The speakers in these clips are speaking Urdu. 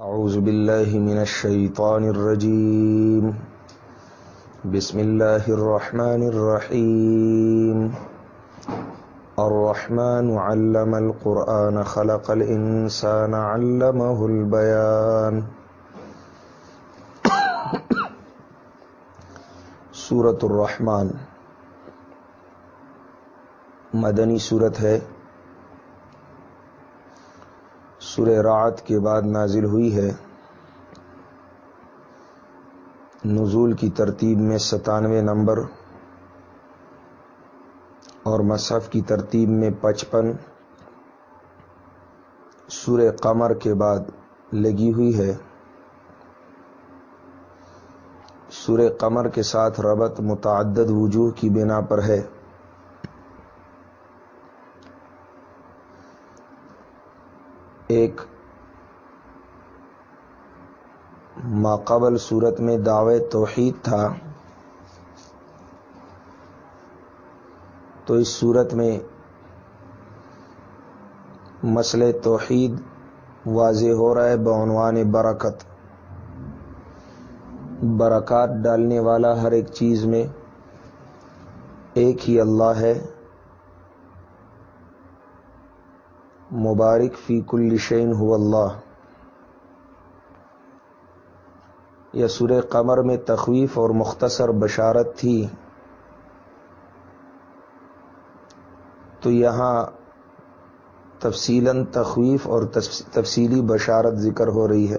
أعوذ بالله من الشيطان الرجيم. بسم الله الرحمن الرحيم. الرحمن علم القرآن، خلق الإنسان، علمه البيان. سورة الرحمن. مدنی صورت ہے. سورہ رات کے بعد نازل ہوئی ہے۔ نزول کی ترتیب میں ستانوے نمبر اور مصحف کی ترتیب میں پچپن۔ سورہ قمر کے بعد لگی ہوئی ہے۔ سورہ قمر کے ساتھ ربط متعدد وجوہ کی بنا پر ہے۔ ایک ماقبل صورت میں دعوے توحید تھا، تو اس صورت میں مسئلہ توحید واضح ہو رہا ہے، بعنوان برکت۔ برکات ڈالنے والا ہر ایک چیز میں ایک ہی اللہ ہے۔ مبارک فی کل شین ہو اللہ۔ یا سور قمر میں تخویف اور مختصر بشارت تھی۔ تو یہاں تفصیلا تخویف اور تفصیلی بشارت ذکر ہو رہی ہے۔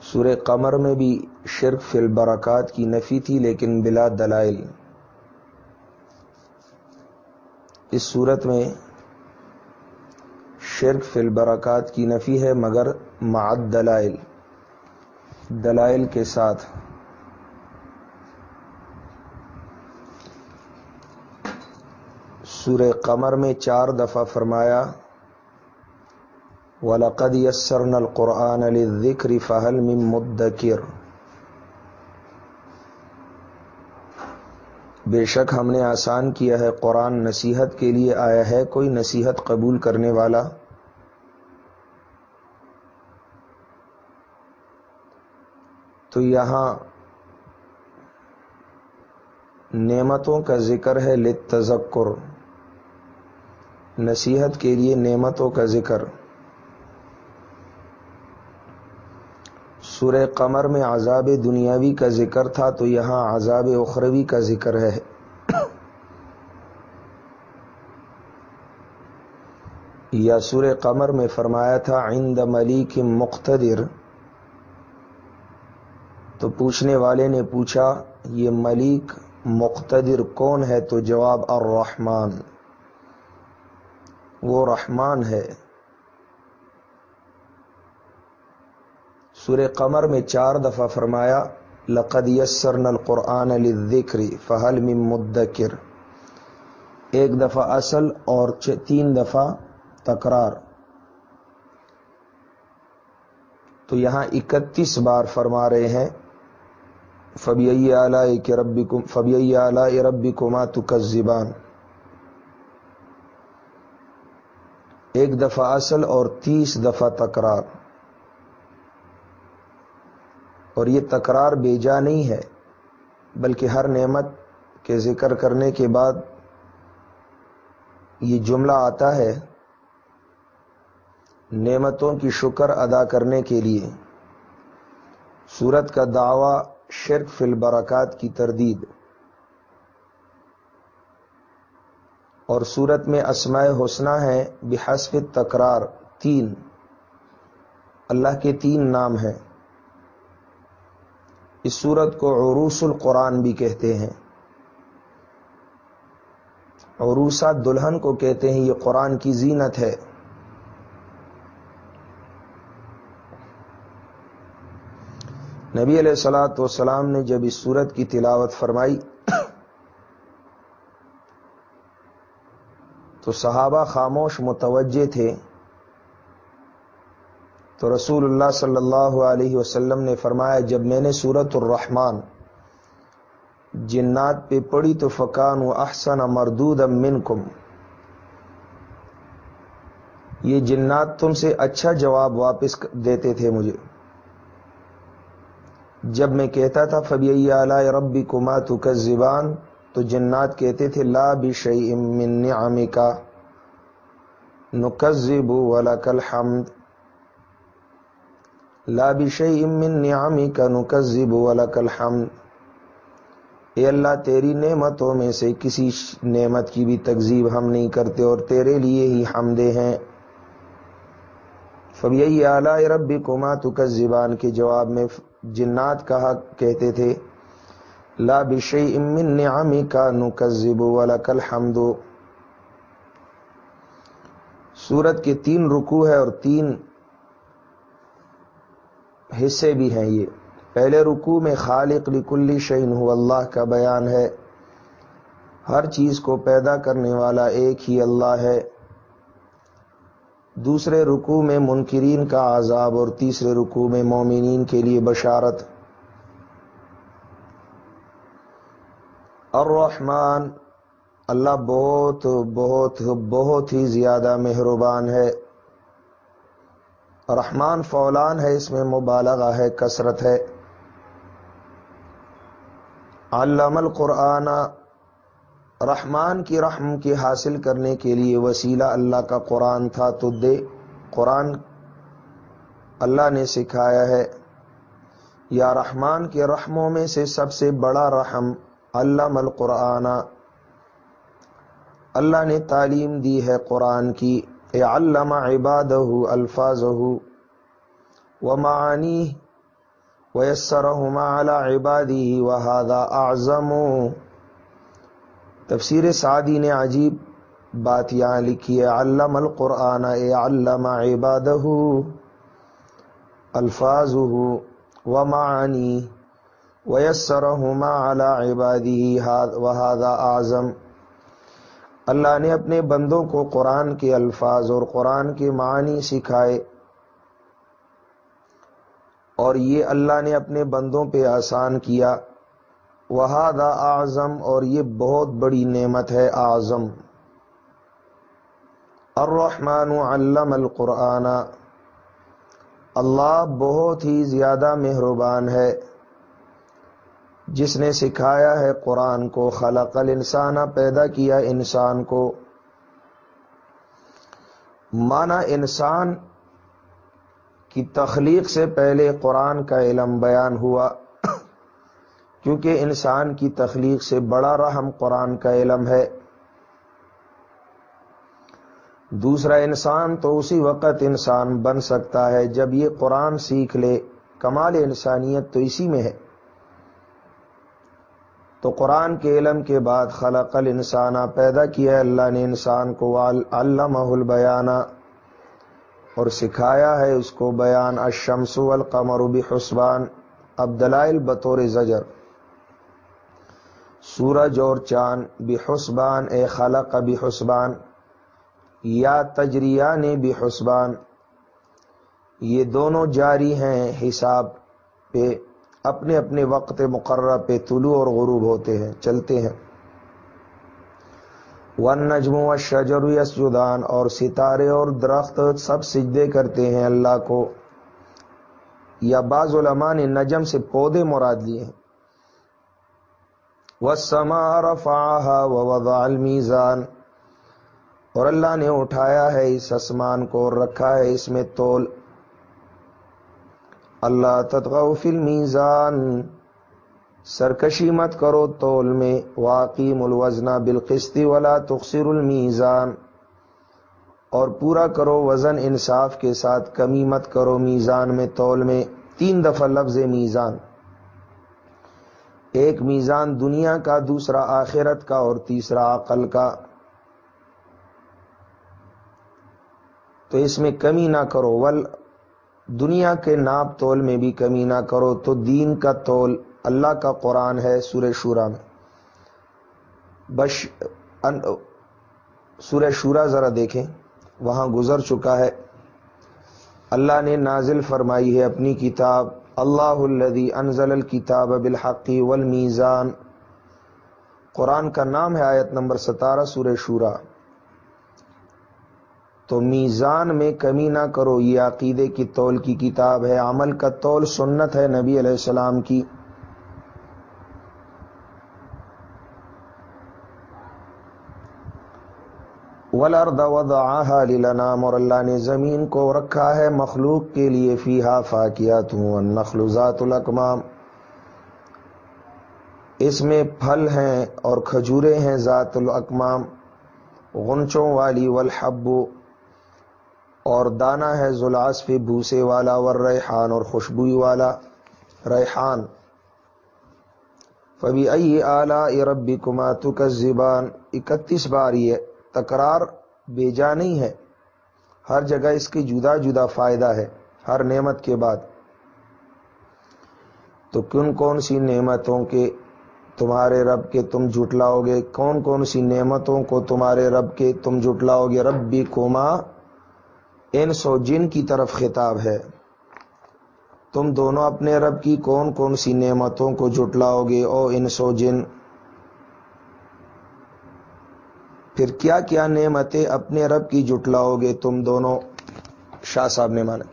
سور قمر میں بھی شرک فی البرکات کی نفی تھی لیکن بلا دلائل۔ اس صورت میں شرک فی البرکات کی نفی ہے مگر معد دلائل دلائل کے ساتھ۔ سورہ قمر میں چار دفعہ فرمایا، وَلَقَدْ يَسَّرْنَا الْقُرْآنَ لِلذِّكْرِ فَهَلْ مِن مُدَّكِرٍ۔ بے شک ہم نے آسان کیا ہے، قرآن نصیحت کے لیے آیا ہے، کوئی نصیحت قبول کرنے والا۔ تو یہاں نعمتوں کا ذکر ہے لتذکر نصیحت کے لیے نعمتوں کا ذکر۔ سورہ قمر میں عذاب دنیاوی کا ذکر تھا تو یہاں عذاب اخروی کا ذکر ہے۔ یا سورہ قمر میں فرمایا تھا، عند ملیک مقتدر۔ تو پوچھنے والے نے پوچھا، یہ ملیک مقتدر کون ہے؟ تو جواب، الرحمن۔ وہ رحمان ہے۔ سور قمر میں چار دفعہ فرمایا، لقد یسرن القرآن للذکر فہل من مدکر۔ ایک دفعہ اصل اور تین دفعہ تکرار۔ تو یہاں اکتیس بار فرما رہے ہیں فبی اعلی کے ربی فبی اعلی ربی کما تکزبان ایک دفعہ اصل اور تیس دفعہ تکرار۔ اور یہ تکرار بے جا نہیں ہے، بلکہ ہر نعمت کے ذکر کرنے کے بعد یہ جملہ آتا ہے نعمتوں کی شکر ادا کرنے کے لیے۔ سورت کا دعوی شرک فی البرکات کی تردید۔ اور سورت میں اسماء حسنہ ہے بحسب تکرار تین۔ اللہ کے تین نام ہیں۔ اس صورت کو عروس القرآن بھی کہتے ہیں۔ عروسا دلہن کو کہتے ہیں، یہ قرآن کی زینت ہے۔ نبی علیہ السلاۃ والسلام نے جب اس صورت کی تلاوت فرمائی تو صحابہ خاموش متوجہ تھے۔ تو رسول اللہ صلی اللہ علیہ وسلم نے فرمایا، جب میں نے سورت الرحمان جنات پہ پڑی تو فقان و احسن مردود من کم یہ جنات تم سے اچھا جواب واپس دیتے تھے مجھے۔ جب میں کہتا تھا فبی اعلی ربی کما تو زبان تو جنات کہتے تھے، لا بھی شعی امن عامی کا نقزب ولکل حمد لا بھی شعی امن نعمی کا نقزب اے اللہ، تیری نعمتوں میں سے کسی نعمت کی بھی تکزیب ہم نہیں کرتے اور تیرے لیے ہی حمدے ہیں۔ فبی اعلی ربی کما تو زبان کے جواب میں جنات کہا کہتے تھے۔ لا بشی امن نعمی کا نکذب ولک الحمد۔ سورت کے تین رکو ہے اور تین حصے بھی ہیں یہ۔ پہلے رکو میں خالق لکلی شعین ہو اللہ کا بیان ہے۔ ہر چیز کو پیدا کرنے والا ایک ہی اللہ ہے۔ دوسرے رکو میں منکرین کا عذاب اور تیسرے رکو میں مومنین کے لیے بشارت۔ الرحمن، اللہ بہت بہت بہت ہی زیادہ مہربان ہے۔ رحمان فولان ہے، اس میں مبالغہ ہے، کثرت ہے۔ علام القرآن، رحمان کی رحم کی حاصل کرنے کے لیے وسیلہ اللہ کا قرآن تھا تو دے۔ قرآن اللہ نے سکھایا ہے۔ یا رحمان کے رحموں میں سے سب سے بڑا رحم علام القرآن۔ اللہ نے تعلیم دی ہے قرآن کی۔ اے علامہ عباد الفاظ و معانی ویسر عبادی وحادہ اعظم تفسیر سعدی نے عجیب بات یہاں لکھی ہے، علم القرآن، اے علم عبادہ الفاظ و معانی ویسرہما علی عبادی وحادہ اعظم اللہ نے اپنے بندوں کو قرآن کے الفاظ اور قرآن کے معنی سکھائے اور یہ اللہ نے اپنے بندوں پہ آسان کیا۔ وہادہ اعظم اور یہ بہت بڑی نعمت ہے اعظم۔ الرحمن علم القرآن۔ اللہ بہت ہی زیادہ مہربان ہے۔ جس نے سکھایا ہے قرآن کو، خلق الانسان، پیدا کیا انسان کو۔ مانا انسان کی تخلیق سے پہلے قرآن کا علم بیان ہوا۔ کیونکہ انسان کی تخلیق سے بڑا رحم قرآن کا علم ہے۔ دوسرا انسان تو اسی وقت انسان بن سکتا ہے جب یہ قرآن سیکھ لے۔ کمال انسانیت تو اسی میں ہے۔ تو قرآن کے علم کے بعد خلق الانسان، پیدا کیا اللہ نے انسان کو علامہ البیانہ اور سکھایا ہے اس کو بیان اشمس القمر بحسبان۔ عبدلائل بطور زجر۔ سورج اور چاند بھی حسبان اے خلق بھی حسبان یا تجریا نے بھی حسبان یہ دونوں جاری ہیں حساب پہ۔ اپنے اپنے وقت مقررہ پہ طلوع اور غروب ہوتے ہیں، چلتے ہیں۔ ون نجم و شجر یسجدان اور ستارے اور درخت سب سجدے کرتے ہیں اللہ کو۔ یا بعض علماء نے نجم سے پودے مراد لیے ہیں۔ وسما رفا وضع الميزان۔ اور اللہ نے اٹھایا ہے اس آسمان کو اور رکھا ہے اس میں تول۔ اللہ تتغو فی المیزان۔ سرکشی مت کرو تول میں واقعی ملوزنا بالقسطی ولا تخسر المیزان۔ اور پورا کرو وزن انصاف کے ساتھ، کمی مت کرو میزان میں تول میں۔ تین دفعہ لفظ میزان۔ ایک میزان دنیا کا، دوسرا آخرت کا اور تیسرا عقل کا۔ تو اس میں کمی نہ کرو۔ ول دنیا کے ناپ تول میں بھی کمی نہ کرو تو دین کا تول اللہ کا قرآن ہے سورہ شورا میں۔ بش سورہ شورا ذرا دیکھیں، وہاں گزر چکا ہے۔ اللہ نے نازل فرمائی ہے اپنی کتاب، اللہ الدی انزل الکتاب بالحقی والمیزان۔ قرآن کا نام ہے آیت نمبر ستارہ، سورہ شورا۔ تو میزان میں کمی نہ کرو، یہ عقیدے کی تول کی کتاب ہے، عمل کا تول سنت ہے نبی علیہ السلام کی۔ ولرد وضعها للنام اور اللہ نے زمین کو رکھا ہے مخلوق کے لیے، فیہا فاکیات ہوں نخل ذات الاکمام۔ اس میں پھل ہیں اور کھجورے ہیں ذات الاکمام۔ غنچوں والی والحب۔ اور دانا ہے زلاس پہ بھوسے والا ور ریحان اور خوشبوئی والا ریحان۔ فبی ائی اعلی ربی کماتو کا زبان اکتیس بار یہ تکرار بیجا نہیں ہے۔ ہر جگہ اس کی جدا جدا فائدہ ہے، ہر نعمت کے بعد۔ تو کن کون سی نعمتوں کے تمہارے رب کے تم جٹلاؤ گے؟ کون کون سی نعمتوں کو تمہارے رب کے تم جٹلاؤ گے؟ رب بھی کوما ان سو جن کی طرف خطاب ہے۔ تم دونوں اپنے رب کی کون کون سی نعمتوں کو جٹلاؤ گے؟ او ان سو جن۔ پھر کیا کیا نعمتیں اپنے رب کی جٹلاؤ گے؟ تم دونوں۔ شاہ صاحب نے مانا۔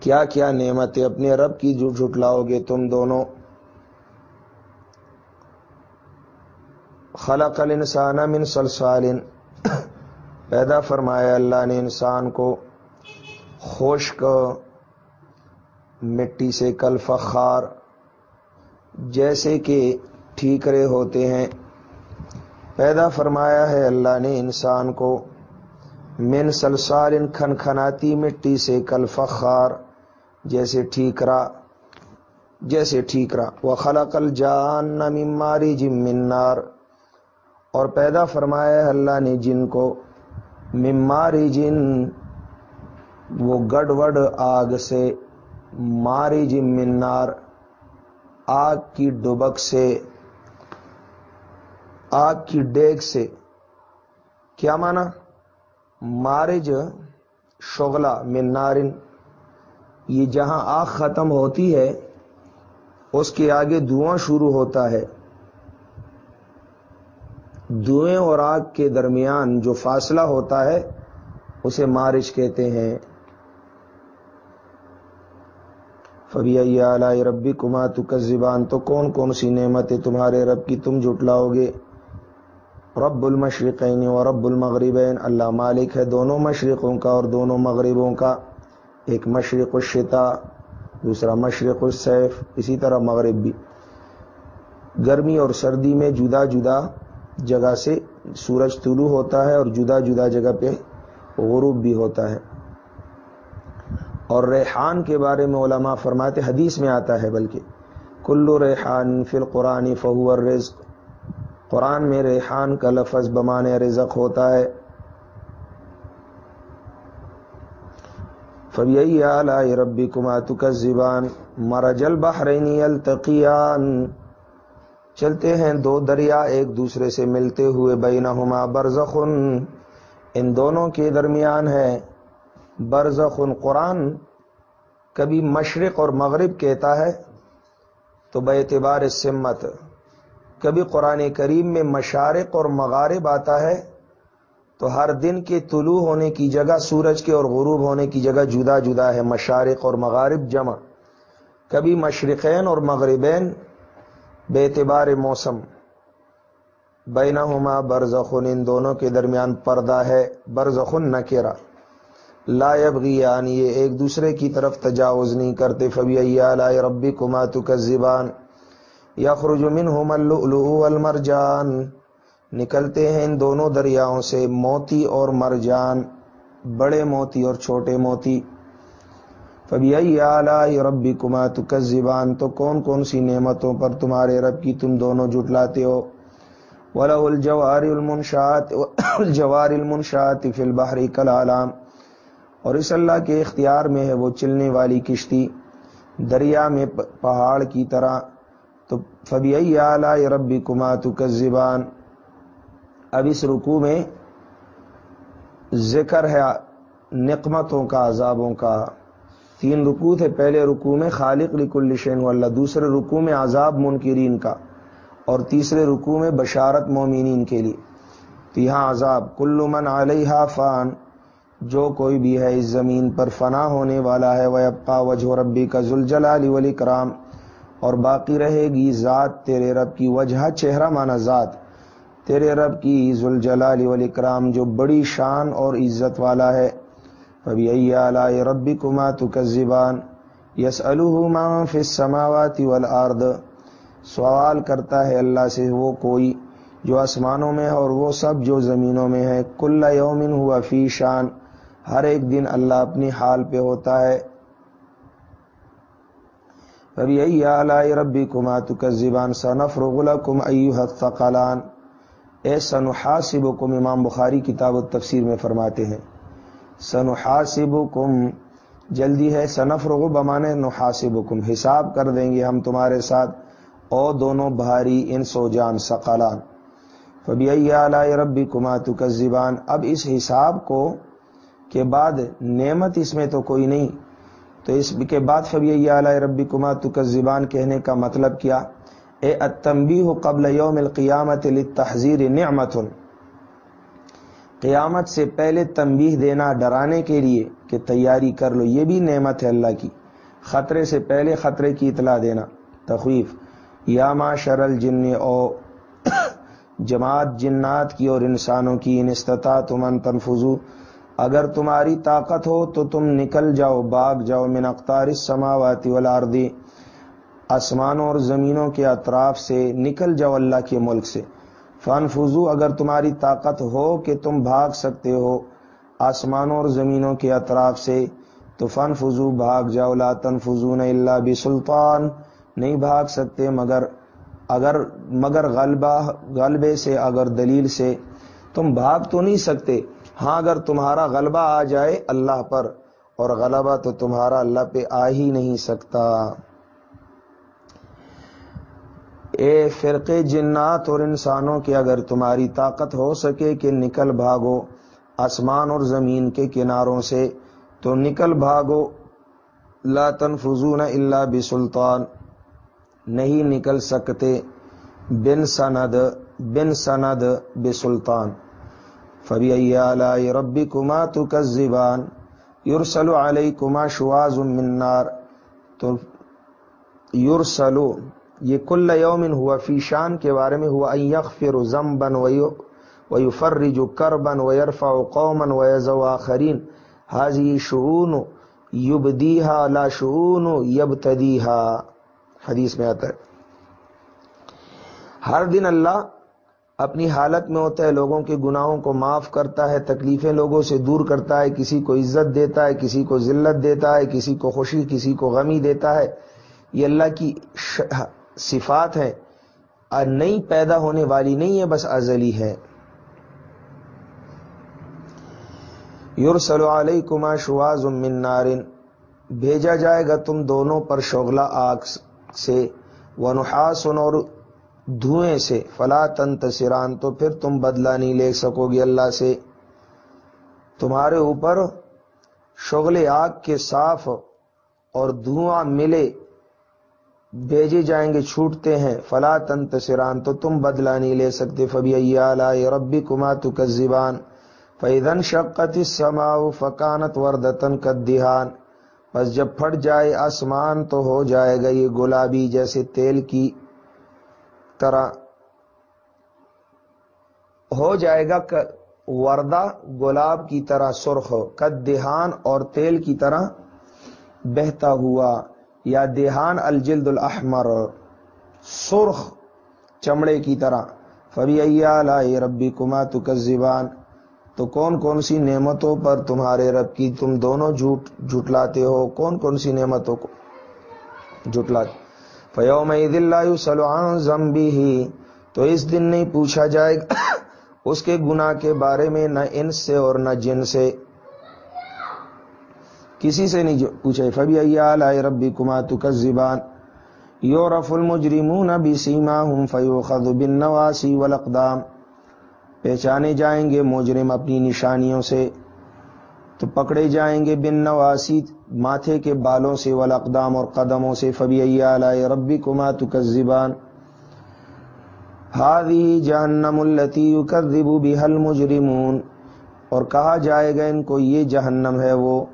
کیا کیا نعمتیں اپنے رب کی جٹلاؤ گے؟ تم دونوں۔ خلق الانسان من سلسال پیدا فرمایا اللہ نے انسان کو۔ خشک مٹی سے کل فخار جیسے کہ ٹھیکرے ہوتے ہیں۔ پیدا فرمایا ہے اللہ نے انسان کو، من سلسال ان کھن کھناتی مٹی سے کل فخار جیسے ٹھیکرا جیسے ٹھیکرا وہ خلقل جان ماری جم منار اور پیدا فرمایا ہے اللہ نے جن کو مماری جن وہ گڑ وڈ آگ سے ماری جم منار، آگ کی ڈبک سے، آگ کی ڈیگ سے۔ کیا مانا؟ مارج شغلہ منارن۔ یہ جہاں آگ ختم ہوتی ہے، اس کے آگے دھواں شروع ہوتا ہے۔ دھوئیں اور آگ کے درمیان جو فاصلہ ہوتا ہے، اسے مارج کہتے ہیں۔ فبی اعلی ربی کما تو زبان تو کون کون سی نعمتیں تمہارے رب کی تم جٹلاؤ گے؟ رب المشرقین و رب المغربین، اللہ مالک ہے دونوں مشرقوں کا اور دونوں مغربوں کا، ایک مشرق الشتا دوسرا مشرق السیف اسی طرح مغرب بھی۔ گرمی اور سردی میں جدا جدا جگہ سے سورج طلوع ہوتا ہے اور جدا جدا جگہ پہ غروب بھی ہوتا ہے۔ اور ریحان کے بارے میں علماء فرماتے حدیث میں آتا ہے، بلکہ کلو ریحان فی القرآن فہو الرزق۔ قرآن میں ریحان کا لفظ بمان رزق ہوتا ہے۔ فبی آلائی ربی کماتو کا زبان مرجل بحرینی التقیان چلتے ہیں دو دریا ایک دوسرے سے ملتے ہوئے بینہما برزخن ان دونوں کے درمیان ہے۔ برزخن قرآن کبھی مشرق اور مغرب کہتا ہے، تو بے اعتبار سمت، کبھی قرآن کریم میں مشارق اور مغارب آتا ہے، تو ہر دن کے طلوع ہونے کی جگہ سورج کے اور غروب ہونے کی جگہ جدا جدا ہے، مشارق اور مغارب جمع۔ کبھی مشرقین اور مغربین، بے اعتبار موسم۔ بینہما برزخن ان دونوں کے درمیان پردہ ہے برزخن نکیرا لا یبغیان یعنی یہ ایک دوسرے کی طرف تجاوز نہیں کرتے فبی اعلی ربی کماتو کا زبان یخرج منہم اللؤلؤ والمرجان۔ نکلتے ہیں ان دونوں دریاؤں سے، موتی اور مرجان، بڑے موتی اور چھوٹے موتی۔ فبی آلائی ربی کما تکذبان تو کون کون سی نعمتوں پر تمہارے رب کی تم دونوں جٹلاتے ہو؟ وَلَهُ الْجَوَارِ الْمُنْشَاتِ الْجَوَارِ الْمُنْشَاتِ فِي الْبَحْرِ كَالْعَلَامِ۔ اور اس اللہ کے اختیار میں ہے وہ چلنے والی کشتی دریا میں پہاڑ کی طرح۔ تو فبی اعلی ربی کماتو کا زبان اب اس رکو میں ذکر ہے نقمتوں کا، عذابوں کا۔ تین رکو تھے۔ پہلے رکو میں خالق لکل شین اللہ، دوسرے رکو میں عذاب منکرین کا، اور تیسرے رکو میں بشارت مومنین کے لیے۔ تو یہاں عذاب، کل من علیہ فان۔ جو کوئی بھی ہے اس زمین پر فنا ہونے والا ہے وہ ابقا وجہ ربی کا ذوالجلال والاکرام اور باقی رہے گی ذات تیرے رب کی وجہ، چہرہ مانا ذات۔ تیرے رب کی ذوالجلال والاکرام جو بڑی شان اور عزت والا ہے۔ ابھی ربی کما تو زبان یس فی السماوات والارض سوال کرتا ہے اللہ سے، وہ کوئی جو آسمانوں میں ہے اور وہ سب جو زمینوں میں ہے۔ کل یومن ہوا فی شان۔ ہر ایک دن اللہ اپنی حال پہ ہوتا ہے۔ ربی کما تکان صنف رغلا کم ایوحت اے سنحاسب کم امام بخاری کتاب التفسیر میں فرماتے ہیں۔ سنحاسب کم جلدی ہے سنف رغو بمانے نحاسب کم حساب کر دیں گے ہم تمہارے ساتھ۔ او دونوں بھاری ان سو جان سقلان فبی ربی کما تکان اب اس حساب کو کے بعد نعمت اس میں تو کوئی نہیں۔ تو اس کے بعد فبی علیہ ربی کما تکزبان کہنے کا مطلب کیا؟ اے اتمبی ہو قبل یوم القیامت تحزیر نعمت۔ قیامت سے پہلے تنبیہ دینا ڈرانے کے لیے کہ تیاری کر لو، یہ بھی نعمت ہے اللہ کی۔ خطرے سے پہلے خطرے کی اطلاع دینا۔ تخویف۔ یا ما شرل جن او جماعت جنات کی اور انسانوں کی انستتا تمن تنفضو اگر تمہاری طاقت ہو تو تم نکل جاؤ، باغ جاؤ، من اختار سماواتی والارضی آسمانوں اور زمینوں کے اطراف سے نکل جاؤ اللہ کے ملک سے۔ فن فضو اگر تمہاری طاقت ہو کہ تم بھاگ سکتے ہو آسمانوں اور زمینوں کے اطراف سے، تو فن فضو بھاگ جاؤ، لا تن فضو اللہ بھی سلطان نہیں بھاگ سکتے، مگر اگر، مگر غلبہ، غلبے سے، اگر دلیل سے تم بھاگ تو نہیں سکتے۔ ہاں اگر تمہارا غلبہ آ جائے اللہ پر، اور غلبہ تو تمہارا اللہ پہ آ ہی نہیں سکتا۔ اے فرقے، جنات اور انسانوں کے، اگر تمہاری طاقت ہو سکے کہ نکل بھاگو آسمان اور زمین کے کناروں سے، تو نکل بھاگو۔ لا تنفذون الا بسلطان، نہیں نکل سکتے۔ بن سند بن سند بسلطان۔ فبی ربی کما تو زبان یورسلو علیہ کما شواز منار تو یورسلو یہ کل یومن ہوا فیشان کے بارے میں ہوا یغفر ذنبا ویفرج کربا ویرفع قوما ویزو آخرین. حاضی شعون یبدیہا، لا شعون یبتدیہا. حدیث میں آتا ہے، ہر دن اللہ اپنی حالت میں ہوتا ہے، لوگوں کے گناہوں کو معاف کرتا ہے، تکلیفیں لوگوں سے دور کرتا ہے، کسی کو عزت دیتا ہے، کسی کو ذلت دیتا ہے، کسی کو خوشی، کسی کو غمی دیتا ہے۔ یہ اللہ کی صفات ہے نئی پیدا ہونے والی نہیں ہے، بس ازلی ہے۔ یورسل علیہ کما شواز من نارن بھیجا جائے گا تم دونوں پر شغلہ آگ سے۔ ونحاسن اور دھوئیں سے۔ فلا تن تسران تو پھر تم بدلہ نہیں لے سکو گے اللہ سے۔ تمہارے اوپر شغل آگ کے صاف اور دھواں ملے، بھیجے جائیں گے، چھوٹتے ہیں۔ فلا تن تسران تو تم بدلہ نہیں لے سکتے۔ فبی ربی کما تو کزبان فیدن شقت سماؤ فکانت وردتن کدان بس جب پھٹ جائے، آسمان تو ہو جائے گا یہ گلابی جیسے تیل کی۔ طرح ہو جائے گا وردہ گلاب کی طرح سرخ کد دہان اور تیل کی طرح بہتا ہوا یا دہان الجلد الاحمر سرخ چمڑے کی طرح۔ فبی ربی کما تو تو کون کون سی نعمتوں پر تمہارے رب کی تم دونوں جھوٹ جھٹلاتے ہو؟ کون کون سی نعمتوں کو جھٹلاتے فیوم سلوان زمبی ہی تو اس دن نہیں پوچھا جائے گا اس کے گنا کے بارے میں، نہ ان سے اور نہ جن سے۔ کسی سے نہیں پوچھے فبی ائی ربی کما تو زبان یو رف المجرمون بھی سیما ہوں فیو خد بن نواسی ولاقدام پہچانے جائیں گے مجرم اپنی نشانیوں سے۔ تو پکڑے جائیں گے بن نواسی ماتھے کے بالوں سے ولاقدام اور قدموں سے فبی ربی کما تکزبان ہادی جہنم التی کردبو بحل مجرمون اور کہا جائے گا ان کو یہ جہنم ہے وہ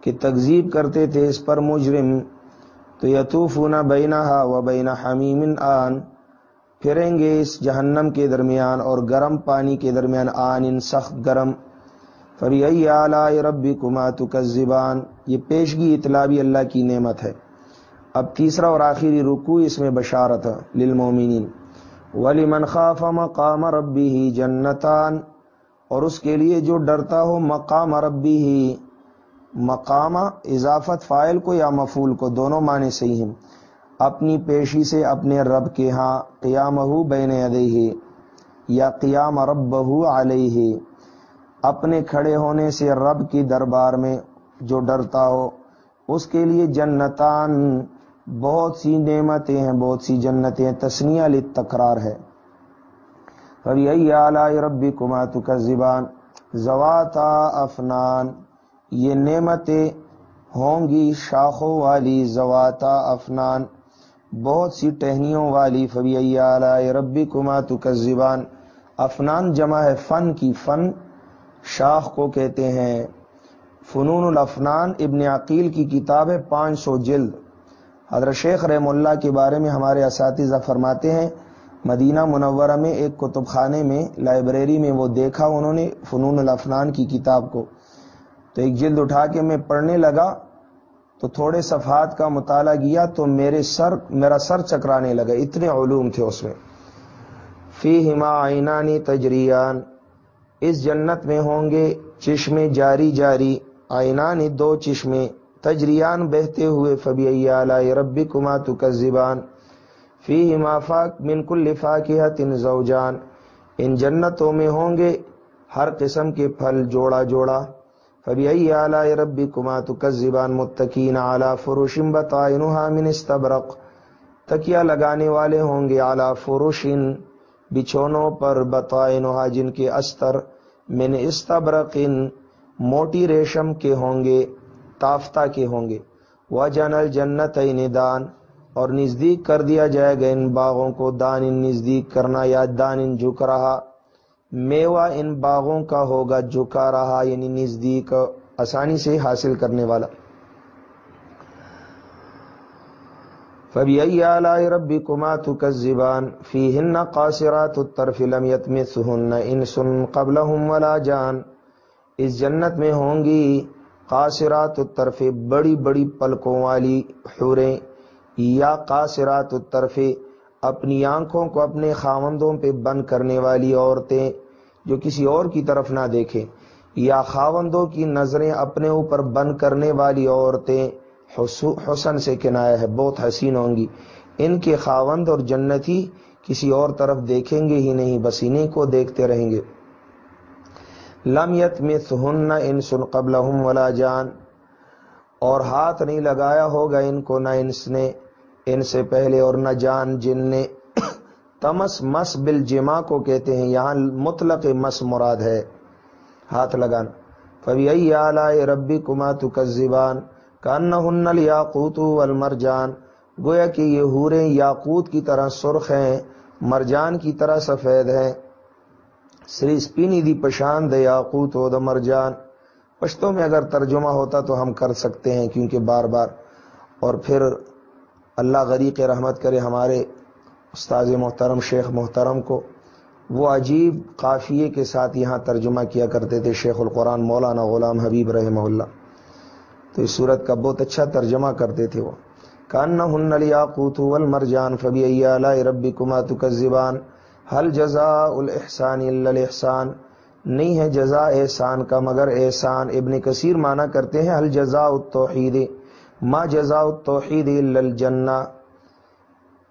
کہ تکذیب کرتے تھے اس پر مجرم۔ تو یتوف نہ بینا و بینا حمیم آن۔ پھریں گے اس جہنم کے درمیان اور گرم پانی کے درمیان آن، ان سخت گرم فری اعلی ربی کمات کا زبان یہ پیشگی اطلابی اللہ کی نعمت ہے۔ اب تیسرا اور آخری رکو اس میں بشارت للمومنین ولی خاف مقام ربی ہی جنتان اور اس کے لیے جو ڈرتا ہو مقام ربی ہی مقام اضافت فائل کو یا مفول کو، دونوں معنی صحیح ہیں۔ اپنی پیشی سے اپنے رب کے ہاں قیام ہو بین ادئی یا قیام رب بہو علیہ۔ اپنے کھڑے ہونے سے رب کی دربار میں جو ڈرتا ہو، اس کے لیے جنتان بہت سی نعمتیں ہیں، بہت سی جنتیں تسنیا تکرار ہے۔ ابھی اعلی ربی کماتو کا زبان زواتا افنان۔ یہ نعمتیں ہوں گی شاخوں والی زواتا افنان۔ بہت سی ٹہنیوں والی۔ فبی اعلی ربی کماتو کا زبان افنان جمع ہے فن کی، فن شاخ کو کہتے ہیں۔ فنون الافنان ابن عقیل کی کتاب ہے پانچ سو جلد۔ حضرت شیخ رحم اللہ کے بارے میں ہمارے اساتذہ فرماتے ہیں۔ مدینہ منورہ میں ایک کتب خانے میں، لائبریری میں وہ دیکھا، انہوں نے فنون الافنان کی کتاب کو۔ تو ایک جلد اٹھا کے میں پڑھنے لگا، تو تھوڑے صفحات کا مطالعہ کیا، تو میرے سر، میرا سر چکرانے لگا۔ اتنے علوم تھے اس میں۔ فی ہما آئینانی تجریان۔ اس جنت میں ہوں گے چشمے جاری جاری آئینانی دو چشمے، تجریان بہتے ہوئے فبی اعلی ربی کما تو زبان فی مافاق من کل تن زوجان۔ ان جنتوں میں ہوں گے ہر قسم کے پھل جوڑا جوڑا۔ فبی اعلی ربی کما تو متقین اعلی فروشم بتا من استبرق تکیا لگانے والے ہوں گے اعلی فروشن بچھونوں پر بتا جن کے استر من استبرقن موٹی ریشم کے ہوں گے، تافتہ کے ہوں گے۔ وہ جنل جنت ندان اور نزدیک کر دیا جائے گا ان باغوں کو، دان ان نزدیک کرنا یا دان ان جھک رہا۔ میوا ان باغوں کا ہوگا جھکا رہا یعنی نزدیک آسانی سے حاصل کرنے والا۔ فبی اعلی ربی کما تو زبان فی ہن قاصرات اتر فلم یت میں سہن ولا جان۔ اس جنت میں ہوں گی قاصرات الطرف بڑی بڑی پلکوں والی حوریں، یا قاصرات الطرف اپنی آنکھوں کو اپنے خاوندوں پہ بند کرنے والی عورتیں جو کسی اور کی طرف نہ دیکھیں، یا خاوندوں کی نظریں اپنے اوپر بند کرنے والی عورتیں۔ حسن سے کنایا ہے، بہت حسین ہوں گی۔ ان کے خاوند اور جنتی کسی اور طرف دیکھیں گے ہی نہیں، بس انہیں کو دیکھتے رہیں گے۔ لم یت میں سہن ان سن قبل ولا جان۔ اور ہاتھ نہیں لگایا ہوگا ان کو، نہ انس نے ان سے پہلے اور نہ جان، جن نے تمس مس بل جما کو کہتے ہیں۔ یہاں مطلق مس مراد ہے، ہاتھ لگانا۔ فبی ائی ربی کما تو کزبان کان ہنل المرجان گویا کہ یہ ہورے یاقوت کی طرح سرخ ہیں، مرجان کی طرح سفید ہیں۔ سری سپینی دی پشان دے یاقوت و دمر جان پشتوں میں اگر ترجمہ ہوتا تو ہم کر سکتے ہیں، کیونکہ بار بار۔ اور پھر اللہ غریق رحمت کرے ہمارے استاذ محترم، شیخ محترم کو۔ وہ عجیب قافیے کے ساتھ یہاں ترجمہ کیا کرتے تھے، شیخ القرآن مولانا غلام حبیب رحمہ اللہ۔ تو اس صورت کا بہت اچھا ترجمہ کرتے تھے وہ۔ کان ہن یاقوت والمرجان فبی ربی کما تو زبان حل جزا الحسان احسان نہیں ہے جزا احسان کا مگر احسان، ابن کثیر مانا کرتے ہیں حل جزا التوحید، ما جزا التوحید الا الجنہ۔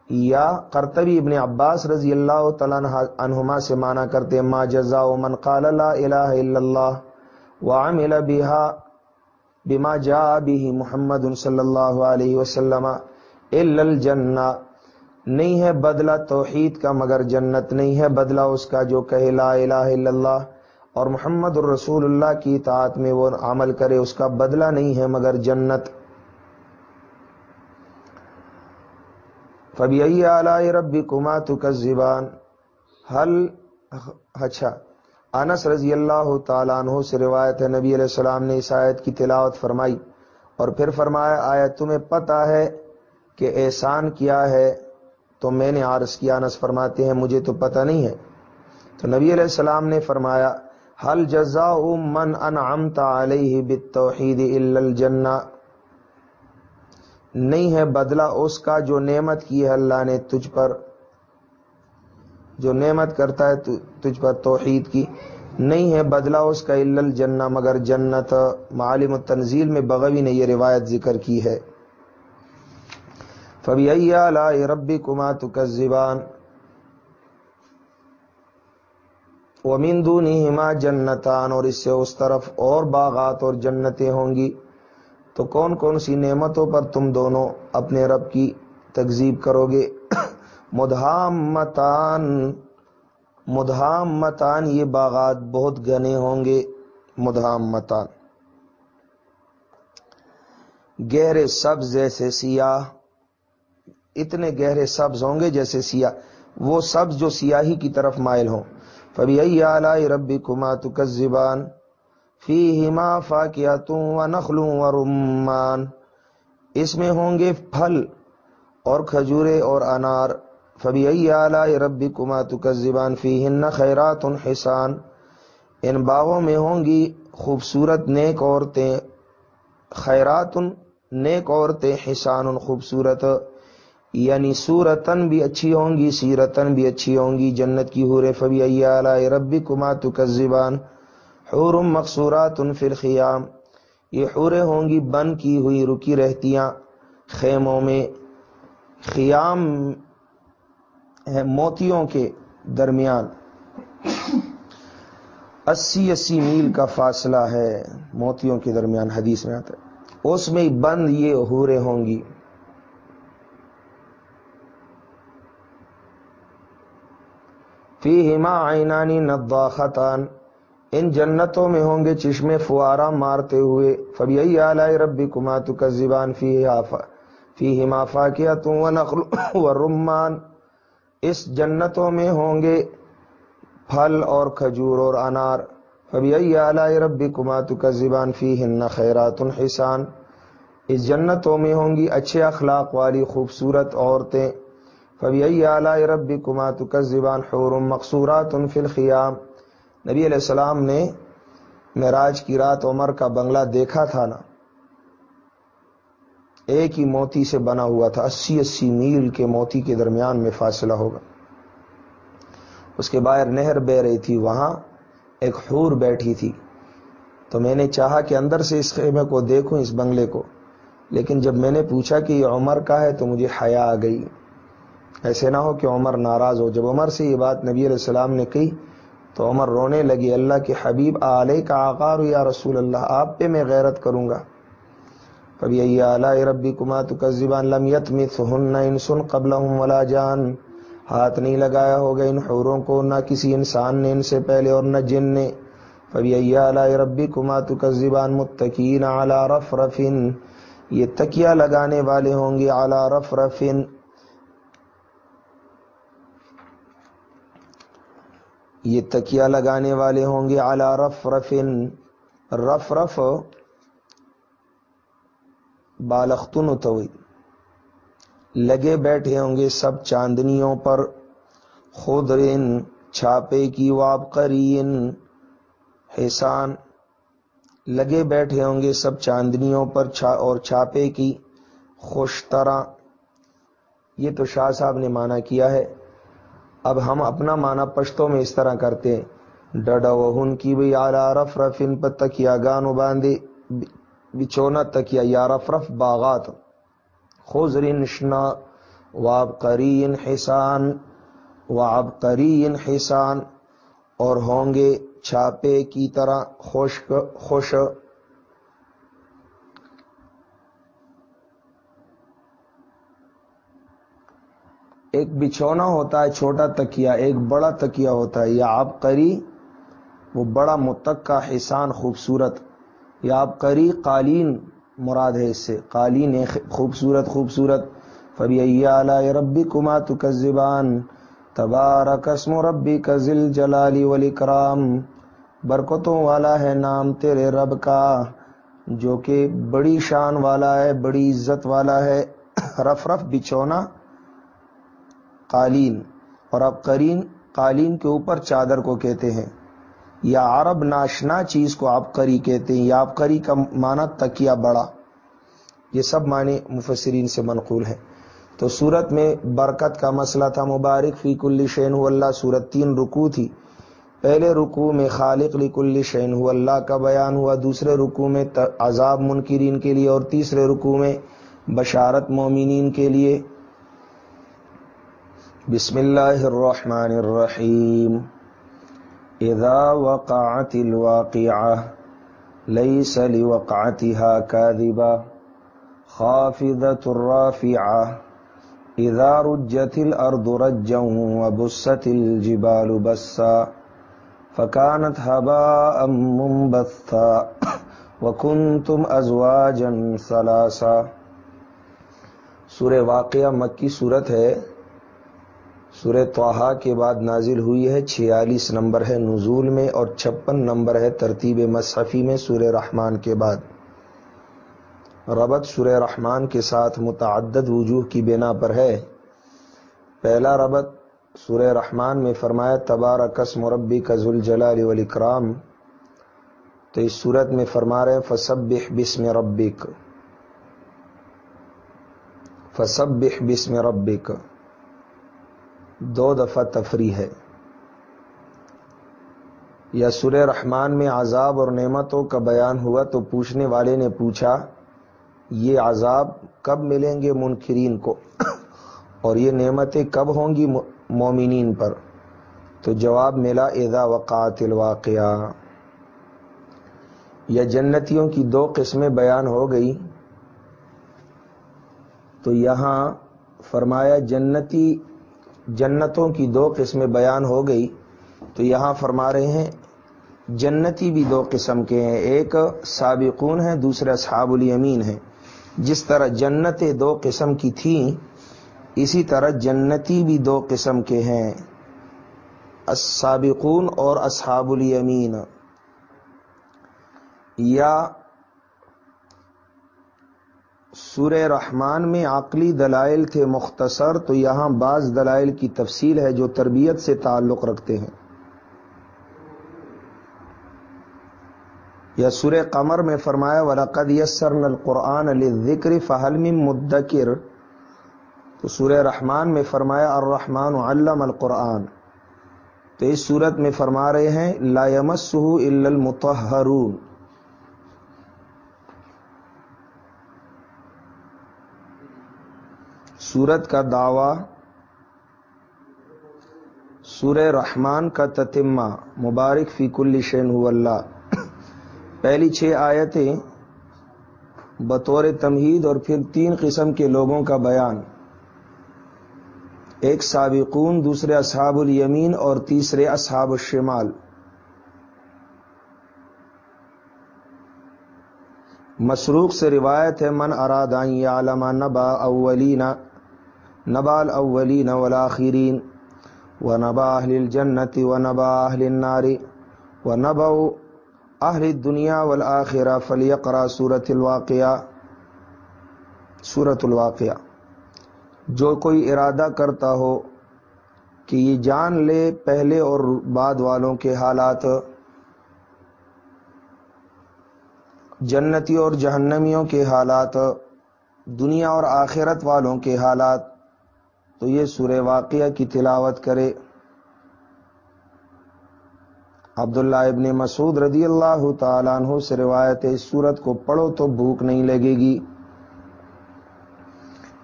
یا کرتبی ابن عباس رضی اللہ تعالیٰ عنہما سے مانا کرتے ما جزا من قال لا الہ الا اللہ وعمل بها۔ بما جاء به محمد صلی اللہ علیہ وسلم الا الجنہ۔ نہیں ہے بدلہ توحید کا مگر جنت، نہیں ہے بدلہ اس کا جو کہے لا الہ الا اللہ۔ اور محمد الرسول اللہ کی اطاعت میں وہ عمل کرے، اس کا بدلہ نہیں ہے مگر جنت۔ فبی اعلی ربی کما تو زبان حل اچھا۔ انس رضی اللہ تعالیٰ عنہ سے روایت ہے، نبی علیہ السلام نے اس آیت کی تلاوت فرمائی اور پھر فرمایا، آیا تمہیں پتا ہے کہ احسان کیا ہے؟ تو میں نے عرض کیا، انس فرماتے ہیں، مجھے تو پتہ نہیں ہے۔ تو نبی علیہ السلام نے فرمایا حل جزا من انعمت علیہ بالتوحید الا الجنہ؟ نہیں ہے بدلہ اس کا جو نعمت کی ہے اللہ نے تجھ پر۔ جو نعمت کرتا ہے تجھ پر توحید کی نہیں ہے بدلہ اس کا الا الجنہ، مگر جنت۔ معالم التنزیل میں بغوی نے یہ روایت ذکر کی ہے۔ فبی ربی کما تکزبان ومندو ہما جنتان، اور اس سے اس طرف اور باغات اور جنتیں ہوں گی۔ تو کون کون سی نعمتوں پر تم دونوں اپنے رب کی تکزیب کرو گے؟ مدھام متان مدھام متان یہ باغات بہت گنے ہوں گے مدھام متان گہرے سبز جیسے سیاہ، اتنے گہرے سبز ہوں گے جیسے سیاہ۔ وہ سبز جو سیاہی کی طرف مائل ہوں۔ فبی آلائی ربی کما تکزبان فی ہما فاکیاتوں و نخلوں و رمان اس میں ہوں گے پھل اور کھجورے اور انار۔ فبی آلائی ربی کما تکزبان فی ہن خیرات حسان۔ ان باغوں میں ہوں گی خوبصورت نیک عورتیں، خیرات نیک عورتیں، حسان خوبصورت۔ یعنی سورتن بھی اچھی ہوں گی سیرتن بھی اچھی ہوں گی۔ جنت کی حور فبی ربی کما تکزبان حور مقصورات فی الخیام۔ یہ حوریں ہوں گی بن کی ہوئی، رکی رہتیاں خیموں میں۔ خیام ہے، موتیوں کے درمیان۔ اسی اسی میل کا فاصلہ ہے، موتیوں کے درمیان حدیث میں آتا ہے۔ اس میں بند یہ حوریں ہوں گی۔ فی ہما آئینانی نداختان ان جنتوں میں ہوں گے چشمے فوارا مارتے ہوئے۔ فبی آلائی ربی کماتو کا زبان فی فی ہما فاقیہ و نقل و رمان۔ اس جنتوں میں ہوں گے پھل اور کھجور اور انار۔ فبی آلائی ربی کماتو کا زبان فی ہن خیرات الحسان اس جنتوں میں ہوں گی اچھے اخلاق والی خوبصورت عورتیں۔ فبی اعلی ربی کمات کا زبان حور مقصورات فی الخیام۔ نبی علیہ السلام نے معراج کی رات عمر کا بنگلہ دیکھا تھا نا۔ ایک ہی موتی سے بنا ہوا تھا، اسی اسی میل کے موتی کے درمیان میں فاصلہ ہوگا۔ اس کے باہر نہر بہ رہی تھی، وہاں ایک حور بیٹھی تھی۔ تو میں نے چاہا کہ اندر سے اس خیمے کو دیکھوں، اس بنگلے کو۔ لیکن جب میں نے پوچھا کہ یہ عمر کا ہے، تو مجھے حیا آ گئی۔ ایسے نہ ہو کہ عمر ناراض ہو۔ جب عمر سے یہ بات نبی علیہ السلام نے کہی، تو عمر رونے لگی۔ اللہ کے حبیب علیہ کا آکار یا رسول اللہ، آپ پہ میں غیرت کروں گا۔ کبھی اعلی ربی کما تو زبان لمیت مت ہن سن قبل ولا جان. ہاتھ نہیں لگایا ہوگا ان حوروں کو، نہ کسی انسان نے ان سے پہلے اور نہ جن نے. کبھی اعلی ربی کما تو زبان متقین اعلی رف رفن یہ تکیا لگانے والے ہوں گے اعلی رف رفن یہ تکیا لگانے والے ہوں گے اعلی رف رفن رف رف بالختن توئی لگے بیٹھے ہوں گے سب چاندنیوں پر۔ خودرین چھاپے کی واب کرین حسان۔ لگے بیٹھے ہوں گے سب چاندنیوں پر چھا اور چھاپے کی۔ خوش طرح۔ یہ تو شاہ صاحب نے مانا کیا ہے۔ اب ہم اپنا مانا پشتوں میں اس طرح کرتے ڈڈا وہن کی بھی آلہ رف رف ان پر تکیا گانو باندھے۔ بچونا تکیا یا رف باغات. خوزرین شنا واب قرین حسان واب قرین حسان اور ہوں گے چھاپے کی طرح خشک خوش ایک بچھونا ہوتا ہے، چھوٹا تکیا ایک بڑا تکیا ہوتا ہے، یا آپ کری وہ بڑا متقع حسان، خوبصورت۔ یا آپ کری قالین مراد ہے اس سے۔ قالین خوبصورت خوبصورت۔ فبی اعلی ربی کما تو زبان قسم و ربی کا ذل جلالی ولی کرام برکتوں والا ہے نام تیرے رب کا، جو کہ بڑی شان والا ہے، بڑی عزت والا ہے۔ رف رف بچونا قالین۔ اور اب کرین قالین کے اوپر چادر کو کہتے ہیں۔ یا عرب ناشنا چیز کو آپ کری کہتے ہیں، یا آپ کری کا معنی تکیا بڑا۔ یہ سب معنی مفسرین سے منقول ہے تو سورت میں برکت کا مسئلہ تھا، مبارک فی کل شین اللہ سورت تین رکو تھی۔ پہلے رکو میں خالق لکل شین اللہ کا بیان ہوا۔ دوسرے رکو میں عذاب منکرین کے لیے، اور تیسرے رکو میں بشارت مومنین کے لیے۔ بسم اللہ الرحمن الرحیم۔ اذا وقعت الواقعة ليس لوقعتها كاذبة خافضة الرافعة اذا رجت الارض رجا وبست الجبال بسا فكانت هباء منبثا وكنتم ازواجا ثلاثا سورہ واقعہ مکی صورت ہے سورہ توحا کے بعد نازل ہوئی ہے چھیالیس نمبر ہے نزول میں اور چھپن نمبر ہے ترتیب مصحفی میں سورہ رحمان کے بعد۔ ربط سورہ رحمان کے ساتھ متعدد وجوہ کی بنا پر ہے۔ پہلا ربط سورہ رحمان میں فرمایا تبار کس مربی کا ذل جلال والاکرام۔ تو اس صورت میں فرما رہے فسب بسم ربک۔ فسب بسم ربک۔ دو دفعہ تفریح ہے۔ یا سورہ رحمان میں عذاب اور نعمتوں کا بیان ہوا تو پوچھنے والے نے پوچھا، یہ عذاب کب ملیں گے منکرین کو؟ اور یہ نعمتیں کب ہوں گی مومنین پر؟ تو جواب ملا، اذا وقات الواقعہ۔ یا جنتیوں کی دو قسمیں بیان ہو گئی۔ تو یہاں فرمایا، جنتی جنتوں کی دو قسمیں بیان ہو گئی، تو یہاں فرما رہے ہیں، جنتی بھی دو قسم کے ہیں، ایک سابقون ہیں، دوسرے اصحاب الیمین ہیں۔ جس طرح جنتیں دو قسم کی تھیں، اسی طرح جنتی بھی دو قسم کے ہیں، السابقون اور اصحاب الیمین۔ یا سور رحمان میں عقلی دلائل تھے مختصر تو یہاں بعض دلائل کی تفصیل ہے جو تربیت سے تعلق رکھتے ہیں۔ یا سور قمر میں فرمایا، ولقد یسرن القرآن علی ذکر فہلم مدکر تو سور رحمان میں فرمایا، الرحمن علم القرآن۔ تو اس صورت میں فرما رہے ہیں، لا يمسه الا المطهرون سورت کا دعوی، سورہ رحمان کا تتمہ، مبارک فی کل شین اللہ۔ پہلی چھ آیتیں بطور تمہید اور پھر تین قسم کے لوگوں کا بیان۔ ایک سابقون، دوسرے اصحاب الیمین اور تیسرے اصحاب الشمال۔ مسروق سے روایت ہے، من ارادائیں عالمہ نبا اولینا نبا الاولین والآخرین و نبا اہل الجنت و نبا اہل النار و نبا اہل الدنیا والآخرہ فلیقرا سورت الواقعہ۔ سورت الواقعہ۔ جو کوئی ارادہ کرتا ہو کہ یہ جان لے پہلے اور بعد والوں کے حالات، جنتی اور جہنمیوں کے حالات، دنیا اور آخرت والوں کے حالات تو یہ سورہ واقعہ کی تلاوت کرے۔ عبداللہ ابن مسعود رضی اللہ تعالیٰ عنہ سے روایت اس سورت کو پڑھو تو بھوک نہیں لگے گی۔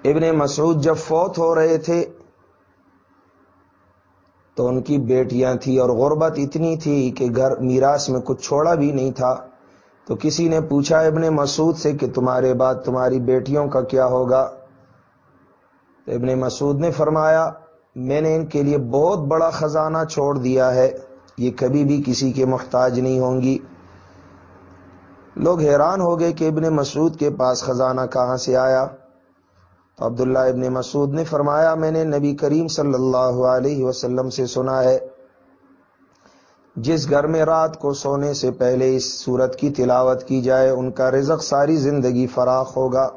ابن مسعود جب فوت ہو رہے تھے تو ان کی بیٹیاں تھیں اور غربت اتنی تھی کہ گھر میراث میں کچھ چھوڑا بھی نہیں تھا۔ تو کسی نے پوچھا ابن مسعود سے کہ تمہارے بعد تمہاری بیٹیوں کا کیا ہوگا؟ تو ابن مسعود نے فرمایا، میں نے ان کے لیے بہت بڑا خزانہ چھوڑ دیا ہے، یہ کبھی بھی کسی کے محتاج نہیں ہوں گی۔ لوگ حیران ہو گئے کہ ابن مسعود کے پاس خزانہ کہاں سے آیا۔ تو عبداللہ ابن مسعود نے فرمایا، میں نے نبی کریم صلی اللہ علیہ وسلم سے سنا ہے، جس گھر میں رات کو سونے سے پہلے اس صورت کی تلاوت کی جائے، ان کا رزق ساری زندگی فراخ ہوگا۔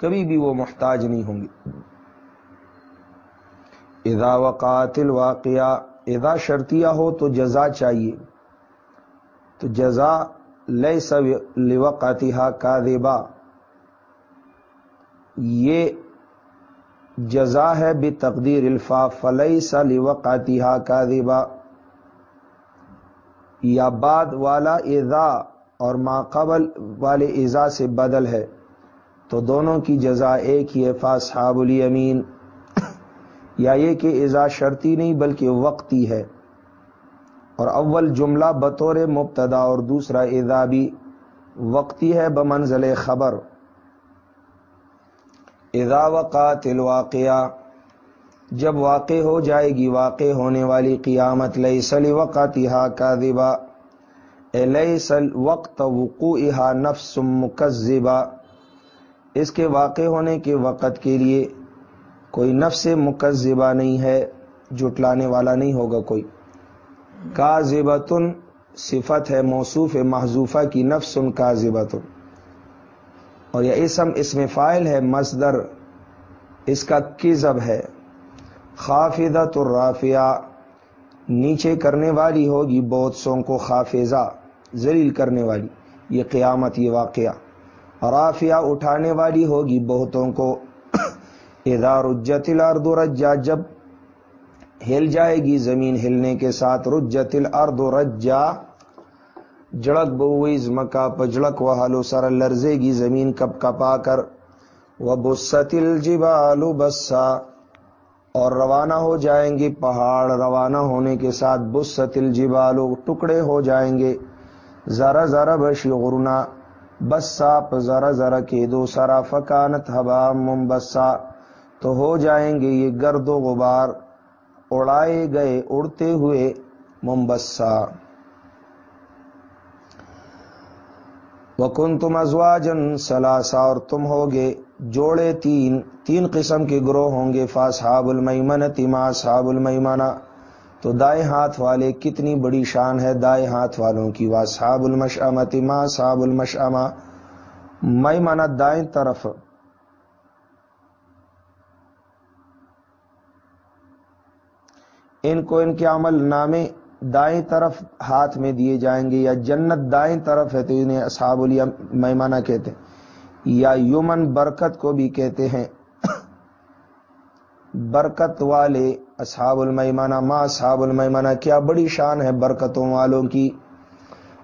کبھی بھی وہ محتاج نہیں ہوں گے۔ ادا وقات الواقعہ ادا شرطیہ ہو تو جزا چاہیے۔ تو جزا لیے سب لوقاتہ کا دیبا یہ جزا ہے بے تقدیر الفا فلئی سا لوقاتہ کا دیبا یا بعد والا ایزا اور ماقبل والے ایزا سے بدل ہے۔ تو دونوں کی جزا ایک ہی ہے، فاصحاب الیمین۔ یا یہ کہ ایزا شرطی نہیں بلکہ وقتی ہے۔ اور اول جملہ بطور مبتدا اور دوسرا ایزا بھی وقتی ہے بمنزل خبر۔ اذا وقات الواقعہ، جب واقع ہو جائے گی، واقع ہونے والی قیامت لئی سلی وقاتہ کا دبا لئی سل وقت وقوع نفس مکذبا۔ اس کے واقع ہونے کے وقت کے لیے کوئی نفس مکذبہ نہیں ہے، جٹلانے والا نہیں ہوگا کوئی۔ کا صفت ہے، موصوف محضوفہ کی نفس کا اور یہ اسم اس میں فائل ہے، مصدر۔ اس کا کزب ہے۔ خافدت الرافیہ نیچے کرنے والی ہوگی بہت سو کو خافضہ، ذلیل کرنے والی۔ یہ قیامت یہ واقعہ۔ رافیہ اٹھانے والی ہوگی بہتوں کو۔ اذا رجت الارض رجا، جب ہل جائے گی زمین ہلنے کے ساتھ، رجت الارض رجا۔ جڑک بوئیز مکا پجڑک و حلو سر لرزے گی زمین کپ کپا کر۔ وہ بست الجبال بسا، اور روانہ ہو جائیں گے پہاڑ۔ روانہ ہونے کے ساتھ بست الجبال، ٹکڑے ہو جائیں گے۔ ذرا ذرا بشی غرنا۔ بسا ذرا ذرا کے دو سرا فکانت ہبا ممبسا تو ہو جائیں گے یہ گرد و غبار۔ اڑائے گئے، اڑتے ہوئے ممبسا وکن تم ازواجن سلاسا اور تم ہوگے جوڑے تین۔ تین قسم کے گروہ ہوں گے، فاصحاب المیمن تما صحاب المیمانہ تو دائیں ہاتھ والے کتنی بڑی شان ہے دائیں ہاتھ والوں کی، وا صحاب المشامہ تما صحاب المشامہ۔ میمانہ دائیں طرف۔ ان کو ان کے عمل نامے دائیں طرف ہاتھ میں دیے جائیں گے یا جنت دائیں طرف ہے تو انہیں اصحاب میمانہ کہتے ہیں۔ یا یومن برکت کو بھی کہتے ہیں۔ برکت والے اصحاب المیمانہ ما اصحاب المیمانہ کیا بڑی شان ہے برکتوں والوں کی۔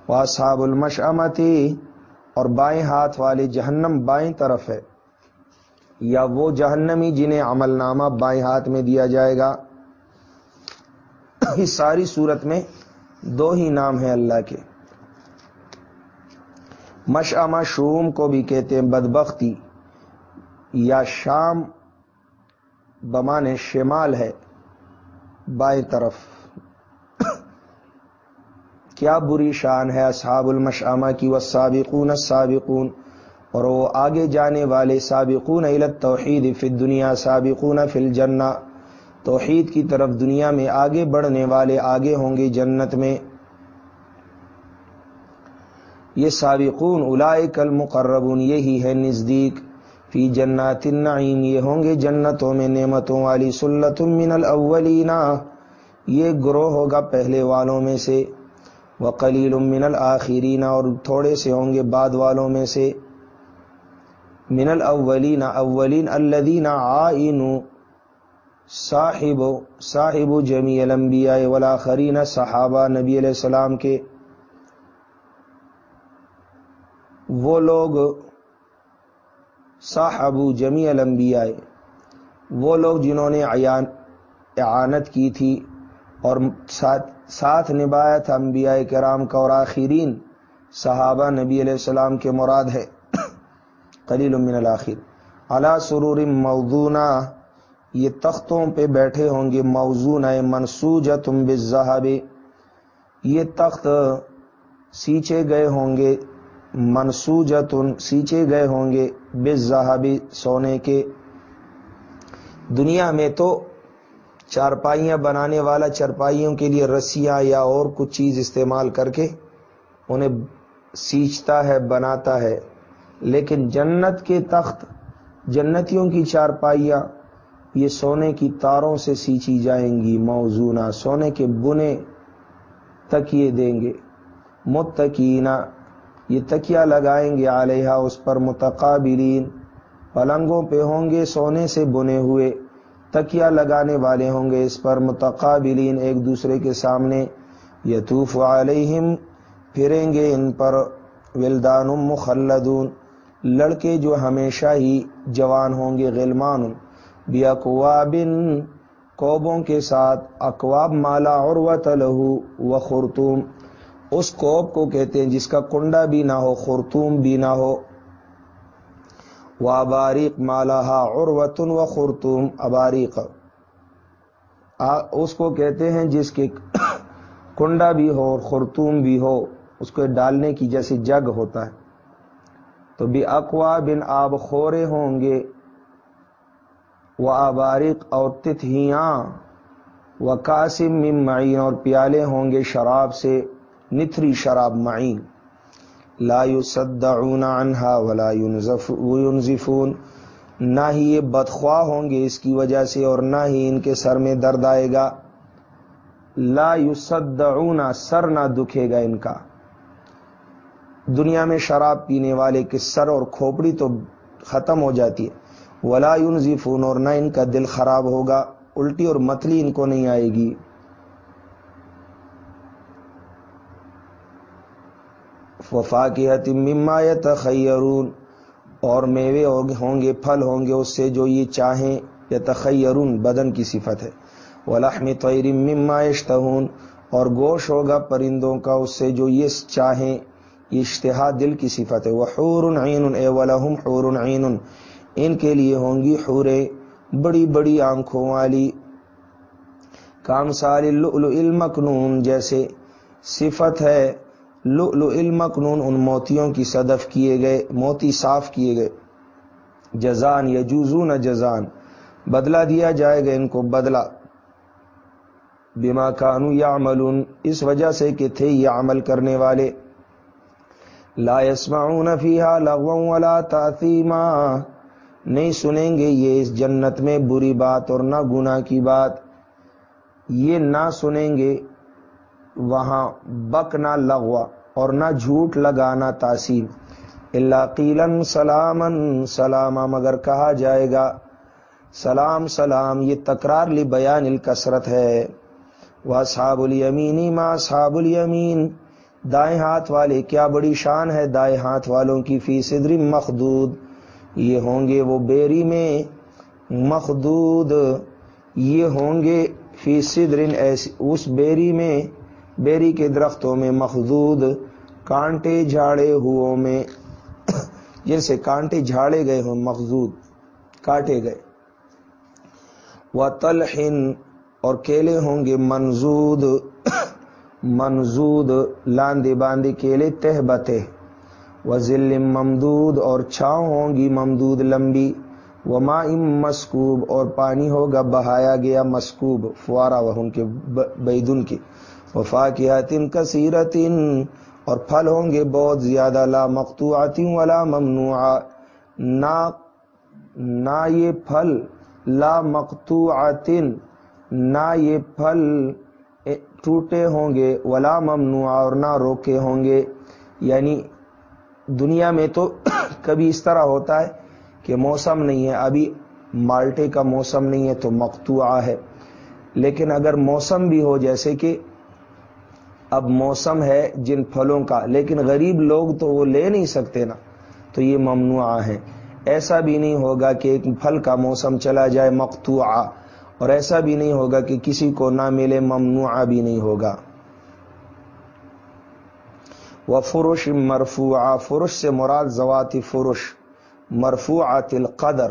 وہ اصحاب المشمتی اور بائیں ہاتھ والے جہنم بائیں طرف ہے۔ یا وہ جہنمی جنہیں عمل نامہ بائیں ہاتھ میں دیا جائے گا۔ اس ساری صورت میں دو ہی نام ہیں اللہ کے۔ مشعمہ شوم کو بھی کہتے ہیں بدبختی۔ یا شام بمان شمال ہے۔ بائیں طرف۔ کیا بری شان ہے اصحاب المشامہ کی وہ سابقون سابقون اور وہ آگے جانے والے سابقون علت توحید فی دنیا سابقون فی الجنہ۔ توحید کی طرف دنیا میں آگے بڑھنے والے آگے ہوں گے جنت میں۔ یہ سابقون الائے المقربون، یہی ہے نزدیک۔ فی جنات النعیم، یہ ہوں گے جنتوں میں نعمتوں والی سلت من الاولین۔ یہ گروہ ہوگا پہلے والوں میں سے، وقلیل من الاخرین، اور تھوڑے سے ہوں گے بعد والوں میں سے۔ من الاولین، اولین الذین عائنوا صاحب صاحب جمی الانبیاء والآخرین، صحابہ نبی علیہ السلام کے۔ وہ لوگ صاحب جمی الانبیاء۔ وہ لوگ جنہوں نے اعانت کی تھی اور ساتھ ساتھ نبایا تھا انبیاء کرام کا اور آخرین صحابہ نبی علیہ السلام کے مراد ہے۔ قلیل من الاخر۔ علا سرور موضونہ یہ تختوں پہ بیٹھے ہوں گے۔ موزون ہے منسوج تم یہ تخت سیچے گئے ہوں گے۔ منسوج سیچے گئے ہوں گے۔ بے سونے کے۔ دنیا میں تو چارپائیاں بنانے والا چارپائیوں کے لیے رسیاں یا اور کچھ چیز استعمال کر کے انہیں سینچتا ہے، بناتا ہے۔ لیکن جنت کے تخت، جنتیوں کی چارپائیاں یہ سونے کی تاروں سے سینچی جائیں گی۔ موزونہ، سونے کے بنے تکیے دیں گے۔ متقینہ یہ تکیا لگائیں گے علیہ اس پر متقابلین۔ پلنگوں پہ ہوں گے سونے سے بنے ہوئے۔ تکیا لگانے والے ہوں گے اس پر متقابلین ایک دوسرے کے سامنے۔ یتوف علیہم، پھریں گے ان پر۔ ولدان مخلدون، لڑکے جو ہمیشہ ہی جوان ہوں گے، غلمان۔ بھی اقوابن کوبوں کے ساتھ، اقواب مالا اور و تلہو و خرطوم۔ اس کوب کو کہتے ہیں جس کا کنڈا بھی نہ ہو، خرطوم بھی نہ ہو۔ وہ اباریک مالا اور وطن و خرطوم اباریک اس کو کہتے ہیں جس کے کنڈا بھی ہو اور خرطوم بھی ہو، اس کو ڈالنے کی جیسے جگ ہوتا ہے۔ تو بھی اقوا بن آب خورے ہوں گے۔ وہ ابارک اور تتھیاں۔ و قاسم معین اور پیالے ہوں گے شراب سے۔ نتری شراب معین۔ لا يصدعون عنها ولا ينزفون نہ ہی یہ بدخواہ ہوں گے اس کی وجہ سے اور نہ ہی ان کے سر میں درد آئے گا۔ لا يصدعون سر نہ دکھے گا ان کا۔ دنیا میں شراب پینے والے کے سر اور کھوپڑی تو ختم ہو جاتی ہے۔ ولا ينزفون اور نہ ان کا دل خراب ہوگا۔ الٹی اور متلی ان کو نہیں آئے گی۔ وفا کی حتم مما تخیرون اور میوے ہوں گے پھل ہوں گے، اس سے جو یہ چاہیں یا تخیرون بدن کی صفت ہے۔ ولحم طیر مما اشتہون اور گوش ہوگا پرندوں کا، اس سے جو یہ چاہیں، یہ اشتہا دل کی صفت ہے۔ وہ حور عین، اے ولہم حور عین۔ ان کے لیے ہوں گی حوریں بڑی بڑی آنکھوں والی۔ کام سال المکنون جیسے صفت ہے۔ لؤلؤ المکنون ان موتیوں کی صدف کیے گئے، موتی صاف کیے گئے۔ جزان، یجوزون جزان۔ بدلہ دیا جائے گا ان کو، بدلہ۔ بما کانو یعملون، اس وجہ سے کہ تھے یہ عمل کرنے والے۔ لا يسمعون فيها لغوا ولا تاثیما نہیں سنیں گے یہ اس جنت میں بری بات اور نہ گناہ کی بات۔ یہ نہ سنیں گے، وہاں بک نہ لغوا۔ اور نہ جھوٹ لگانا تاثیر۔ اللہ قیلن سلامن سلامہ مگر کہا جائے گا۔ سلام سلام، یہ تکرار لی بیان الکسرت ہے۔ وہ صحاب الیمینی ماں صحاب الیمین۔ دائیں ہاتھ والے، کیا بڑی شان ہے دائیں ہاتھ والوں کی فی صدر مخدود۔ یہ ہوں گے وہ بیری میں مخدود۔ یہ ہوں گے فی صدر ایسی اس بیری میں، بیری کے درختوں میں مخدود۔ کانٹے جھاڑے ہو میں، جن سے کانٹے جھاڑے گئے ہوں مخدود کاٹے گئے۔ وہ تلحن اور کیلے ہوں گے منزود منزود لاندے باندے کیلے تہ بتے۔ وہ ذل ممدود اور چھاؤں ہوں گی ممدود لمبی۔ وہ ما مسکوب اور پانی ہوگا بہایا گیا مسکوب، فوارا وہ ان کے بیدن کے۔ وفا کیاتن کثیرتن اور پھل ہوں گے بہت زیادہ لا مقتوعات ولا ممنوع نہ نہ یہ پھل لا مقتوعات نہ یہ پھل ٹوٹے ہوں گے ولا ممنوع اور نہ روکے ہوں گے۔ یعنی دنیا میں تو کبھی اس طرح ہوتا ہے کہ موسم نہیں ہے، ابھی مالٹے کا موسم نہیں ہے تو مقتوعہ ہے۔ لیکن اگر موسم بھی ہو، جیسے کہ اب موسم ہے جن پھلوں کا، لیکن غریب لوگ تو وہ لے نہیں سکتے نا۔ تو یہ ممنوع ہے ایسا بھی نہیں ہوگا کہ ایک پھل کا موسم چلا جائے مقتوع اور ایسا بھی نہیں ہوگا کہ کسی کو نہ ملے ممنوع بھی نہیں ہوگا۔ وہ فرش مرفوع فرش سے مراد زواتی فرش، مرفوعات القدر۔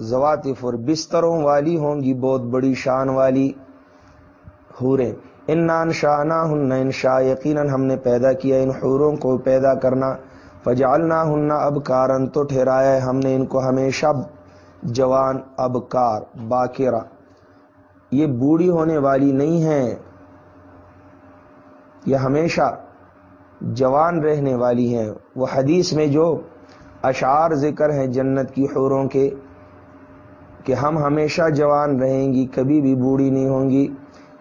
زواتی فر بستروں والی ہوں گی، بہت بڑی شان والی ہورے ان نان شاہ ہن ان شاہ یقیناً ہم نے پیدا کیا ان حوروں کو پیدا کرنا۔ فجالنا ہننا اب کارن تو ٹھہرایا ہے ہم نے ان کو ہمیشہ جوان اب کار باقیرہ یہ بوڑھی ہونے والی نہیں ہے، یہ ہمیشہ جوان رہنے والی ہیں وہ حدیث میں جو اشعار ذکر ہیں جنت کی حوروں کے، کہ ہم ہمیشہ جوان رہیں گی، کبھی بھی بوڑھی نہیں ہوں گی۔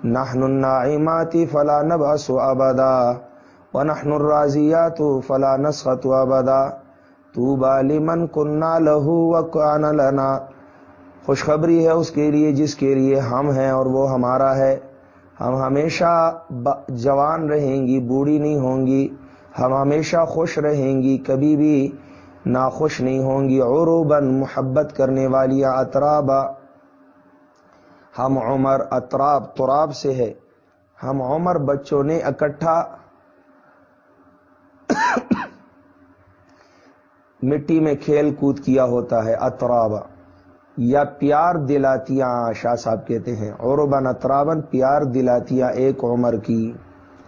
نحن الناعمات فلا نبعث ابدا ونحن الرازیات فلا نسخط ابدا طوبى لمن كنا له وكان لنا. خوشخبری ہے اس کے لیے جس کے لیے ہم ہیں اور وہ ہمارا ہے. ہم ہمیشہ جوان رہیں گی، بوڑھی نہیں ہوں گی. ہم ہمیشہ خوش رہیں گی، کبھی بھی ناخوش نہیں ہوں گی. عروبن محبت کرنے والی اطرابا ہم عمر اطراب، تراب سے ہے۔ ہم عمر بچوں نے اکٹھا مٹی میں کھیل کود کیا ہوتا ہے اطرابا یا پیار دلاتیاں شاہ صاحب کہتے ہیں۔ عربن اطرابن پیار دلاتیاں ایک عمر کی۔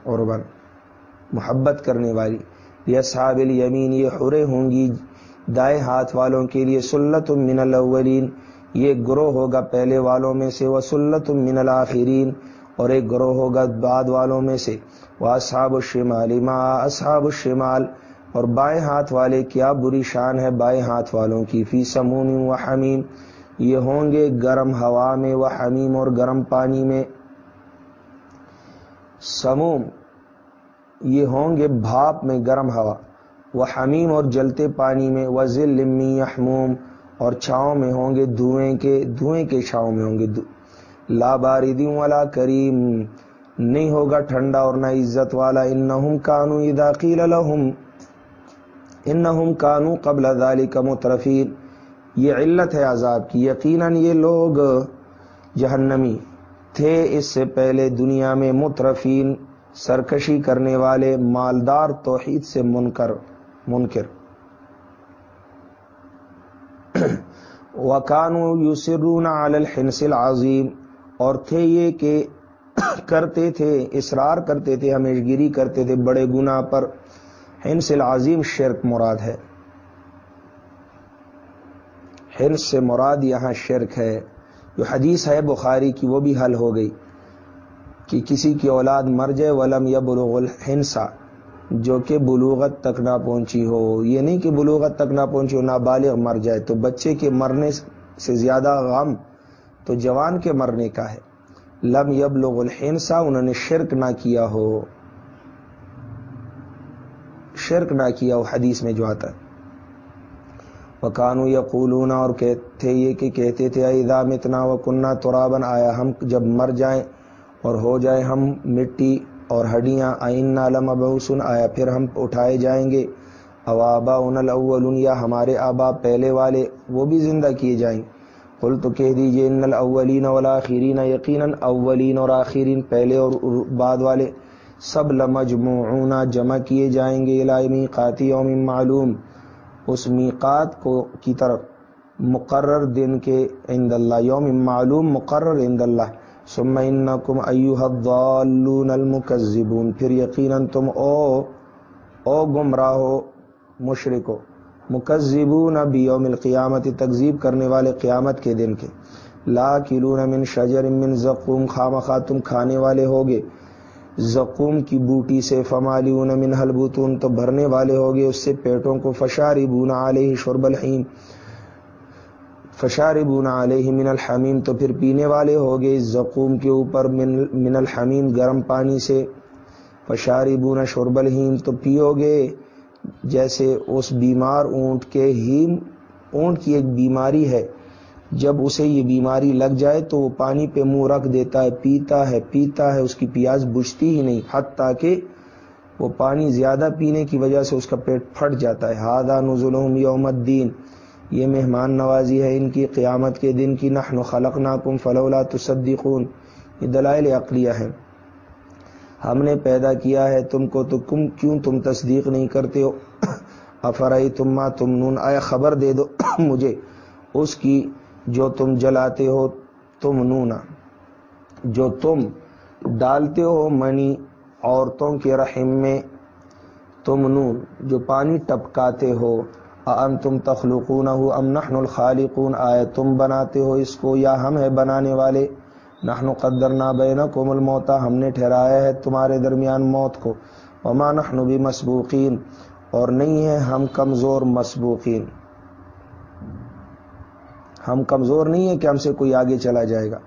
عربن محبت کرنے والی۔ یہ صحاب الیمین، یہ حرے ہوں گی۔ دائیں ہاتھ والوں کے لیے سلت من الاولین۔ یہ گروہ ہوگا پہلے والوں میں سے وہ سلت من الاخرین اور ایک گروہ ہوگا بعد والوں میں سے۔ وہ اصحاب الشمال، ما اصحاب الشمال، اور بائیں ہاتھ والے کیا بری شان ہے بائیں ہاتھ والوں کی۔ فی سموم و حمیم، یہ ہوں گے گرم ہوا میں وہ حمیم اور گرم پانی میں۔ سموم، یہ ہوں گے بھاپ میں گرم ہوا وہ حمیم اور جلتے پانی میں۔ وہ ذلمی یحموم اور چھاؤں میں ہوں گے دھوئیں کے دھوئیں کے چھاؤں میں ہوں گے لا باردی والا کریم۔ نہیں ہوگا ٹھنڈا اور نہ عزت والا۔ ان کانو اذا قیل لهم انہم کانو قبل ذلك مترفین۔ یہ علت ہے عذاب کی۔ یقیناً یہ لوگ جہنمی تھے۔ اس سے پہلے دنیا میں مترفین، سرکشی کرنے والے، مالدار توحید سے منکر منکر۔ وکانو یوسرون علی الحنس العظیم اور تھے یہ کہ کرتے تھے، اصرار کرتے تھے، ہمیشگیری کرتے تھے بڑے گناہ پر۔ حنس العظیم شرک مراد ہے۔ حرص سے مراد یہاں شرک ہے۔ جو حدیث ہے بخاری کی وہ بھی حل ہو گئی کہ کسی کی اولاد مر جائے، ولم یا بلوغ الحنسا جو کہ بلوغت تک نہ پہنچی ہو۔ یہ نہیں کہ بلوغت تک نہ پہنچی ہو، نابالغ مر جائے۔ تو بچے کے مرنے سے زیادہ غم تو جوان کے مرنے کا ہے۔ لم یب لوگ الحنسا انہوں نے شرک نہ کیا ہو۔ شرک نہ کیا ہو، حدیث میں جو آتا ہے۔ وکانو یا اور کہتے یہ کہ کہتے تھے ادا متنا و کنہ ترابن آیا، ہم جب مر جائیں اور ہو جائیں ہم مٹی اور ہڈیاں آئین نالم ابوسن آیا پھر ہم اٹھائے جائیں گے۔ اوابا ان الاولون، یا ہمارے آبا پہلے والے، وہ بھی زندہ کیے جائیں۔ قل تو کہہ دیجیے، ان الاولین والآخرین یقیناً اولین اور آخرین، پہلے اور بعد والے۔ سب لمجموعون، جمع کیے جائیں گے الائمی قاتی یوم معلوم۔ اس میقات کو کی طرف، مقرر دن کے عند اللہ، یوم معلوم، مقرر عند اللہ۔ ثم انکم ایوہ الضالون المکذبون پھر یقیناً تم او او گمراہو، مشرکو، مکذبون بیوم القیامت، تکذیب کرنے والے قیامت کے دن کے. لا کلون من شجر من زقوم، خامخا تم کھانے والے ہوگے. زقوم کی بوٹی سے فمالی من حلبوتون، تو بھرنے والے ہوگے، اس سے پیٹوں کو فشاری بونا علیہ شرب الحیم فشاری بونا علیہ من الحمیم، تو پھر پینے والے ہو گئے زقوم کے اوپر من من الحمیم گرم پانی سے۔ فشاری بونا شرب الحیم تو پیو گے۔ جیسے اس بیمار اونٹ کے ہیم، اونٹ کی ایک بیماری ہے۔ جب اسے یہ بیماری لگ جائے تو وہ پانی پہ منہ رکھ دیتا ہے، پیتا ہے پیتا ہے، اس کی پیاز بجھتی ہی نہیں۔ حد تاکہ وہ پانی زیادہ پینے کی وجہ سے اس کا پیٹ پھٹ جاتا ہے۔ ہادہ نزلہم یوم الدین۔ یہ مہمان نوازی ہے، ان کی قیامت کے دن کی نحن خلقناکم فلولا تصدقون یہ دلائل عقلیہ ہے ہم نے پیدا کیا ہے تم کو تو کم کیوں تم تصدیق نہیں کرتے ہو؟ افرائی تم تم نون آیا خبر دے دو مجھے۔ اس کی جو تم جلاتے ہو تم نونا جو تم ڈالتے ہو منی عورتوں کے رحم میں تم نون جو پانی ٹپکاتے ہو ام تم تخلقون ہو ام نحن الخالقون؟ آئے تم بناتے ہو اس کو یا ہم ہے بنانے والے؟ نحن قدرنا بینکم الموتا ہم نے ٹھہرایا ہے تمہارے درمیان موت کو۔ وما نحن بمسبوقین اور نہیں ہے ہم کمزور مسبوقین۔ ہم کمزور نہیں ہیں کہ ہم سے کوئی آگے چلا جائے گا۔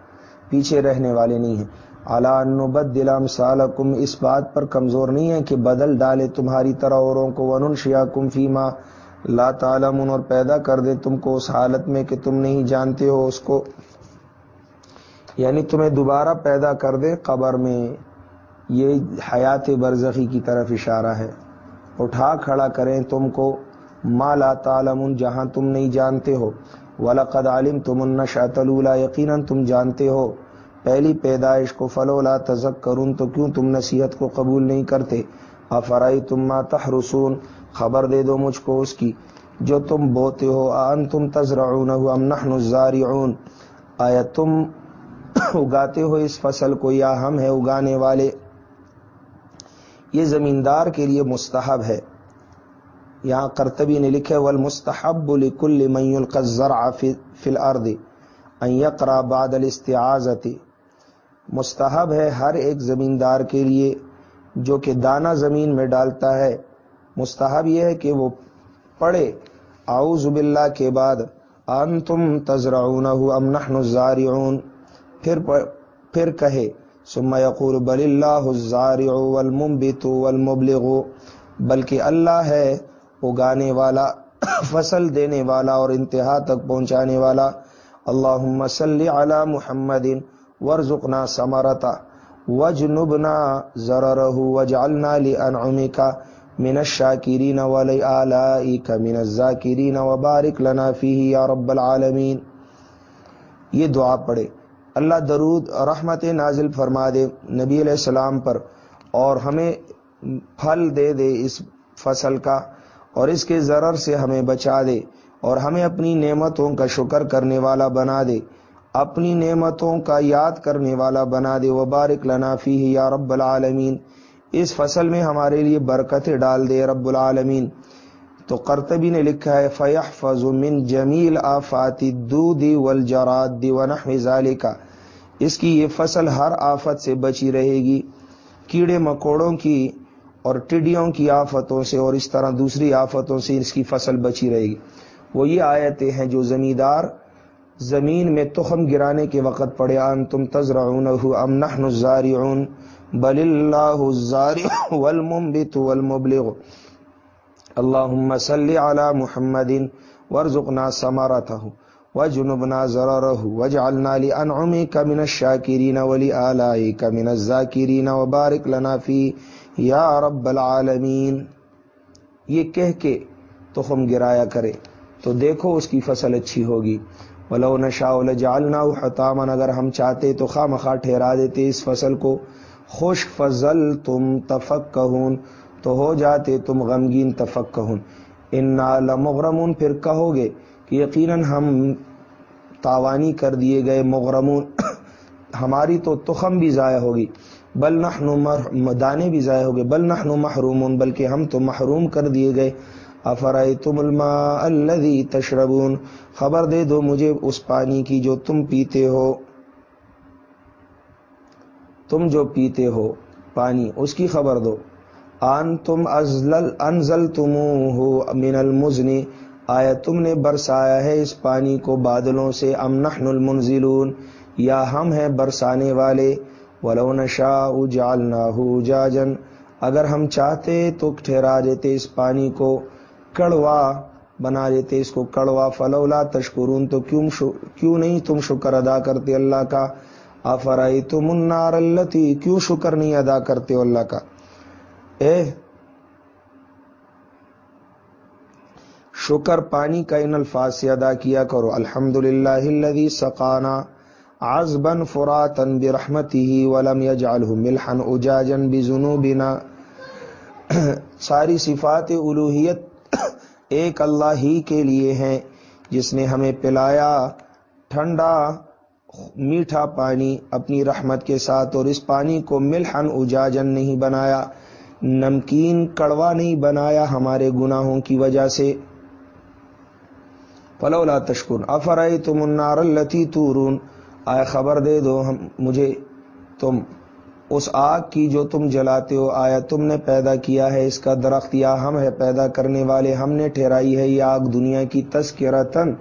پیچھے رہنے والے نہیں ہیں۔ اعلیٰ نبت دلام سالکم اس بات پر کمزور نہیں ہے کہ بدل ڈالے تمہاری طرح اوروں کو۔ ون شیا کم فیما لا تعالم اور پیدا کر دے تم کو اس حالت میں کہ تم نہیں جانتے ہو اس کو۔ یعنی تمہیں دوبارہ پیدا کر دے قبر میں۔ یہ حیات برزخی کی طرف اشارہ ہے۔ اٹھا کھڑا کریں تم کو ما لا تعلم جہاں تم نہیں جانتے ہو۔ ولاقد عالم تم النشاۃ اللہ یقیناً تم جانتے ہو۔ پہلی پیدائش کو فلولا تزک کروں تو کیوں تم نصیحت کو قبول نہیں کرتے؟ افرائی تم ما تحرسون؟ خبر دے دو مجھ کو اس کی۔ جو تم بوتے ہو ان تم تزرعون ام نحن الزارعون۔ آیا تم اگاتے ہو اس فصل کو یا ہم ہے اگانے والے؟ یہ زمیندار کے لیے مستحب ہے۔ یہاں کرتبی نے لکھے والمستحب لکل من یلقى الزرع فی الارض ان یقرا بعد الاستعاذت مستحب ہے ہر ایک زمیندار کے لیے جو کہ دانہ زمین میں ڈالتا ہے۔ مستحب یہ ہے کہ وہ پڑھے، اعوذ باللہ کے بعد، انتم تزرعونہ ام نحن الزارعون، پھر پھر کہے، ثم یقول بل اللہ الزارع والمنبت والمبلغ، بلکہ اللہ ہے اگانے والا، فصل دینے والا اور انتہا تک پہنچانے والا۔ اللہم صلی علی محمد ورزقنا ثمرتا وجنبنا ضررہ، وجعلنا لانعمک من الشاکرین ولی من الزاکرین وبارک لنا فیہ یا رب العالمین۔ یہ دعا پڑھے۔ اللہ درود رحمت نازل فرما دے نبی علیہ السلام پر اور ہمیں پھل دے دے اس فصل کا اور اس کے ضرر سے ہمیں بچا دے اور ہمیں اپنی نعمتوں کا شکر کرنے والا بنا دے۔ اپنی نعمتوں کا یاد کرنے والا بنا دے۔ وبارک لنا فی یا رب العالمین۔ اس فصل میں ہمارے لیے برکتیں ڈال دے رب العالمین۔ تو کرتبی نے لکھا ہے فیح فض من جمیل آفاتی دودی والجراد ونحو ذالکا اس کی یہ فصل ہر آفت سے بچی رہے گی۔ کیڑے مکوڑوں کی اور ٹڈیوں کی آفتوں سے اور اس طرح دوسری آفتوں سے اس کی فصل بچی رہے گی۔ وہ یہ آیتیں ہیں جو زمیندار زمین میں تخم گرانے کے وقت پڑے ان تم تزرعونه ام نحن الزارعون۔ بل اللہ الزارع والمنبت والمبلغ. اللهم صل على محمد وارزقنا ثمرته وجنبنا ضرره واجعلنا لانعمك من الشاكرين ولآلائك من الذاكرين وبارك لنا فيه یا رب العالمین. یہ کہہ کے تخم گرایا کرے تو دیکھو اس کی فصل اچھی ہوگی. ولو نشاء لجعلنا حتامن اگر ہم چاہتے تو خواہ مخواہ ٹھہرا دیتے اس فصل کو. خوش فضل تم تفک تو ہو جاتے تم غمگین تفک ان لمغرمون، پھر کہو گے کہ یقیناً ہم تاوانی کر دیے گئے مغرمون۔ ہماری تو تخم بھی ضائع ہوگی۔ بل نحن دانے بھی ضائع ہو گئے بل نحن محروم بلکہ ہم تو محروم کر دیے گئے۔ افرائی تم الماء الذي تشربون؟ خبر دے دو مجھے اس پانی کی جو تم پیتے ہو۔ تم جو پیتے ہو، پانی، اس کی خبر دو۔ آن تم ازل انزل تم ہو من المزنی آیا تم نے برسایا ہے اس پانی کو بادلوں سے؟ ام نحن المنزلون۔ یا ہم ہیں برسانے والے۔ ولو نشاء جعلناه جاجن۔ اگر ہم چاہتے تو ٹھہرا دیتے اس پانی کو۔ کڑوا بنا دیتے اس کو کڑوا۔ فلولا تشکرون تو کیوں کیوں نہیں تم شکر ادا کرتے اللہ کا؟ افرائی تم النار التی کیوں شکر نہیں ادا کرتے اللہ کا؟ اے شکر پانی کا ان الفاظ سے ادا کیا کرو۔ الحمد للہ سقانا عزبن فراتن برحمته ولم يجعله ملحا اجاجا بذنوبنا۔ ساری صفات الوہیت ایک اللہ ہی کے لیے ہیں جس نے ہمیں پلایا، ٹھنڈا میٹھا پانی اپنی رحمت کے ساتھ اور اس پانی کو ملحن اجاجن نہیں بنایا۔ نمکین کڑوا نہیں بنایا ہمارے گناہوں کی وجہ سے۔ فلولا تشکر افرائی تم النار التی تورون۔ آئے خبر دے دو ہم، مجھے تم۔ اس آگ کی جو تم جلاتے ہو، آیا تم نے پیدا کیا ہے، اس کا درخت یا ہم ہے، پیدا کرنے والے ہم نے ٹھہرائی ہے، یہ آگ دنیا کی تسکرتن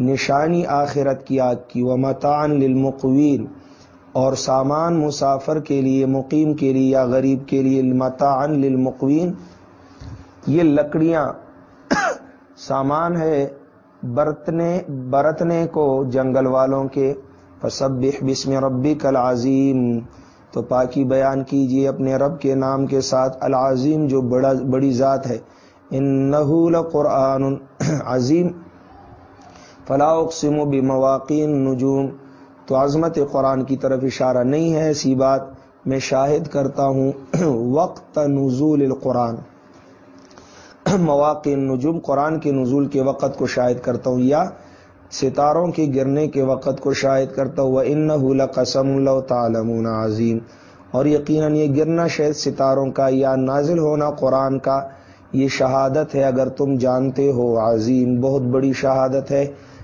نشانی آخرت کی آگ کی وہ متان للمقوین، اور سامان مسافر کے لیے، مقیم کے لیے یا غریب کے لیے متان للمقوین۔ یہ لکڑیاں سامان ہے برتنے برتنے کو جنگل والوں کے۔ فسب بسم ربی کل عظیم تو پاکی بیان کیجیے اپنے رب کے نام کے ساتھ، العظیم جو بڑا، بڑی ذات ہے۔ ان نحول قرآن عظیم۔ فلاح اقسم و بمواقع نجوم تو عظمت قرآن کی طرف اشارہ نہیں ہے، ایسی بات میں شاہد کرتا ہوں۔ وقت نزول القرآن۔ مواقع نجوم قرآن کے نزول کے وقت کو شاہد کرتا ہوں یا ستاروں کے گرنے کے وقت کو شاہد کرتا ہوا ان قسم اللہ تعالم عظیم اور یقیناً یہ گرنا شاید ستاروں کا یا نازل ہونا قرآن کا یہ شہادت ہے، اگر تم جانتے ہو۔ عظیم، بہت بڑی شہادت ہے۔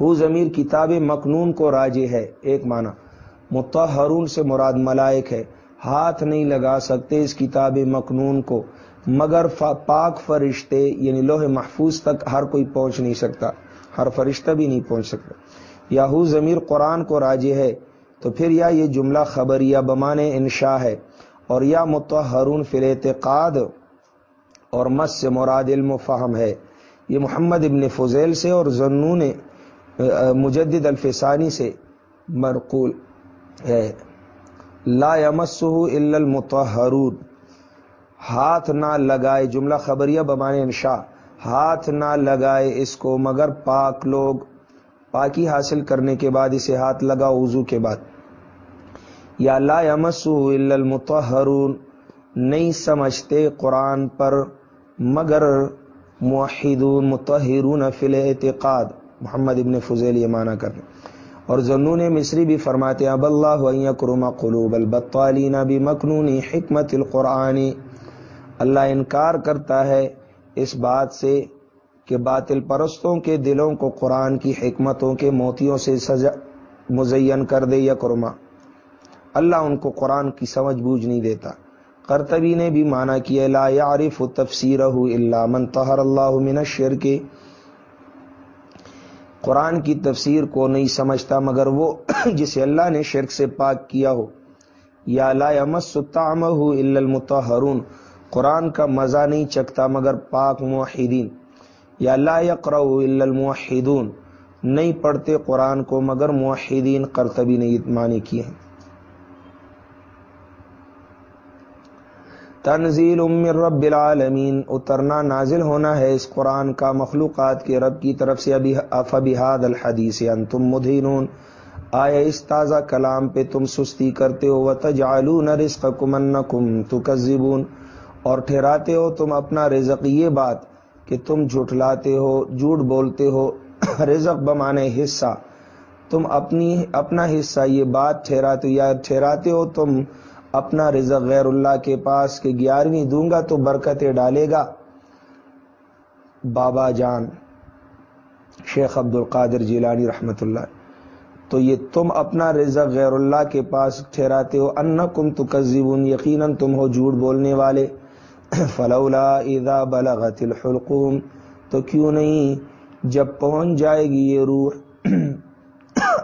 ہو ضمیر کتاب مکنون کو راجے ہے۔ ایک معنی متحرون سے مراد ملائک ہے۔ ہاتھ نہیں لگا سکتے اس کتاب مکنون کو، مگر پاک فرشتے یعنی لوہ محفوظ تک ہر کوئی پہنچ نہیں سکتا۔ ہر فرشتہ بھی نہیں پہنچ سکتا۔ یاہو ضمیر قرآن کو راجے ہے، تو پھر یا یہ جملہ خبر یا بمان انشا ہے، اور یا متحرون فل اعتقاد اور مس سے مراد علم و فہم ہے۔ یہ محمد ابن فضیل سے اور ضنون مجدد الفسانی سے مرقول ہے۔ لا یمس الا المتحرون ہاتھ نہ لگائے، جملہ خبریہ بمان انشا ہاتھ نہ لگائے اس کو، مگر پاک لوگ پاکی حاصل کرنے کے بعد اسے ہاتھ لگا وضو کے بعد۔ یا لا الا المتحرون نہیں سمجھتے قرآن پر، مگر موحدون متحرون فل اعتقاد محمد ابن فضیل یہ معنی کرنے اور ضنون مصری بھی فرماتے اب اللہ کرما قلوب البطالین بمکنونی حکمت القرآنی اللہ انکار کرتا ہے اس بات سے کہ باطل پرستوں کے دلوں کو قرآن کی حکمتوں کے موتیوں سے سزا مزین کر دے یا کرما۔ اللہ ان کو قرآن کی سمجھ بوجھ نہیں دیتا۔ کرتبی نے بھی مانا کیا لا یعرف تفسیر اللہ من تہر اللہ من شر کے قرآن کی تفسیر کو نہیں سمجھتا، مگر وہ جسے اللہ نے شرک سے پاک کیا ہو۔ یا لا یمس الا المتحرون قرآن کا مزہ نہیں چکتا، مگر پاک موحدین۔ یا لا یقرأ الا الموحدون۔ نہیں پڑھتے قرآن کو، مگر موحدین کرتبی نے معنی کیے ہیں۔ تنزیل ام رب العالمین، اترنا نازل ہونا ہے اس قرآن کا مخلوقات کے رب کی طرف سے، ابھی الحدیث انتم مدینون آئے اس تازہ کلام پہ تم سستی کرتے ہو، وتجعلون رزقکم انکم تکذبون۔ اور ٹھہراتے ہو تم اپنا رزق، یہ بات کہ تم جھٹلاتے ہو، جھوٹ بولتے ہو، رزق بمانے حصہ۔ تم اپنی اپنا حصہ، یہ بات ٹھہراتے یا ٹھہراتے ہو تم اپنا رزق غیر اللہ کے پاس کہ گیارہویں دوں گا تو برکتیں ڈالے گا۔ بابا جان، شیخ عبد القادر جیلانی رحمت اللہ، تو یہ تم اپنا رزق غیر اللہ کے پاس ٹھہراتے ہو۔ ان کم تو یقیناً تم ہو جھوٹ بولنے والے۔ فلولا اذا بلغت الحلقوم، تو کیوں نہیں؟ جب پہنچ جائے گی یہ روح،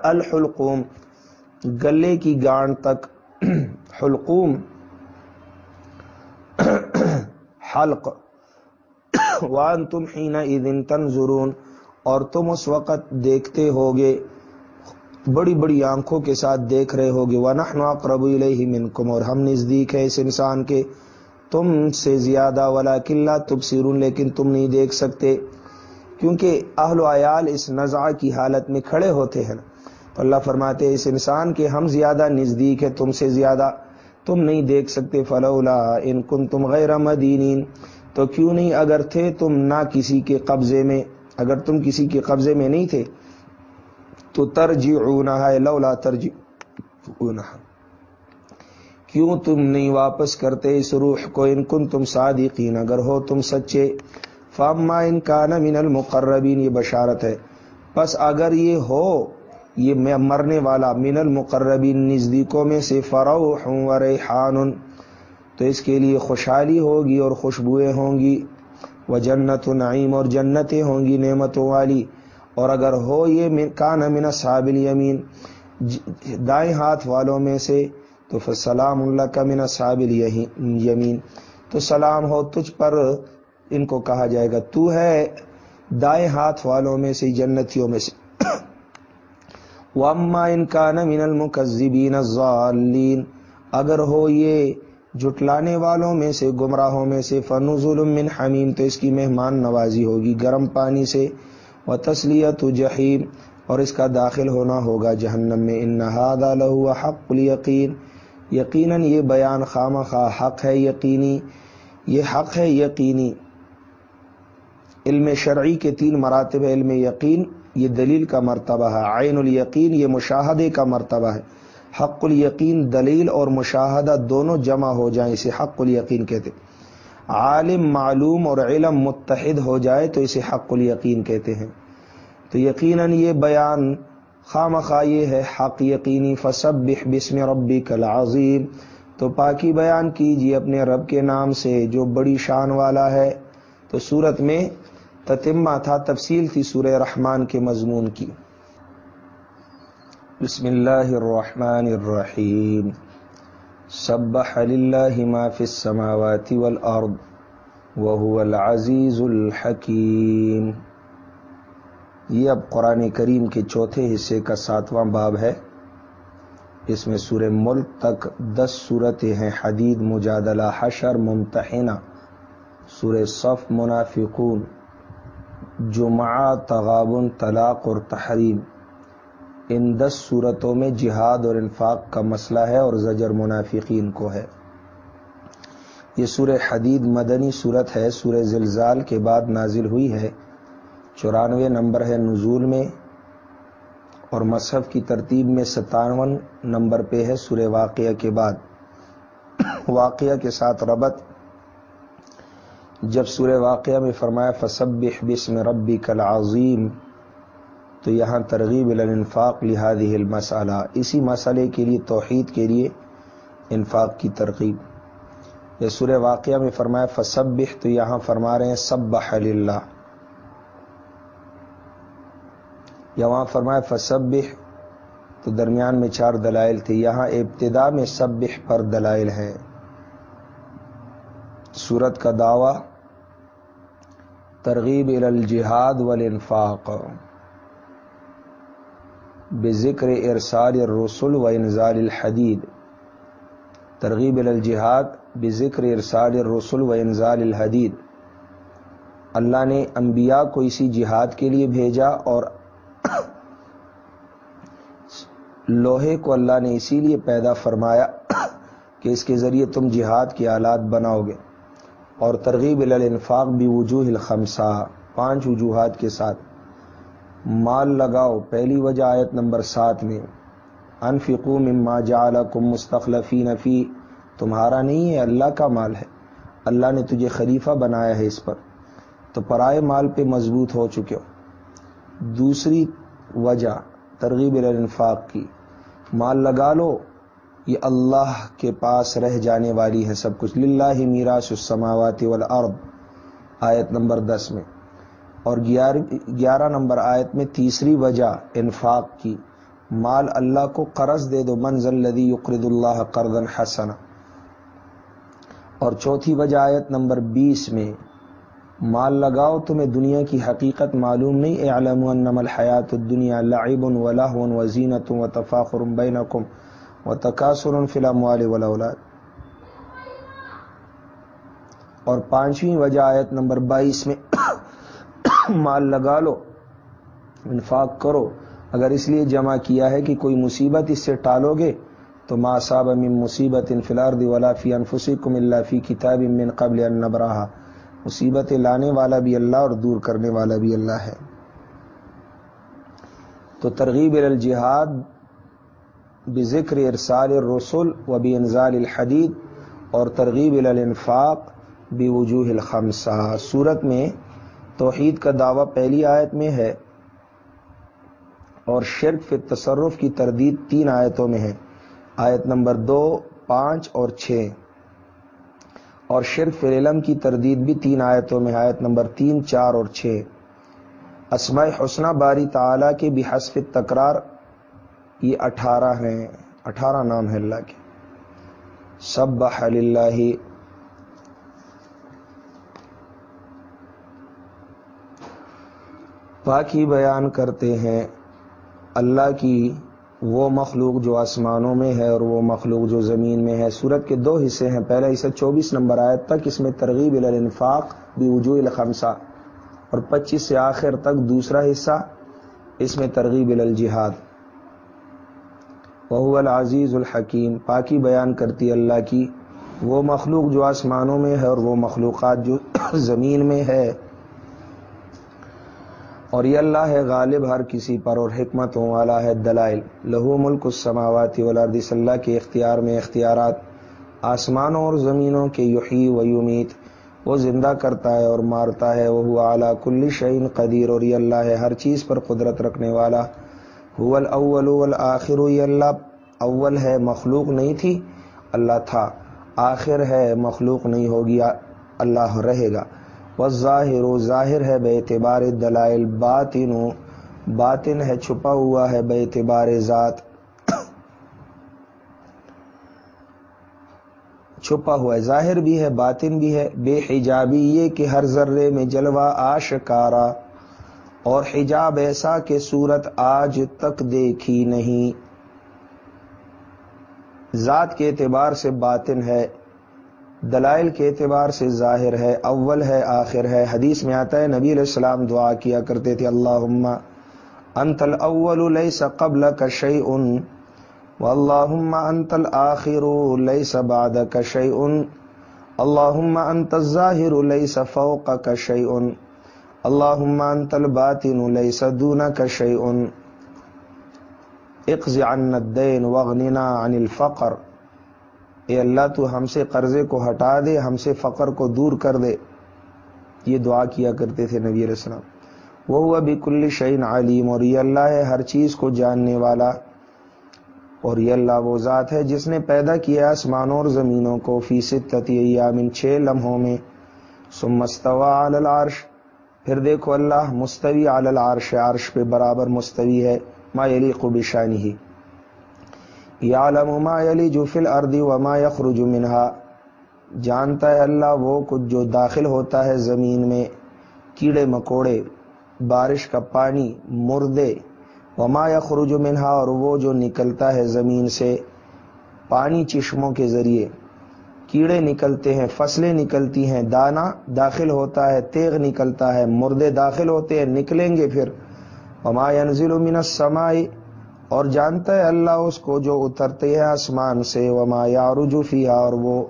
الحلقوم، گلے کی گانڈ تک۔ حلقوم، حلق وان تم حین اذن تنظرون، اور تم اس وقت دیکھتے ہوگے، بڑی بڑی آنکھوں کے ساتھ دیکھ رہے ہوگے، وَنَحْنُ أَقْرَبُ إِلَيْهِ مِنْكُمْ، اور ہم نزدیک ہے اس انسان کے، تم سے زیادہ ولا کلّا تب سیرون لیکن تم نہیں دیکھ سکتے، کیونکہ اہل و عیال اس نزع کی حالت میں کھڑے ہوتے ہیں۔ تو اللہ فرماتے اس انسان کے ہم زیادہ نزدیک ہے تم سے زیادہ تم نہیں دیکھ سکتے، فلولا ان کن تم غیر مدینین۔ تو کیوں نہیں اگر تھے تم نہ کسی کے قبضے میں؟ اگر تم کسی کے قبضے میں نہیں تھے، تو ترجی لولا ترجی کیوں تم نہیں واپس کرتے اس روح کو؟ ان کن تم صادقین، اگر ہو تم سچے۔ فاما ان کا من المقربین یہ بشارت ہے۔ بس اگر یہ ہو یہ میں مرنے والا من المقربین نزدیکوں میں سے فروح و ریحان، تو اس کے لیے خوشحالی ہوگی اور خوشبوئیں ہوں گی وہ جنت نعیم اور جنتیں ہوں گی نعمتوں والی۔ اور اگر ہو یہ کان من صابل یمین دائیں ہاتھ والوں میں سے، تو سلام اللہ کا من صابل یمین تو سلام ہو تجھ پر، ان کو کہا جائے گا تو ہے دائیں ہاتھ والوں میں سے جنتیوں میں سے۔ واما ان کا من المکذبین الضالین اگر ہو یہ جٹلانے والوں میں سے، گمراہوں میں سے، فنزل من حمیم تو اس کی مہمان نوازی ہوگی، گرم پانی سے و تسلیت جہیم اور اس کا داخل ہونا ہوگا جہنم میں۔ ان نہاد لہو حق الیقین یقیناً یہ بیان خام خواہ حق ہے، یقینی، یہ حق ہے، یقینی۔ علم شرعی کے تین مراتب علم یقین یہ دلیل کا مرتبہ ہے۔ عین الیقین یہ مشاہدے کا مرتبہ ہے۔ حق الیقین دلیل اور مشاہدہ دونوں جمع ہو جائیں، اسے حق الیقین کہتے عالم معلوم اور علم متحد ہو جائے تو اسے حق الیقین کہتے ہیں۔ تو یقیناً یہ بیان خام یہ ہے، حق یقینی فصب بسم ربی کل عظیم تو پاکی بیان کیجیے اپنے رب کے نام سے، جو بڑی شان والا ہے۔ تو صورت میں تتمہ تھا، تفصیل تھی سورہ رحمان کے مضمون کی۔ بسم اللہ الرحمن الرحیم۔ سبح للہ ما فی السماوات والارض وهو العزیز الحکیم۔ یہ اب قرآن کریم کے چوتھے حصے کا ساتواں باب ہے۔ اس میں سورہ ملک تک دس صورتیں ہیں۔ حدید، مجادلہ، حشر، ممتحنہ، سورہ صف، منافقون۔ جمعہ تغابن طلاق اور تحریم۔ ان دس صورتوں میں جہاد اور انفاق کا مسئلہ ہے اور زجر منافقین کو ہے۔ یہ سورہ حدید مدنی صورت ہے۔ سورہ زلزال کے بعد نازل ہوئی ہے۔ چورانوے نمبر ہے نزول میں۔ اور مصحف کی ترتیب میں ستاون نمبر پہ ہے سورہ واقعہ کے بعد۔ واقعہ کے ساتھ ربط جب سورہ واقعہ میں فرمایا فصب بسم ربی کل عظیم تو یہاں ترغیب الانفاق لہذه المسئلہ اسی مسئلے کے لیے، توحید کے لیے انفاق کی ترغیب۔ یا سورہ واقعہ میں فرمایا فصب تو یہاں فرما رہے ہیں سب اللہ یا وہاں فرمایا فصب تو درمیان میں چار دلائل تھے۔ یہاں ابتدا میں سب پر دلائل ہے سورت کا دعوی ترغیب الجہاد والانفاق۔ بذکر ارسال الرسل و انزال الحدید۔ ترغیب الجہاد، بذکر ارسال الرسل و انزال الحدید۔ اللہ نے انبیاء کو اسی جہاد کے لیے بھیجا اور لوہے کو اللہ نے اسی لیے پیدا فرمایا کہ اس کے ذریعے تم جہاد کے آلات بناؤ گے۔ اور ترغیب الانفاق بھی وجوہ الخمسہ، پانچ وجوہات کے ساتھ۔ مال لگاؤ، پہلی وجہ آیت نمبر سات میں۔ انفقو مما جعلکم مستخلفین فی، تمہارا نہیں ہے، اللہ کا مال ہے۔ اللہ نے تجھے خلیفہ بنایا ہے اس پر۔ تو پرائے مال پہ مضبوط ہو چکے ہو۔ دوسری وجہ ترغیب الانفاق کی۔ مال لگا لو یہ اللہ کے پاس رہ جانے والی ہے سب کچھ۔ للہ ہی میراث السماوات والارض، آیت نمبر دس میں۔ اور گیارہ نمبر آیت میں تیسری وجہ انفاق کی۔ مال اللہ کو قرض دے دو منزل لدی یقرد اللہ قرضن حسن اور چوتھی وجہ آیت نمبر بیس میں، مال لگاؤ، تمہیں دنیا کی حقیقت معلوم نہیں۔ اعلم انما الحیات الدنیا لعب و لہو و زینت و تفاخر بینکم۔ و تقاصر فلام والے اولاد اور پانچویں وجہ آیت نمبر بائیس میں مال لگا لو، انفاق کرو۔ اگر اس لیے جمع کیا ہے کہ کوئی مصیبت اس سے ٹالو گے، تو ما صاب من مصیبت انفلار ولا فی انفسی کم اللہ فی کتاب من قبل ان نبراہ مصیبت لانے والا بھی اللہ اور دور کرنے والا بھی اللہ ہے۔ تو ترغیب الجہاد بذکر ارسال الرسول و بی انزال الحدید اور ترغیب الانفاق بی وجوہ الخمسہ۔ صورت میں توحید کا دعویٰ پہلی آیت میں ہے اور شرک فی تصرف کی تردید تین آیتوں میں ہے۔ آیت نمبر دو، پانچ اور چھ۔ اور شرک فی علم کی تردید بھی تین آیتوں میں آیت نمبر تین، چار اور چھ۔ اسماء حسنہ باری تعالی کے بھی حسف تکرار یہ اٹھارہ ہیں، اٹھارہ نام ہے اللہ کے۔ سب اللہ باقی بیان کرتے ہیں، اللہ کی وہ مخلوق جو آسمانوں میں ہے اور وہ مخلوق جو زمین میں ہے۔ سورت کے دو حصے ہیں پہلا حصہ چوبیس نمبر آئے تک، اس میں ترغیب الانفاق بھی وجوہ الخمسہ۔ اور پچیس سے آخر تک دوسرا حصہ، اس میں ترغیب الجہاد۔ وہ العزیز الحکیم، پاکی بیان کرتی اللہ کی۔ وہ مخلوق جو آسمانوں میں ہے اور وہ مخلوقات جو زمین میں ہے۔ اور یہ اللہ ہے غالب ہر کسی پر اور حکمتوں والا ہے دلائل۔ لہو ملک السماواتی والارض اللہ کے اختیار میں اختیارات۔ آسمانوں اور زمینوں کے یحی و یمیت۔ وہ زندہ کرتا ہے اور مارتا ہے۔ وہ اعلیٰ کل شعین قدیر۔ اور یہ اللہ ہے ہر چیز پر قدرت رکھنے والا۔ هو الاول والآخر یہ اللہ، اول ہے، مخلوق نہیں تھی، اللہ تھا۔ آخر ہے، مخلوق نہیں ہوگی، اللہ رہے گا۔ ظاہر و ظاہر ہے، بے اعتبار دلائل باطن۔ باطن ہے، چھپا ہوا ہے، بے اعتبار ذات۔ چھپا ہوا ہے، ظاہر بھی ہے، باطن بھی ہے۔ بے حجابی یہ کہ ہر ذرے میں جلوہ، آشکارا۔ اور حجاب ایسا کہ صورت آج تک دیکھی نہیں۔ ذات کے اعتبار سے باطن ہے، دلائل کے اعتبار سے ظاہر ہے، اول ہے، آخر ہے۔ حدیث میں آتا ہے، نبی علیہ السلام دعا کیا کرتے تھے اللہ انت الاول لیس قبل کا شعی ان اللہ انت الآخر لیس بعد کا شعی ان اللہ انت الظاہر لیس فوق کا شعی اللہ انت الباطن لیس دون کا اقض عن الدین وغننا عن الفقر۔ اے اللہ، تو ہم سے قرضے کو ہٹا دے، ہم سے فقر کو دور کر دے۔ یہ دعا کیا کرتے تھے نبی علیہ السلام۔ وہ ہوا بھی کل شعین علیم، اور یہ اللہ ہے ہر چیز کو جاننے والا۔ اور یہ اللہ وہ ذات ہے جس نے پیدا کیا آسمانوں اور زمینوں کو۔ فی ستیام ان چھ لمحوں میں۔ سمستوا العرش۔ پھر دیکھو اللہ مستوی العرش، عرش پہ برابر مستوی ہے، ما علی قبشانی ہی ما جو فل اردی وما یخرج منہا۔ جانتا ہے اللہ وہ کچھ جو داخل ہوتا ہے زمین میں، کیڑے مکوڑے، بارش کا پانی، مردے۔ وما یخرج منہا اور وہ جو نکلتا ہے زمین سے، پانی چشموں کے ذریعے۔ کیڑے نکلتے ہیں، فصلیں نکلتی ہیں، دانا داخل ہوتا ہے، تیغ نکلتا ہے، مردے داخل ہوتے ہیں، نکلیں گے پھر۔ وما ينزل من السماء۔ اور جانتا ہے اللہ اس کو جو اترتے ہیں آسمان سے۔ وما یارجو فیہا اور وہ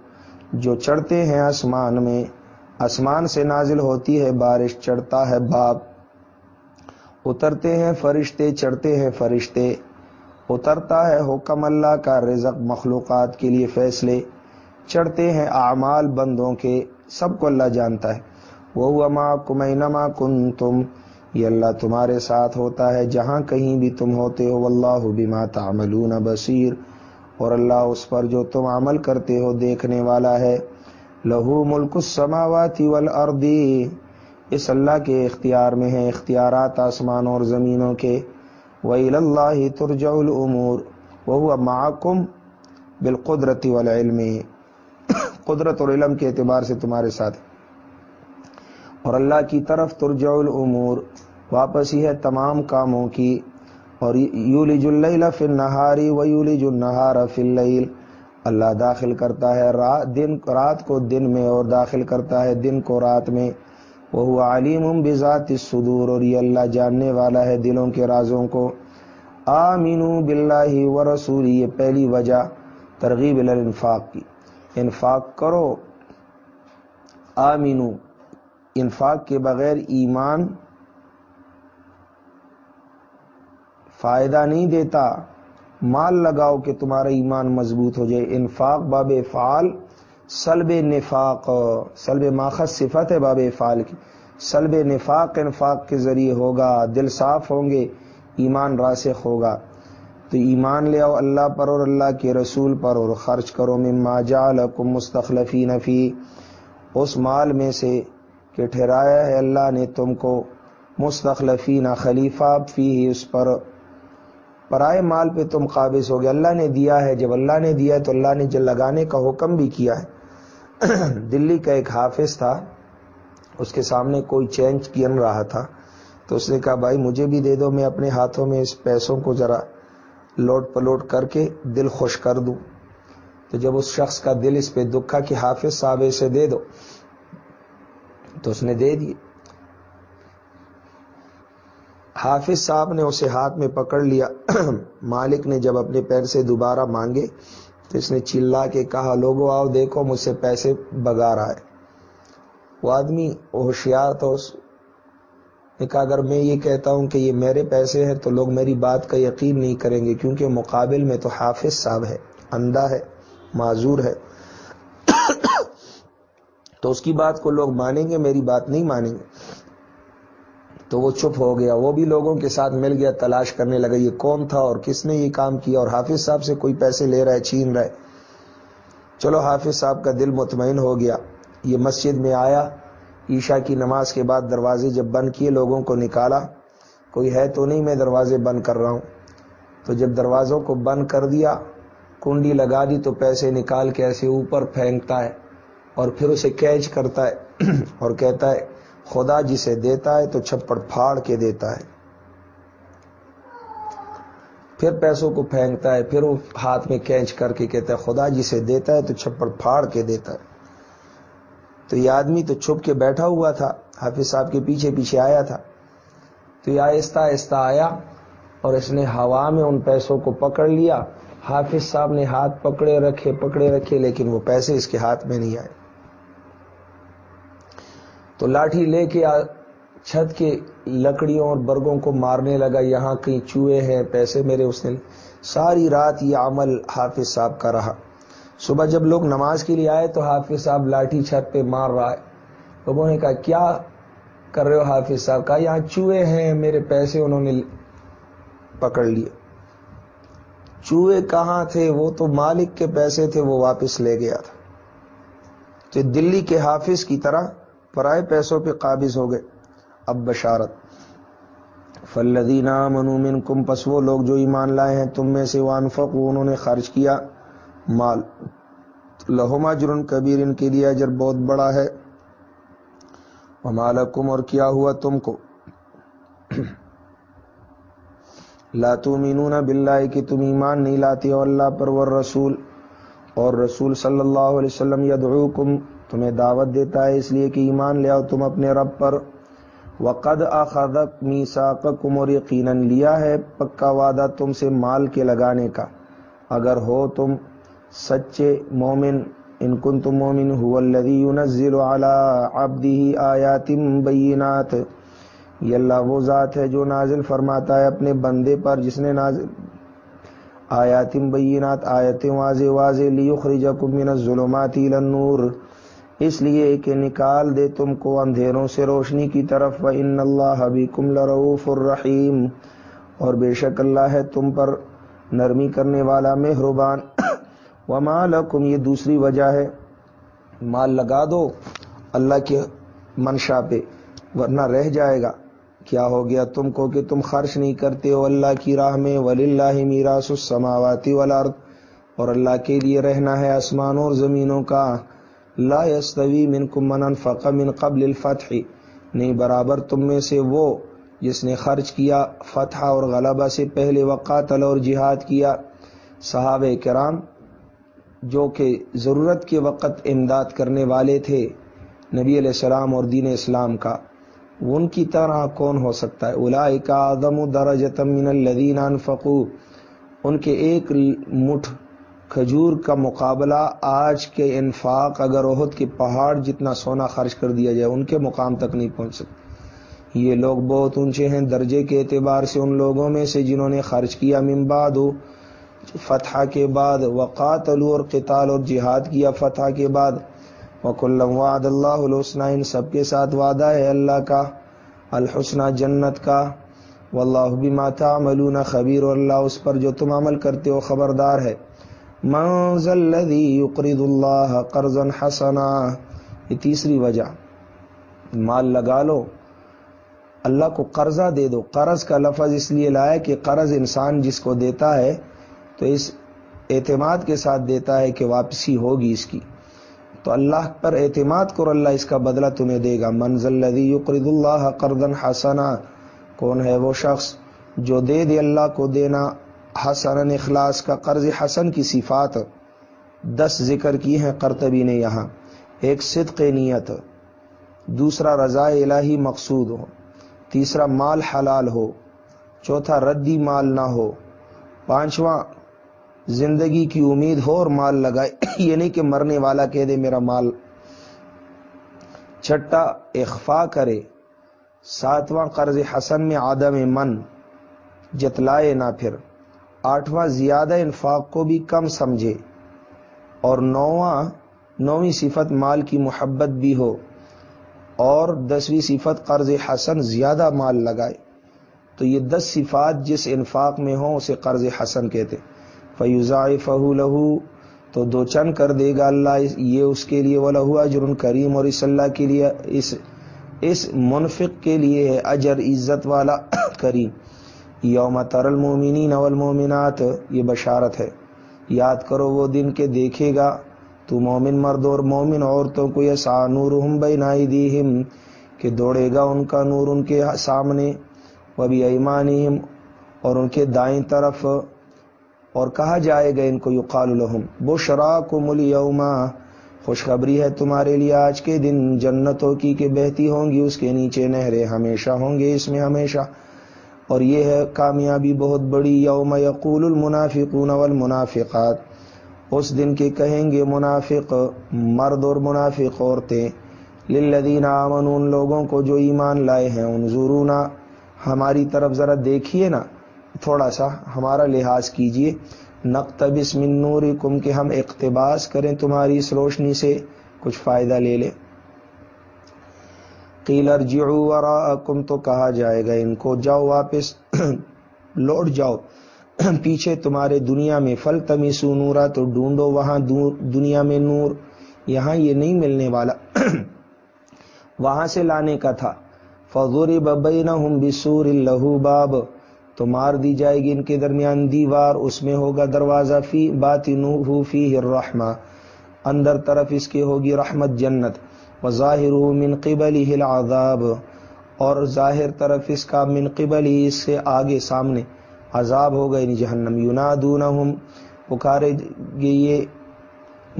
جو چڑھتے ہیں آسمان میں، آسمان سے نازل ہوتی ہے، بارش چڑھتا ہے باپ اترتے ہیں فرشتے، چڑھتے ہیں فرشتے۔ اترتا ہے حکم اللہ کا، رزق مخلوقات کے لیے فیصلے۔ چڑھتے ہیں اعمال بندوں کے، سب کو اللہ جانتا ہے۔ وہ اما کمینما کن تم یہ اللہ تمہارے ساتھ ہوتا ہے، جہاں کہیں بھی تم ہوتے ہو اللہ بما تعملون بصیر۔ اور اللہ اس پر جو تم عمل کرتے ہو، دیکھنے والا ہے۔ لہو ملک السماوات والارض۔ اس اللہ کے اختیار میں ہے اختیارات آسمان اور زمینوں کے۔ ویل اللہ ترجع الامور وہ معکم بالقدرت والعلم۔ قدرت اور علم کے اعتبار سے تمہارے ساتھ اور اللہ کی طرف ترجع الامور، واپس ہی ہے تمام کاموں کی۔ اور یولج اللیل فی النہاری و یولج النہار فی اللیل۔ اللہ داخل کرتا ہے رات دن، رات کو دن میں اور داخل کرتا ہے دن کو رات میں۔ وہ علیم بذات الصدور، اور یہ اللہ جاننے والا ہے دلوں کے رازوں کو۔ آمینو باللہ و رسول یہ پہلی وجہ ترغیب الانفاق کی۔ انفاق کرو۔ آمینو۔ انفاق کے بغیر ایمان فائدہ نہیں دیتا۔ مال لگاؤ کہ تمہارا ایمان مضبوط ہو جائے۔ انفاق باب فعال۔ سلب نفاق۔ سلب ماخذ صفت ہے باب فعال کی۔ سلب نفاق انفاق کے ذریعے ہوگا۔ دل صاف ہوں گے۔ ایمان راسخ ہوگا۔ تو ایمان لے آؤ اللہ پر اور اللہ کے رسول پر اور خرچ کرو مما جعلکم مستخلفین فی اس مال میں سے کہ ٹھہرایا ہے اللہ نے تم کو مستخلفین خلیفہ فی اس پر۔ پرائے مال پہ تم قابض ہو گئے اللہ نے دیا ہے۔ جب اللہ نے دیا ہے تو اللہ نے جب لگانے کا حکم بھی کیا ہے۔ دلی کا ایک حافظ تھا۔ اس کے سامنے کوئی چینج کین رہا تھا۔ تو اس نے کہا، بھائی مجھے بھی دے دو، میں اپنے ہاتھوں میں اس پیسوں کو ذرا لوٹ پلوٹ کر کے دل خوش کر دوں۔ تو جب اس شخص کا دل اس پہ دکھا کہ حافظ صاحب اسے دے دو، تو اس نے دے دیے۔ حافظ صاحب نے اسے ہاتھ میں پکڑ لیا۔ مالک نے جب اپنے پیر سے دوبارہ مانگے، تو اس نے چلا کے کہا لوگوں آؤ دیکھو، مجھ سے پیسے بگا رہا ہے وہ آدمی ہوشیار تھا نے کہا، اگر میں یہ کہتا ہوں کہ یہ میرے پیسے ہیں تو لوگ میری بات کا یقین نہیں کریں گے، کیونکہ مقابل میں تو حافظ صاحب ہے، اندھا ہے، معذور ہے۔ تو اس کی بات کو لوگ مانیں گے، میری بات نہیں مانیں گے۔ تو وہ چپ ہو گیا، وہ بھی لوگوں کے ساتھ مل گیا، تلاش کرنے لگا، یہ کون تھا اور کس نے یہ کام کیا؟ اور حافظ صاحب سے کوئی پیسے لے رہا ہے، چھین رہا ہے۔ چلو، حافظ صاحب کا دل مطمئن ہو گیا، یہ مسجد میں آیا۔ عشاء کی نماز کے بعد دروازے جب بند کیے، لوگوں کو نکالا، کوئی ہے تو نہیں، میں دروازے بند کر رہا ہوں۔ تو جب دروازوں کو بند کر دیا، کنڈی لگا دی، تو پیسے نکال کے ایسے اوپر پھینکتا ہے اور پھر اسے کیچ کرتا ہے اور کہتا ہے، خدا جسے دیتا ہے تو چھپڑ پھاڑ کے دیتا ہے۔ پھر پیسوں کو پھینکتا ہے، پھر وہ ہاتھ میں کینچ کر کے کہتا ہے، خدا جسے دیتا ہے تو چھپڑ پھاڑ کے دیتا ہے۔ تو یہ آدمی تو چھپ کے بیٹھا ہوا تھا، حافظ صاحب کے پیچھے پیچھے آیا تھا۔ تو یہ آہستہ آہستہ آیا اور اس نے ہوا میں ان پیسوں کو پکڑ لیا۔ حافظ صاحب نے ہاتھ پکڑے رکھے پکڑے رکھے، لیکن وہ پیسے اس کے ہاتھ میں نہیں آئے۔ تو لاٹھی لے کے چھت کے لکڑیوں اور برگوں کو مارنے لگا۔ یہاں کہیں چوہے ہیں، پیسے میرے اس نے۔ ساری رات یہ عمل حافظ صاحب کا رہا۔ صبح جب لوگ نماز کے لیے آئے تو حافظ صاحب لاٹھی چھت پہ مار رہا ہے۔ لوگوں نے کہا، کیا کر رہے ہو حافظ صاحب؟ کہا، یہاں چوہے ہیں، میرے پیسے انہوں نے پکڑ لیے۔ چوہے کہاں تھے؟ وہ تو مالک کے پیسے تھے، وہ واپس لے گیا تھا۔ تو دلی کے حافظ کی طرح پرائے پیسوں پہ قابض ہو گئے۔ اب بشارت۔ فلدینہ منومن کم پس وہ لوگ جو ایمان لائے ہیں، تم میں سے وانفق انہوں نے خرچ کیا۔ مال لہما جرن کبیر ان کے لیے اجر بہت بڑا ہے۔ مالکم اور کیا ہوا تم کو؟ لاتو مینون بلّہ کہ تم ایمان نہیں لاتے ہو اللہ پر ور رسول اور رسول صلی اللہ علیہ وسلم یدعوکم، تمہیں دعوت دیتا ہے اس لیے کہ ایمان لے آؤ تم اپنے رب پر۔ وقد اخذت میساقکم اور یقیناً لیا ہے پکا وعدہ تم سے مال کے لگانے کا۔ اگر ہو تم سچے مومن، ان کن تم مومن، هو الذي ينزل على عبده آیات بینات۔ یہ اللہ وہ ذات ہے جو نازل فرماتا ہے اپنے بندے پر، جس نے نازل آیات بینات آیتیں واضح واضح، لیخرجکم من الظلمات الى النور۔ اس لیے کہ نکال دے تم کو اندھیروں سے روشنی کی طرف۔ و ان اللہ بکم لرؤوف الرحیم اور بے شک اللہ ہے تم پر نرمی کرنے والا مہربان۔ وما لکم یہ دوسری وجہ ہے، مال لگا دو، اللہ کے منشا پہ، ورنہ رہ جائے گا۔ کیا ہو گیا تم کو کہ تم خرچ نہیں کرتے ہو اللہ کی راہ میں؟ ولی اللہ میراث السماواتی والارض اور اللہ کے لیے رہنا ہے آسمانوں اور زمینوں کا۔ لا يستوی منکم من انفق من قبل الفتح۔ نہیں برابر تم میں سے وہ جس نے خرچ کیا فتح اور غلبہ سے پہلے وقاتل اور جہاد کیا۔ صحابہ کرام جو کہ ضرورت کے وقت امداد کرنے والے تھے نبی علیہ السلام اور دین اسلام کا، ان کی طرح کون ہو سکتا ہے؟ الا آدم درجت من الذین انفقوا، ان کے ایک مٹھ کھجور کا مقابلہ آج کے انفاق اگر عہد کے پہاڑ جتنا سونا خرچ کر دیا جائے، ان کے مقام تک نہیں پہنچ سکتے یہ لوگ بہت اونچے ہیں، درجے کے اعتبار سے ان لوگوں میں سے جنہوں نے خرچ کیا ممباد ہو فتح کے بعد وقات اور قتال اور جہاد کیا فتح کے بعد۔ وکل وعد اللہ الحسن ان سب کے ساتھ وعدہ ہے اللہ کا الحسنہ جنت کا۔ واللہ بما تعملون خبیر اللہ اس پر جو تم عمل کرتے ہو خبردار ہے۔ منزل الذي يقرض الله قرضا حسنا، یہ تیسری وجہ۔ مال لگا لو، اللہ کو قرضہ دے دو۔ قرض کا لفظ اس لیے لایا کہ قرض انسان جس کو دیتا ہے تو اس اعتماد کے ساتھ دیتا ہے کہ واپسی ہوگی اس کی۔ تو اللہ پر اعتماد کرو، اللہ اس کا بدلہ تمہیں دے گا۔ منزل لدی اللہ قرضن حسنا، کون ہے وہ شخص جو دے دے اللہ کو دینا حسن اخلاص کا قرض حسن کی صفات۔ دس ذکر کی ہیں کرتبی نے یہاں۔ ایک صدق نیت، دوسرا رضاء الہی مقصود ہو، تیسرا مال حلال ہو، چوتھا ردی مال نہ ہو، پانچواں زندگی کی امید ہو اور مال لگائے۔ یہ نہیں کہ مرنے والا کہہ دے میرا مال۔ چھٹا اخفا کرے۔ ساتواں قرض حسن میں آدم من۔ جتلائے نہ پھر۔ آٹھواں زیادہ انفاق کو بھی کم سمجھے۔ اور نواں نویں صفت مال کی محبت بھی ہو۔ اور دسویں صفت قرض حسن زیادہ مال لگائے۔ تو یہ دس صفات جس انفاق میں ہوں، اسے قرض حسن کہتے۔ فیوزا فہو لہو، تو دو چن کر دے گا اللہ یہ اس کے لیے وہ لہو اجر کریم، اور اس اللہ کے لیے، اس اس منفق کے لیے ہے اجر عزت والا کریم۔ یوم تر المومنین والمومنات یہ بشارت ہے۔ یاد کرو، وہ دن کے دیکھے گا۔ تو مومن مرد اور مومن عورتوں کو یہ سا نور ہم بینائی دیہم کہ دوڑے گا ان کا نور ان کے سامنے۔ وہ بھی ایمانیم اور ان کے دائیں طرف اور کہا جائے گا ان کو یقال الحم بو کو ملی خوشخبری ہے تمہارے لیے آج کے دن، جنتوں کی کہ بہتی ہوں گی، اس کے نیچے نہریں ہمیشہ ہوں گے، اس میں ہمیشہ۔ اور یہ ہے کامیابی بہت بڑی، یوم یقول المنافقون والمنافقات۔ اس دن کے کہیں گے منافق، مرد اور منافق عورتیں، للذین آمنوا، ان لوگوں کو جو ایمان لائے ہیں، انظرونا، ہماری طرف ذرا دیکھیے نا۔ تھوڑا سا ہمارا لحاظ کیجیے۔ نقتبس من نورکم کہ ہم اقتباس کریں تمہاری اس روشنی سے کچھ فائدہ لے لیں۔ قیل ارجعوا وراءکم، تو کہا جائے گا ان کو، جاؤ واپس، لوٹ جاؤ۔ پیچھے تمہارے دنیا میں فل تمیسو نورا، تو ڈھونڈو وہاں دنیا میں نور۔ یہاں یہ نہیں ملنے والا۔ وہاں سے لانے کا تھا۔ فضوری ببئی نہ بسور لہو باب۔ تو مار دی جائے گی ان کے درمیان دیوار، اس میں ہوگا دروازہ فی بات نو فی رحما اندر طرف اس کے ہوگی رحمت جنت ظاہر من قبل العذاب، اور ظاہر طرف اس کا من قبل اس سے آگے سامنے عذاب ہوگا یعنی جہنم۔ یونادونہم پکارے گے یہ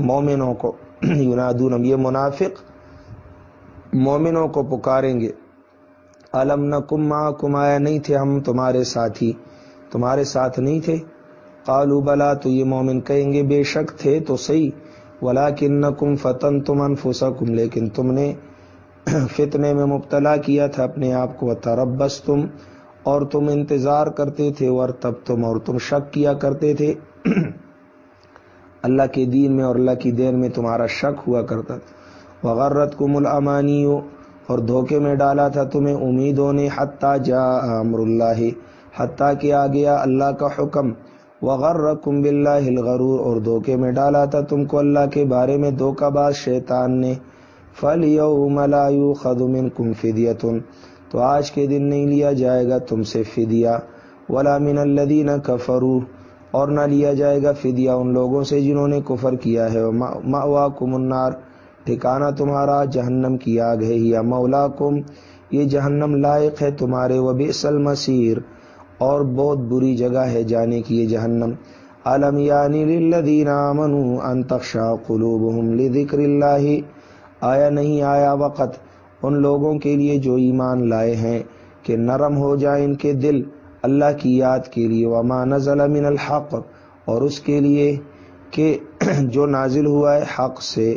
مومنوں کو یونادونہم یہ منافق مومنوں کو پکاریں گے۔ علم نہ کما کمایا نہیں تھے ہم تمہارے ساتھی؟ تمہارے ساتھ نہیں تھے؟ قالو بلا، تو یہ مومن کہیں گے بے شک تھے تو صحیح ولا کن کم فتن تم انفسا کم لیکن تم نے فتنے میں مبتلا کیا تھا، اپنے آپ کو تربس تم اور تم انتظار کرتے تھے اور تب تم اور تم شک کیا کرتے تھے۔ اللہ کے دین میں اور اللہ کی دین میں تمہارا شک ہوا کرتا تھا۔ وغیرت کم الامانی اور دھوکے میں ڈالا تھا تمہیں امیدوں نے حتیٰ جا امر اللہ، حتیٰ کہ آ گیا اللہ کا حکم۔ وغرکم باللہ الغرور، اور دھوکے میں ڈالا تھا تم کو اللہ کے بارے میں دھوکہ باز شیطان نے۔ فل یوم لا یؤخذ منکم تو آج کے دن نہیں لیا جائے گا تم سے فدیہ۔ ولا من الذین کفروا اور نہ لیا جائے گا فدیہ ان لوگوں سے جنہوں نے کفر کیا ہے۔ مأواکم النار ٹھکانہ تمہارا، جہنم کی آگ ہے یا مولاکم، یہ جہنم لائق ہے تمہارے، وبئس المصیر۔ اور بہت بری جگہ ہے جانے کی یہ جہنم۔ علم یعنی للذین آمنوا ان تخشع قلوبهم لذکر اللہ۔ آیا نہیں آیا وقت ان لوگوں کے لیے جو ایمان لائے ہیں کہ نرم ہو جائے ان کے دل۔ اللہ کی یاد کے لیے۔ وما نزل من الحق۔ اور اس کے لیے کہ جو نازل ہوا ہے حق سے۔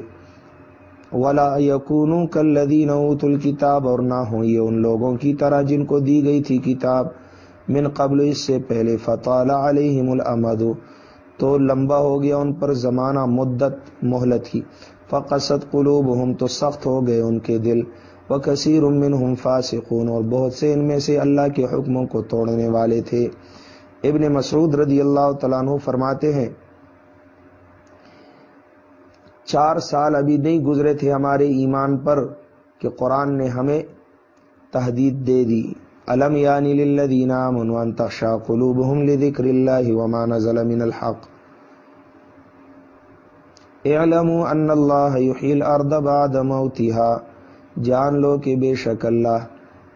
ولا یقون کلدین اوت الکتاب اور نہ ہو یہ ان لوگوں کی طرح جن کو دی گئی تھی کتاب۔ من قبل اس سے پہلے فتح علیہم الامد تو لمبا ہو گیا ان پر زمانہ مدت، مہلت کی۔ فقصت قلوب ہم تو سخت ہو گئے ان کے دل۔ وہ کثیر امن ہم فاسقون، اور بہت سے ان میں سے اللہ کے حکموں کو توڑنے والے تھے۔ ابن مسعود رضی اللہ تعالیٰ عنہ فرماتے ہیں چار سال ابھی نہیں گزرے تھے ہمارے ایمان پر کہ قرآن نے ہمیں تحدید دے دی۔ علم یعنی للذین آمنوا ان تخشى قلوبهم لذکر اللہ وما نزل من الحق۔ اعلموا ان اللہ یحیی الارض بعد موتها۔ جان لو کہ بے شک اللہ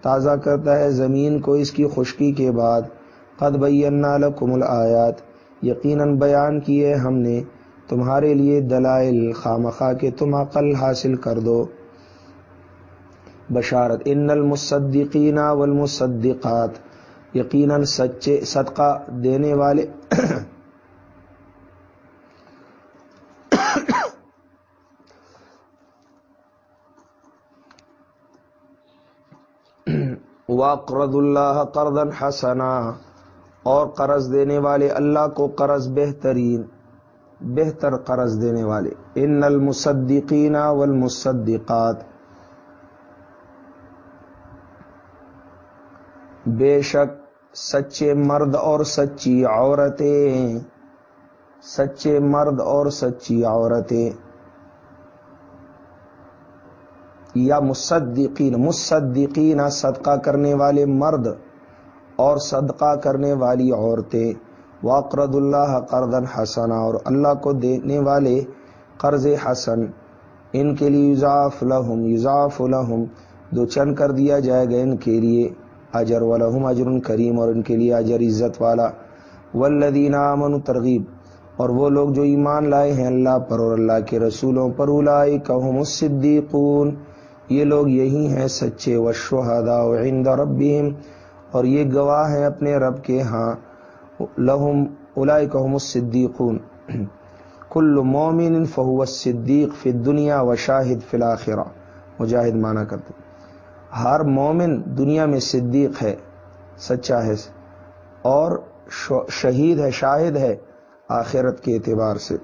تازہ کرتا ہے زمین کو اس کی خشکی کے بعد۔ قد بینا لکم الآیات۔ یقیناً بیان کیے ہم نے تمہارے لیے دلائل خامخواہ کے تم عقل حاصل کر دو۔ بشارت، ان المصدقین والمصدقات، یقیناً سچے صدقہ دینے والے واقرض اللہ قرضا حسنا اور قرض دینے والے اللہ کو قرض بہترین۔ بہتر قرض دینے والے۔ ان المصدقین والمصدقات۔ بے شک سچے مرد اور سچی عورتیں، سچے مرد اور سچی عورتیں۔ یا مصدقین مصدقین صدقہ کرنے والے مرد اور صدقہ کرنے والی عورتیں۔ واقرد اللہ قرضن حسنا اور اللہ کو دینے والے قرض حسن۔ ان کے لیے یضاف لہم یضاف لہم۔ دو چن کر دیا جائے گا ان کے لیے اجر، ولہم اجر کریم اور ان کے لیے اجر عزت والا۔ والذین آمنوا ترغیب۔ اور وہ لوگ جو ایمان لائے ہیں اللہ پر اور اللہ کے رسولوں پر اولئک الصدیقون۔ یہ لوگ یہی ہیں سچے والشہداء عند ربهم۔ اور یہ گواہ ہیں اپنے رب کے ہاں۔ لہم اولائکہم الصدیقون کل مومن فہو الصدیق فی الدنیا و شاہد فی الاخرہ مجاہد مانا کرتے ہر مومن دنیا میں صدیق ہے، سچا ہے، اور شہید ہے، شاہد ہے آخرت کے اعتبار سے۔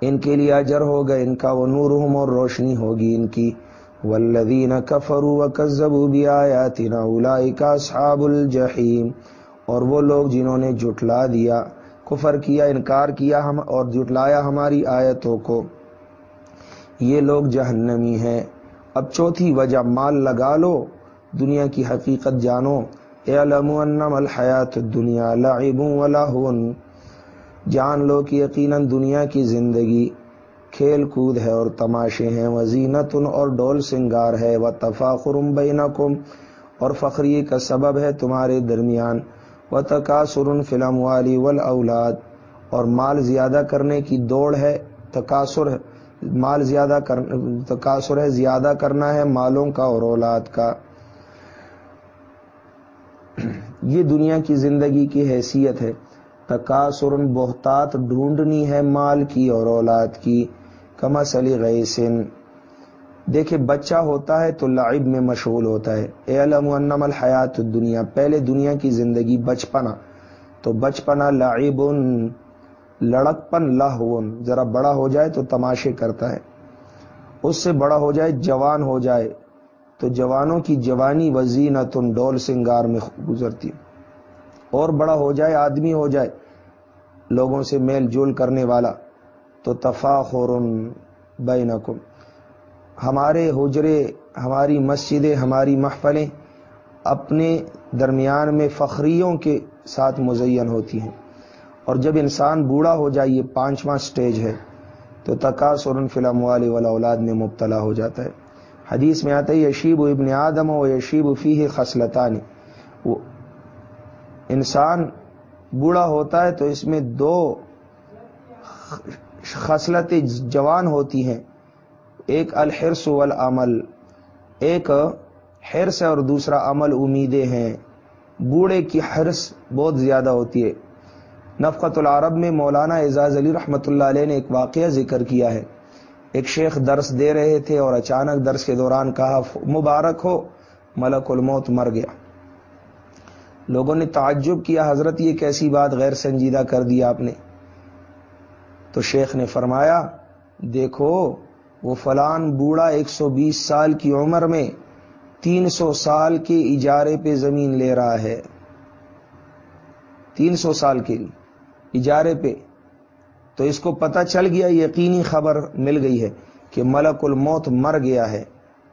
ان کے لیے اجر ہوگا، ان کا وہ نورہم اور روشنی ہوگی، ان کی والذین کفروا وکذبوا بیااتنا اولئک اصحاب الجحیم۔ اور وہ لوگ جنہوں نے جٹلا دیا، کفر کیا، انکار کیا ہم اور جٹلایا ہماری آیتوں کو۔ یہ لوگ جہنمی ہیں۔ اب چوتھی وجہ، مال لگا لو۔ دنیا کی حقیقت جانو۔ انم الحیات دنیا لعب جان لو کہ یقیناً دنیا کی زندگی کھیل کود ہے اور تماشے ہیں۔ وزینت اور ڈول سنگار ہے۔ وہ تفاخرم بینکم اور فخری کا سبب ہے تمہارے درمیان۔ و تقاصر فلم والی ول اولاد اور مال زیادہ کرنے کی دوڑ ہے تقاصر مال زیادہ کر تقاصر ہے، زیادہ کرنا ہے مالوں کا اور اولاد کا۔ یہ دنیا کی زندگی کی حیثیت ہے۔ تقاصر بہتات ڈھونڈنی ہے مال کی اور اولاد کی۔ کما سلی غیسن دیکھے بچہ ہوتا ہے تو لعب میں مشغول ہوتا ہے۔ اے علم الحیات دنیا پہلے دنیا کی زندگی بچپنا۔ تو بچپنا لعب لڑکپن لہون۔ ذرا بڑا ہو جائے تو تماشے کرتا ہے۔ اس سے بڑا ہو جائے جوان ہو جائے۔ تو جوانوں کی جوانی وزینتن ڈول سنگار میں گزرتی۔ اور بڑا ہو جائے، آدمی ہو جائے، لوگوں سے میل جول کرنے والا۔ تو تفاخر بینکم۔ ہمارے حجرے، ہماری مسجدیں، ہماری محفلیں اپنے درمیان میں فخریوں کے ساتھ مزین ہوتی ہیں۔ اور جب انسان بوڑھا ہو جائے، یہ پانچواں سٹیج ہے، تو تقاصر فلم والے والا اولاد میں مبتلا ہو جاتا ہے۔ حدیث میں آتا ہے، یشیب و ابن آدم و یشیب فی خصلتانی وہ انسان بوڑھا ہوتا ہے تو اس میں دو خصلتیں جوان ہوتی ہیں۔ ایک الحرس والعمل، ایک حرص ہے اور دوسرا عمل امیدیں ہیں۔ بوڑھے کی حرص بہت زیادہ ہوتی ہے۔ نفقت العرب میں مولانا اعزاز علی رحمۃ اللہ علیہ نے ایک واقعہ ذکر کیا ہے۔ ایک شیخ درس دے رہے تھے اور اچانک درس کے دوران کہا، مبارک ہو، ملک الموت مر گیا۔ لوگوں نے تعجب کیا، حضرت یہ کیسی بات غیر سنجیدہ کر دیا آپ نے۔ تو شیخ نے فرمایا، دیکھو وہ فلان بوڑھا ایک سو بیس سال کی عمر میں تین سو سال کے اجارے پہ زمین لے رہا ہے۔ تین سو سال کے لیے اجارے پہ۔ تو اس کو پتہ چل گیا، یقینی خبر مل گئی ہے کہ ملک الموت مر گیا ہے۔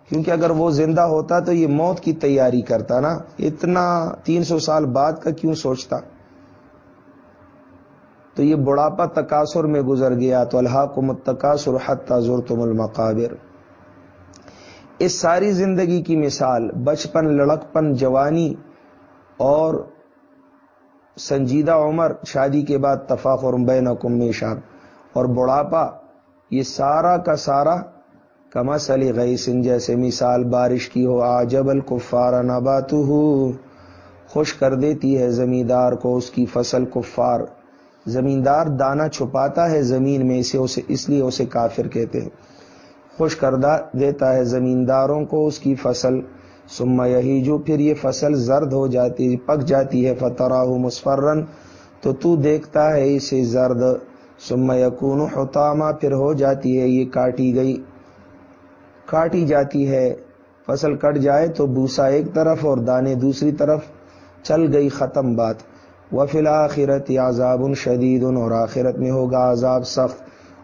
کیونکہ اگر وہ زندہ ہوتا تو یہ موت کی تیاری کرتا نا۔ اتنا تین سو سال بعد کا کیوں سوچتا؟ تو یہ بڑھاپا تقاصر میں گزر گیا، تو اللہ کو متقاصر حت تاضر تم المقابر۔ اس ساری زندگی کی مثال، بچپن، لڑکپن، جوانی اور سنجیدہ عمر، شادی کے بعد تفاخر بین میشان اور بڑھاپا یہ سارا کا سارا کمس علی گئی سن جیسے مثال بارش کی ہو آجب الکفار نبات خوش کر دیتی ہے زمیندار کو اس کی فصل کفار۔ زمیندار دانا چھپاتا ہے زمین میں اسے اسے اس لیے اسے کافر کہتے ہیں۔ خوش کردہ دیتا ہے زمینداروں کو اس کی فصل۔ سما یہی جو پھر یہ فصل زرد ہو جاتی، پک جاتی ہے۔ فترا مسفرن تو تو دیکھتا ہے اسے زرد۔ سما یقون حتامہ پھر ہو جاتی ہے یہ کاٹی گئی۔ کاٹی جاتی ہے۔ فصل کٹ جائے تو بوسا ایک طرف اور دانے دوسری طرف۔ چل گئی ختم بات۔ وہ فی الآخرت عذاب شدید اور آخرت میں ہوگا عذاب سخت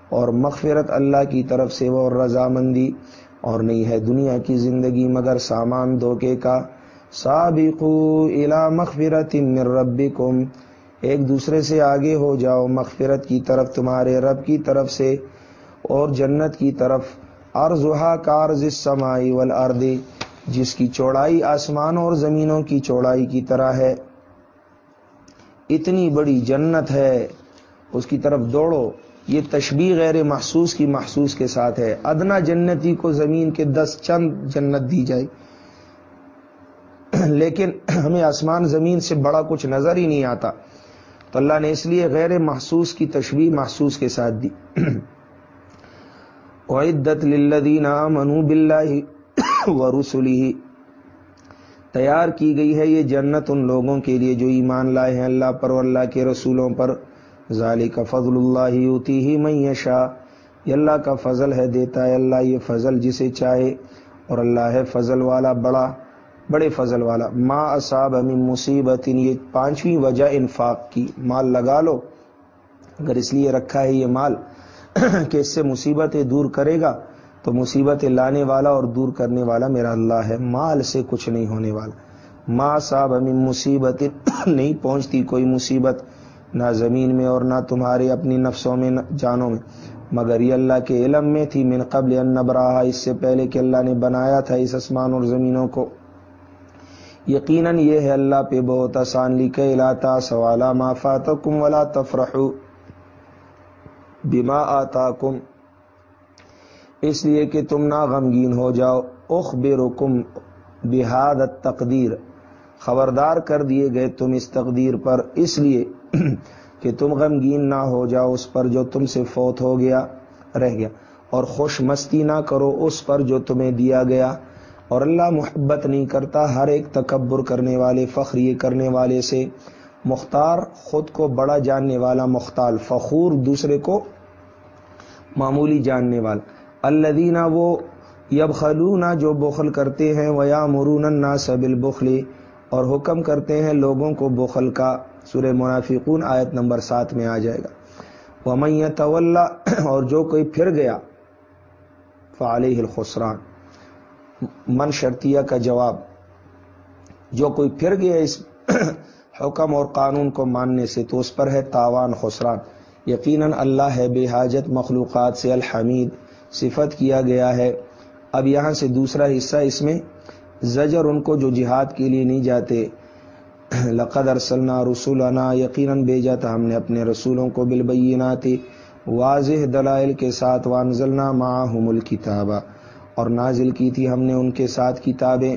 اور مغفرت اللہ کی طرف سے وہ رضامندی اور نہیں ہے دنیا کی زندگی مگر سامان دھوکے کا۔ سابقو الى مغفرت من ربکم۔ ایک دوسرے سے آگے ہو جاؤ مغفرت کی طرف، تمہارے رب کی طرف سے اور جنت کی طرف۔ ارزہا کارز السمائی والارض۔ جس کی چوڑائی آسمان اور زمینوں کی چوڑائی کی طرح ہے۔ اتنی بڑی جنت ہے، اس کی طرف دوڑو۔ یہ تشبیح غیر محسوس کی محسوس کے ساتھ ہے۔ ادنا جنتی کو زمین کے دس چند جنت دی جائے۔ لیکن ہمیں آسمان زمین سے بڑا کچھ نظر ہی نہیں آتا۔ تو اللہ نے اس لیے غیر محسوس کی تشبیح محسوس کے ساتھ دی۔ عدت للذین آمنوا باللہ ورسلہ تیار کی گئی ہے یہ جنت ان لوگوں کے لیے جو ایمان لائے ہیں اللہ پر اور اللہ کے رسولوں پر۔ ذالک فضل اللہ یوتی ہی من یہ اللہ کا فضل ہے، دیتا ہے اللہ یہ فضل جسے چاہے۔ اور اللہ ہے فضل والا، بڑا، بڑے فضل والا۔ ما اصاب من مصیبت، یہ پانچویں وجہ انفاق کی۔ مال لگا لو، اگر اس لیے رکھا ہے یہ مال کہ اس سے مصیبتیں دور کرے گا۔ تو مصیبتیں لانے والا اور دور کرنے والا میرا اللہ ہے، مال سے کچھ نہیں ہونے والا۔ ماں صاحب ہمیں مصیبت، نہیں پہنچتی کوئی مصیبت، نہ زمین میں اور نہ تمہارے اپنی نفسوں میں جانوں میں۔ مگر یہ اللہ کے علم میں تھی، من قبل ان نبراہ اس سے پہلے کہ اللہ نے بنایا تھا اس آسمان اور زمینوں کو۔ یقیناً یہ ہے اللہ پہ بہت آسان، لکھے علاتا سوالا ما فاتکم ولا تفرحو بما آتا کم اس لیے کہ تم نہ غمگین ہو جاؤ۔ اخ بے رکم بحاد تقدیر خبردار کر دیے گئے تم اس تقدیر پر۔ اس لیے کہ تم غمگین نہ ہو جاؤ، اس پر جو تم سے فوت ہو گیا، رہ گیا۔ اور خوش مستی نہ کرو، اس پر جو تمہیں دیا گیا۔ اور اللہ محبت نہیں کرتا ہر ایک تکبر کرنے والے فخری کرنے والے سے۔ مختار خود کو بڑا جاننے والا مختال، فخور دوسرے کو معمولی جاننے والا۔ اللہ وہ یب خلونا جو بخل کرتے ہیں ویا مرون نا سبل بخلی اور حکم کرتے ہیں لوگوں کو بخل کا۔ سورہ منافقون آیت نمبر سات میں آ جائے گا۔ وہ طول اور جو کوئی پھر گیا، فعلیہ الخسران۔ من شرطیہ کا جواب، جو کوئی پھر گیا اس حکم اور قانون کو ماننے سے تو اس پر ہے تاوان خسران۔ یقیناً اللہ ہے، بے حاجت مخلوقات سے الحمید۔ صفت کیا گیا ہے۔ اب یہاں سے دوسرا حصہ اس میں، زجر ان کو جو جہاد کے لیے نہیں جاتے۔ لقد ارسلنا رسولنا یقیناً بھیجا تھا ہم نے اپنے رسولوں کو بالبینات۔ واضح دلائل کے ساتھ وانزلنا معہم الکتابہ اور نازل کی تھی ہم نے ان کے ساتھ کتابیں۔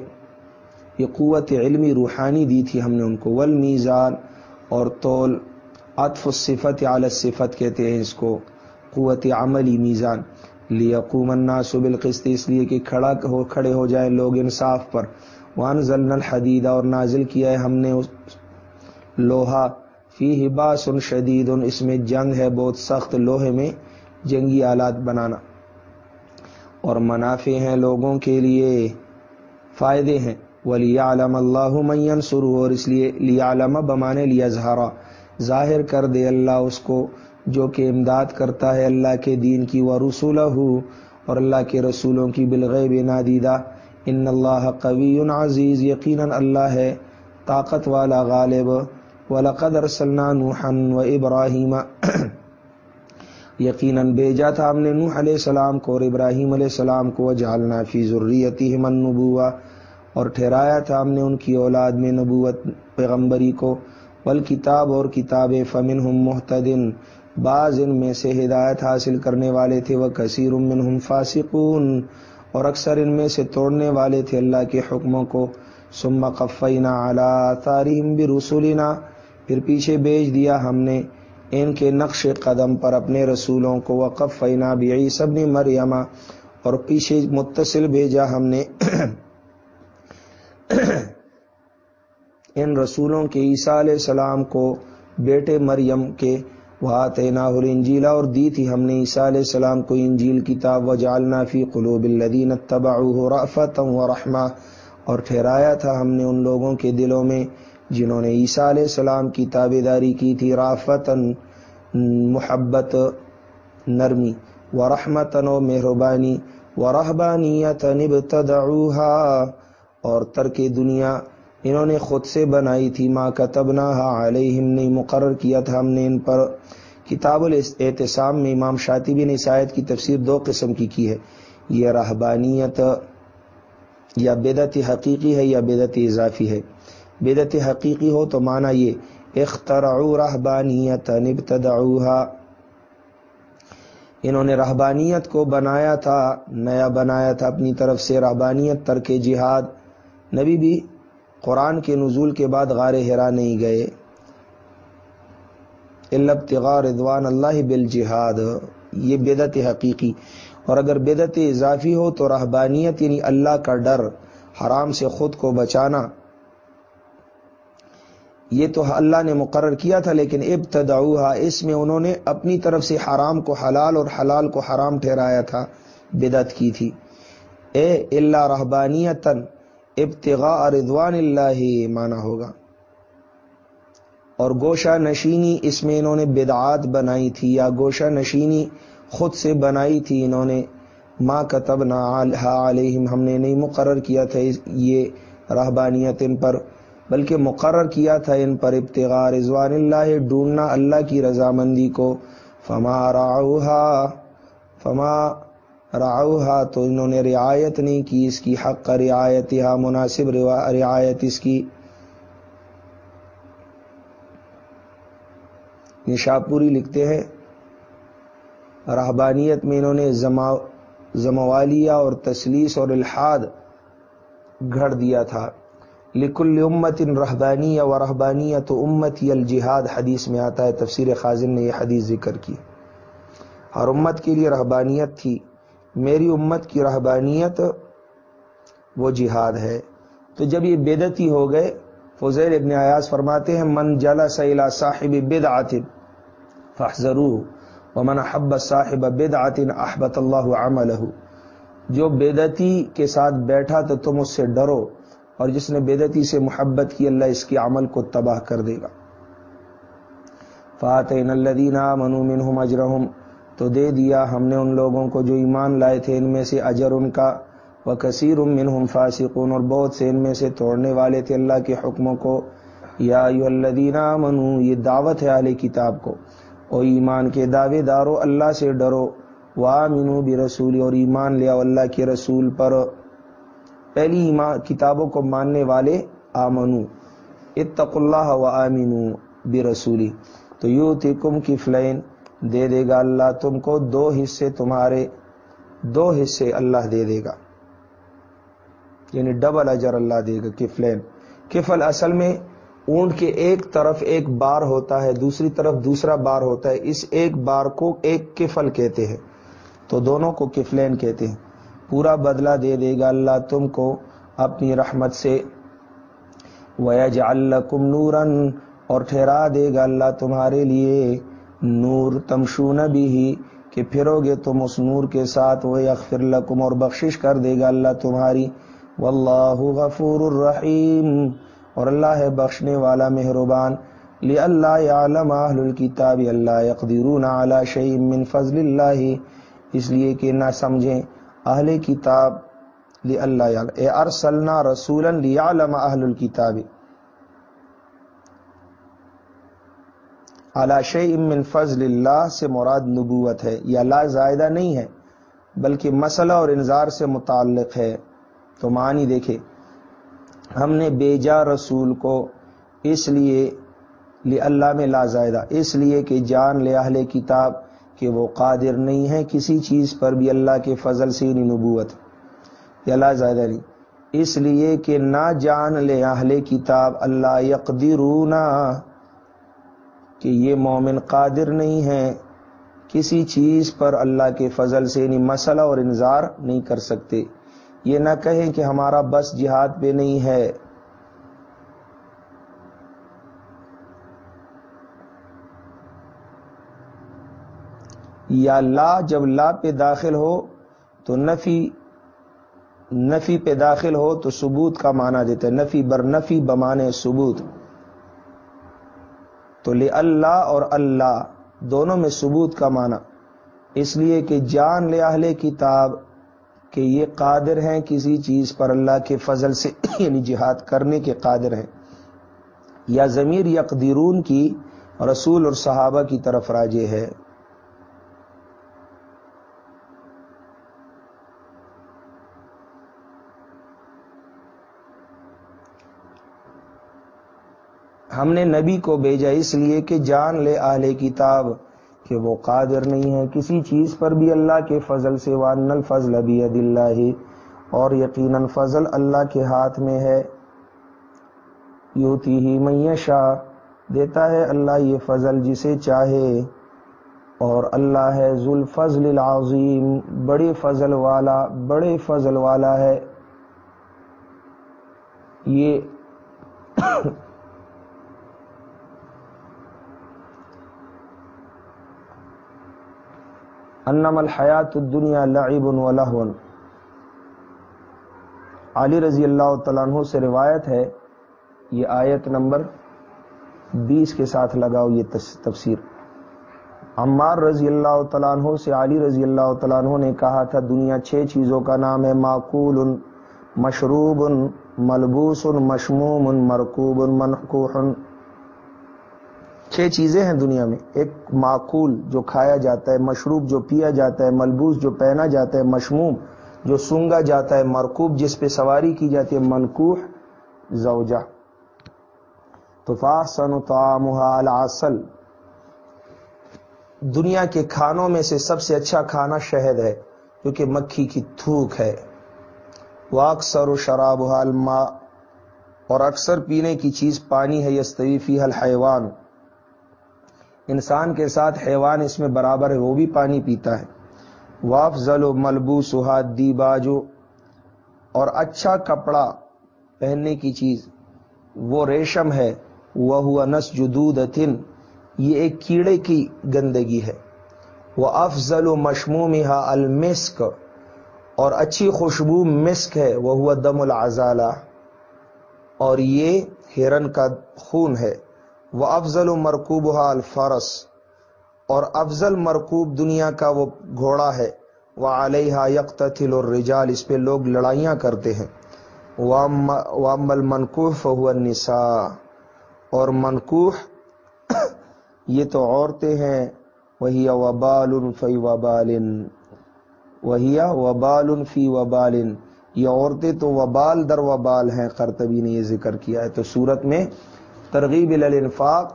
یہ قوت علمی روحانی دی تھی ہم نے ان کو۔ ول میزان اور تول اطف الصفت علی صفت کہتے ہیں اس کو۔ قوت عملی میزان۔ لیقوم الناس بالقسط، اس لیے کہ کھڑا ہو، کھڑے ہو جائے لوگ انصاف پر۔ وانزلنا الحدید اور نازل کیا ہے ہم نے لوہا۔ فی باس شدید اس میں جنگ ہے بہت سخت، لوہے میں جنگی آلات بنانا۔ اور منافع ہیں لوگوں کے لیے، فائدے ہیں۔ ولی عالم اللہ مین سرو اور اس لیے لیا علامہ بمانے لیا زہرا ظاہر کر دے اللہ اس کو۔ جو کہ امداد کرتا ہے اللہ کے دین کی و رسول اور اللہ کے رسولوں کی بالغیب نادیدہ۔ ان اللہ قوی عزیز، یقیناً اللہ ہے طاقت والا غالب۔ ولقد ارسلنا نوحا و ابراہیم۔ یقیناً بھیجا تھا ہم نے نوح علیہ السلام کو اور ابراہیم علیہ السلام کو۔ جالنا فی ضروریتی النبوہ۔ اور ٹھہرایا تھا ہم نے ان کی اولاد میں نبوت پیغمبری کو۔ بل کتاب اور کتاب فمن محتدن بعض ان میں سے ہدایت حاصل کرنے والے تھے وہ کثیر منہم فاسقون، اور اکثر ان میں سے توڑنے والے تھے اللہ کے حکموں کو۔ سم قفینا اعلیٰ تاریم بھی پھر پیچھے بیچ دیا ہم نے ان کے نقش قدم پر اپنے رسولوں کو۔ وقف فینا بھی سب نے مریما اور پیچھے متصل بھیجا ہم نے ان رسولوں کے عیسیٰ علیہ السلام کو، بیٹے مریم کے وہاں انجیلا اور دی تھی ہم نے عیسیٰ علیہ السلام کو انجیل کتاب و جالنا فی قلوب الدین تبا رافت و رحمہ اور ٹھہرایا تھا ہم نے ان لوگوں کے دلوں میں جنہوں نے عیسیٰ علیہ السلام کی تابے داری کی تھی رافت محبت، نرمی و رحمتن و مہربانی و رحبانیت اور ترک دنیا انہوں نے خود سے بنائی تھی ماں کا تبنا علیہم نے مقرر کیا تھا ہم نے ان پر۔ کتاب الاحتسام میں امام شاطبی نے شاید کی تفسیر دو قسم کی کی ہے۔ یہ رہبانیت یا بدت حقیقی ہے یا بدت اضافی ہے۔ بدت حقیقی ہو تو مانا یہ اخترعو رہبانیت ابتدعوها۔ انہوں نے رہبانیت کو بنایا تھا، نیا بنایا تھا اپنی طرف سے، رہبانیت، ترک جہاد۔ نبی بھی قرآن کے نزول کے بعد غار ہرا نہیں گئے البتغار رضوان اللہ بل جہاد یہ بدت حقیقی. اور اگر بدت اضافی ہو تو رہبانیت یعنی اللہ کا ڈر، حرام سے خود کو بچانا. یہ تو اللہ نے مقرر کیا تھا، لیکن ابتدعوها، اس میں انہوں نے اپنی طرف سے حرام کو حلال اور حلال کو حرام ٹھہرایا تھا بدت کی تھی. اے اللہ رحبانیتن ابتغاء رضوان اللہ مانا ہوگا۔ اور گوشہ نشینی اس میں انہوں نے بدعات بنائی تھی یا گوشہ نشینی خود سے بنائی تھی انہوں نے ماں کتب نہ علیہم ہم نے نہیں مقرر کیا تھا یہ رہبانیت ان پر، بلکہ مقرر کیا تھا ان پر ابتغاء رضوان اللہ، ڈھونڈنا اللہ کی رضامندی کو۔ فما راؤہا فما راؤہا تو انہوں نے رعایت نہیں کی اس کی، حق کا رعایت یا مناسب رعایت اس کی۔ نشاپوری لکھتے ہیں، رہبانیت میں انہوں نے زموالیہ اور تسلیس اور الحاد گھڑ دیا تھا۔ لکل امت ان رحبانی و رحبانی تو امت الجہاد، حدیث میں آتا ہے، تفسیر خازن نے یہ حدیث ذکر کی۔ ہر امت کے لیے رحبانیت تھی۔ میری امت کی رحبانیت وہ جہاد ہے۔ تو جب یہ بدتی ہو گئے فضیر ابن ایاز فرماتے ہیں، من جلا سیلا صاحب بد آتن فضرو و من حب صاحب بد آتن احبت اللہ عمل جو بدتی کے ساتھ بیٹھا تو تم اس سے ڈرو، اور جس نے بےدتی سے محبت کی، اللہ اس کے عمل کو تباہ کر دے گا۔ فاتح الدینہ منومن اجرحم تو دے دیا ہم نے ان لوگوں کو جو ایمان لائے تھے ان میں سے اجر ان کا وہ کثیر منہم فاسقون، اور بہت سے ان میں سے توڑنے والے تھے اللہ کے حکموں کو۔ یا الدینہ منو یہ دعوت ہے علیہ کتاب کو۔ او ایمان کے دعوے دارو، اللہ سے ڈرو۔ وا منو بھی رسول اور ایمان لیا اللہ کے رسول پر۔ پہلی ایمان کتابوں کو ماننے والے آمنو۔ اتق اللہ و آمینو برسولی۔ تو یو تکم کی فلین دے دے گا اللہ تم کو، دو حصے تمہارے، دو حصے اللہ دے دے گا۔ یعنی ڈبل اجر اللہ دے گا کفلین۔ کفل اصل میں اونٹ کے ایک طرف ایک بار ہوتا ہے، دوسری طرف دوسرا بار ہوتا ہے۔ اس ایک بار کو ایک کفل کہتے ہیں۔ تو دونوں کو کفلین کہتے ہیں۔ پورا بدلہ دے دے گا اللہ تم کو اپنی رحمت سے۔ ویج اللہ کم نورن اور ٹھہرا دے گا اللہ تمہارے لیے۔ نور تمشون بھی کہ پھرو گے تم اس نور کے ساتھ، وہ اخر لکم اور بخشش کر دے گا اللہ تمہاری۔ واللہ غفور الرحیم۔ اور اللہ ہے بخشنے والا مہربان۔ لی اللہ عالم اہل الكتاب اللہ یقدرون علی شیء من فضل اللہ۔ اس لیے کہ نہ سمجھیں اہل کتاب۔ لی اللہ اے ارسلنا رسولا لیعلم اہل الكتاب علی من فضل اللہ سے مراد نبوت ہے یا لا زائدہ نہیں ہے، بلکہ مسئلہ اور انذار سے متعلق ہے۔ تو معنی دیکھے ہم نے بیجا رسول کو اس لیے لی اللہ میں لا زائدہ، اس لیے کہ جان لے اہل کتاب کہ وہ قادر نہیں ہے کسی چیز پر بھی اللہ کے فضل سے نہیں نبوت۔ یا لا زائدہ نہیں، اس لیے کہ نہ جان لے اہل کتاب، اللہ یقدرونا کہ یہ مومن قادر نہیں ہے کسی چیز پر اللہ کے فضل سے نہیں مسئلہ اور انظار نہیں کر سکتے۔ یہ نہ کہیں کہ ہمارا بس جہاد پہ نہیں ہے۔ یا لا، جب لا پہ داخل ہو تو نفی نفی پہ داخل ہو تو ثبوت کا معنی دیتا ہے۔ نفی بر نفی بمانے ثبوت۔ تو لے اللہ اور اللہ دونوں میں ثبوت کا معنی۔ اس لیے کہ جان لے اہل کتاب کہ یہ قادر ہیں کسی چیز پر اللہ کے فضل سے یعنی جہاد کرنے کے قادر ہیں۔ یا ضمیر یقدیرون کی رسول اور صحابہ کی طرف راجے ہے۔ ہم نے نبی کو بھیجا اس لیے کہ جان لے اہل کتاب کہ وہ قادر نہیں ہے۔ کسی چیز پر بھی اللہ کے فضل سے وان الفضل ابی اللہ، اور یقیناً فضل اللہ کے ہاتھ میں ہے۔ یوتی ہی میشا دیتا ہے اللہ یہ فضل جسے چاہے۔ اور اللہ ہے ذوال فضل العظیم، بڑے فضل والا، بڑے فضل والا ہے۔ یہ انم الحیات الدنیا لعب و لہون علی رضی اللہ تعالیٰ عنہ سے روایت ہے، یہ آیت نمبر بیس کے ساتھ لگاؤ یہ تفسیر۔ عمار رضی اللہ تعالیٰ عنہ سے علی رضی اللہ تعالیٰ عنہ نے کہا تھا، دنیا چھ چیزوں کا نام ہے معقول مشروب ملبوس مشموم مرکوب منقوح چھ چیزیں ہیں دنیا میں۔ ایک معقول جو کھایا جاتا ہے، مشروب جو پیا جاتا ہے، ملبوس جو پہنا جاتا ہے، مشموم جو سونگا جاتا ہے، مرکوب جس پہ سواری کی جاتی ہے، منکوح زوجہ۔ تو فاسن العسل۔ دنیا کے کھانوں میں سے سب سے اچھا کھانا شہد ہے، کیونکہ مکھی کی تھوک ہے۔ وہ اکثر و شراب الماء۔ اور اکثر پینے کی چیز پانی ہے یستویفی الحیوان۔ انسان کے ساتھ حیوان اس میں برابر ہے، وہ بھی پانی پیتا ہے۔ واف زل و ملبو سہاد دی باجو اور اچھا کپڑا پہننے کی چیز، وہ ریشم ہے۔ وہ ہوا نس جدود یہ ایک کیڑے کی گندگی ہے۔ وہ افضل و مشموم المسک، اور اچھی خوشبو مسک ہے۔ وہ ہوا دم العزالہ، اور یہ ہرن کا خون ہے۔ وہ افضل و مرکوب الفارس اور افضل مرکوب دنیا کا وہ گھوڑا ہے وہ علیہ یکتل اور رجال اس پہ لوگ لڑائیاں کرتے ہیں۔ وامل منقوف ہوا نسا اور منقوح یہ تو عورتیں ہیں۔ وہی وبال فی وبال۔ وہی وبال فی وبال۔ یہ عورتیں تو وبال در وبال ہیں کرتبی نے یہ ذکر کیا ہے۔ تو صورت میں ترغیب الانفاق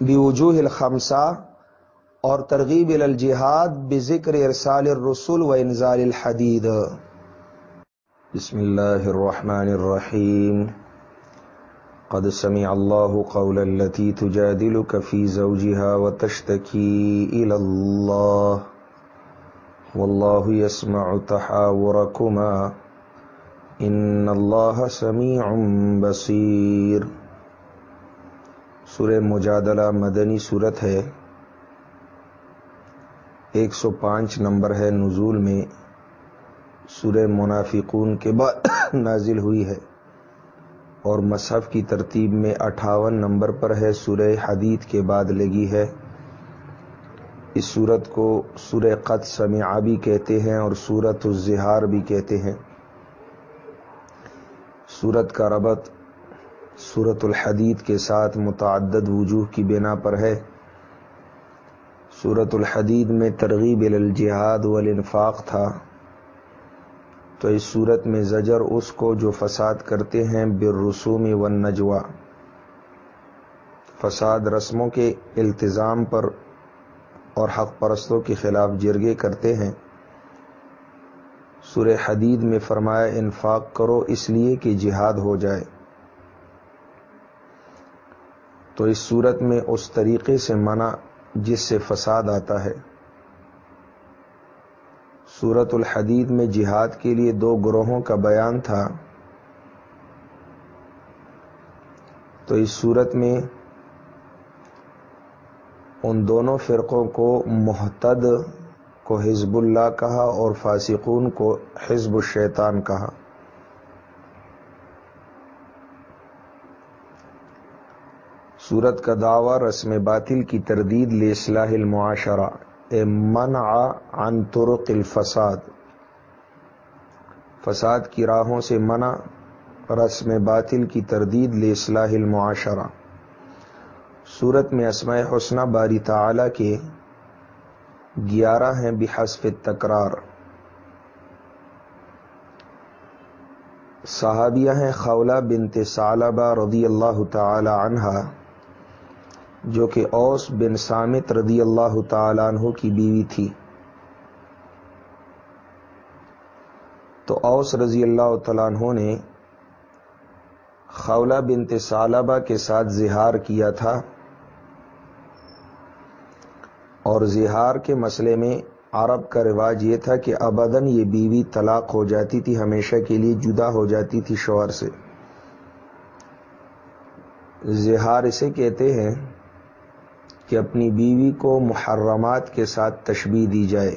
بوجوہ الخمسہ اور ترغیب الجہاد بذکر ارسال الرسول و انزال الحدید۔ بسم الله الرحمن الرحيم قد سمع الله قول التي تجادلك في زوجها وتشتكي إلى الله والله يسمع تحاوركما ان اللہ سمیع بصیر سورہ مجادلہ مدنی صورت ہے۔ ایک سو پانچ نمبر ہے نزول میں۔ سورہ منافقون کے بعد نازل ہوئی ہے۔ اور مصحف کی ترتیب میں اٹھاون نمبر پر ہے۔ سورہ حدید کے بعد لگی ہے۔ اس صورت کو سورہ قد سمع بھی کہتے ہیں اور سورت الزہار بھی کہتے ہیں۔ صورت کا ربط صورت الحدید کے ساتھ متعدد وجوہ کی بنا پر ہے۔ صورت الحدید میں ترغیب الجہاد والانفاق تھا۔ تو اس صورت میں زجر اس کو جو فساد کرتے ہیں بالرسوم والنجوہ فساد رسموں کے التزام پر اور حق پرستوں کے خلاف جرگے کرتے ہیں۔ سورہ حدید میں فرمایا، انفاق کرو، اس لیے کہ جہاد ہو جائے۔ تو اس صورت میں اس طریقے سے منع جس سے فساد آتا ہے۔ سورت الحدید میں جہاد کے لیے دو گروہوں کا بیان تھا۔ تو اس صورت میں ان دونوں فرقوں کو محتد کو حزب اللہ کہا اور فاسقون کو حزب الشیطان کہا۔ سورت کا دعوی رسم باطل کی تردید لاصلاح المعاشرہ، اے منع عن طرق الفساد۔ فساد کی راہوں سے منع، رسم باطل کی تردید لاصلاح المعاشرہ۔ صورت میں اسماء حسنہ باری تعالی کے گیارہ ہیں بحسف تکرار۔ صحابیہ ہیں خولہ بنت ثعلبہ رضی اللہ تعالی عنہ جو کہ اوس بن سامت رضی اللہ تعالی عنہ کی بیوی تھی۔ تو اوس رضی اللہ تعالیٰ عنہ نے خولہ بنت ثعلبہ کے ساتھ زہار کیا تھا۔ اور زہار کے مسئلے میں عرب کا رواج یہ تھا کہ ابدن یہ بیوی طلاق ہو جاتی تھی، ہمیشہ کے لیے جدا ہو جاتی تھی شوہر سے۔ زہار اسے کہتے ہیں کہ اپنی بیوی کو محرمات کے ساتھ تشبیح دی جائے۔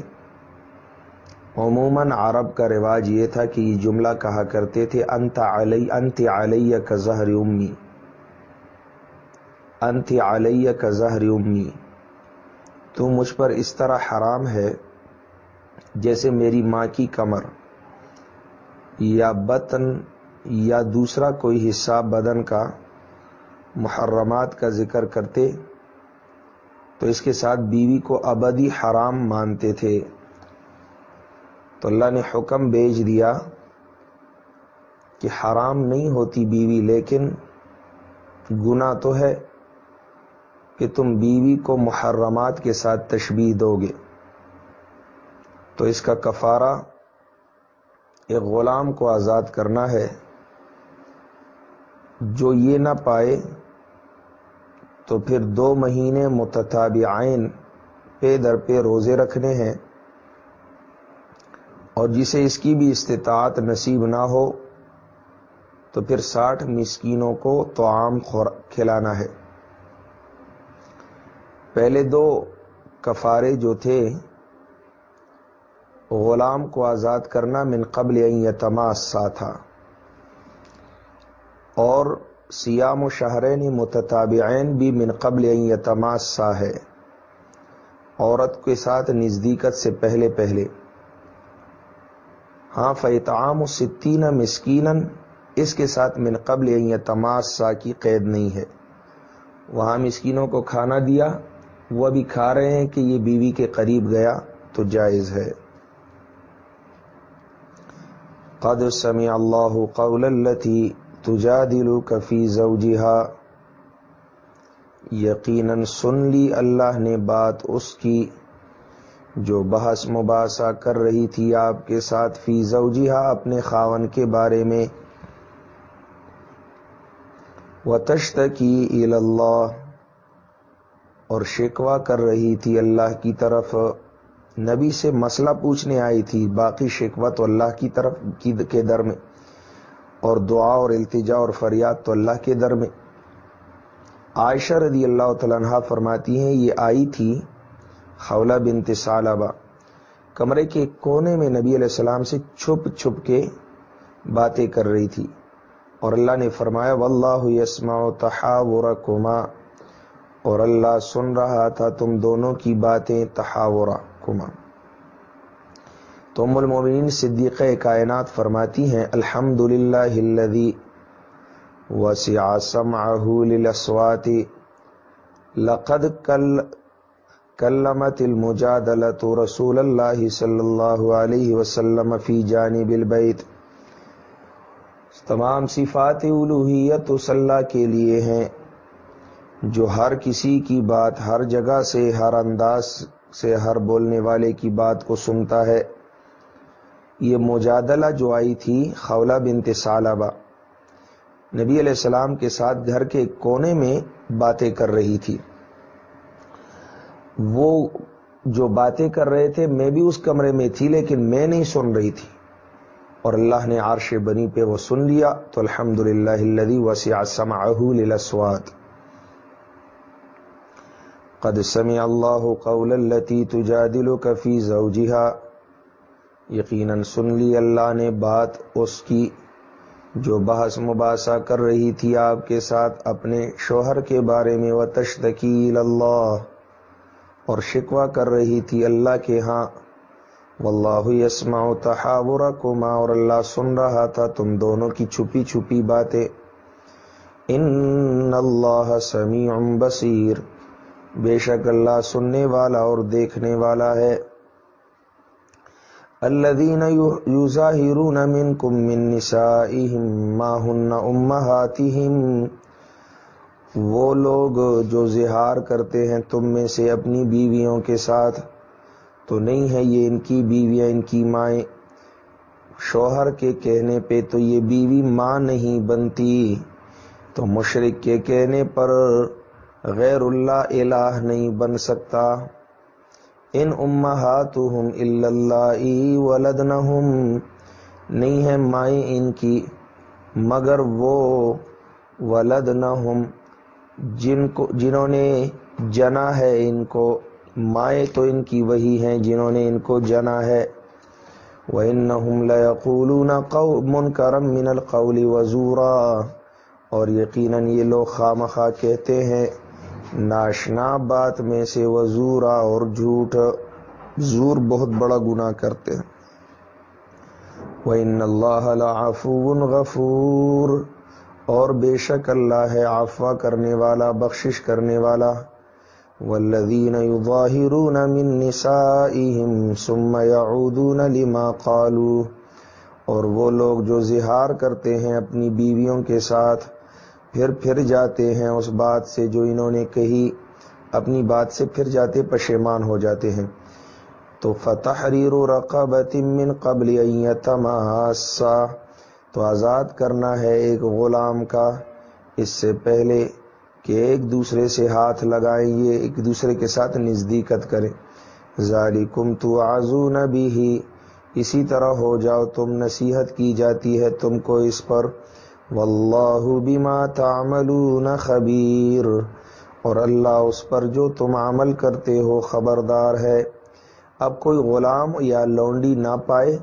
عموماً عرب کا رواج یہ تھا کہ یہ جملہ کہا کرتے تھے، انت علی، انت علیہ کا زہر امی۔ انت علیہ کا زہر امی۔ تو مجھ پر اس طرح حرام ہے جیسے میری ماں کی کمر، یا بطن، یا دوسرا کوئی حصہ بدن کا محرمات کا ذکر کرتے، تو اس کے ساتھ بیوی کو ابدی حرام مانتے تھے۔ تو اللہ نے حکم بیچ دیا کہ حرام نہیں ہوتی بیوی، لیکن گنا تو ہے۔ کہ تم بیوی کو محرمات کے ساتھ تشبیح دو گے۔ تو اس کا کفارہ ایک غلام کو آزاد کرنا ہے۔ جو یہ نہ پائے تو پھر دو مہینے متتابعین پے در پہ روزے رکھنے ہیں۔ اور جسے اس کی بھی استطاعت نصیب نہ ہو تو پھر ساٹھ مسکینوں کو تو عام کھلانا ہے۔ پہلے دو کفارے جو تھے، غلام کو آزاد کرنا من قبل یتماسا تھا۔ اور سیام و شہرین متتابعین بھی من قبل یتماسا ہے۔ عورت کے ساتھ نزدیکت سے پہلے پہلے۔ ہاں فیتعام و ستین مسکین اس کے ساتھ من قبل یتماسا کی قید نہیں ہے۔ وہاں مسکینوں کو کھانا دیا۔ وہ ابھی کھا رہے ہیں کہ یہ بیوی کے قریب گیا تو جائز ہے۔ قد سمع اللہ قول التي تجادلك في زوجها یقیناً سن لی اللہ نے بات اس کی جو بحث مباحثہ کر رہی تھی آپ کے ساتھ فی زوجیہ اپنے خاون کے بارے میں۔ و تشت کی اللہ۔ اور شکوا کر رہی تھی اللہ کی طرف۔ نبی سے مسئلہ پوچھنے آئی تھی، باقی شکوا تو اللہ کی طرف کے در میں۔ اور دعا اور التجا اور فریاد تو اللہ کے در میں۔ عائشہ رضی اللہ تعالیٰ عنہ فرماتی ہیں، یہ آئی تھی خولہ بنت سالبہ کمرے کے کونے میں نبی علیہ السلام سے چھپ چھپ کے باتیں کر رہی تھی۔ اور اللہ نے فرمایا، واللہ یسمع تحاورکما اور اللہ سن رہا تھا تم دونوں کی باتیں تحاورکما تم المومنین صدیقہ کائنات فرماتی ہیں الحمد للہ وسیع لقد کل، کلمت المجادلت رسول اللہ صلی اللہ علیہ وسلم فی جانب البیت۔ تمام صفات الوحیت اس اللہ کے لیے ہیں۔ جو ہر کسی کی بات ہر جگہ سے، ہر انداز سے، ہر بولنے والے کی بات کو سنتا ہے۔ یہ مجادلہ جو آئی تھی خولہ بنت سالبہ نبی علیہ السلام کے ساتھ گھر کے کونے میں باتیں کر رہی تھی۔ وہ جو باتیں کر رہے تھے، میں بھی اس کمرے میں تھی، لیکن میں نہیں سن رہی تھی۔ اور اللہ نے عرش بنی پہ وہ سن لیا۔ تو الحمد للہ وسیع سمعه قد سمع اللہ قول التي تجادلك في زوجها. یقینا سن لی اللہ نے بات اس کی جو بحث مباحثہ کر رہی تھی آپ کے ساتھ اپنے شوہر کے بارے میں وہ تشتکیل اللہ اور شکوہ کر رہی تھی اللہ کے ہاں۔ واللہ یسمع تحاورکما اور اللہ سن رہا تھا تم دونوں کی چھپی چھپی باتیں۔ ان اللہ سمیع بصیر بے شک اللہ سننے والا اور دیکھنے والا ہے۔ الذين يظاهرون منكم من نسائهم ما هن امهاتهم وہ لوگ جو زہار کرتے ہیں تم میں سے اپنی بیویوں کے ساتھ، تو نہیں ہے یہ ان کی بیویاں ان کی مائیں۔ شوہر کے کہنے پہ تو یہ بیوی ماں نہیں بنتی، تو مشرق کے کہنے پر غیر اللہ الہ نہیں بن سکتا۔ ان امہاتہم الا اللہ ولدنہم نہیں ہے مائیں ان کی، مگر وہ ولدنہم جن کو، جنہوں نے جنا ہے ان کو۔ مائیں تو ان کی وہی ہیں جنہوں نے ان کو جنا ہے۔ وَإِنَّهُمْ لَيَقُولُونَ مُنْكَرًا مِنَ الْقَوْلِ وَزُورًا۔ اور یقیناً یہ لوگ خامخواہ کہتے ہیں ناشنا بات میں سے وزورا اور جھوٹ، زور بہت بڑا گناہ کرتے ہیں۔ وَإِنَّ اللَّهَ لَعَفُوٌ غَفُورٌ۔ اور بے شک اللہ ہے عفو کرنے والا، بخشش کرنے والا۔ والذین یظاہرون من نسائهم ثم يعودون لما قالوا۔ اور وہ لوگ جو زہار کرتے ہیں اپنی بیویوں کے ساتھ پھر پھر جاتے ہیں، اس بات سے جو انہوں نے کہی، اپنی بات سے پھر جاتے پشیمان ہو جاتے ہیں۔ تو فتحریر رقبت من قبل یتماسا۔ تو آزاد کرنا ہے ایک غلام کا۔ اس سے پہلے کہ ایک دوسرے سے ہاتھ لگائیں یہ ایک دوسرے کے ساتھ نزدیکت کریں۔ ذالکم تو آزو بھی ہی اسی طرح ہو جاؤ، تم نصیحت کی جاتی ہے تم کو اس پر۔ واللہ بما تعملون خبیر۔ اور اللہ اس پر جو تم عمل کرتے ہو خبردار ہے۔ اب کوئی غلام یا لونڈی نہ پائے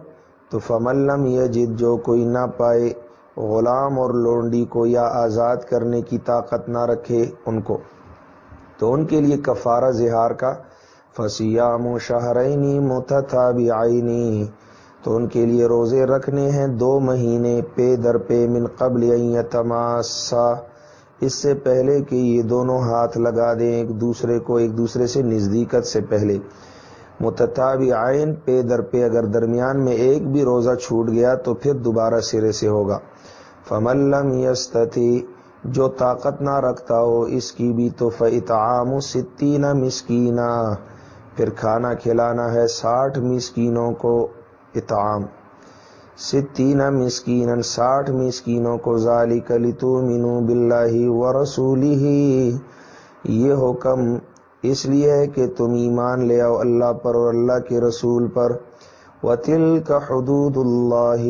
تو فملم یجد جو کوئی نہ پائے، غلام اور لونڈی کو یا آزاد کرنے کی طاقت نہ رکھے ان کو۔ تو ان کے لیے کفارہ زہار کا۔ فسیام و شہرینی متتابعینی تو ان کے لیے روزے رکھنے ہیں دو مہینے پے در پے من قبل تماسا اس سے پہلے کہ یہ دونوں ہاتھ لگا دیں ایک دوسرے کو ایک دوسرے سے نزدیکت سے پہلے۔ متتابعین آئین پے در پے اگر درمیان میں ایک بھی روزہ چھوٹ گیا تو پھر دوبارہ سرے سے ہوگا۔ فملم یستتی، جو طاقت نہ رکھتا ہو، اس کی بھی تو فعتعام ستینہ مسکینہ پھر کھانا کھلانا ہے ساٹھ مسکینوں کو۔ اطعام ستین مسکین ساٹھ مسکینوں کو ظالی کلی تو بلّہ و رسولی یہ حکم اس لیے ہے کہ تم ایمان لے آؤ اللہ پر اور اللہ کے رسول پر۔ وطل کا حدود اللہ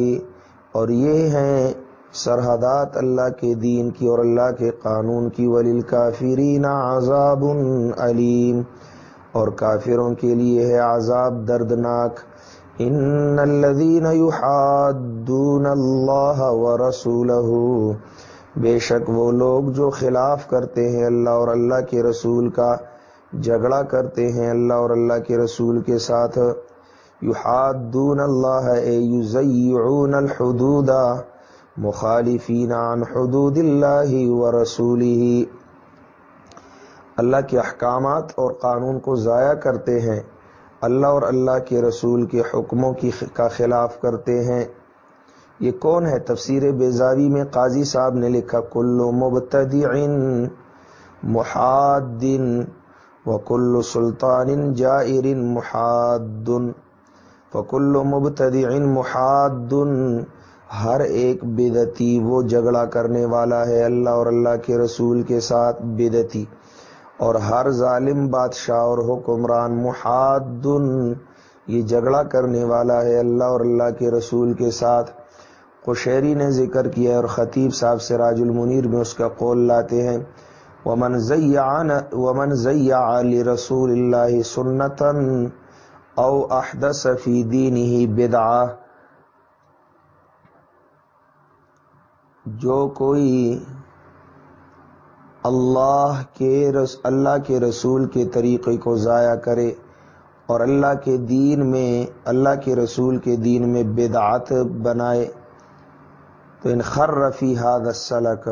اور یہ ہیں سرحدات اللہ کے دین کی اور اللہ کے قانون کی۔ ولیل کافرین عذاب علیم اور کافروں کے لیے ہے عذاب دردناک۔ ان الذين يحادون الله ورسوله، بے شک وہ لوگ جو خلاف کرتے ہیں اللہ اور اللہ کے رسول کا جھگڑا کرتے ہیں اللہ اور اللہ کے رسول کے ساتھ یحادون اللہ اے یزیعون الحدود مخالفین عن حدود اللہ ورسوله۔ اللہ کے احکامات اور قانون کو ضائع کرتے ہیں۔ اللہ اور اللہ کے رسول کے حکموں کی کا خلاف کرتے ہیں۔ یہ کون ہے؟ تفسیر بیزاوی میں قاضی صاحب نے لکھا کلو مبتدع محادن و کل سلطان جائر محاد فکل مبتدع محاد ہر ایک بدتی وہ جھگڑا کرنے والا ہے، اللہ اور اللہ کے رسول کے ساتھ بدتی اور ہر ظالم بادشاہ اور حکمران محادن، یہ جھگڑا کرنے والا ہے اللہ اور اللہ کے رسول کے ساتھ۔ قشیری نے ذکر کیا اور خطیب صاحب سے راج المنیر میں اس کا قول لاتے ہیں۔ ومن زیعان ومن زیع اللہ سنتن او احدث فی دینہ بدعہ جو کوئی اللہ کے رس، اللہ کے رسول کے طریقے کو ضائع کرے اور اللہ کے دین میں، اللہ کے رسول کے دین میں بدعت بنائے۔ تو ان خر رفی ہاد السلک،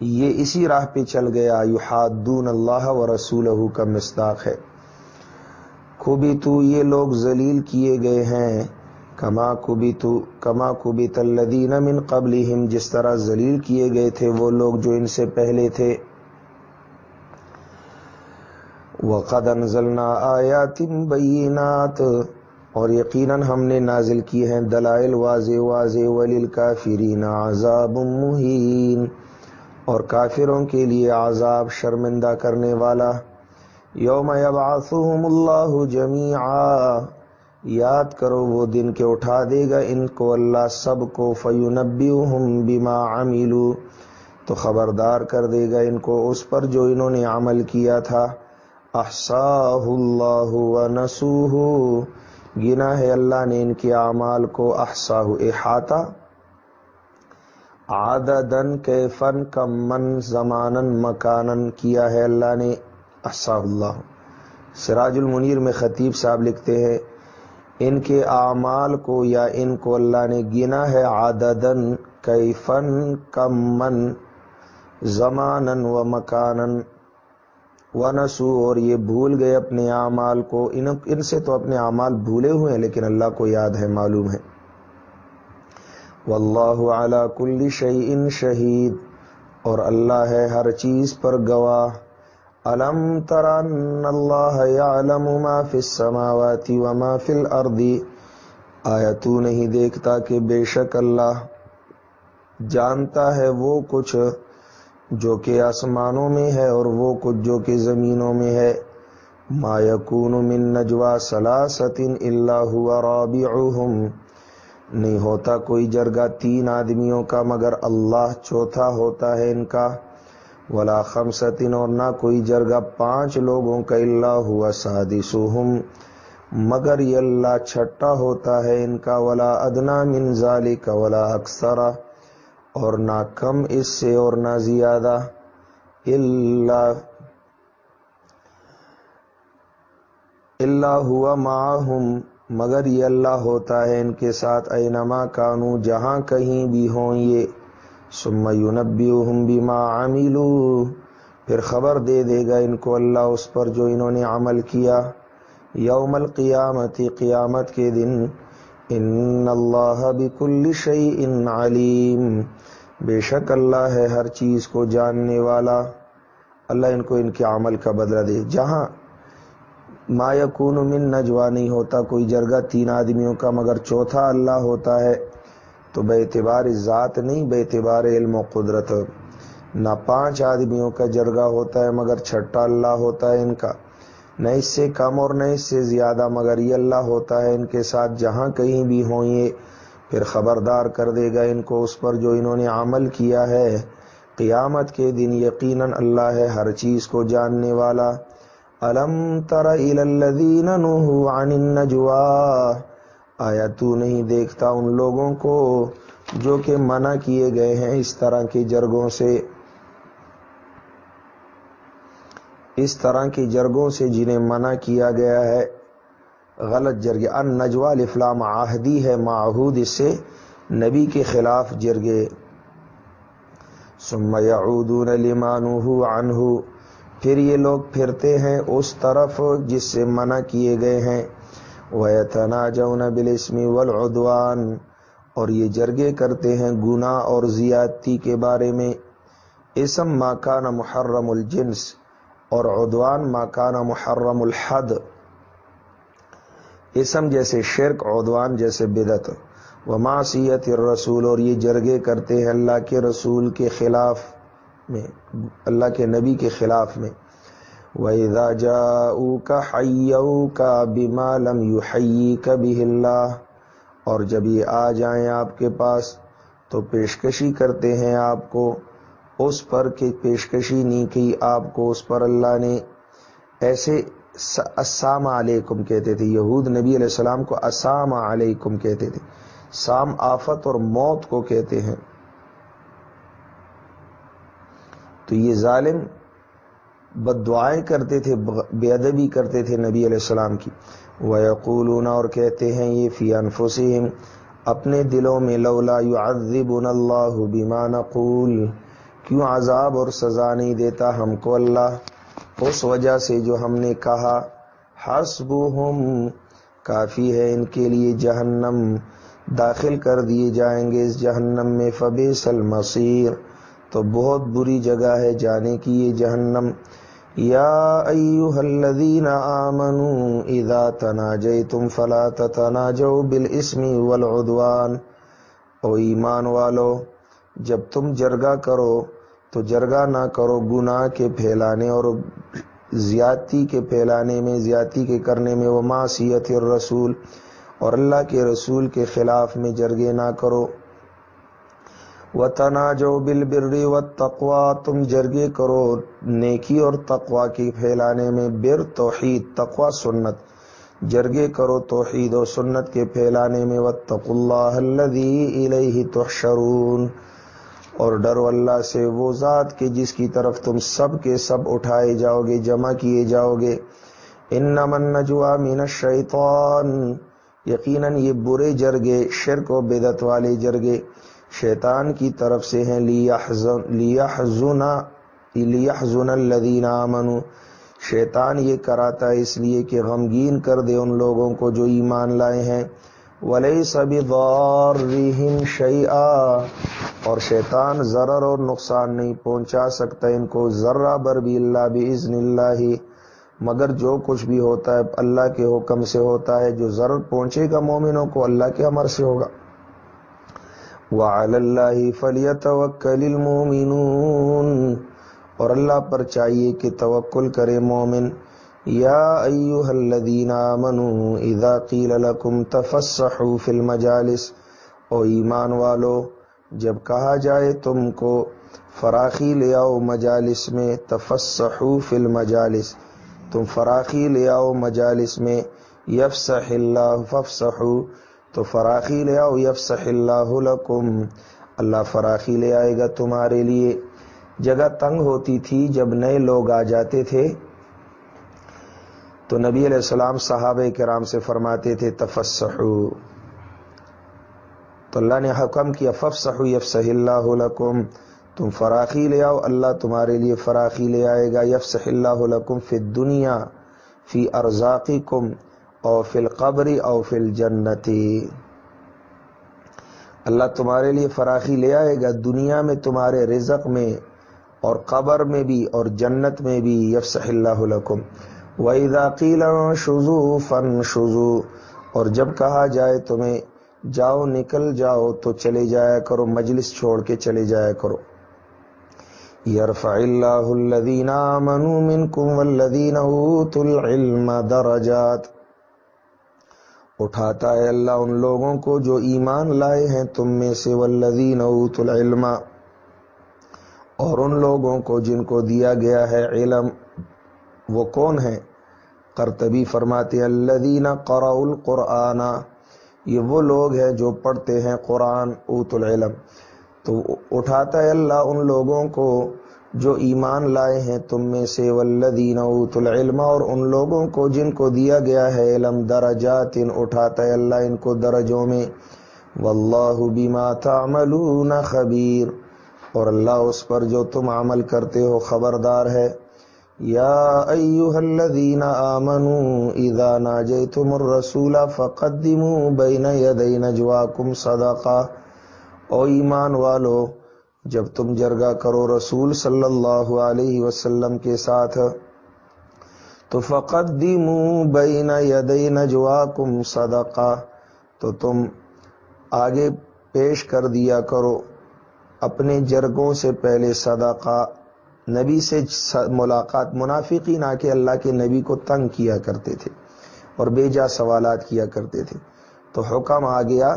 یہ اسی راہ پہ چل گیا۔ یحادون اللہ و رسول کا مصداق ہے۔ خوبی تو یہ لوگ ذلیل کیے گئے ہیں کما کبی تو کما کبی تلدین من قبل جس طرح ذلیل کیے گئے تھے وہ لوگ جو ان سے پہلے تھے۔ وقد انزلنا آیات بینات، اور یقیناً ہم نے نازل کی ہیں دلائل واضح واضح ولیل کافرین عذاب مہین، اور کافروں کے لیے عذاب شرمندہ کرنے والا۔ یوم یبعثهم اللہ جمیعا یاد کرو وہ دن کے اٹھا دے گا ان کو اللہ سب کو فیونبی ہم بیما عملو۔ تو خبردار کر دے گا ان کو اس پر جو انہوں نے عمل کیا تھا۔ احساہ اللہ و گنا ہے اللہ نے ان کے اعمال کو احساہ احاطہ۔ عاددن کے فن کم من زمانن مکانن کیا ہے اللہ نے۔ احساہ اللہ۔ سراج المنیر میں خطیب صاحب لکھتے ہیں۔ ان کے اعمال کو یا ان کو اللہ نے گنا ہے عاددن کیفن کمن زمانن و مکانن و نسو اور یہ بھول گئے اپنے اعمال کو۔ ان ان سے تو اپنے اعمال بھولے ہوئے ہیں، لیکن اللہ کو یاد ہے، معلوم ہے۔ واللہ علی کل شیء شہید۔ اور اللہ ہے ہر چیز پر گواہ۔ الم ترن اللہ یعلم ما فی السماوات وما فی الارض آیا تو نہیں دیکھتا کہ بے شک اللہ جانتا ہے وہ کچھ جو کہ آسمانوں میں ہے اور وہ کچھ جو کہ زمینوں میں ہے؟ ما یکون من نجوا سلاست الا هو رابعهم. نہیں ہوتا کوئی جرگہ تین آدمیوں کا مگر اللہ چوتھا ہوتا ہے ان کا۔ ولا خمسطن اور نہ کوئی جرگہ پانچ لوگوں کا اللہ ہوا سادسہم مگر یہ اللہ چھٹا ہوتا ہے ان کا، ولا ادنا من ذالک ولا اکثر، اور نہ کم اس سے اور نہ زیادہ اللہ اللہ ہوا معہم، مگر یہ اللہ ہوتا ہے ان کے ساتھ، اینما کانو، جہاں کہیں بھی ہوں یہ۔ ثم ينبئهم بما عملوا، پھر خبر دے دے گا ان کو اللہ اس پر جو انہوں نے عمل کیا۔ یوم القیامت، قیامت کے دن، ان اللہ بكل شيء علیم۔ بے شک اللہ ہے ہر چیز کو جاننے والا۔ اللہ ان کو ان کے عمل کا بدلہ دے۔ جہاں ما یکون من نجوا نہیں ہوتا، کوئی جرگہ تین آدمیوں کا مگر چوتھا اللہ ہوتا ہے۔ تو بے اعتبار ذات نہیں، بے اعتبار علم و قدرت۔ نہ پانچ آدمیوں کا جرگہ ہوتا ہے، مگر چھٹا اللہ ہوتا ہے ان کا۔ نہ اس سے کم اور نہ اس سے زیادہ، مگر یہ اللہ ہوتا ہے ان کے ساتھ، جہاں کہیں بھی ہوں یہ۔ پھر خبردار کر دے گا ان کو اس پر جو انہوں نے عمل کیا ہے۔ قیامت کے دن یقیناً اللہ ہے ہر چیز کو جاننے والا۔ الم تر الذین نهوا عن النجوا آیا تو نہیں دیکھتا ان لوگوں کو جو کہ منع کیے گئے ہیں اس طرح کے جرگوں سے؟ اس طرح کی جرگوں سے جنہیں منع کیا گیا ہے۔ غلط جرگے ان نجوا الفلام آہدی ہے معہود اس سے نبی کے خلاف جرگے ثم يعودون لما نهوا عنه پھر یہ لوگ پھرتے ہیں اس طرف جس سے منع کیے گئے ہیں۔ وَيَتَنَاجَوْنَ بِالْإِسْمِ وَالْعُدْوَانِ اور یہ جرگے کرتے ہیں گناہ اور زیادتی کے بارے میں۔ اسم ما کان محرم الجنس اور عدوان ما کان محرم الحد۔ اسم جیسے شرک، عدوان جیسے بدت و معصیت الرسول اور یہ جرگے کرتے ہیں اللہ کے رسول کے خلاف میں، اللہ کے نبی کے خلاف میں۔ وَإِذَا جَاءُوكَ حَيَّوْكَ بِمَا لَمْ يُحَيِّكَ بِهِ اللَّهِ اور جب یہ آ جائیں آپ کے پاس تو پیشکشی کرتے ہیں آپ کو۔ اس پر کہ پیشکشی نہیں کی آپ کو، اس پر اللہ نے ایسے السلام علیکم کہتے تھے۔ یہود نبی علیہ السلام کو السلام علیکم کہتے تھے۔ سام آفت اور موت کو کہتے ہیں۔ تو یہ ظالم بد دعائیں کرتے تھے بے ادبی کرتے تھے نبی علیہ السلام کی۔ وَيَقُولُونَ، اور کہتے ہیں یہ فی انفسہم اپنے دلوں میں لولا يعذبنا اللہ بما نقول، کیوں عذاب اور سزا نہیں دیتا ہم کو اللہ؟ اس وجہ سے جو ہم نے کہا، حسبهم، کافی ہے ان کے لیے جہنم، داخل کر دیے جائیں گے اس جہنم میں فبیس المصیر تو بہت بری جگہ ہے جانے کی یہ جہنم۔ یا ایوہ الذین آمنوا اذا تناجیتم فلا تتناجوا بالاسم والعدوان او ایمان والو، جب تم جرگا کرو تو جرگا نہ کرو گناہ کے پھیلانے اور زیادتی کے پھیلانے میں، زیادتی کے کرنے میں وہ معصیت الرسول اور اللہ کے رسول کے خلاف میں جرگے نہ کرو۔ و تناجو بل بری و تقوا تم جرگے کرو نیکی اور تقوا کی پھیلانے میں بر، توحید تقوا سنت۔ جرگے کرو توحید و سنت کے پھیلانے میں وتق اللہ الذی الیہ تحشرون۔ اور ڈرو اللہ سے وہ ذات کے جس کی طرف تم سب کے سب اٹھائے جاؤ گے جمع کیے جاؤ گے انما النجوا من الشیطان یقیناً یہ برے جرگے، شرک و بدت والے جرگے۔ شیطان کی طرف سے ہیں۔ لیحزن الذین آمنوا۔ شیطان یہ کراتا ہے اس لیے کہ غمگین کر دے ان لوگوں کو جو ایمان لائے ہیں۔ ولیس بضارہم شیئا۔ اور شیطان ضرر اور نقصان نہیں پہنچا سکتا ان کو، ذرہ بر بھی اللہ باذن اللہ۔ ہی مگر جو کچھ بھی ہوتا ہے، اللہ کے حکم سے ہوتا ہے۔ جو ضرور پہنچے گا مومنوں کو، اللہ کے امر سے ہوگا۔ وعلی اللہ فلیتوکل المؤمنون اور اللہ پر چاہیے کہ توکل کرے مومن۔ یا ایوہ الذین آمنوا اذا قیل لکم تفسحوا فی المجالس۔ او ایمان والو، جب کہا جائے تم کو، فراخی لے آؤ مجالس میں، تفسحوا فی المجالس۔ تم فراخی لے آؤ مجالس میں، یفسح اللہ ففسحو تو فراخی لے آؤ، یفسح اللہ لکم۔ اللہ فراخی لے آئے گا تمہارے لیے۔ جگہ تنگ ہوتی تھی جب نئے لوگ آ جاتے تھے۔ تو نبی علیہ السلام صحابہ کرام سے فرماتے تھے، تفسحو۔ تو اللہ نے حکم کیا، ففسحو یفسح اللہ لکم۔ تم فراخی لے آؤ، اللہ تمہارے لیے فراخی لے آئے گا۔ یفسح اللہ لکم فی دنیا فی ارزاقی کم او فی القبری او فی الجنتی۔ اللہ تمہارے لیے فراخی لے آئے گا، دنیا میں تمہارے رزق میں اور قبر میں بھی اور جنت میں بھی، یفسح اللہ لکم۔ وَإِذَا قِيلَ شُزُو فَن شُزُو اور جب کہا جائے تمہیں، جاؤ نکل جاؤ تو چلے جایا کرو، مجلس چھوڑ کے چلے جایا کرو۔ یرفع اللہ الذین آمنوا منکم والذین اوتوا العلم درجات۔ اٹھاتا ہے اللہ ان لوگوں کو جو ایمان لائے ہیں تم میں سے والذین اوتوا العلم، اور ان لوگوں کو جن کو دیا گیا ہے علم، وہ کون ہے کرتبی فرماتے الذین قرأوا القرآن، یہ وہ لوگ ہیں جو پڑھتے ہیں قرآن اوت العلم۔ تو اٹھاتا ہے اللہ ان لوگوں کو جو ایمان لائے ہیں تم میں سے والذین اوت العلم، اور ان لوگوں کو جن کو دیا گیا ہے علم، درجات ان اٹھاتا ہے اللہ ان کو درجوں میں۔ واللہ بما تعملون خبیر۔ اور اللہ اس پر جو تم عمل کرتے ہو خبردار ہے۔ یا ایوہ الذین آمنوا اذا ناجیتم الرسول فقدموا بین یدی نجواکم صدقہ۔ او ایمان والو جب تم جرگا کرو رسول صلی اللہ علیہ وسلم کے ساتھ، تو فقدموا بین یدی نجواکم صدقہ، تو تم آگے پیش کر دیا کرو، اپنے جرگوں سے پہلے صدقہ۔ نبی سے ملاقات منافقین آ کے اللہ کے نبی کو تنگ کیا کرتے تھے اور بے جا سوالات کیا کرتے تھے۔ تو حکم آ گیا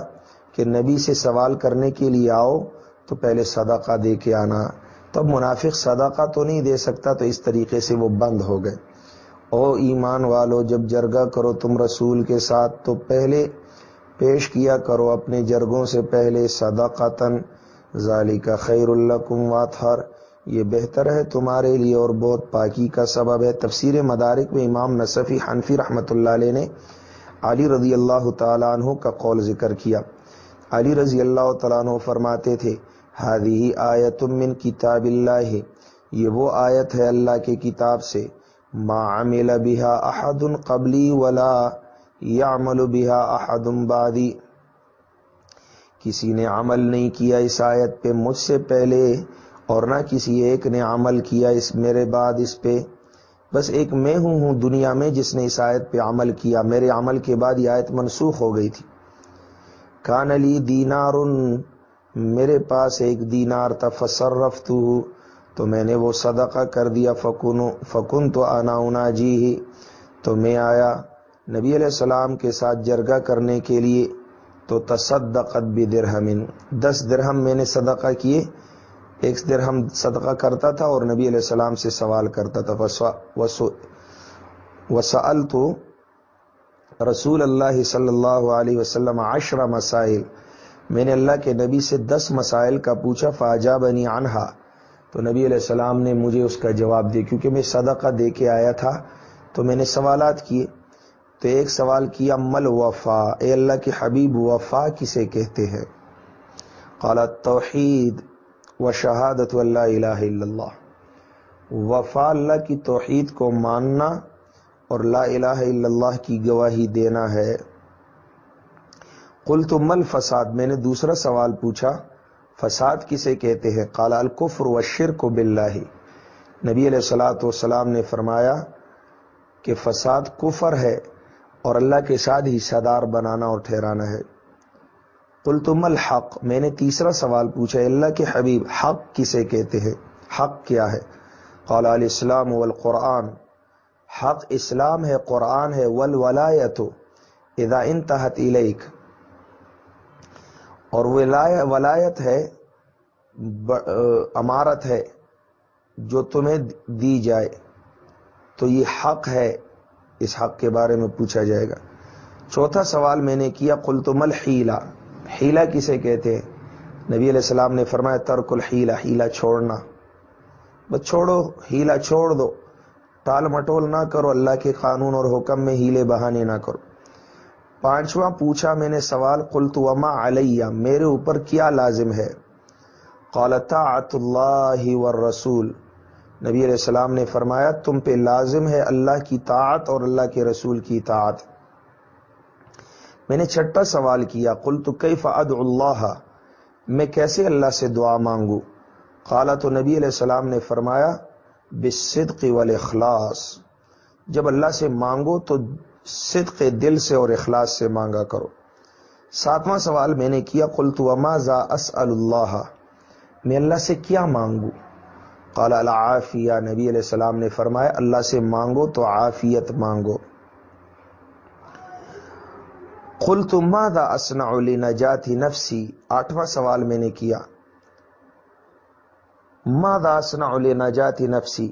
کہ نبی سے سوال کرنے کے لیے آؤ تو پہلے صدقہ دے کے آنا۔ تب منافق صدقہ تو نہیں دے سکتا، تو اس طریقے سے وہ بند ہو گئے۔ او ایمان والو، جب جرگا کرو تم رسول کے ساتھ، تو پہلے پیش کیا کرو اپنے جرگوں سے پہلے صدقہ تن ظالی کا خیر اللہ کم واتھر یہ بہتر ہے تمہارے لیے اور بہت پاکی کا سبب ہے۔ تفسیر مدارک میں امام نصفی حنفی رحمۃ اللہ علیہ نے علی رضی اللہ تعالیٰ عنہ کا قول ذکر کیا۔ علی رضی اللہ تعالیٰ عنہ فرماتے تھے ہادی آیت من کتاب اللہ یہ وہ آیت ہے اللہ کی کتاب سے. ما عمل بها احد قبلی ولا يعمل بها احد بعدی. کسی نے عمل نہیں کیا اس آیت پہ مجھ سے پہلے اور نہ کسی ایک نے عمل کیا اس میرے بعد اس پہ. بس ایک میں ہوں ہوں دنیا میں جس نے اس آیت پہ عمل کیا. میرے عمل کے بعد یہ آیت منسوخ ہو گئی تھی. کان علی دینار میرے پاس ایک دینار تھا فصرف تو میں نے وہ صدقہ کر دیا فکن فکن تو آنا جی ہی تو میں آیا نبی علیہ السلام کے ساتھ جرگا کرنے کے لیے، تو تصدقت بھی درہم دس درہم میں نے صدقہ کیے۔ ایک درہم صدقہ کرتا تھا اور نبی علیہ السلام سے سوال کرتا تھا۔ وسأل تو رسول اللہ صلی اللہ علیہ وسلم عشرہ مسائل۔ میں نے اللہ کے نبی سے دس مسائل کا پوچھا فاجا بنی عنہا تو نبی علیہ السلام نے مجھے اس کا جواب دیا، کیونکہ میں صدقہ دے کے آیا تھا، تو میں نے سوالات کیے۔ تو ایک سوال کیا مل وفا اے اللہ کے حبیب وفا کسے کہتے ہیں؟ قالت توحید و شہادت اللہ الہ الا اللہ۔ وفا اللہ کی توحید کو ماننا اور لا الہ الا اللہ کی گواہی دینا ہے۔ قل تو مل فساد؟ میں نے دوسرا سوال پوچھا، فساد کسے کہتے ہیں؟ قال، الکفر و شرک و نبی علیہ السلاۃ والسلام نے فرمایا کہ فساد کفر ہے اور اللہ کے ساتھ حصہ دار بنانا اور ٹھہرانا ہے۔ تم الحق؟ میں نے تیسرا سوال پوچھا اللہ کے حبیب، حق کسے کہتے ہیں؟ حق کیا ہے؟ قال، الاسلام والقرآن۔ حق اسلام ہے، قرآن ہے والولایت اذا انتہت الیک۔ اور ولایت ہے امارت ہے جو تمہیں دی جائے۔ تو یہ حق ہے، اس حق کے بارے میں پوچھا جائے گا۔ چوتھا سوال میں نے کیا، قلت تم الحیلہ؟ ہیلا کسے کہتے ہیں؟ نبی علیہ السلام نے فرمایا، ترک الحیلہ ہیلا چھوڑنا۔ بس چھوڑو ہیلا چھوڑ دو۔ ٹال مٹول نہ کرو، اللہ کے قانون اور حکم میں ہیلے بہانے نہ کرو۔ پانچواں پوچھا میں نے سوال، قلت، وما علیہ؟ میرے اوپر کیا لازم ہے؟ قالتا اللہ والرسول۔ نبی علیہ السلام نے فرمایا، تم پہ لازم ہے اللہ کی طاعت اور اللہ کے رسول کی طاعت۔ میں نے چھٹا سوال کیا قل تو کئی فعد اللہ؟ میں کیسے اللہ سے دعا مانگوں؟ قالا تو نبی علیہ السلام نے فرمایا بصدق والاخلاص۔ جب اللہ سے مانگو تو صدق دل سے اور اخلاص سے مانگا کرو۔ ساتواں سوال میں نے کیا قل تو ذا اس اللہ؟ میں اللہ سے کیا مانگوں؟ قال، العافیہ۔ نبی علیہ السلام نے فرمایا، اللہ سے مانگو تو عافیت مانگو۔ قل تو ماذا اسنا نجاتی نفسی؟ آٹھواں سوال میں نے کیا۔ ماذا اسنا نجاتی نفسی؟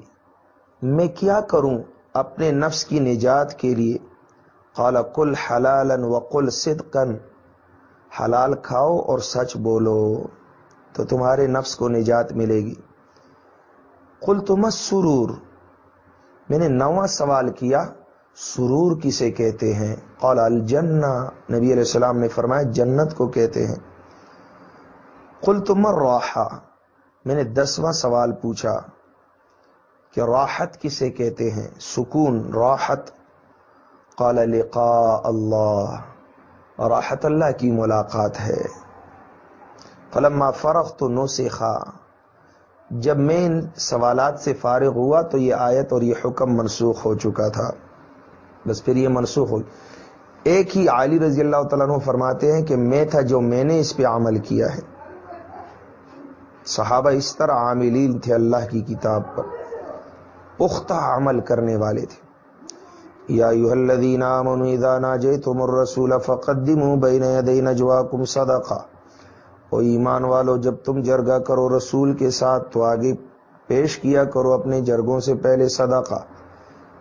میں کیا کروں اپنے نفس کی نجات کے لیے؟ قال کل حلال وقل صدقن حلال کھاؤ اور سچ بولو، تو تمہارے نفس کو نجات ملے گی۔ کل تم سرور میں نے نواں سوال کیا، سرور کسے کہتے ہیں؟ قال، الجنہ نبی علیہ السلام نے فرمایا، جنت کو کہتے ہیں کل تم راحا میں نے دسواں سوال پوچھا، کہ راحت کسے کہتے ہیں؟ سکون، راحت قال لقاء اللہ، راحت اللہ کی ملاقات ہے۔ فلما فرق تو نو جب میں ان سوالات سے فارغ ہوا تو یہ آیت اور یہ حکم منسوخ ہو چکا تھا۔ بس پھر یہ منسوخ ہو ایک ہی علی رضی اللہ تعالیٰ عنہ فرماتے ہیں کہ میں تھا جو میں نے اس پہ عمل کیا ہے۔ صحابہ اس طرح عاملین تھے اللہ کی کتاب پر۔ پختہ عمل کرنے والے تھے۔ یا ایوہ الذین آمنوا اذا ناجیتم الرسول فقدموا بین یدی نجواکم صدقہ او ایمان والو، جب تم جرگا کرو رسول کے ساتھ، تو آگے پیش کیا کرو اپنے جرگوں سے پہلے صدقہ۔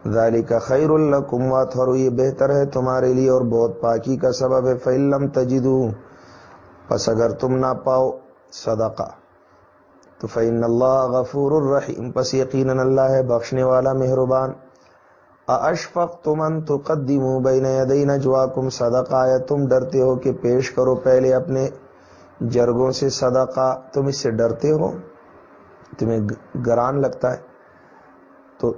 ذالک خیر لکم واتھرو، یہ بہتر ہے تمہارے لیے اور بہت پاکی کا سبب ہے۔ فَإِلَّمْ تَجِدُوا، پس اگر تم نہ پاؤ صدقہ۔ تو فَإِنَّ اللَّهَ غَفُورُ الرَّحِيمُ پس یقینا اللہ ہے، بخشنے والا، مہربان۔ اشفق تمن تو قدیم بین یدین جواکم صدقہ یا تم ڈرتے ہو کہ پیش کرو پہلے اپنے جرگوں سے صدقہ، تم اس سے ڈرتے ہو، تمہیں گران لگتا ہے، تو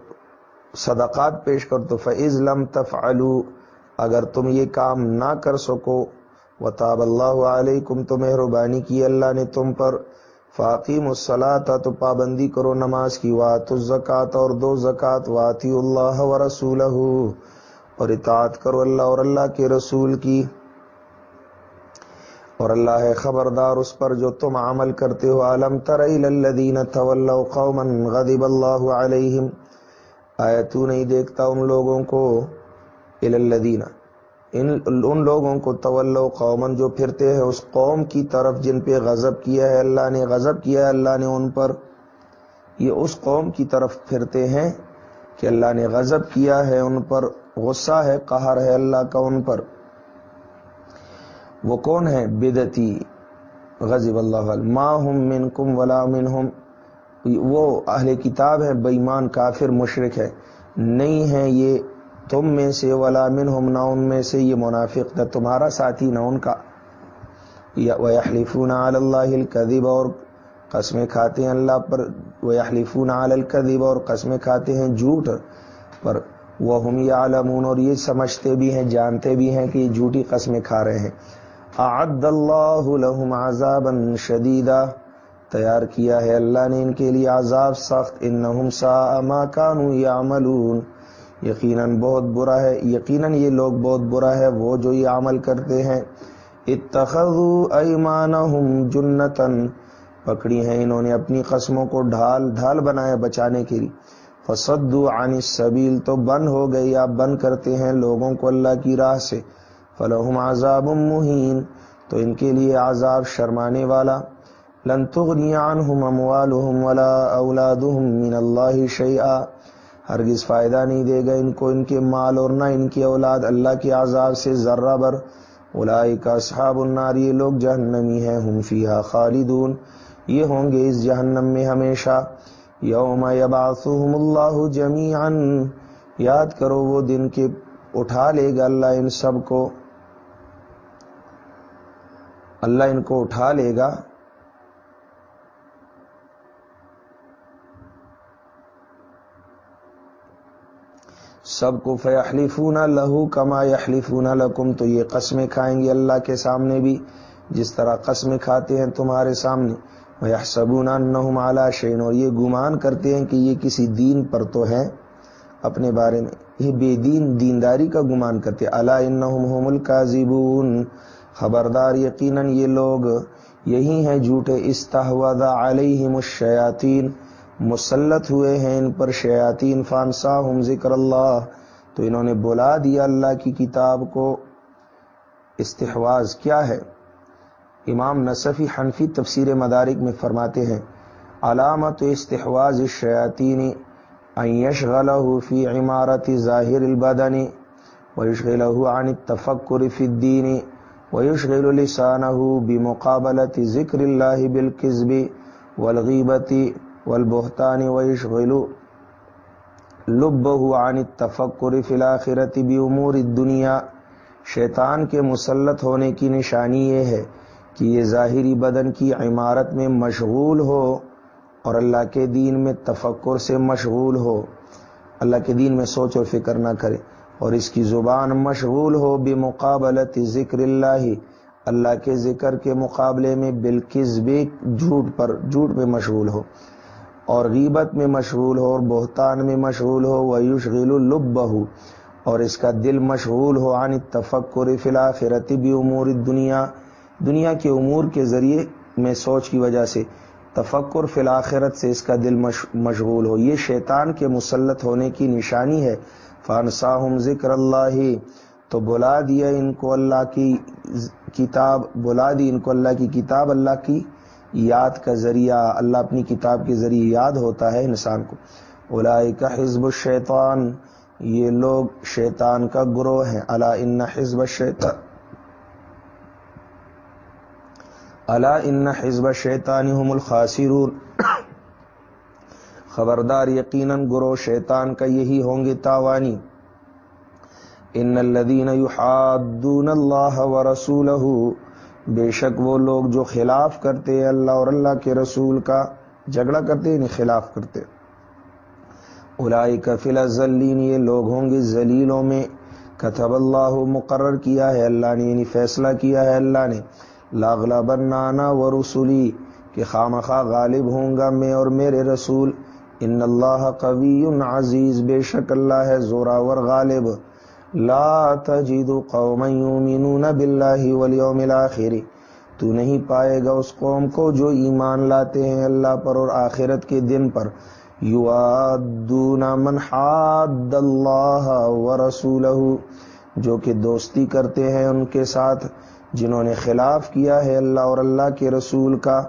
صدقات پیش کر تو فعز لم تفعلو اگر تم یہ کام نہ کر سکو وطاب اللہ علیکم تو مہربانی کی اللہ نے تم پر فاقیم الصلاۃ تو پابندی کرو نماز کی وات الزکات اور دو زکات واتی اللہ و رسول اور اطاعت کرو اللہ اور اللہ کے رسول کی۔ اور اللہ ہے خبردار اس پر جو تم عمل کرتے ہو۔ عالم تر الذین تولوا قوما غضب اللہ علیہم۔ آیا تو نہیں دیکھتا ان لوگوں کو؟ الذین۔ ان ان لوگوں کو طول قومن جو پھرتے ہیں، اس قوم کی طرف جن پہ غضب کیا ہے، اللہ نے غضب کیا ہے، اللہ نے ان پر یہ اس قوم کی طرف پھرتے ہیں کہ اللہ نے غضب کیا ہے، ان پر غصہ ہے، قہر ہے اللہ کا ان پر۔ وہ کون ہے بدتی غضب اللہ ما ہم من کم ولا من وہ اہل کتاب ہے بےمان کافر مشرق ہے نہیں ہے یہ تم میں سے ولا من ہم نہ ان میں سے یہ منافق نہ تمہارا ساتھی، نہ ان کا۔ وَيَحْلِفُونَ عَلَى اللَّهِ الْكَذِبَ اور قسمیں کھاتے ہیں اللہ پر۔ وَيَحْلِفُونَ عَلَى الْكَذِبَ اور قسمیں کھاتے ہیں جھوٹ پر۔ وَهُمْ يَعْلَمُونَ اور یہ سمجھتے بھی ہیں، جانتے بھی ہیں کہ یہ جھوٹی قسمیں کھا رہے ہیں۔ اعد اللہ لهم عذابا شدیدا تیار کیا ہے اللہ نے ان کے لیے عذاب سخت۔ انہم ساء ما كانوا يعملون یقیناً بہت برا ہے، یقیناً یہ لوگ بہت برا ہے، وہ جو یہ عمل کرتے ہیں۔ اتخذوا ایمانہم جنتن پکڑی ہیں انہوں نے اپنی قسموں کو ڈھال ڈھال بنایا بچانے کے لیے۔ فصدوا عن السبیل، تو بند ہو گئے یا بند کرتے ہیں لوگوں کو اللہ کی راہ سے۔ فلہم عذاب مہین، تو ان کے لیے عذاب شرمانے والا۔ لن تغنی عنہم اموالہم ولا اولادہم من اللہ شیئا۔ ہرگز فائدہ نہیں دے گا ان کو، ان کے مال اور نہ ان کی اولاد۔ اللہ کے عذاب سے ذرہ بر۔ الائی کا النار، یہ لوگ جہنمی ہیں، ہم فیہا خالدون۔ یہ ہوں گے اس جہنم میں ہمیشہ۔ یوم یبعثهم اللہ جمیعا۔ یاد کرو، وہ دن کے اٹھا لے گا اللہ ان سب کو۔ اللہ ان کو اٹھا لے گا۔ سب کو فیحلفون لہو کما یحلفون لکم، تو یہ قسمیں کھائیں گے اللہ کے سامنے بھی۔ جس طرح قسمیں کھاتے ہیں تمہارے سامنے۔ وَيَحْسَبُونَ أَنَّهُمْ عَلَى شَيْءٍ اور یہ گمان کرتے ہیں کہ یہ کسی دین پر تو ہیں۔ اپنے بارے میں، یہ بے دین، دینداری کا گمان کرتے اللہ انہم القاذبون خبردار یقیناً یہ لوگ یہی ہیں جھوٹے۔ استحوذ علیہم الشیاطین۔ مسلط ہوئے ہیں ان پر شیاطین فانسا ہم ذکر اللہ۔ تو انہوں نے بلا دیا اللہ کی کتاب کو۔ استحواز کیا ہے؟ امام نصفی حنفی تفسیر مدارک میں فرماتے ہیں، علامت استحواز الشیاطین ان يشغله عمارت ظاہر البدن ويشغله عن التفکر فی الدین ويشغل لسانه بمقابلة ذکر اللہ بالکذب والغیبت والبہتان ويشغل لبه عن التفکر فی الاخرت بامور الدنیا شیطان کے مسلط ہونے کی نشانی یہ ہے کہ یہ ظاہری بدن کی عمارت میں مشغول ہو اور اللہ کے دین میں تفکر سے مشغول ہو۔ اللہ کے دین میں سوچ اور فکر نہ کرے اور اس کی زبان مشغول ہو۔ بے مقابلت ذکر اللہ اللہ کے ذکر کے مقابلے میں بالکز جھوٹ پر، جھوٹ میں مشغول ہو۔ اور غیبت میں مشغول ہو اور بہتان میں مشغول ہو وہ یوشغل الب اور اس کا دل مشغول ہو، عن تفکر فلا فرتبی امور دنیا دنیا کے امور کے ذریعے میں سوچ کی وجہ سے۔ تفکر فی الآخرت سے اس کا دل مشغول ہو۔ یہ شیطان کے مسلط ہونے کی نشانی ہے۔ فانساہم ذکر اللہ تو بلا دیا ان کو اللہ کی کتاب، بلا دی ان کو اللہ کی کتاب، اللہ کی یاد کا ذریعہ، اللہ اپنی کتاب کے ذریعے یاد ہوتا ہے انسان کو۔ اولائی کا حزب الشیطان، یہ لوگ شیطان کا گروہ ہے اللہ ان حزب الشیطان۔ اللہ ان حزب شیطانی ہم الخاصرون خبردار یقیناً گرو شیطان کا یہی ہوں گے تاوانی۔ ان الذين يحادون الله ورسوله بے شک وہ لوگ جو خلاف کرتے اللہ اور اللہ کے رسول کا جھگڑا کرتے یعنی خلاف کرتے الائی کا فلا ذلین یہ لوگ ہوں گے ذلیلوں میں۔ کتب اللہ مقرر کیا ہے، اللہ نے یعنی فیصلہ کیا ہے اللہ نے۔ لاغلا بنانا و رسولی، کہ خامخواہ غالب ہوں گا میں اور میرے رسول۔ ان اللہ قوی عزیز، بے شک اللہ ہے زوراور غالب۔ لا تجد قوما یومنون باللہ والیوم الاخر تو نہیں پائے گا اس قوم کو جو ایمان لاتے ہیں اللہ پر اور آخرت کے دن پر۔ یوادون من حاد اللہ ورسولہ۔ جو کہ دوستی کرتے ہیں ان کے ساتھ، جنہوں نے خلاف کیا ہے اللہ اور اللہ کے رسول کا۔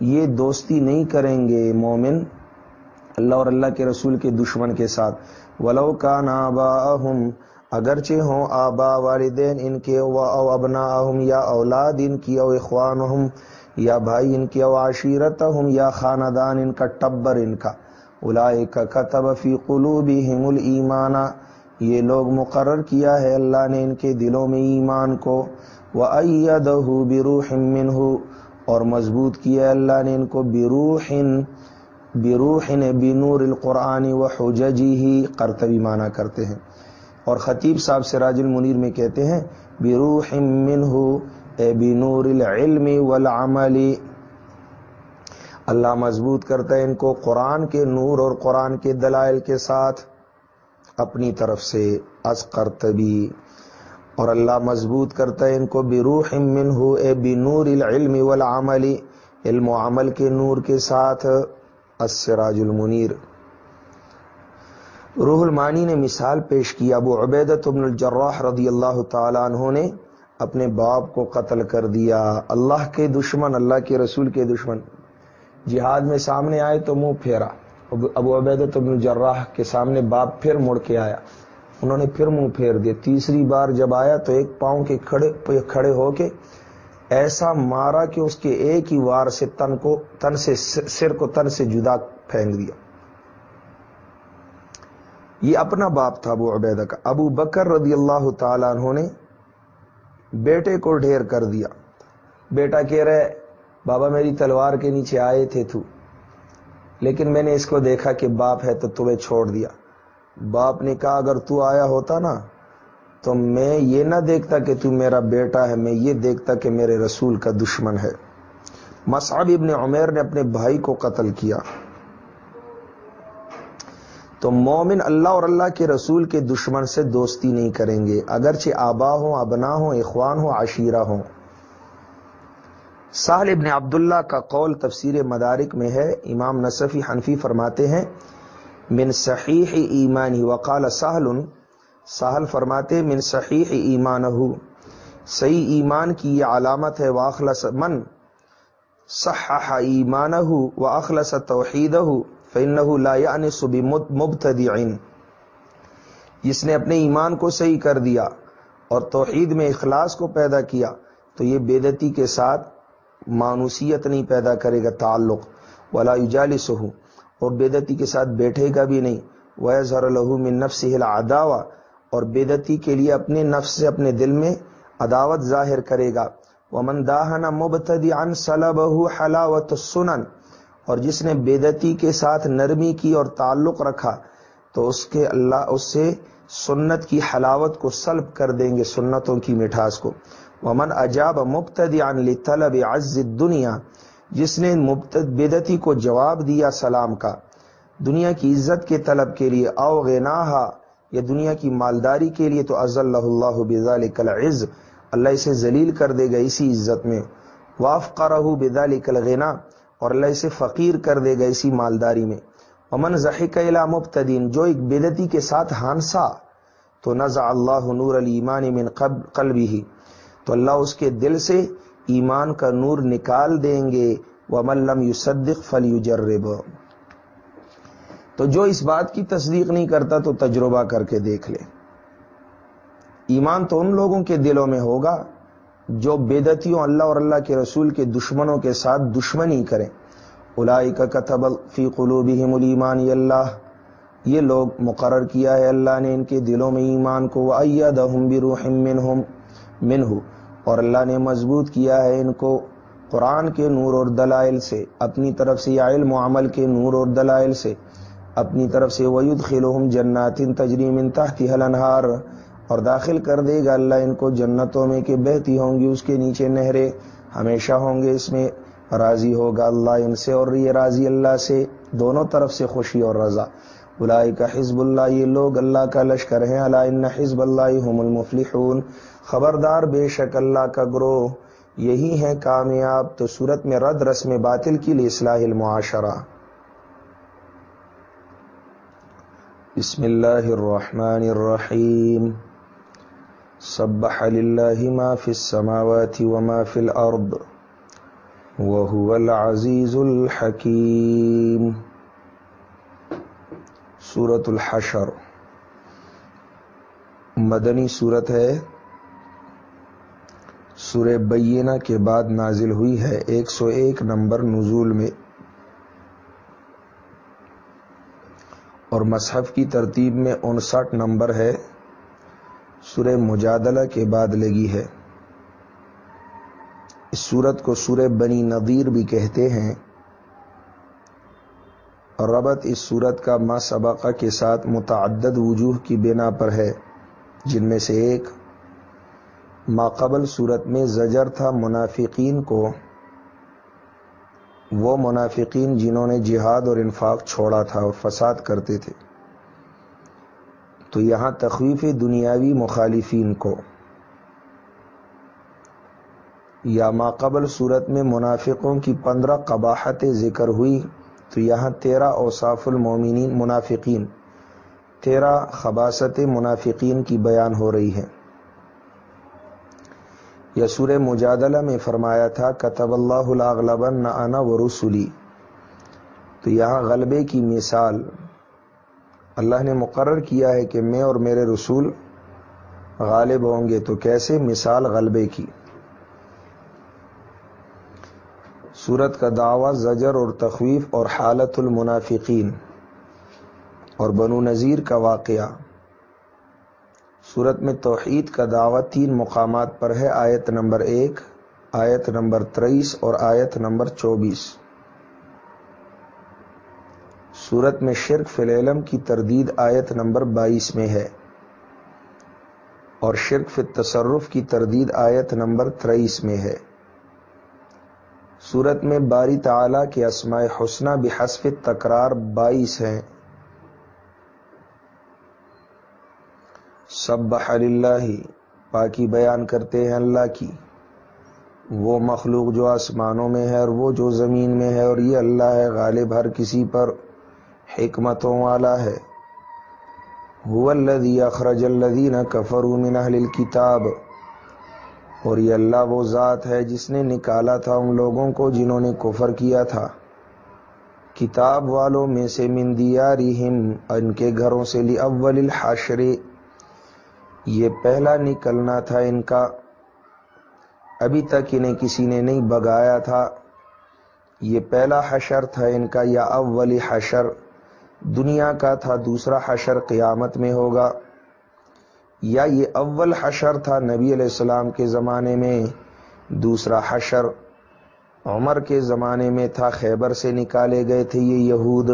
یہ دوستی نہیں کریں گے مومن اللہ اور اللہ کے رسول کے دشمن کے ساتھ۔ ولو کا نابا اگرچہ ہوں آبا والدین ان کے و او ابنا یا اولاد ان کی او اخوان یا بھائی ان کی او عشیرت ہوں یا خاندان ان کا ٹبر ان کا الاائے کا کتب فی قلوبہم الایمانہ یہ لوگ مقرر کیا ہے اللہ نے ان کے دلوں میں ایمان کو وہ بروح منہ، اور مضبوط کیا اللہ نے ان کو بروح بروح بنور القرآن و حججی ہی کرتبی مانا کرتے ہیں۔ اور خطیب صاحب سراج المنیر میں کہتے ہیں بروح منہ، اے بنور العلم والعمل. اللہ مضبوط کرتا ہے ان کو قرآن کے نور اور قرآن کے دلائل کے ساتھ اپنی طرف سے، از کرتبی اور اللہ مضبوط کرتا ہے ان کو بروح من ہو اے بنور العلم والعمل. علم و عمل کے نور کے ساتھ السراج المنیر۔ روح المانی نے مثال پیش کی، ابو عبیدت ابن الجراح رضی اللہ تعالیٰ عنہ نے اپنے باپ کو قتل کر دیا۔ اللہ کے دشمن، اللہ کے رسول کے دشمن۔ جہاد میں سامنے آئے تو منہ پھیرا۔ ابو عبیدت ابن الجراح کے سامنے باپ پھر مڑ کے آیا۔ انہوں نے پھر منہ پھیر دیا۔ تیسری بار جب آیا تو ایک پاؤں کے کھڑے کھڑے ہو کے ایسا مارا کہ اس کے ایک ہی وار سے تن کو، تن سے سر کو تن سے جدا پھینک دیا۔ یہ اپنا باپ تھا ابو عبیدہ کا۔ ابو بکر رضی اللہ تعالیٰ انہوں نے بیٹے کو ڈھیر کر دیا۔ بیٹا کہہ رہے بابا میری تلوار کے نیچے آئے تھے تو، لیکن میں نے اس کو دیکھا کہ باپ ہے تو تمہیں چھوڑ دیا۔ باپ نے کہا، اگر تو آیا ہوتا نا، تو میں یہ نہ دیکھتا کہ تو میرا بیٹا ہے، میں یہ دیکھتا کہ میرے رسول کا دشمن ہے۔ مصعب ابن عمیر نے اپنے بھائی کو قتل کیا۔ تو مومن اللہ اور اللہ کے رسول کے دشمن سے دوستی نہیں کریں گے۔ اگرچہ آبا ہوں، ابنا ہوں، اخوان ہوں، عشیرہ ہوں۔ ساحل ابن عبداللہ کا قول تفسیر مدارک میں ہے۔ امام نصفی حنفی فرماتے ہیں، من صحیح ایمانی وقال ساحل ساحل فرماتے من صحیح ایمان ہو صحیح ایمان کی یہ علامت ہے واخلص من صحح ایمان و اخلص توحید لا يأنس بمبتدعين جس نے اپنے ایمان کو صحیح کر دیا اور توحید میں اخلاص کو پیدا کیا تو یہ بےدتی کے ساتھ مانوسیت نہیں پیدا کرے گا تعلق، ولا يجالسه اور بےدتی کے ساتھ بیٹھے گا بھی نہیں وَيَزْهَرَ لَهُ مِن نَفْسِهِ الْعَدَاوَ اور بےدتی کے لیے اپنے نفس سے اپنے دل میں عداوت ظاہر کرے گا۔ وَمَن دَاهَنَ مُبْتَدِعًا سَلَبَهُ حَلَاوَةُ السُّنَنِ اور جس نے بےدتی کے ساتھ نرمی کی اور تعلق رکھا، تو اس کے اللہ، اس سے سنت کی حلاوت کو سلب کر دیں گے سنتوں کی مٹھاس کو۔ ومن اجاب مبتدعا لطلب عز الدنیا جس نے مبتد بدتی کو جواب دیا سلام کا۔ دنیا کی عزت کے طلب کے لیے، او غناہا، یا دنیا کی مالداری کے لیے، تو از اللہ اللہ بذالک العز۔ اللہ اسے ذلیل کر دے گا اسی عزت میں۔ واف وافقرہ بذالک الغنا اور اللہ اسے فقیر کر دے گا اسی مالداری میں۔ امن ضحیق مبتدین جو ایک بدتی کے ساتھ ہانسا، تو نزع اللہ نور المان من قلبی ہی تو اللہ اس کے دل سے ایمان کا نور نکال دیں گے۔ وہ ملم یو صدق فل تو جو اس بات کی تصدیق نہیں کرتا، تو تجربہ کر کے دیکھ لے۔ ایمان تو ان لوگوں کے دلوں میں ہوگا جو بےدتیوں اللہ اور اللہ کے رسول کے دشمنوں کے ساتھ دشمنی کریں۔ الائی کا کتب فی قلوبہم الایمان اللہ، یہ لوگ مقرر کیا ہے اللہ نے ان کے دلوں میں ایمان کو۔ وَأَيَّدَهُمْ بِرُوحٍ مِّنْهُمْ، مِنْهُ، اور اللہ نے مضبوط کیا ہے ان کو قرآن کے نور اور دلائل سے، اپنی طرف سے یا علم و عمل کے نور اور دلائل سے۔ اپنی طرف سے وَيُدْخِلُهُمْ جَنَّاتٍ تَجْرِي مِن تَحْتِهَا الْأَنْهَارُ اور داخل کر دے گا اللہ ان کو جنتوں میں کہ بہتی ہوں گی، اس کے نیچے نہریں ہمیشہ ہوں گے، اس میں راضی ہوگا اللہ ان سے اور یہ راضی اللہ سے دونوں طرف سے خوشی اور رضا۔ بلائی کا حزب اللہ، یہ لوگ اللہ کا لشکر ہیں۔ اللہ ان حزب اللہ ہم المفلحون۔ خبردار بے شک اللہ کا گروہ یہی ہے کامیاب، تو صورت میں رد رسم باطل کی لیے اصلاح المعاشرہ۔ بسم اللہ الرحمن الرحیم۔ سبح لله ما في السماوات وما في الأرض وهو العزيز الحكيم. سورة الحشر. مدنی صورت ہے. سورہ بینہ کے بعد نازل ہوئی ہے ایک سو ایک نمبر نزول میں. اور مصحف کی ترتیب میں انسٹھ نمبر ہے. سورہ مجادلہ کے بعد لگی ہے۔ اس سورت کو سورہ بنی نذیر بھی کہتے ہیں۔ اور ربط اس صورت کا ما سبقہ کے ساتھ متعدد وجوہ کی بنا پر ہے، جن میں سے ایک ماقبل صورت میں زجر تھا منافقین کو۔ وہ منافقین جنہوں نے جہاد اور انفاق چھوڑا تھا اور فساد کرتے تھے۔ تو یہاں تخویف دنیاوی مخالفین کو یا ماقبل صورت میں منافقوں کی پندرہ قباحت ذکر ہوئی، تو یہاں تیرہ اوصاف المومنین منافقین، تیرہ خباست منافقین کی بیان ہو رہی ہے۔ یا سورہ مجادلہ میں فرمایا تھا، کتب اللہ الاغلبن انا و رسولی تو یہاں غلبے کی مثال اللہ نے مقرر کیا ہے کہ میں اور میرے رسول غالب ہوں گے تو کیسے مثال غلبے کی؟ صورت کا دعوی زجر اور تخویف اور حالت المنافقین اور بنو نذیر کا واقعہ۔ صورت میں توحید کا دعوی تین مقامات پر ہے، آیت نمبر ایک، آیت نمبر تریس اور آیت نمبر چوبیس۔ صورت میں شرک فلعلم کی تردید آیت نمبر بائیس میں ہے اور شرک فی تصرف کی تردید آیت نمبر تریس میں ہے۔ صورت میں باری تعالی کے اسماء حسنہ بحسف تکرار بائیس ہیں۔ سب اللہ پاکی بیان کرتے ہیں اللہ کی۔ وہ مخلوق جو آسمانوں میں ہے اور وہ جو زمین میں ہے اور یہ اللہ ہے، غالب ہر کسی پر۔ حکمتوں والا ہے۔ الذي اخرج الذين كفروا من اهل الكتاب۔ اور یہ اللہ وہ ذات ہے جس نے نکالا تھا ان لوگوں کو جنہوں نے کفر کیا تھا۔ کتاب والوں میں سے من دیارہم، ان کے گھروں سے لی اول الحشر۔ یہ پہلا نکلنا تھا ان کا۔ ابھی تک انہیں کسی نے نہیں بگایا تھا۔ یہ پہلا حشر تھا ان کا، یا اول حشر۔ دنیا کا تھا دوسرا حشر قیامت میں ہوگا۔ یا یہ اول حشر تھا نبی علیہ السلام کے زمانے میں، دوسرا حشر عمر کے زمانے میں تھا، خیبر سے نکالے گئے تھے یہ یہود۔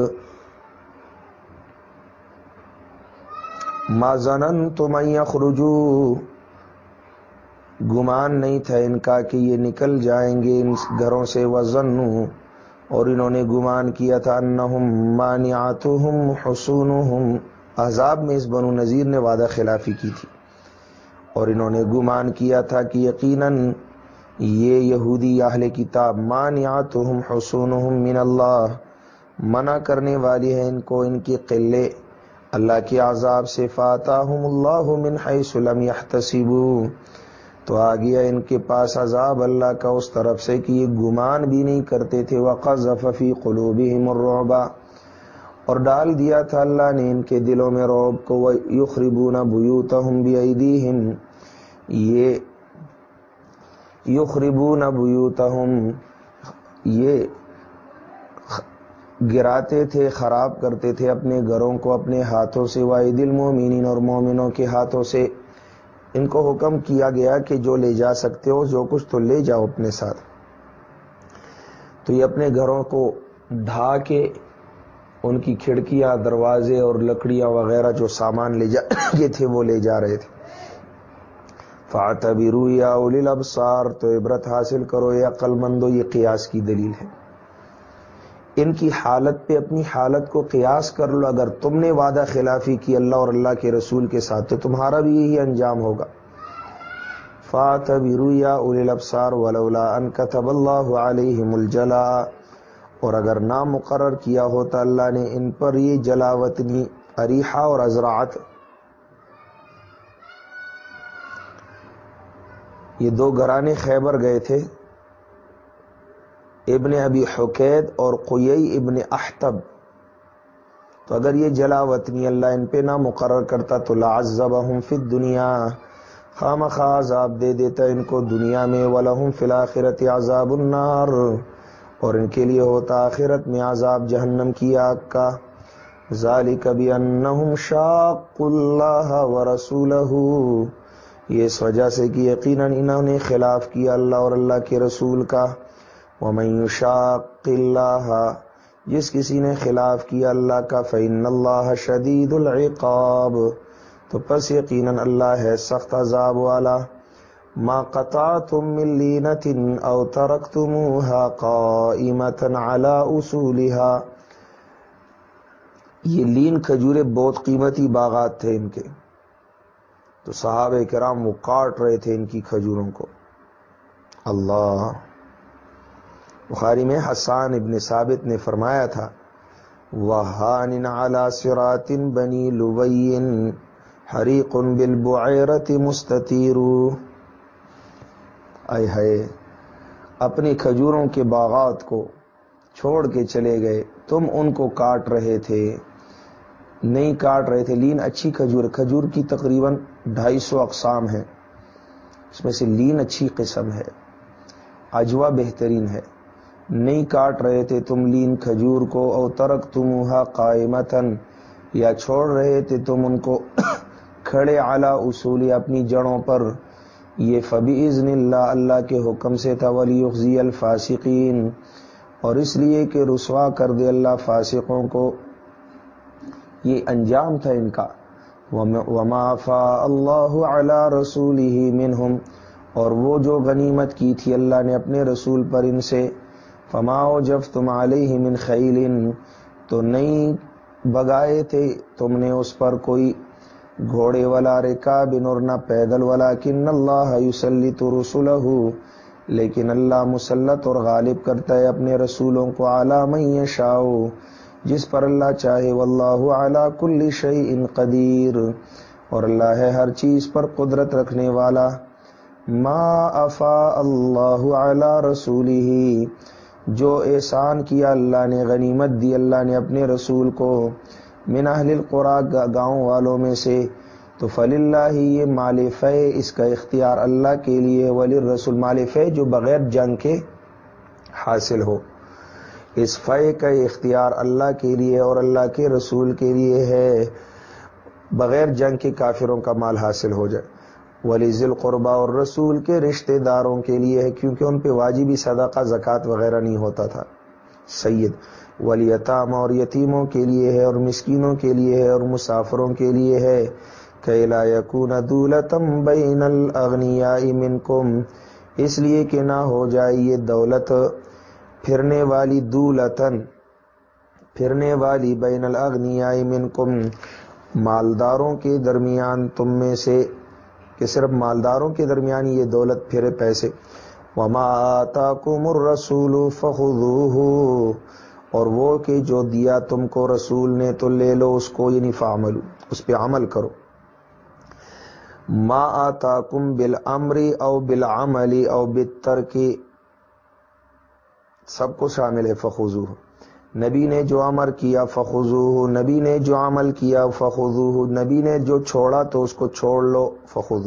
مازن تو میں خرجو گمان نہیں تھا ان کا کہ یہ نکل جائیں گے ان گھروں سے وزن اور انہوں نے گمان کیا تھا انہم مانعاتہم حسونہم۔ عذاب میں اس بنو نذیر نے وعدہ خلافی کی تھی۔ اور انہوں نے گمان کیا تھا کہ یقیناً یہ یہودی اہل کتاب مانعاتہم حسونہم من اللہ، منع کرنے والی ہے ان کو، ان کی قلے اللہ کے عذاب سے فاتحہم اللہ من حیث لم یحتسبوا تو آ گیا ان کے پاس عذاب اللہ کا اس طرف سے کہ یہ گمان بھی نہیں کرتے تھے، وقذف فی قلوبہم الرعب، اور ڈال دیا تھا اللہ نے ان کے دلوں میں روب کو یخربون بیوتہم بیئیدیہم یہ یخربون بیوتہم، یہ گراتے تھے، خراب کرتے تھے اپنے گھروں کو، اپنے ہاتھوں سے، وائد المومنین اور مومنوں کے ہاتھوں سے۔ ان کو حکم کیا گیا کہ جو لے جا سکتے ہو، جو کچھ تو لے جاؤ اپنے ساتھ۔ تو یہ اپنے گھروں کو ڈھا کے ان کی کھڑکیاں، دروازے اور لکڑیاں وغیرہ جو سامان لے جا یہ تھے، وہ لے جا رہے تھے۔ فاتح یا اول ابسار تو عبرت حاصل کرو یا عقل مندو یہ قیاس کی دلیل ہے۔ ان کی حالت پہ اپنی حالت کو قیاس کر لو، اگر تم نے وعدہ خلافی کی اللہ اور اللہ کے رسول کے ساتھ، تو تمہارا بھی یہی انجام ہوگا۔ فات رویا الابصار ولولا ان كتب اللہ علیہم الجلا اور اگر نام مقرر کیا ہوتا، اللہ نے ان پر یہ جلاوطنی اریحا اور ازراعت یہ دو گرانے خیبر گئے تھے۔ ابن ابی حقید اور قیئی ابن احتب۔ تو اگر یہ جلا وطنی اللہ ان پہ نہ مقرر کرتا تو لعذبہم فی الدنیا۔ خام خواہ عذاب دے دیتا ان کو دنیا میں، ولہم فی الاخرت عذاب النار۔ اور ان کے لیے ہوتا آخرت میں عذاب جہنم کی آگ کا۔ ذالک بانہم شاق اللہ ورسولہ۔ یہ اس وجہ سے کہ یقیناً انہوں نے خلاف کیا اللہ اور اللہ کے رسول کا۔ ومن يشاق اللہ جس کسی نے خلاف کیا اللہ کا فعن اللہ شدید العقاب۔ تو پس یقیناً اللہ ہے سخت عذاب والا۔ ما قطعتم من لینت او ترکتموها قائمتا على اصولها یہ لین کھجورے بہت قیمتی باغات تھے ان کے۔ تو صحابہ کرام وہ کاٹ رہے تھے ان کی کھجوروں کو۔ اللہ بخاری میں حسان ابن ثابت نے فرمایا تھا وہان علی صراط بنی لوین حریق بالبعیرت مستطیر اے ہے اپنی کھجوروں کے باغات کو چھوڑ کے چلے گئے، تم ان کو کاٹ رہے تھے۔ نہیں کاٹ رہے تھے، لین اچھی کھجور کھجور کی تقریباً ڈھائی سو اقسام ہے اس میں سے لین اچھی قسم ہے۔ اجوا بہترین ہے۔ نہیں کاٹ رہے تھے تم لین کھجور کو او ترک تمہا قائمتن یا چھوڑ رہے تھے تم ان کو کھڑے اعلی اصول اپنی جڑوں پر۔ یہ فبی ازن اللہ اللہ کے حکم سے تھا ولی الفاسقین۔ اور اس لیے کہ رسوا کر دے اللہ فاسقوں کو۔ یہ انجام تھا ان کا۔ وما فا اللہ علی رسول ہی منہم۔ اور وہ جو غنیمت کی تھی، اللہ نے اپنے رسول پر ان سے فماؤ جب تم علیہ من خیل، تو نہیں بگائے تھے تم نے اس پر کوئی گھوڑے والا رکا بن نہ پیدل والا کن اللہ یوسلی تو رسول لیکن اللہ مسلط اور غالب کرتا ہے اپنے رسولوں کو عالام شاؤ جس پر اللہ چاہے، واللہ اعلیٰ کل شعی ان قدیر، اور اللہ ہے ہر چیز پر قدرت رکھنے والا۔ ما افا اللہ اعلی رسول ہی جو احسان کیا اللہ نے، غنیمت دی اللہ نے اپنے رسول کو من اہل القرا گاؤں والوں میں سے۔ تو فل اللہ ہی یہ مال فے اس کا اختیار اللہ کے لیے، ولی رسول مال فے جو بغیر جنگ کے حاصل ہو۔ اس فے کا اختیار اللہ کے لیے اور اللہ کے رسول کے لیے ہے۔ بغیر جنگ کے کافروں کا مال حاصل ہو جائے۔ ولی ذیل قربا اور رسول کے رشتہ داروں کے لیے ہے، کیونکہ ان پہ واجبی صدقہ، زکوٰۃ وغیرہ نہیں ہوتا تھا۔ سید ولیطام اور یتیموں کے لیے ہے، اور مسکینوں کے لیے ہے، اور مسافروں کے لیے ہے۔ کیلا یقون دولتم بین الاغنیاء منکم، اس لیے کہ نہ ہو جائے یہ دولت پھرنے والی دولتن پھرنے والی بین الاغنیاء منکم، مالداروں کے درمیان تم میں سے کہ صرف مالداروں کے درمیان یہ دولت پھرے پیسے۔ وما آتاکم الرسول فخذوه۔ اور وہ کہ جو دیا تم کو رسول نے تو لے لو، اس کو یعنی فعملو اس پہ عمل کرو۔ ما آتاکم بالامر او بالعمل او بالترک سب کو شامل ہے، فخذوه۔ نبی نے جو امر کیا فخو نبی نے جو عمل کیا فخو نبی نے جو چھوڑا تو اس کو چھوڑ لو فخو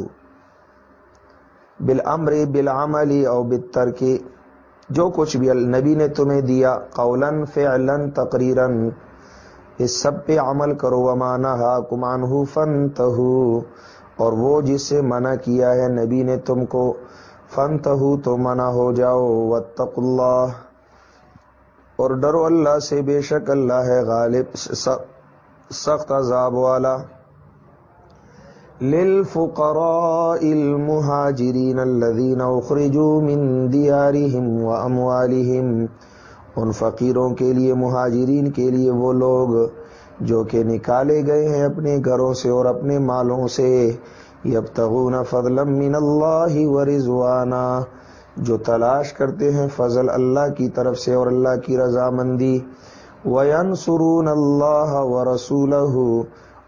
بل امر بل عملی او بتر کی جو کچھ بھی نبی نے تمہیں دیا، قولن، فعلن، تقریرن، اس سب پہ عمل کرو امانا کمان ہو فن اور وہ جس سے منع کیا ہے نبی نے تم کو فن تو منع ہو جاؤ وتق اللہ۔ اور ڈرو اللہ سے بے شک اللہ ہے غالب سخت عذاب والا۔ للفقراء المهاجرين الذين اخرجوا من ديارهم واموالهم ان فقیروں کے لیے، مہاجرین کے لیے وہ لوگ جو کہ نکالے گئے ہیں اپنے گھروں سے اور اپنے مالوں سے۔ یبتغون فضلا من اللہ ورضوانا جو تلاش کرتے ہیں فضل اللہ کی طرف سے اور اللہ کی رضامندی۔ وین سرون اللہ و رسول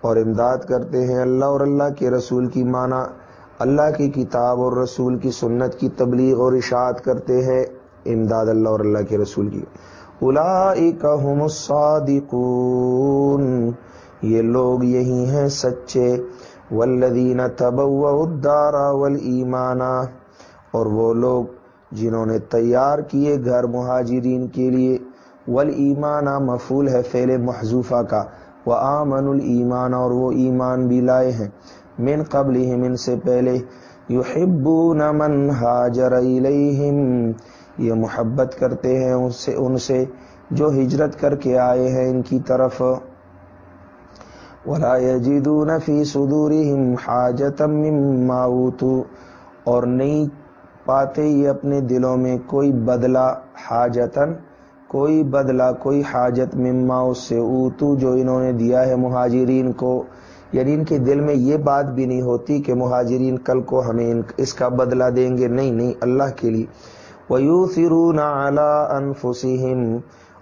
اور امداد کرتے ہیں اللہ اور اللہ کے رسول کی معنی۔ اللہ کی کتاب اور رسول کی سنت کی تبلیغ اور اشاعت کرتے ہیں امداد اللہ اور اللہ کے رسول کی۔ الا الصادقون۔ یہ لوگ یہی ہیں سچے۔ والذین تبوا الدار والایمان۔ اور وہ لوگ جنہوں نے تیار کیے گھر مہاجرین کے لیے۔ ول ایمان مفول ہے فیل محضوفہ کا۔ وہ آمن المان اور وہ ایمان بھی لائے ہیں۔ من قبل من سے پہلے۔ من حاجر یہ محبت کرتے ہیں ان سے ان سے جو ہجرت کر کے آئے ہیں ان کی طرف۔ ولا يجدون في صدورهم حاجة مما اوتوا اور نہیں پاتے یہ اپنے دلوں میں کوئی بدلہ حاجتن کوئی بدلہ، کوئی حاجت مما اس سے اوتو جو انہوں نے دیا ہے مہاجرین کو۔ یعنی ان کے دل میں یہ بات بھی نہیں ہوتی کہ مہاجرین کل کو ہمیں اس کا بدلہ دیں گے۔ نہیں نہیں، اللہ کے لیے۔ ویو سرون اعلیٰ انفسم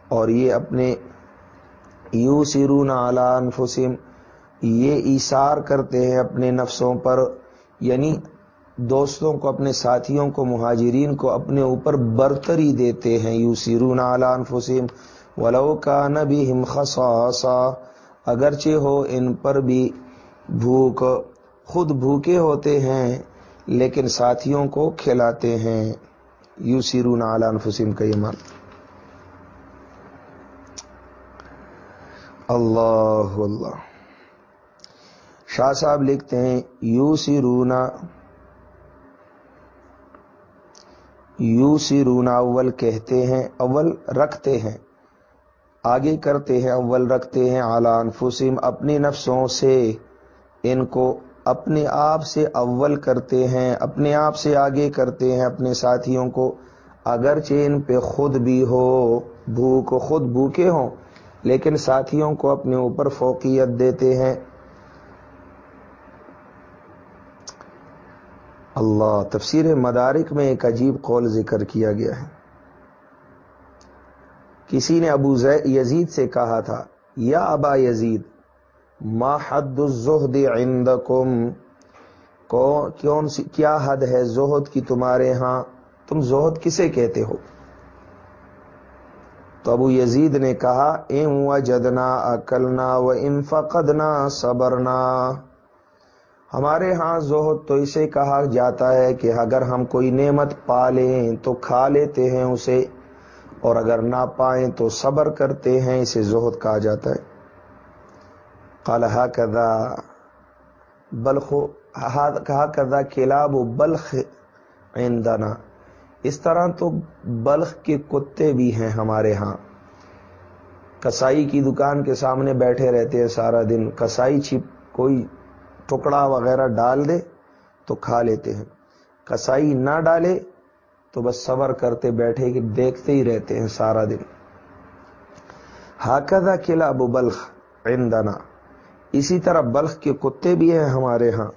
اور یہ اپنے یو سرون اعلیٰ انفسم یہ ایثار کرتے ہیں اپنے نفسوں پر۔ یعنی دوستوں کو، اپنے ساتھیوں کو، مہاجرین کو اپنے اوپر برتری دیتے ہیں۔ یو سیرون علان فسیم ولو کا نبی ہم خساسا اگرچہ ہو ان پر بھی بھوک، خود بھوکے ہوتے ہیں لیکن ساتھیوں کو کھلاتے ہیں۔ یو سیرون علان فسیم کا ایمان۔ اللہ اللہ۔ شاہ صاحب لکھتے ہیں یو سیرونا یو سی رونا اول کہتے ہیں، اول رکھتے ہیں، آگے کرتے ہیں، اول رکھتے ہیں اعلیٰ فسم اپنی نفسوں سے، ان کو اپنے آپ سے اول کرتے ہیں، اپنے آپ سے آگے کرتے ہیں، اپنے ساتھیوں کو، اگرچہ ان پہ خود بھی ہو، بھوک، خود بھوکے ہوں، لیکن ساتھیوں کو اپنے اوپر فوقیت دیتے ہیں اللہ تفسیر مدارک میں ایک عجیب قول ذکر کیا گیا ہے۔ کسی نے ابو یزید سے کہا تھا، یا ابا یزید، ما حد الزہد عندکم؟ کو کیا حد ہے زہد کی تمہارے ہاں؟ تم زہد کسے کہتے ہو؟ تو ابو یزید نے کہا ام و جدنا اکلنا و ام فقدنا صبرنا۔ ہمارے ہاں زہد تو اسے کہا جاتا ہے کہ اگر ہم کوئی نعمت پا لیں تو کھا لیتے ہیں اسے، اور اگر نہ پائیں تو صبر کرتے ہیں، اسے زہد کہا جاتا ہے۔ کالحا کدا بلخ کہا کدا کلاب و بلخ عندنا۔ اس طرح تو بلخ کے کتے بھی ہیں ہمارے ہاں۔ کسائی کی دکان کے سامنے بیٹھے رہتے ہیں سارا دن، کسائی چھپ، کوئی ٹکڑا وغیرہ ڈال دے تو کھا لیتے ہیں۔ کسائی نہ ڈالے تو بس صبر کرتے بیٹھے کہ دیکھتے ہی رہتے ہیں سارا دن۔ ہاکدہ قلعہ ابو بلخ عندنا۔ اسی طرح بلخ کے کتے بھی ہیں ہمارے ہاں۔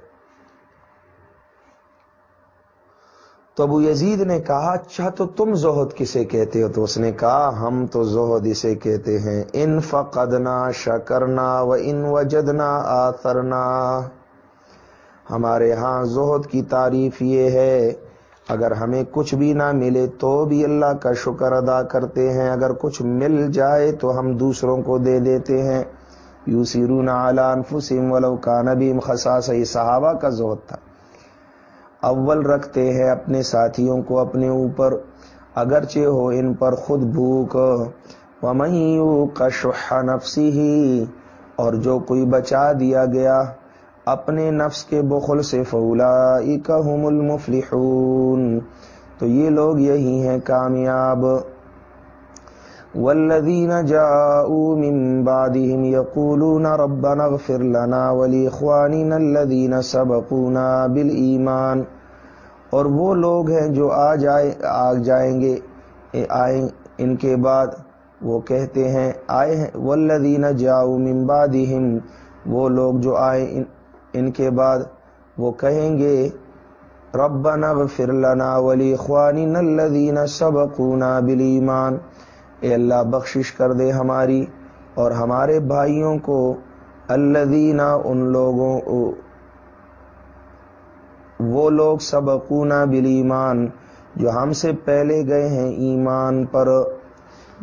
تو ابو یزید نے کہا اچھا تو تم زہد کسے کہتے ہو؟ تو اس نے کہا، ہم تو زہد اسے کہتے ہیں۔ ان فقدنا، شکرنا و ان وجدنا، آثرنا۔ ہمارے ہاں زہد کی تعریف یہ ہے، اگر ہمیں کچھ بھی نہ ملے تو بھی اللہ کا شکر ادا کرتے ہیں۔ اگر کچھ مل جائے تو ہم دوسروں کو دے دیتے ہیں۔ یو سیرون عالان فسم ولو کا نبیم خساس صحابہ کا زہد تھا۔ اول رکھتے ہیں اپنے ساتھیوں کو اپنے اوپر، اگرچہ ہو ان پر خود بھوک۔ ومو کا شہ نفسی ہی اور جو کوئی بچا دیا گیا اپنے نفس کے بخل سے فولا اکم المفلحون۔ تو یہ لوگ یہی ہیں کامیاب۔ والذین جاءوا من بعدهم يقولون ربنا اغفر لنا ولإخواننا الذين سبقونا بالإيمان اور وہ لوگ ہیں جو آ جائے، آ جائیں گے، آئیں، ان کے بعد وہ کہتے ہیں، آئے ہیں۔ والذین جاءوا من بعدهم وہ لوگ جو آئے ان کے بعد وہ کہیں گے، ربنا اغفر لنا ولإخواننا الذين سبقونا بالإيمان۔ اے اللہ، بخشش کر دے ہماری اور ہمارے بھائیوں کو اللہ ان لوگوں، وہ لوگ سبقونا بلیمان جو ہم سے پہلے گئے ہیں ایمان پر۔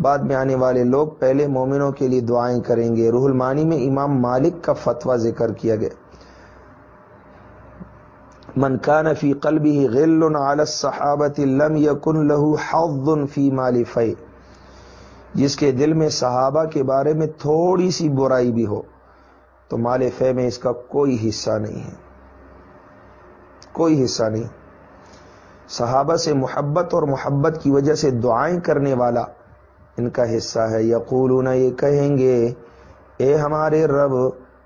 بعد میں آنے والے لوگ پہلے مومنوں کے لیے دعائیں کریں گے۔ روح المانی میں امام مالک کا فتویٰ ذکر کیا گیا۔ من کان فی قلبی غل علی الصحابت لم یکن له حظ فی مال فی جس کے دل میں صحابہ کے بارے میں تھوڑی سی برائی بھی ہو، تو مال فے میں اس کا کوئی حصہ نہیں ہے۔ کوئی حصہ نہیں۔ صحابہ سے محبت اور محبت کی وجہ سے دعائیں کرنے والا ان کا حصہ ہے۔ یقولون، یہ کہیں گے، اے ہمارے رب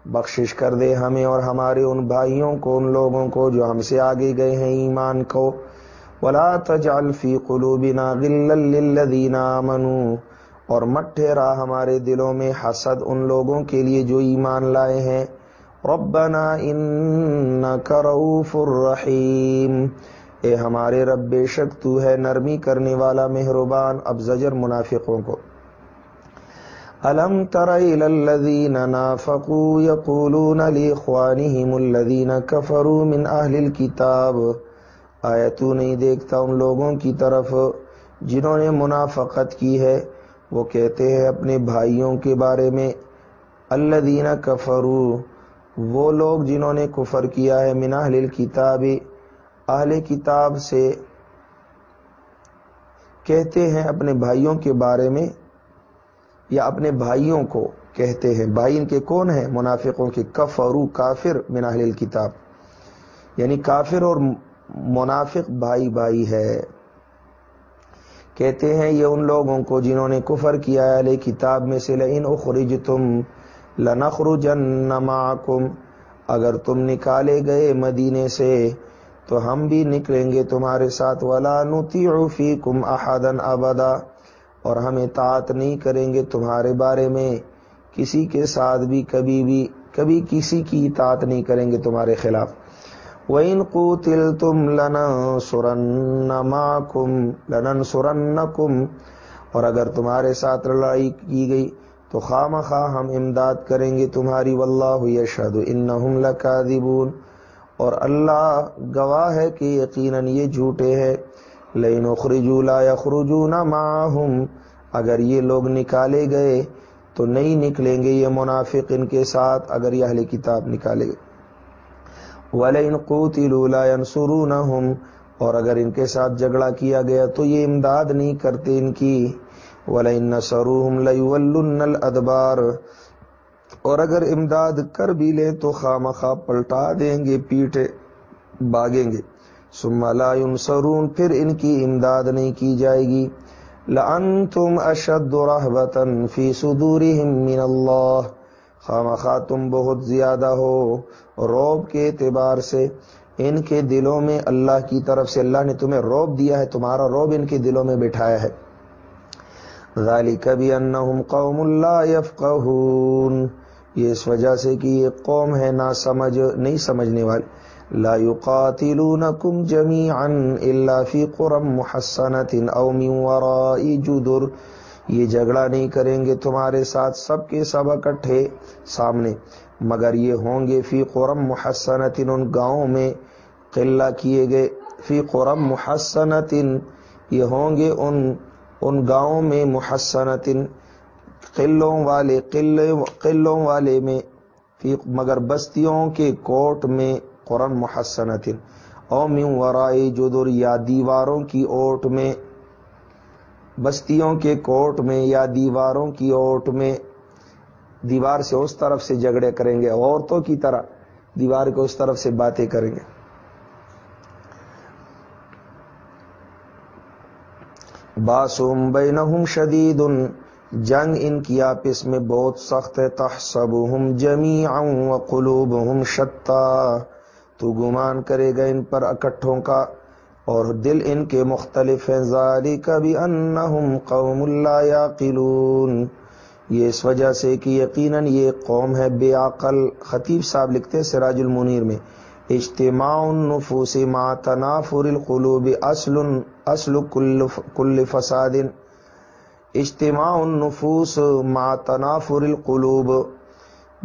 بخشش کر دے ہمیں اور ہمارے ان بھائیوں کو، ان لوگوں کو جو ہم سے آگے گئے ہیں ایمان کو۔ ولا تجعل فی قلوبنا غلا للذین آمنوا۔ اور مت ٹھہرا ہمارے دلوں میں حسد ان لوگوں کے لیے جو ایمان لائے ہیں۔ ربنا انکا رؤوف الرحیم اے ہمارے رب، بے شک تو ہے نرمی کرنے والا مہربان اب زجر منافقوں کو۔ الم تر الى الذين نافقوا يقولون لاخوانهم الذين كفروا من اهل الكتاب۔ آیا تو نہیں دیکھتا ان لوگوں کی طرف جنہوں نے منافقت کی ہے؟ وہ کہتے ہیں اپنے بھائیوں کے بارے میں اللہ دینا کفرو وہ لوگ جنہوں نے کفر کیا ہے من اہل کتاب اہل کتاب سے کہتے ہیں اپنے بھائیوں کے بارے میں یا اپنے بھائیوں کو کہتے ہیں۔ بھائی ان کے کون ہیں؟ منافقوں کے کفرو کافر من اہل کتاب یعنی کافر اور منافق بھائی بھائی ہے۔ کہتے ہیں یہ ان لوگوں کو جنہوں نے کفر کیا ہے۔ کتاب میں سے لئن اخرج تم لنخرجن معکم۔ اگر تم نکالے گئے مدینے سے تو ہم بھی نکلیں گے تمہارے ساتھ۔ ولا نطیع فیکم احدا ابدا اور ہم اطاعت نہیں کریں گے تمہارے بارے میں، کسی کے ساتھ بھی کبھی بھی، کبھی کسی کی اطاعت نہیں کریں گے تمہارے خلاف۔ وَإِن قُوتِلْتُمْ لَنَنصُرَنَّمَاكُمْ، لَنَنصُرَنَّكُمْ۔ اور اگر تمہارے ساتھ لڑائی کی گئی تو خام خواہ ہم امداد کریں گے تمہاری۔ واللہ یشہد انہم لکاذبون اور اللہ گواہ ہے کہ یقیناً یہ جھوٹے ہیں۔ لین اخرجوا لا یخرجون معهم اگر یہ لوگ نکالے گئے تو نہیں نکلیں گے یہ منافق ان کے ساتھ، اگر یہ اہل کتاب نکالے گئے۔ وَلَئِن قُوتِلُوا لَا يَنصُرُونَهُمْ اور اگر ان کے ساتھ جھگڑا کیا گیا تو یہ امداد نہیں کرتے ان کی۔ وَلَئِن نَصَرُوهُمْ لَيُوَلُّنَّ الْأَدْبَارِ اور اگر امداد کر بھی لیں تو خامخواہ پلٹا دیں گے، پیٹے، باگیں گے۔ ثم لا ينصرون، پھر ان کی امداد نہیں کی جائے گی۔ لَأَنْتُمْ أَشَدُّ رَحْبَةً فِي صُدُورِهِمْ مِنَ اللَّهِ۔ خامخواہ تم بہت زیادہ ہو روب کے اعتبار سے۔ ان کے دلوں میں اللہ کی طرف سے اللہ نے تمہیں روب دیا ہے، تمہارا روب ان کے دلوں میں بٹھایا ہے۔ کبھی قوم اللہ يفقهون۔ یہ اس وجہ سے کہ یہ قوم ہے نہ سمجھ نہیں سمجھنے والے لا يقاتلونكم جميعا الا في قرى محصنه او من وراء جدر۔ یہ جھگڑا نہیں کریں گے تمہارے ساتھ، سب کے سب اکٹھے سامنے۔ مگر یہ ہوں گے فی قرم محسنتن ان گاؤں میں قلعہ کیے گئے۔ فی قرم محسنتن یہ ہوں گے ان ان گاؤں میں محسنتن قلوں والے قلوں والے میں، فی، مگر بستیوں کے کوٹ میں قرم محسنتن او من ورائی جدر یا دیواروں کی اوٹ میں، بستیوں کے کوٹ میں یا دیواروں کی اوٹ میں۔ دیوار سے اس طرف سے جھگڑے کریں گے، عورتوں کی طرح دیوار کو اس طرف سے باتیں کریں گے۔ باسم بینہم شدید، جنگ ان کی آپس میں بہت سخت ہے، تحسبہم جمیعا وقلوبہم شتا۔ تو گمان کرے گا ان پر اکٹھوں کا اور دل ان کے مختلف ہیں۔ ذالک بھی انہم قوم اللہ یاقلون۔ یہ اس وجہ سے کہ یقیناً یہ قوم ہے بے عقل۔ خطیب صاحب لکھتے ہیں سراج المنیر میں، اجتماع النفوس ما تنافر القلوب اصل اصل کل فساد۔ اجتماع النفوس ما تنافر القلوب۔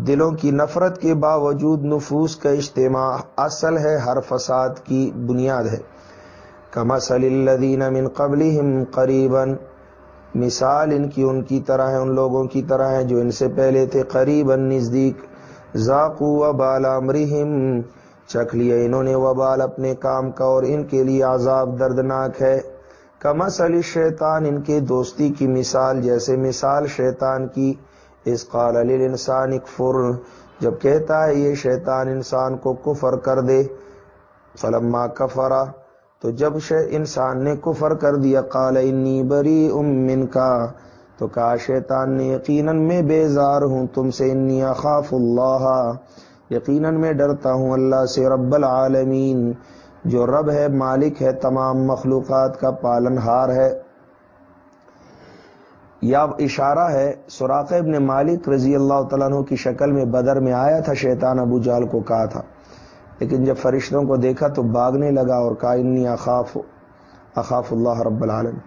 دلوں کی نفرت کے باوجود نفوس کا اجتماع اصل ہے، ہر فساد کی بنیاد ہے۔ کمسل الدین من قبل قریباً مثال ان کی ان کی طرح ہے ان لوگوں کی طرح ہے جو ان سے پہلے تھے قریباً نزدیک۔ ذاقو وبال امرہم چکھ لیا انہوں نے وبال اپنے کام کا اور ان کے لیے عذاب دردناک ہے۔ کمسل شیطان ان کے دوستی کی مثال، جیسے مثال شیطان کی اس قال للانسان اکفر، جب کہتا ہے یہ شیطان انسان کو کفر کر دے، فلما کفرا، تو جب انسان نے کفر کر دیا، قال انی بری امن کا تو کہا شیطان نے، یقیناً میں بیزار ہوں، تم سے انی اخاف اللہ، یقیناً میں ڈرتا ہوں اللہ سے رب العالمین، جو رب ہے، مالک ہے، تمام مخلوقات کا پالن ہار ہے۔ یا اشارہ ہے سراق ابن مالک رضی اللہ تعالیٰ عنہ کی شکل میں بدر میں آیا تھا، شیطان ابو جال کو کہا تھا۔ لیکن جب فرشتوں کو دیکھا تو باغنے لگا اور انی اخاف اخاف اللہ رب العالم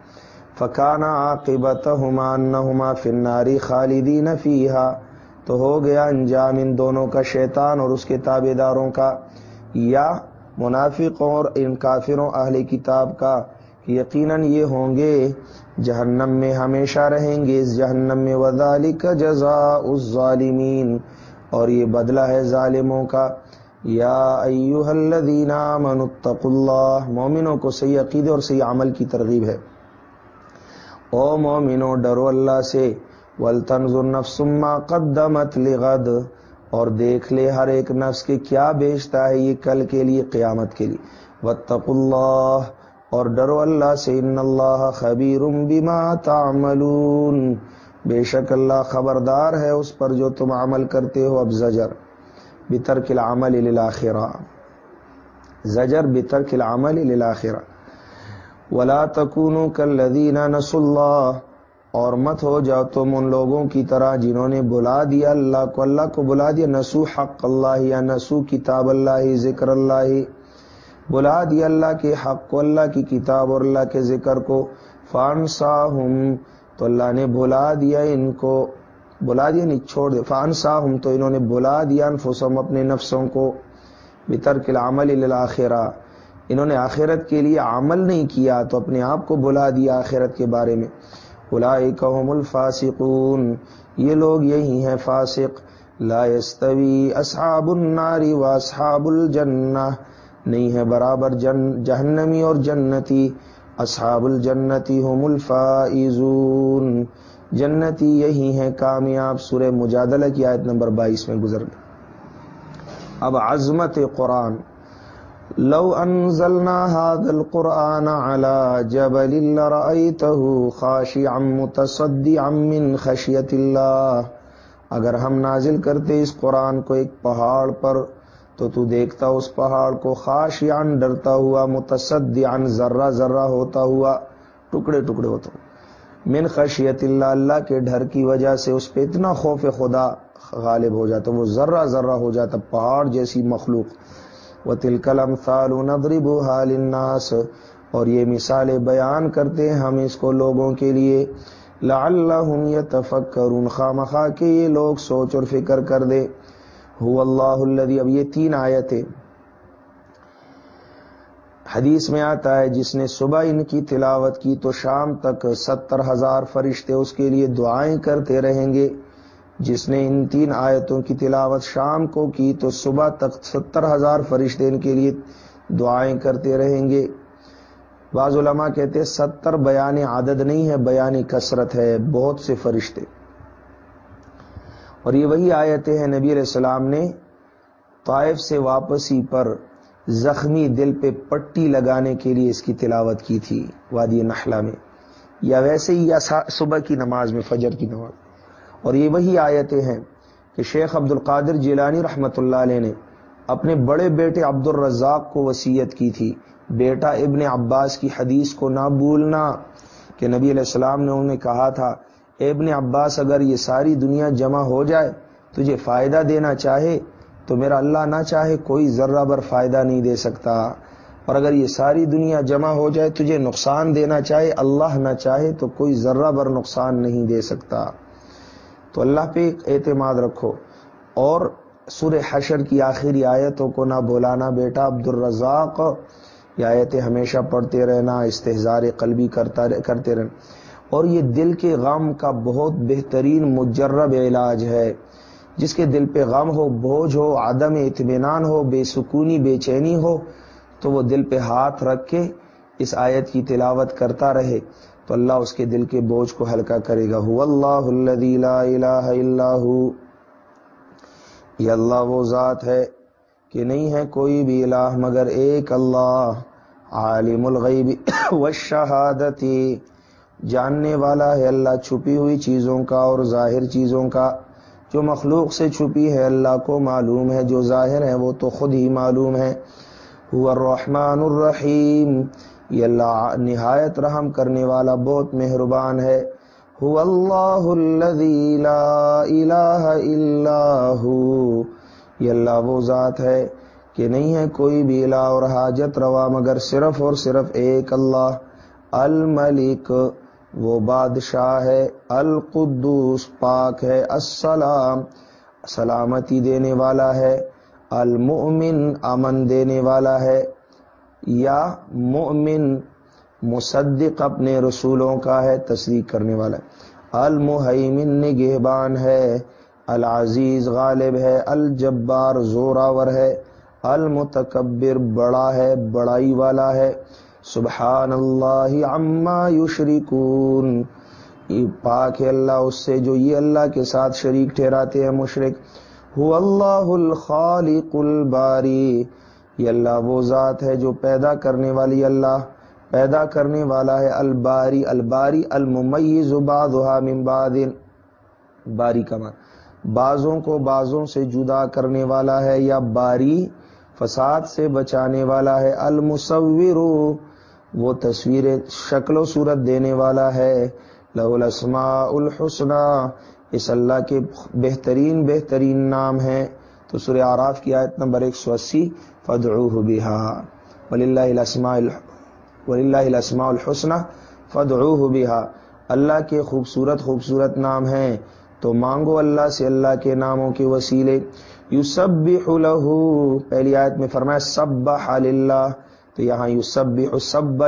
فکانہ عاقبت ہما فناری خالدین فیحا تو ہو گیا انجام ان دونوں کا، شیطان اور اس کے تابے داروں کا، یا منافقوں اور ان کافروں اہل کتاب کا۔ یقیناً یہ ہوں گے جہنم میں ہمیشہ رہیں گے، اس جہنم میں وزالی کا جزا اس ظالمین اور یہ بدلہ ہے ظالموں کا۔ یا ایوہ الذین آمنوا اتقوا اللہ۔ مومنوں کو صحیح عقید اور صحیح عمل کی ترغیب ہے۔ او مومنوں، ڈرو اللہ سے۔ ولتنظر نفس ما قدمت لغد۔ اور دیکھ لے ہر ایک نفس کے کیا بیچتا ہے یہ کل کے لیے، قیامت کے لیے۔ واتقوا اللہ۔ اور ڈرو اللہ سے، ان اللہ خبیر بما تعملون۔ بے شک اللہ خبردار ہے اس پر جو تم عمل کرتے ہو، اب زجر، بترک العمل للآخرہ۔ زجر، بترک العمل للآخرہ۔ ولا تکونوا کالذین نسوا اللہ اور مت ہو جاؤ تم ان لوگوں کی طرح جنہوں نے بلا دیا اللہ کو۔ اللہ کو بلا دیا، نسو حق اللہ یا نسو کتاب اللہ، ذکر اللہ۔ بلا دیا اللہ کے حق کو، اللہ کی کتاب اور اللہ کے ذکر کو۔ فانسا ہوں تو اللہ نے بلا دیا ان کو۔ بلا دیا نہیں، چھوڑ دیا فانسا ہوں تو انہوں نے بلا دیا انفسم اپنے نفسوں کو۔ بتر کے عمل آخرہ انہوں نے آخرت کے لیے عمل نہیں کیا، تو اپنے آپ کو بلا دیا آخرت کے بارے میں۔ بلا الفاسقون، یہ لوگ یہی ہیں فاسق۔ لا يستوي اصحاب النار و اصحاب الجنہ۔ نہیں ہے برابر جن، جہنمی اور جنتی، اصحاب الجنتی هم الفائزون۔ جنتی یہی ہیں کامیاب۔ سورہ مجادلہ کی آیت نمبر بائیس میں گزر اب عظمت قرآن۔ لو انزلنا هذا القرآن على جبل لرأيته خاشعا متصدعا من خشية الله اگر ہم نازل کرتے اس قرآن کو ایک پہاڑ پر تو تو دیکھتا اس پہاڑ کو خاشعا ڈرتا ہوا متصدعا ذرہ ذرہ ہوتا ہوا، ٹکڑے ٹکڑے ہوتا ہوا۔ من خشیت اللہ اللہ کے ڈر کی وجہ سے اس پہ اتنا خوف خدا غالب ہو جاتا، وہ ذرہ ذرہ ہو جاتا، پہاڑ جیسی مخلوق۔ وہ تلکلم فالو نبرب حال الناس اور یہ مثالیں بیان کرتے ہیں ہم اس کو لوگوں کے لیے۔ لعلہم یتفکرون خامخا کہ یہ لوگ سوچ اور فکر کر دے۔ ہو اللہ الذی اب یہ تین آیتیں حدیث میں آتا ہے، جس نے صبح ان کی تلاوت کی تو شام تک ستر ہزار فرشتے اس کے لیے دعائیں کرتے رہیں گے۔ جس نے ان تین آیتوں کی تلاوت شام کو کی تو صبح تک ستر ہزار فرشتے ان کے لیے دعائیں کرتے رہیں گے۔ بعض علماء کہتے ستر بیان عادت نہیں ہے بیانی کثرت ہے، بہت سے فرشتے۔ اور یہ وہی آیتیں ہیں نبی علیہ السلام نے طائف سے واپسی پر زخمی دل پہ پٹی لگانے کے لیے اس کی تلاوت کی تھی وادی نخلا میں، یا ویسے ہی یا صبح کی نماز میں، فجر کی نماز۔ اور یہ وہی آیتیں ہیں کہ شیخ عبد القادر جیلانی رحمت اللہ علیہ نے اپنے بڑے بیٹے عبد الرزاق کو وسیعت کی تھی۔ بیٹا ابن عباس کی حدیث کو نہ بھولنا، کہ نبی علیہ السلام نے انہیں کہا تھا ابن عباس اگر یہ ساری دنیا جمع ہو جائے، تجھے فائدہ دینا چاہے، تو میرا اللہ نہ چاہے کوئی ذرہ بر فائدہ نہیں دے سکتا۔ اور اگر یہ ساری دنیا جمع ہو جائے، تجھے نقصان دینا چاہے، اللہ نہ چاہے، تو کوئی ذرہ بر نقصان نہیں دے سکتا۔ تو اللہ پہ اعتماد رکھو۔ اور سر حشر کی آخری آیتوں کو نہ بولانا بیٹا عبد الرزاق یہ آیتیں ہمیشہ پڑھتے رہنا استحزار قلبی کرتا کرتے رہنا۔ اور یہ دل کے غم کا بہت بہترین مجرب علاج ہے۔ جس کے دل پہ غم ہو، بوجھ ہو، عدم اطمینان ہو، بے سکونی، بے چینی ہو، تو وہ دل پہ ہاتھ رکھ کے اس آیت کی تلاوت کرتا رہے۔ تو اللہ اس کے دل کے بوجھ کو ہلکا کرے گا۔ ہو اللہ لا الہ الا یہ اللہ وہ ذات ہے کہ نہیں ہے کوئی بھی الہ مگر ایک اللہ، عالم الغیب والشہادتی۔ جاننے والا ہے اللہ چھپی ہوئی چیزوں کا اور ظاہر چیزوں کا۔ جو مخلوق سے چھپی ہے اللہ کو معلوم ہے، جو ظاہر ہے وہ تو خود ہی معلوم ہے۔ الرحمن الرحیم، یہ اللہ نہایت رحم کرنے والا بہت مہربان ہے۔ اللہ الذی لا الہ الا یہ اللہ وہ ذات ہے کہ نہیں ہے کوئی بھی الہ اور حاجت روا مگر صرف اور صرف ایک اللہ، الملک۔ وہ بادشاہ ہے، القدوس پاک ہے، السلام، سلامتی دینے والا ہے، المؤمن امن دینے والا ہے، یا مؤمن مصدق اپنے رسولوں کا ہے، تصدیق کرنے والا ہے۔ المحیمن نگہبان ہے، العزیز غالب ہے، الجبار زوراور ہے، المتکبر بڑا ہے، بڑائی والا ہے سبحان اللہ عما یشرکون۔ پاک ہے اللہ، اس سے جو یہ اللہ کے ساتھ شریک ٹھہراتے ہیں مشرق ہو اللہ الخالق الباری۔ یہ اللہ وہ ذات ہے جو پیدا کرنے والی اللہ، پیدا کرنے والا ہے الباری الباری الممیز بعضها من بعض۔ باری کا مان بعضوں کو بعضوں سے جدا کرنے والا ہے یا باری، فساد سے بچانے والا ہے، المصور۔ وہ تصویر شکل و صورت دینے والا ہے۔ لہ الاسماء الحسنہ اس اللہ کے بہترین بہترین نام ہے تو سورہ آراف کی آیت نمبر ایک سو اسی فدعوہ بہا ولی اللہ السماء الحسن فدعوه بها۔ اللہ کے خوبصورت خوبصورت نام ہیں۔ تو مانگو اللہ سے اللہ کے ناموں کے وسیلے۔ یوسبح له، پہلی آیت میں فرمایا، سبح للہ۔ تو یہاں یوسبح سب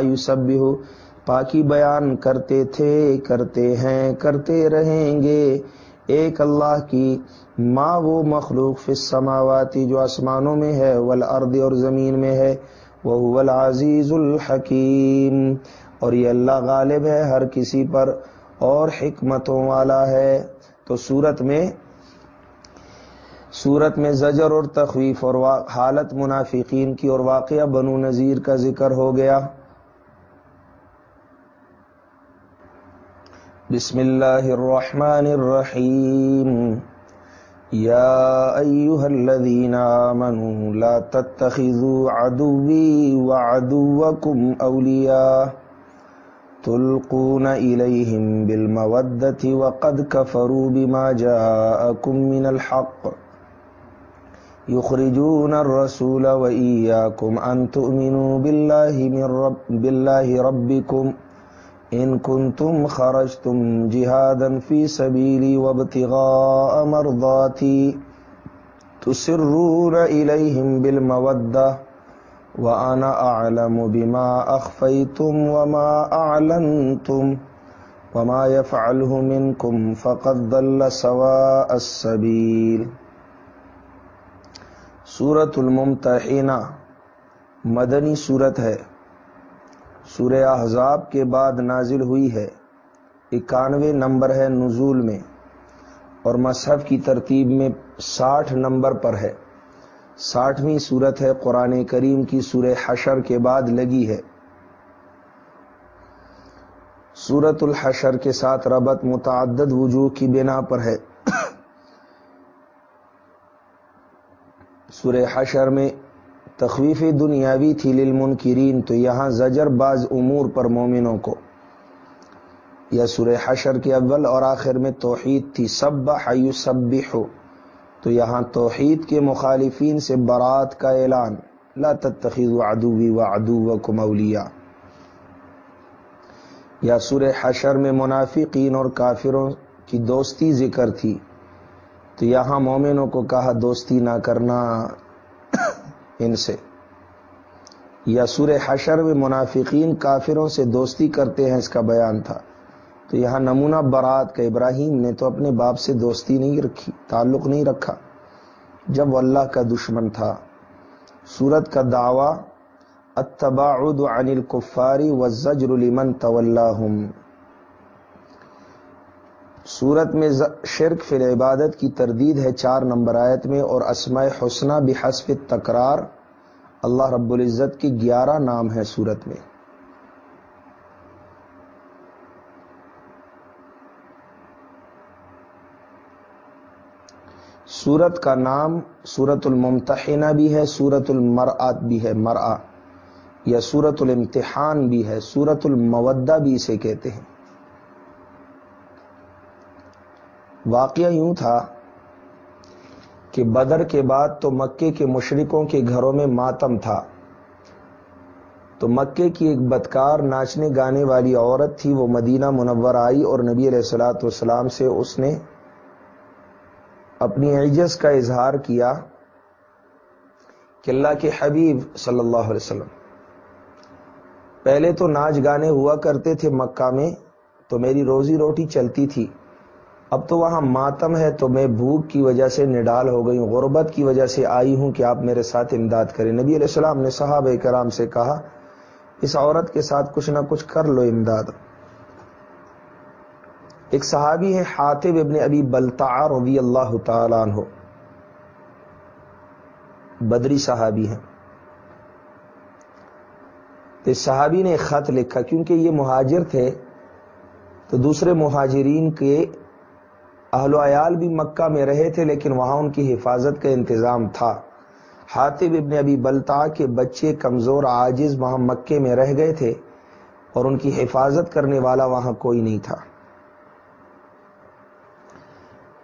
یوسبح پاکی بیان کرتے تھے، کرتے ہیں، کرتے رہیں گے۔ ایک اللہ کی ماں وہ مخلوق فی السماواتی جو آسمانوں میں ہے، والارض اور زمین میں ہے، وہ العزیز الحکیم۔ اور یہ اللہ غالب ہے، ہر کسی پر اور حکمتوں والا ہے۔ تو صورت میں صورت میں زجر اور تخویف اور حالت منافقین کی اور واقعہ بنو نذیر کا ذکر ہو گیا۔ بسم اللہ الرحمن الرحیم۔ یا ایوہ الذین آمنوا لا تتخذوا عدوی وعدوکم اولیاء تلقون الیہم بالمودت وقد کفروا بما جاءکم من الحق۔ یخرجون الرسول وإیاکم ان تؤمنوا باللہ, من رب باللہ ربکم ان کنتم خرجتم جهادا في سبيلي وابتغاء مرضاتي تسرون إليهم بالمودة وأنا أعلم بما أخفيتم وما أعلنتم وما يفعله منكم فقد ضل سواء السبيل. سورة الممتحنہ مدنی صورت ہے۔ سورہ احزاب کے بعد نازل ہوئی ہے۔ اکانوے نمبر ہے نزول میں اور مصحف کی ترتیب میں ساٹھ نمبر پر ہے۔ ساٹھویں صورت ہے قرآن کریم کی سورہ حشر کے بعد لگی ہے۔ سورت الحشر کے ساتھ ربط متعدد وجوہ کی بنا پر ہے۔ سورہ حشر میں تخویف دنیاوی تھی للمنکرین، تو یہاں زجر بعض امور پر مومنوں کو۔ یا سورہ حشر کے اول اور آخر میں توحید تھی سب حیو سب ہو تو یہاں توحید کے مخالفین سے برات کا اعلان۔ لا تتخذوا عدوی و ادو کمولیا یا سورہ حشر میں منافقین اور کافروں کی دوستی ذکر تھی۔ تو یہاں مومنوں کو کہا، دوستی نہ کرنا۔ ان سے۔ یا سورہ حشر میں منافقین کافروں سے دوستی کرتے ہیں، اس کا بیان تھا۔ تو یہاں نمونہ برات کا ابراہیم نے تو اپنے باپ سے دوستی نہیں رکھی، تعلق نہیں رکھا۔ جب وہ اللہ کا دشمن تھا۔ سورت کا دعوی اتباعد عن الکفاری و زجر لمن طلّہ سورت میں شرک فی عبادت کی تردید ہے چار نمبر آیت میں، اور اسماء حسنہ بحسب تکرار اللہ رب العزت کی گیارہ نام ہے سورت میں۔ سورت کا نام سورت الممتحنہ بھی ہے، سورت المرآت بھی ہے مرآ یا سورت الامتحان بھی ہے، سورت المودہ بھی اسے کہتے ہیں۔ واقعہ یوں تھا کہ بدر کے بعد تو مکے کے مشرقوں کے گھروں میں ماتم تھا۔ تو مکے کی ایک بدکار ناچنے گانے والی عورت تھی، وہ مدینہ منور آئی اور نبی علیہ السلاۃ والسلام سے اس نے اپنی عجز کا اظہار کیا کہ اللہ کے حبیب صلی اللہ علیہ وسلم۔ پہلے تو ناچ گانے ہوا کرتے تھے مکہ میں، تو میری روزی روٹی چلتی تھی۔ اب تو وہاں ماتم ہے تو میں بھوک کی وجہ سے نڈال ہو گئی ہوں، غربت کی وجہ سے آئی ہوں کہ آپ میرے ساتھ امداد کریں۔ نبی علیہ السلام نے صحابہ کرام سے کہا، اس عورت کے ساتھ کچھ نہ کچھ کر لو امداد۔ ایک صحابی ہے حاطب ابن ابی بلتا رضی اللہ تعالیٰ عنہ۔ بدری صحابی ہیں۔ تو اس صحابی نے خط لکھا، کیونکہ یہ مہاجر تھے، تو دوسرے مہاجرین کے اہل و عیال بھی مکہ میں رہے تھے، لیکن وہاں ان کی حفاظت کا انتظام تھا۔ حاطب ابن ابی بلتا کے بچے کمزور عاجز وہاں مکے میں رہ گئے تھے اور ان کی حفاظت کرنے والا وہاں کوئی نہیں تھا۔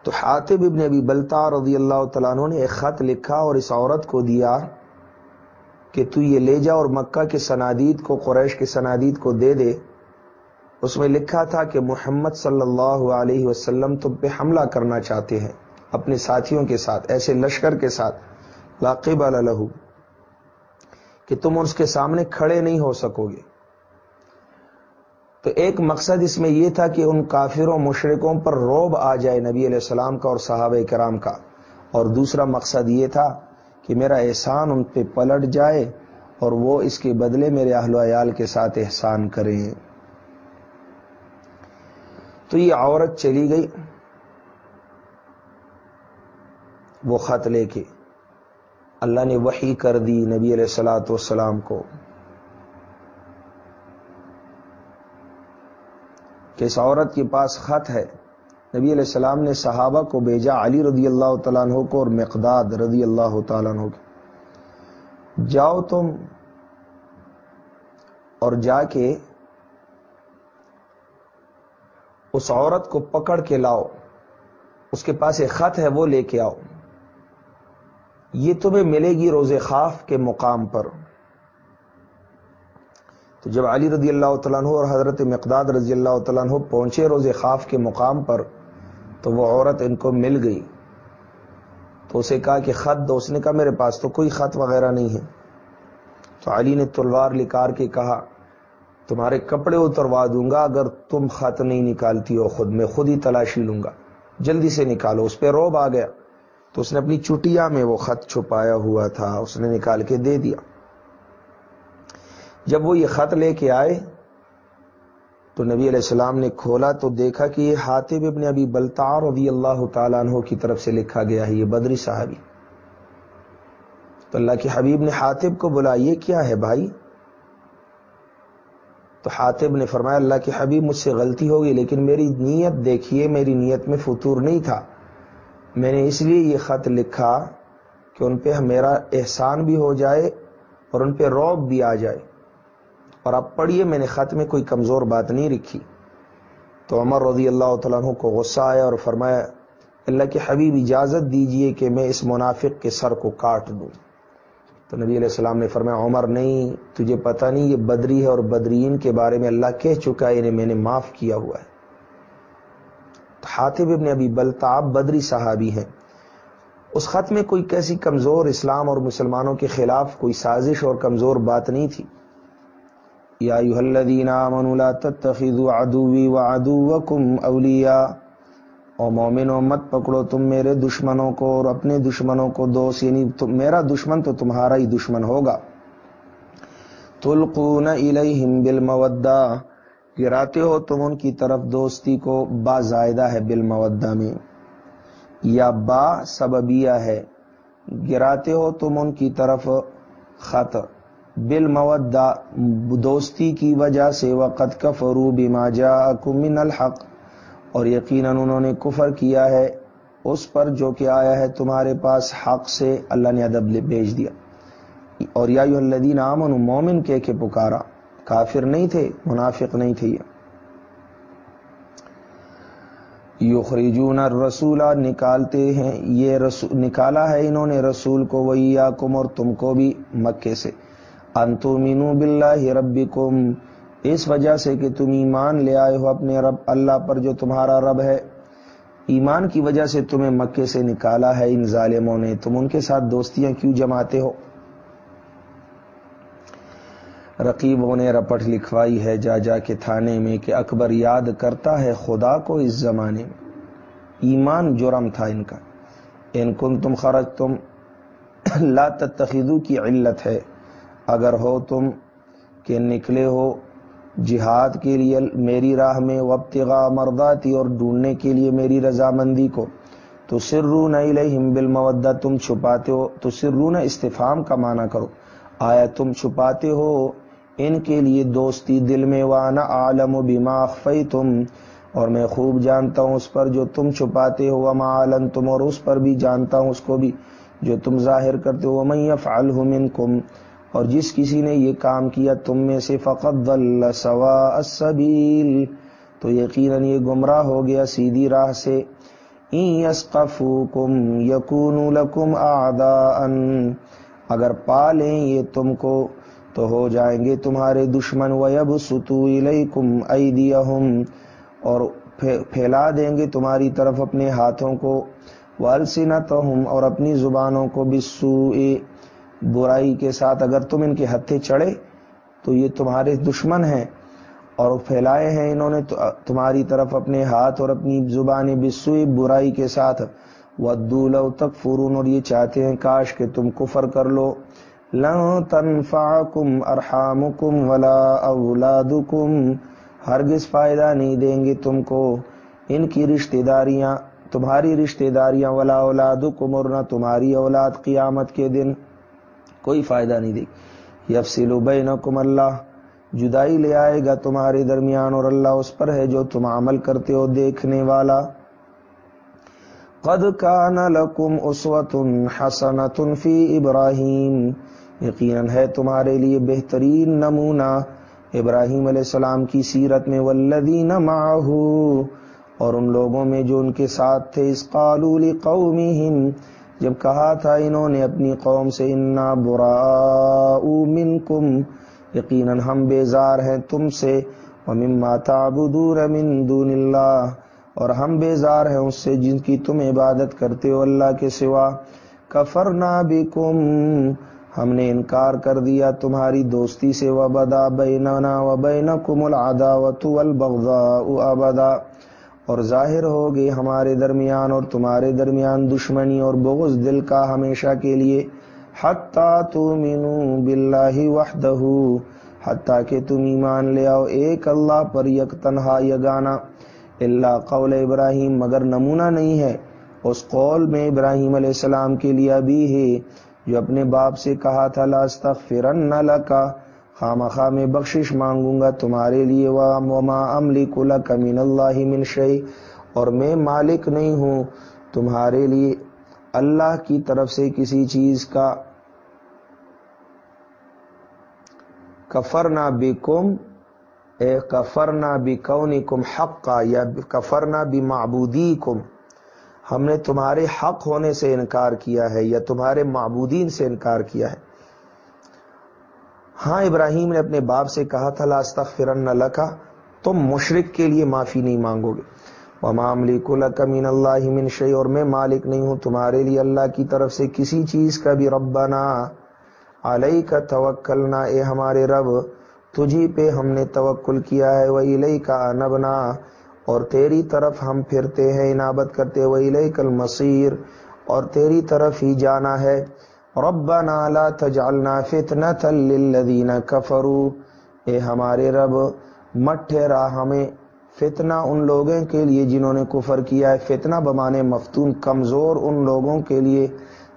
تو حاطب ابن ابی بلتا رضی اللہ تعالیٰ عنہ نے ایک خط لکھا اور اس عورت کو دیا کہ تو یہ لے جا اور مکہ کے سنادید کو، قریش کے سنادید کو دے دے۔ اس میں لکھا تھا کہ محمد صلی اللہ علیہ وسلم تم پہ حملہ کرنا چاہتے ہیں، اپنے ساتھیوں کے ساتھ، ایسے لشکر کے ساتھ لاقب الہ کہ تم اس کے سامنے کھڑے نہیں ہو سکو گے۔ تو ایک مقصد اس میں یہ تھا کہ ان کافروں مشرقوں پر روب آ جائے نبی علیہ السلام کا اور صحابہ کرام کا۔ اور دوسرا مقصد یہ تھا کہ میرا احسان ان پہ پلٹ جائے اور وہ اس کے بدلے میرے اہل و عیال کے ساتھ احسان کریں۔ تو یہ عورت چلی گئی وہ خط لے کے۔ اللہ نے وہی کر دی نبی علیہ السلاۃ والسلام کو کہ اس عورت کے پاس خط ہے۔ نبی علیہ السلام نے صحابہ کو بھیجا علی رضی اللہ تعالیٰ عنہ کو اور مقداد رضی اللہ تعالیٰ عنہ کو۔ جاؤ تم اور جا کے اس عورت کو پکڑ کے لاؤ۔ اس کے پاس ایک خط ہے، وہ لے کے آؤ۔ یہ تمہیں ملے گی روز خاف کے مقام پر۔ تو جب علی رضی اللہ تعالیٰ عنہ اور حضرت مقداد رضی اللہ تعالیٰ عنہ پہنچے روز خاف کے مقام پر، تو وہ عورت ان کو مل گئی۔ تو اسے کہا کہ خط دو۔ اس نے کہا، میرے پاس تو کوئی خط وغیرہ نہیں ہے۔ تو علی نے تلوار لکار کے کہا تمہارے کپڑے اتروا دوں گا اگر تم خط نہیں نکالتی ہو خود، میں خود ہی تلاشی لوں گا۔ جلدی سے نکالو، اس پہ روب آ گیا۔ تو اس نے اپنی چٹیا میں وہ خط چھپایا ہوا تھا، اس نے نکال کے دے دیا۔ جب وہ یہ خط لے کے آئے، تو نبی علیہ السلام نے کھولا تو دیکھا کہ یہ حاطب ابن ابھی بلتار رضی اللہ تعالیٰ عنہ کی طرف سے لکھا گیا ہے، یہ بدری صاحبی۔ تو اللہ کے حبیب نے حاطب کو بلا یہ کیا ہے بھائی؟ تو حاطب نے فرمایا، اللہ کے حبیب مجھ سے غلطی ہوگی، لیکن میری نیت دیکھیے، میری نیت میں فطور نہیں تھا۔ میں نے اس لیے یہ خط لکھا کہ ان پہ میرا احسان بھی ہو جائے اور ان پہ روب بھی آ جائے۔ اور اب پڑھیے، میں نے خط میں کوئی کمزور بات نہیں رکھی۔ تو عمر رضی اللہ تعالیٰ عنہ کو غصہ آیا اور فرمایا، اللہ کے حبیب اجازت دیجیے کہ میں اس منافق کے سر کو کاٹ دوں۔ تو نبی علیہ السلام نے فرمایا، عمر، نہیں، تجھے پتہ نہیں یہ بدری ہے اور بدرین کے بارے میں اللہ کہہ چکا ہے انہیں میں نے معاف کیا ہوا ہے۔ حاطب ابن ابھی بلتاب بدری صحابی ہیں۔ اس خط میں کوئی کیسی کمزور اسلام اور مسلمانوں کے خلاف کوئی سازش اور کمزور بات نہیں تھی۔ یا الذین آمنوا لا تتخذوا عدوی وعدوکم اولیاء۔ او مومنو مت پکڑو تم میرے دشمنوں کو اور اپنے دشمنوں کو دوست یعنی میرا دشمن تو تمہارا ہی دشمن ہوگا۔ تلقون الیہم بالمودہ، گراتے ہو تم ان کی طرف دوستی کو، با زائدہ ہے بالمودہ میں۔ یا با سببیہ ہے، گراتے ہو تم ان کی طرف خط۔ بل دوستی کی وجہ سے وقت کا فروب جا من الحق۔ اور یقیناً انہوں نے کفر کیا ہے اس پر جو کہ آیا ہے تمہارے پاس حق سے اللہ نے ادب بھیج دیا۔ اور یا الدین امن مومن کے کے پکارا۔ کافر نہیں تھے، منافق نہیں تھے یخرجون الرسولہ نکالتے ہیں، یہ رسول نکالا ہے انہوں نے رسول کو وہی اور تم کو بھی مکے سے۔ انتو مینو بلّہ اس وجہ سے کہ تم ایمان لے آئے ہو اپنے رب اللہ پر جو تمہارا رب ہے۔ ایمان کی وجہ سے تمہیں مکے سے نکالا ہے۔ ان ظالموں نے تم ان کے ساتھ دوستیاں کیوں جماتے ہو؟ رقیبوں نے رپٹ لکھوائی ہے جا جا کے تھانے میں کہ اکبر یاد کرتا ہے خدا کو اس زمانے میں۔ ایمان جرم تھا ان کا۔ ان کن تم خرج تم لا تتخذو کی علت ہے۔ اگر ہو تم کہ نکلے ہو جہاد کے لیے میری راہ میں وبتغا مرداتی اور ڈھونڈنے کے لیے میری رضامندی کو تو سرون علیہم بالمودہ، تم چھپاتے ہو تو سرون استفام کا معنی کرو۔ آیا تم چھپاتے ہو؟ ان کے لیے دوستی دل میں وانا عالم و بیما تم اور میں خوب جانتا ہوں اس پر جو تم چھپاتے ہو، وما عالم تم اور اس پر بھی جانتا ہوں اس کو بھی۔ جو تم ظاہر کرتے ہو میں یفعلہ منکم۔ اور جس کسی نے یہ کام کیا تم میں سے فقط سوا السبیل، تو یقیناً یہ گمراہ ہو گیا سیدھی راہ سے۔ یسقفوکم لکم اعداء، اگر پا لیں یہ تم کو تو ہو جائیں گے تمہارے دشمن۔ ویب ستو کم اور پھیلا دیں گے تمہاری طرف اپنے ہاتھوں کو۔ والسنتہم اور اپنی زبانوں کو بسو برائی کے ساتھ اگر تم ان کے ہتھے چڑھے تو یہ تمہارے دشمن ہیں اور پھیلائے ہیں انہوں نے تمہاری طرف اپنے ہاتھ اور اپنی زبان بسوئی برائی کے ساتھ۔ ودو لو تک فرون اور یہ چاہتے ہیں کاش کہ تم کفر کر لو۔ لن تنفعکم ارحامکم ولا اولادکم، ہرگز فائدہ نہیں دیں گے تم کو۔ ان کی رشتہ داریاں تمہاری رشتہ داریاں ولا اولادکم، اور نہ تمہاری اولاد قیامت کے دن۔ کوئی فائدہ نہیں دے یفصل بینکم اللہ، جدائی لے آئے گا تمہارے درمیان اور اللہ اس پر ہے جو تم عمل کرتے ہو دیکھنے والا۔ قد کان لکم اسوت حسنت فی ابراہیم، یقیناً ہے تمہارے لیے بہترین نمونہ ابراہیم علیہ السلام کی سیرت میں والذین معہو۔ اور ان لوگوں میں جو ان کے ساتھ تھے اس قالوا لقومہم جب کہا تھا انہوں نے اپنی قوم سے، انا برا منکم یقیناً ہم بیزار ہیں تم سے، ومما تعبدون من دون اللہ اور ہم بیزار ہیں اس سے جن کی تم عبادت کرتے ہو اللہ کے سوا. کفرنا بکم ہم نے انکار کر دیا تمہاری دوستی سے، وبدا بیننا وبینکم العداوت والبغضاء ابدا اور ظاہر ہوگی ہمارے درمیان اور تمہارے درمیان دشمنی اور بغض دل کا ہمیشہ کے لیے۔ حتیٰ تو مینو بلّہ وحدہ، حتیٰ کہ تم ایمان لے آؤ ایک اللہ پر یک تنہا یگانا اللہ قول ابراہیم، مگر نمونہ نہیں ہے۔ اس قول میں ابراہیم علیہ السلام کے لیے ابھی ہے۔ جو اپنے باپ سے کہا تھا لاستغفرن لکا۔ خام خواہ میں بخشش مانگوں گا تمہارے لیے وما املک لک من اللہ من شیء اور میں مالک نہیں ہوں تمہارے لیے اللہ کی طرف سے کسی چیز کا کفرنا بکم، اے کفرنا بکونکم حقا یا کفرنا بمعبودیکم۔ ہم نے تمہارے حق ہونے سے انکار کیا ہے یا تمہارے معبودین سے انکار کیا ہے۔ ہاں ابراہیم نے اپنے باپ سے کہا تھا لاستغفرن لکا، تم مشرق کے لیے معافی نہیں مانگو گے۔ وما املک لک من اللہ من شیء اور میں مالک نہیں ہوں، تمہارے لیے اللہ کی طرف سے کسی چیز کا بھی ربنا۔ علیہ کا توکلنا، اے ہمارے رب، تجھی پہ ہم نے توکل کیا ہے۔ وہ علیہ کا نبنا اور تیری طرف ہم پھرتے ہیں انابت کرتے وہ علیہ کل مصیر اور تیری طرف ہی جانا ہے۔ ربنا لا تجعلنا فتنة للذین کفروا اے ہمارے رب، مت ٹھہرا ہمیں فتنہ ان لوگوں کے لیے جنہوں نے کفر کیا ہے۔ فتنہ بمانے مفتون کمزور ان لوگوں کے لیے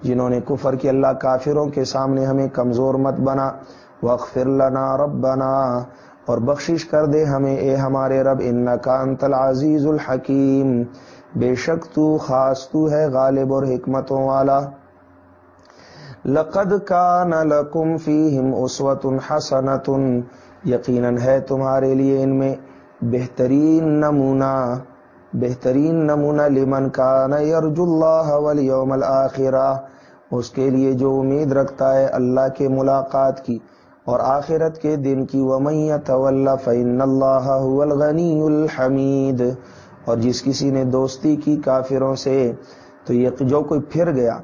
جنہوں نے کفر کیا۔ اللہ کافروں کے سامنے ہمیں کمزور مت بنا۔ وغفر لنا ربنا۔ اور بخشش کر دے ہمیں، اے ہمارے رب انکا انت العزیز الحکیم۔ بے شک تو خاص تو ہے غالب اور حکمتوں والا۔ لقد کان لکم فیہم اسوت حسنت یقیناً ہے تمہارے لیے ان میں بہترین نمونہ بہترین نمونہ لمن کان یرجو اللہ والیوم الاخرہ۔ اس کے لیے جو امید رکھتا ہے اللہ کے ملاقات کی اور آخرت کے دن کی، وَمَن يَتَوَلَّ فَإِنَّ اللَّهَ هُوَ الْغَنِيُّ اور جس کسی نے دوستی کی کافروں سے، تو یہ جو کوئی پھر گیا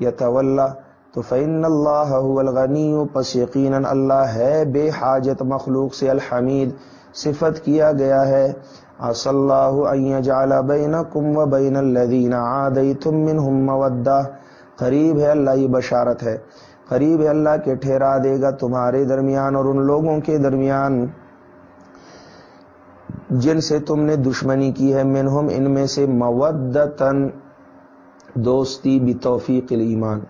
یتولا تو فعن اللہ الغنی پس یقیناً اللہ ہے، بے حاجت مخلوق سے الحمید، صفت کیا گیا ہے۔ اص اللہ جعل بینکم و بین الذین عادیتم منہم مودہ قریب ہے اللہ، یہ بشارت ہے۔ قریب ہے اللہ کے ٹھہرا دے گا تمہارے درمیان اور ان لوگوں کے درمیان۔ جن سے تم نے دشمنی کی ہے، منہم ان میں سے مودتن دوستی بتوفیق الایمان۔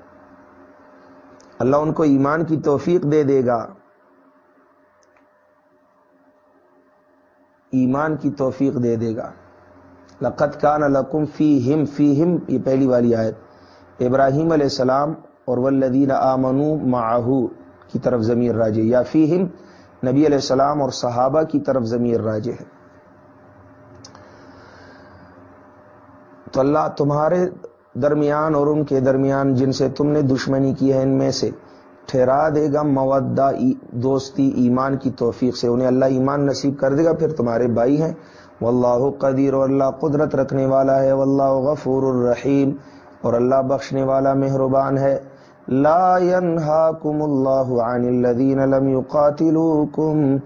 اللہ ان کو ایمان کی توفیق دے دے گا۔ ایمان کی توفیق دے دے گا۔ لقت کان لکم فی ہم فی ہم یہ پہلی والی آیت۔ ابراہیم علیہ السلام اور ولدین آمنو معاہو کی طرف ضمیر راجے، یا فی ہم نبی علیہ السلام اور صحابہ کی طرف ضمیر راجے ہے۔ تو اللہ تمہارے درمیان اور ان کے درمیان جن سے تم نے دشمنی کی ہے، ان میں سے ٹھہرا دے گا مودہ دوستی، ایمان کی توفیق سے۔ انہیں اللہ ایمان نصیب کر دے گا، پھر تمہارے بھائی ہیں۔ واللہ قدیر اور اللہ قدرت رکھنے والا ہے۔ واللہ غفور الرحیم اور اللہ بخشنے والا مہربان ہے۔ لا ينهاكم الله عن الذين لم يقاتلوكم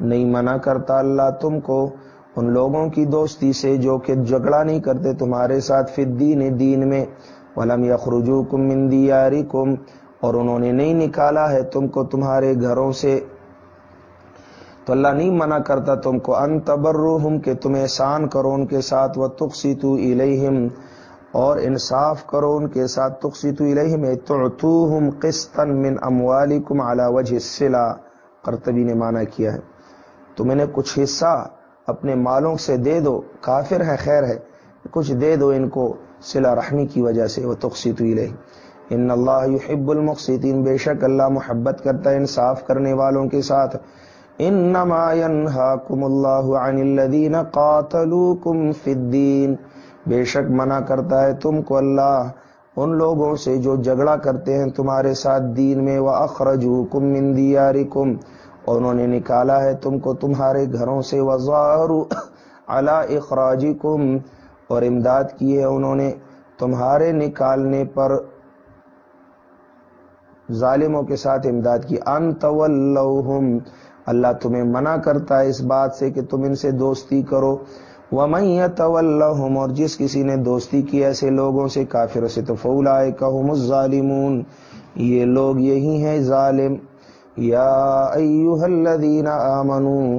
نہیں منع کرتا اللہ تم کو ان لوگوں کی دوستی سے جو کہ جھگڑا نہیں کرتے تمہارے ساتھ فی الدین دین میں۔ ولم يخرجوكم من دياركم۔ اور انہوں نے نہیں نکالا ہے تم کو تمہارے گھروں سے۔ تو اللہ نہیں منع کرتا تم کو ان تبرہم کہ تم احسان کرو ان کے ساتھ۔ وہ تقسیتو الیہم اور انصاف کرو ان کے ساتھ۔ تقسیتو الیہم تعتوہم قسطا من اموالکم علی وجہ السلہ قرطبی نے معنی کیا ہے۔ تو میں نے کچھ حصہ اپنے مالوں سے دے دو، کافر ہے، خیر ہے۔ کچھ دے دو ان کو صلہ رحمی کی وجہ سے، وہ تقسیتو الیہم ان اللہ یحب المقسطین، بے شک اللہ محبت کرتا ہے انصاف کرنے والوں کے ساتھ۔ انما ينهاكم الله عن الذين قاتلوكم في الدين بے شک منع کرتا ہے تم کو اللہ ان لوگوں سے جو جھگڑا کرتے ہیں تمہارے ساتھ دین میں وہ اخرجوکم من دیارکم اور انہوں نے نکالا ہے تم کو تمہارے گھروں سے وظاہر علی اخراجکم اور امداد کی ہے انہوں نے تمہارے نکالنے پر ظالموں کے ساتھ امداد کی۔ ان تولوہم اللہ تمہیں منع کرتا ہے اس بات سے کہ تم ان سے دوستی کرو۔ وہ میں اور جس کسی نے دوستی کی، ایسے لوگوں سے کافر سے تو فولا ظالمون یہ لوگ یہی ہیں، ظالم۔ یا الذین آمنوا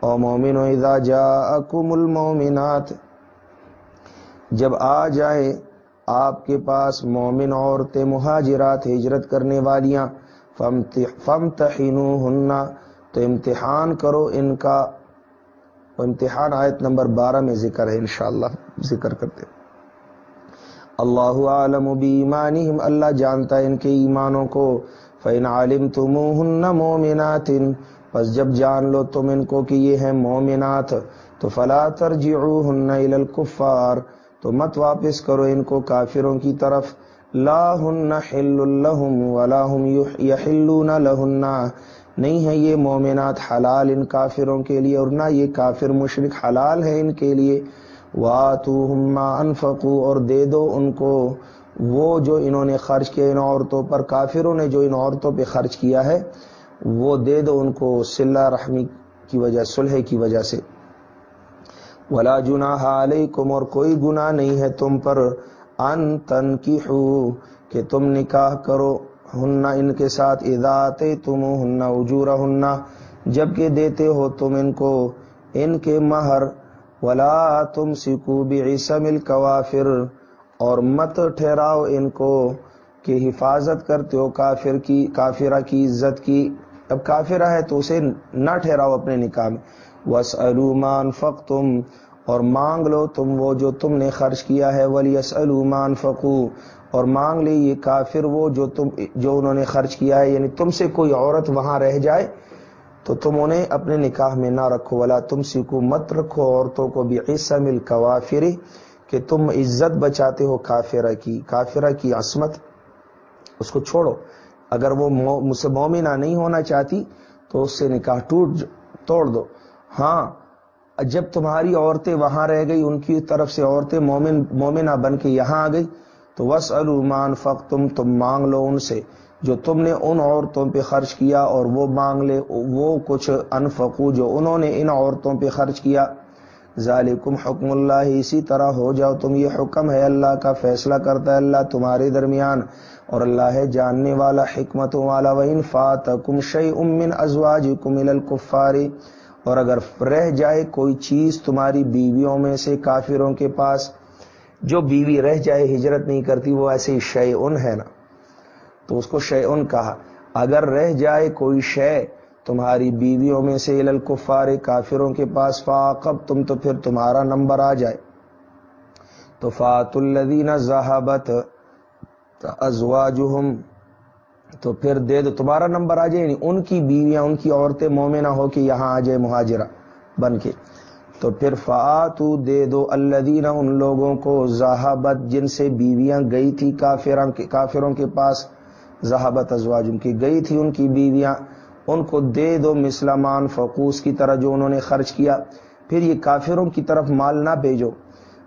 او مومن اذا جاءکم المومنات جب آ جائے آپ کے پاس مومن عورتیں مہاجرات، ہجرت کرنے والیاں فم تہینو تو امتحان کرو ان کا، امتحان آیت نمبر بارہ میں ذکر ہے انشاءاللہ، ذکر کرتے اللہ عالم بیمانہم اللہ جانتا ہے ان کے ایمانوں کو۔ فین عالم تم مومنات پس جب جان لو تم ان کو کہ یہ ہیں مومنات تو فلا ترجعوہن الى الكفار، تو مت واپس کرو ان کو کافروں کی طرف. لا ہن حل لهم ولا هم يحلون لهن. نہیں ہے یہ مومنات حلال ان کافروں کے لیے، اور نہ یہ کافر مشرق حلال ہے ان کے لیے. وا تو ہما انفقو اور دے دو ان کو. وہ جو انہوں نے خرچ کیا ان عورتوں پر، کافروں نے جو ان عورتوں پہ خرچ کیا ہے، وہ دے دو ان کو صلہ رحمی کی وجہ صلح کی وجہ سے۔ ولا جنا علیکم اور کوئی گناہ نہیں ہے تم پر۔ ان تن کی کہ تم نکاح کرو ہننا ان کے ساتھ۔ اداط تم ہننا اجورا ہننا جبکہ دیتے ہو تم ان کو ان کے مہر۔ ولا تم سکو بھی کوافر اور مت ٹھہراؤ ان کو کہ حفاظت کرتے ہو کافر کی، کافرہ کی عزت کی۔ اب کافرہ ہے تو اسے نہ ٹھہراؤ اپنے نکاح میں۔ وس علومان فق تم اور مانگ لو تم وہ جو تم نے خرچ کیا ہے۔ ولی علومان فقو اور مانگ لی یہ کافر وہ جو تم، جو انہوں نے خرچ کیا ہے۔ یعنی تم سے کوئی عورت وہاں رہ جائے تو تم انہیں اپنے نکاح میں نہ رکھو۔ والا تم سیکھو مت رکھو عورتوں کو بھی عصم القوافری کہ تم عزت بچاتے ہو کافرہ کی کافرہ کی عصمت، اس کو چھوڑو۔ اگر وہ مجھ سے مومنہ نہیں ہونا چاہتی تو اس سے نکاح ٹوٹ توڑ دو۔ ہاں جب تمہاری عورتیں وہاں رہ گئی، ان کی طرف سے عورتیں مومن، مومنہ بن کے یہاں آ گئی، تو وس المان فق تم تم مانگ لو ان سے۔ جو تم نے ان عورتوں پہ خرچ کیا اور وہ مانگ لے، وہ کچھ انفقو جو انہوں نے ان عورتوں پہ خرچ کیا۔ ذالکم حکم اللہ، اسی طرح ہو جاؤ تم، یہ حکم ہے اللہ کا، فیصلہ کرتا ہے اللہ تمہارے درمیان۔ اور اللہ ہے جاننے والا حکمت والا و انفات کم شعی امن ازواج کم اور اگر رہ جائے کوئی چیز تمہاری بیویوں میں سے کافروں کے پاس، جو بیوی رہ جائے ہجرت نہیں کرتی، وہ ایسے ہی شے ان ہے نا۔ تو اس کو شے ان کہا۔ اگر رہ جائے کوئی شے تمہاری بیویوں میں سے الکفار کافروں کے پاس فاقب، تم تو پھر تمہارا نمبر آ جائے۔ تو فات الدین ذہابت ازواجہم، تو پھر دے دو، تمہارا نمبر آ جائے یعنی ان کی بیویاں، ان کی عورتیں مومنہ ہو کہ یہاں آ جائے، مہاجرہ بن کے۔ تو پھر فعتو دے دو اللہ ان لوگوں کو ذہابت جن سے بیویاں گئی تھی کافروں کے کافروں کے پاس ذہابت ازواج کی گئی تھی ان کی بیویاں۔ ان کو دے دو مسلمان فقوس کی طرح جو انہوں نے خرچ کیا۔ پھر یہ کافروں کی طرف مال نہ بھیجو،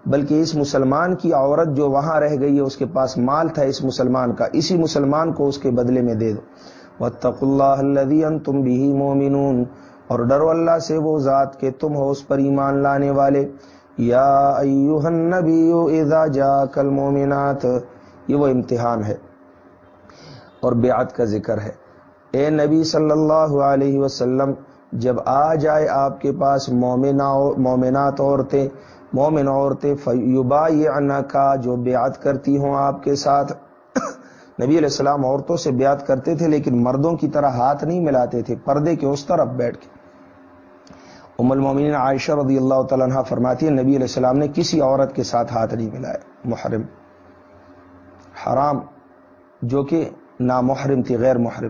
بلکہ اس مسلمان کی عورت جو وہاں رہ گئی ہے، اس کے پاس مال تھا اس مسلمان کا، اسی مسلمان کو اس کے بدلے میں دے دو۔ وطق اللہ اللہ تم بھی مومنون اور ڈرو اللہ سے وہ ذات کہ تم ہو اس پر ایمان لانے والے۔ یا ایوہ النبی اذا جا کل مومنات یہ وہ امتحان ہے اور بیعت کا ذکر ہے۔ اے نبی صلی اللہ علیہ وسلم، جب آ جائے آپ کے پاس مومنا مومنات عورتیں، مومن عورتیں فیوبا یہ کا جو بیعت کرتی ہوں آپ کے ساتھ۔ نبی علیہ السلام عورتوں سے بیعت کرتے تھے، لیکن مردوں کی طرح ہاتھ نہیں ملاتے تھے، پردے کے اس طرف بیٹھ کے۔ ام المومنین عائشہ رضی اللہ تعالیٰ فرماتی ہے نبی علیہ السلام نے کسی عورت کے ساتھ ہاتھ نہیں ملائے۔ محرم۔ حرام، جو کہ نامحرم تھی، غیر محرم۔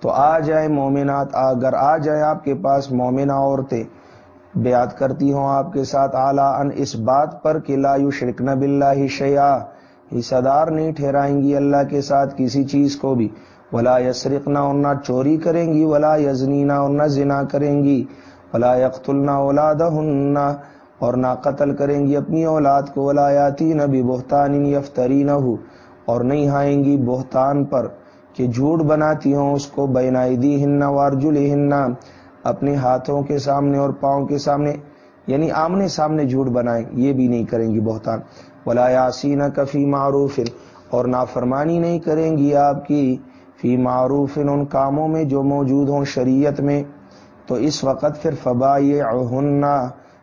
تو آ جائے مومنات، اگر آ جائے آپ کے پاس مومنہ عورتیں، بیعت کرتی ہوں آپ کے ساتھ اعلیٰ ان اس بات پر کہ لا شرکن بلّہ شیا حصہ دار نہیں ٹھہرائیں گی اللہ کے ساتھ کسی چیز کو بھی۔ ولا یسرقنا، اور نہ چوری کریں گی، ولا یزنینا، اور نہ زنا کریں گی۔ ولا یقتلنا اولاد اور نہ قتل کریں گی اپنی اولاد کو۔ ولا یاتی نہ بھی بہتان یفتری نہ ہو اور نہیں ہائیں گی بہتان پر۔ کہ جھوٹ بناتی ہوں، اس کو بینائی ہننا وارجل ہننا اپنے ہاتھوں کے سامنے اور پاؤں کے سامنے یعنی آمنے سامنے جھوٹ بنائیں، یہ بھی نہیں کریں گی بہتان۔ ولا یاسین کفی معروف۔ اور نافرمانی نہیں کریں گی آپ کی۔ فی معروف، ان کاموں میں جو موجود ہوں شریعت میں۔ تو اس وقت پھر فبا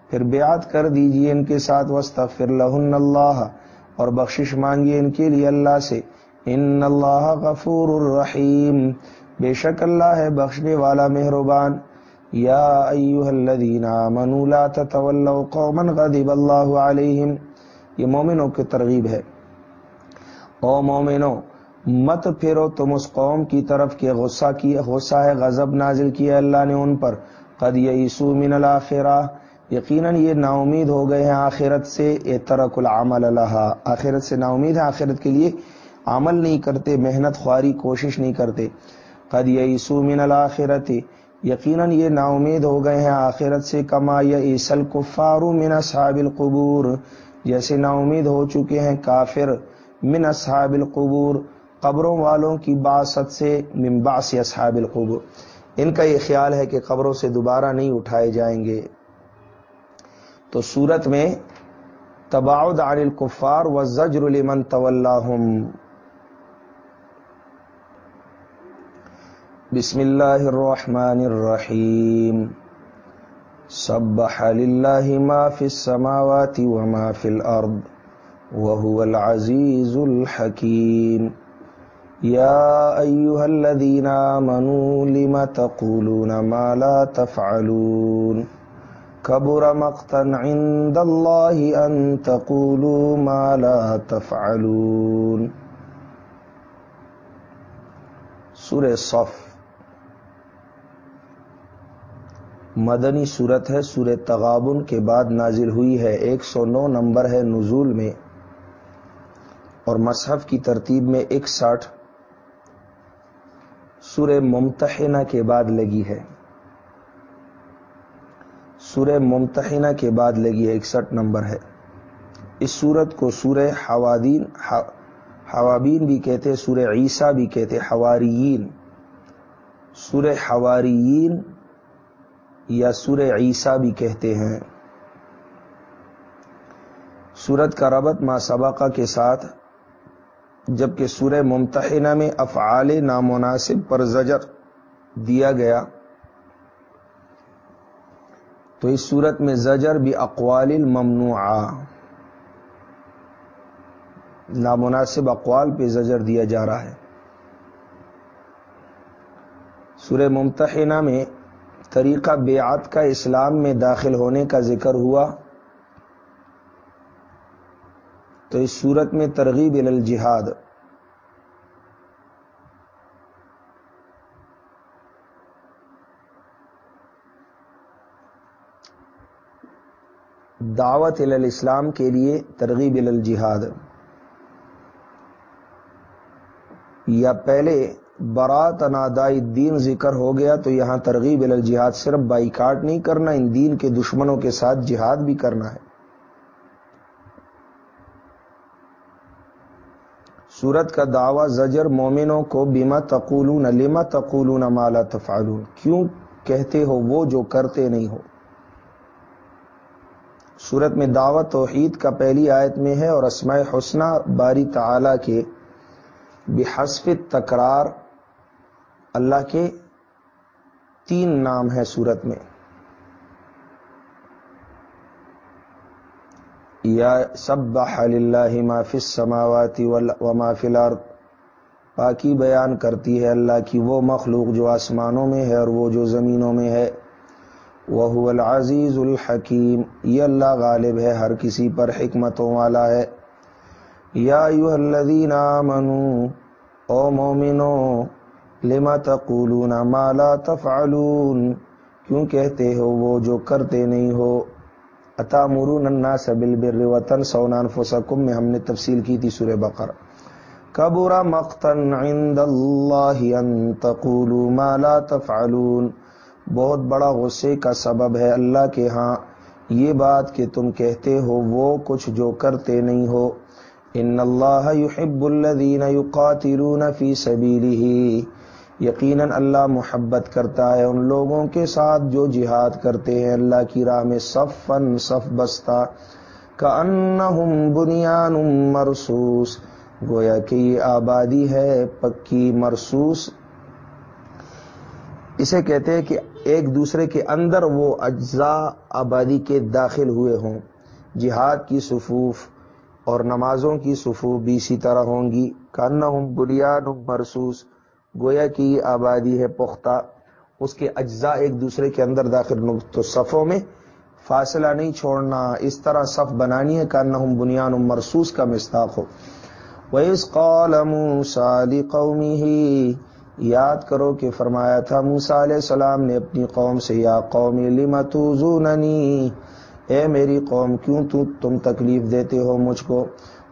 پھر بیعت کر دیجیے ان کے ساتھ وسط پھر لہن اللہ اور بخشش مانگیے ان کے لیے اللہ سے۔ ان اللہ غفور الرحیم۔ بے شک اللہ ہے بخشنے والا مہربان۔ یا ایوہ الذین آمنوا لا تتولوا قوما غضب اللہ علیہم۔ یہ مومنوں کی ترغیب ہے۔ او مومنوں، مت پھرو تم اس قوم کی طرف کے غصہ کی، غصہ ہے غضب نازل کیا اللہ نے ان پر۔ قد یئسوا من الاخرہ۔ یقیناً یہ نا امید ہو گئے ہیں آخرت سے۔ اے العمل لها آخرت سے نا امید ہے آخرت کے لیے۔ عمل نہیں کرتے، محنت خواری کوشش نہیں کرتے۔ قد یسو من الآخرت یقیناً یہ نا امید ہو گئے ہیں آخرت سے، کما یسل کفارو من اصحاب القبور۔ جیسے نا امید ہو چکے ہیں کافر من اصحاب القبور۔ قبروں والوں کی باست سے، من باس اصحاب القبور۔ ان کا یہ خیال ہے کہ قبروں سے دوبارہ نہیں اٹھائے جائیں گے۔ تو صورت میں تباعد عن الکفار و زجر لمن تولاہم بسم اللہ الرحمن الرحیم۔ سبح للہ ما فی السماوات وما فی الارض وهو العزیز الحکیم۔ یا ایوہا الذین آمنوا لما تقولون ما لا تفعلون؟ کبر مقتا عند اللہ ان تقولوا ما لا تفعلون۔ سورہ صف مدنی صورت ہے، سورہ تغابن کے بعد نازل ہوئی ہے۔ ایک سو نو نمبر ہے نزول میں۔ اور مصحف کی ترتیب میں اکسٹھ سورہ ممتحنہ کے بعد لگی ہے۔ سورہ ممتحنہ کے بعد لگی ہے، اکسٹھ نمبر ہے۔ اس سورت کو سورہ حوادین حوابین بھی کہتے سورہ عیسیٰ بھی کہتے حواریین۔ سورہ حواریین یا سور عیسیٰ بھی کہتے ہیں۔ سورت کا ربط ما سبقہ کے ساتھ، جبکہ سورہ ممتحنہ میں افعال نامناسب پر زجر دیا گیا۔ تو اس صورت میں زجر بھی اقوال الممنوع نامناسب اقوال پہ زجر دیا جا رہا ہے۔ سورہ ممتحنہ میں طریقہ بیعت کا اسلام میں داخل ہونے کا ذکر ہوا تو اس صورت میں ترغیب الجہاد۔ دعوت الاسلام کے لیے ترغیب الجہاد۔ یا پہلے برات انادائی دین ذکر ہو گیا تو یہاں ترغیب الجہاد صرف بائی کاٹ نہیں کرنا، ان دین کے دشمنوں کے ساتھ جہاد بھی کرنا ہے۔ سورت کا دعوی، زجر مومنوں کو بیما تقولون، لما تقولون مالا تفعلون، کیوں کہتے ہو وہ جو کرتے نہیں ہو؟ سورت میں دعوت توحید کا پہلی آیت میں ہے اور اسماء حسنہ باری تعالی کے بحسف تکرار اللہ کے تین نام ہے سورت میں۔ یا سب اللہ ما فی السماوات و فی الارض۔ پاکی بیان کرتی ہے اللہ کی وہ مخلوق جو آسمانوں میں ہے اور وہ جو زمینوں میں ہے۔ وہ العزیز الحکیم۔ یہ اللہ غالب ہے، ہر کسی پر حکمتوں والا ہے۔ یا الذین آمنوا، او مومنو لما تقولون ما لا تفعلون؟ کیوں کہتے ہو وہ جو کرتے نہیں ہو؟ اتامرون الناس بالبر وتنسون انفسکم، میں ہم نے تفصیل کی تھی سورہ بقرہ۔ کبر مقتا عند اللہ ان تقولوا ما لا تفعلون۔ بہت بڑا غصے کا سبب ہے اللہ کے ہاں۔ یہ بات کہ تم کہتے ہو وہ کچھ جو کرتے نہیں ہو۔ ان اللہ يحب الذين يقاتلون في سبيله یقیناً اللہ محبت کرتا ہے ان لوگوں کے ساتھ جو جہاد کرتے ہیں۔ اللہ کی راہ میں صفن صف بستا کا ان بنیان مرسوس گویا کہ یہ آبادی ہے، پکی مرسوس اسے کہتے ہیں کہ ایک دوسرے کے اندر وہ اجزاء آبادی کے داخل ہوئے ہوں۔ جہاد کی صفوف اور نمازوں کی صفوف بھی اسی طرح ہوں گی۔ کن ہوں بنیاد مرسوس گویا کی آبادی ہے پختہ، اس کے اجزاء ایک دوسرے کے اندر داخل ہوں تو صفوں میں۔ فاصلہ نہیں چھوڑنا، اس طرح صف بنانی ہے کن ہوں بنیاد مرسوس کا مستاق ہو۔ وَإِذْ قَالَ مُوسَى لِقَوْمِهِ، یاد کرو کہ فرمایا تھا موسا علیہ السلام نے اپنی قوم سے، یا قومی لما توزوننی؟ اے میری قوم، کیوں تو تم تکلیف دیتے ہو مجھ کو؟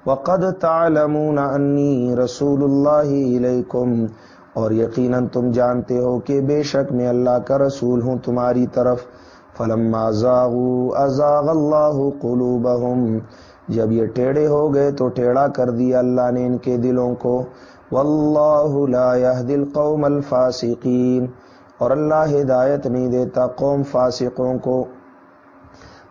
وقد تعلمون انی رسول اللہ علیکم اور یقیناً تم جانتے ہو کہ بے شک میں اللہ کا رسول ہوں تمہاری طرف۔ فلما زاغوا ازاغ اللہ قلوبہم جب یہ ٹیڑے ہو گئے تو ٹیڑا کر دیا اللہ نے ان کے دلوں کو۔ واللہ لا يهدي القوم الفاسقین اور اللہ ہدایت نہیں دیتا قوم فاسقوں کو۔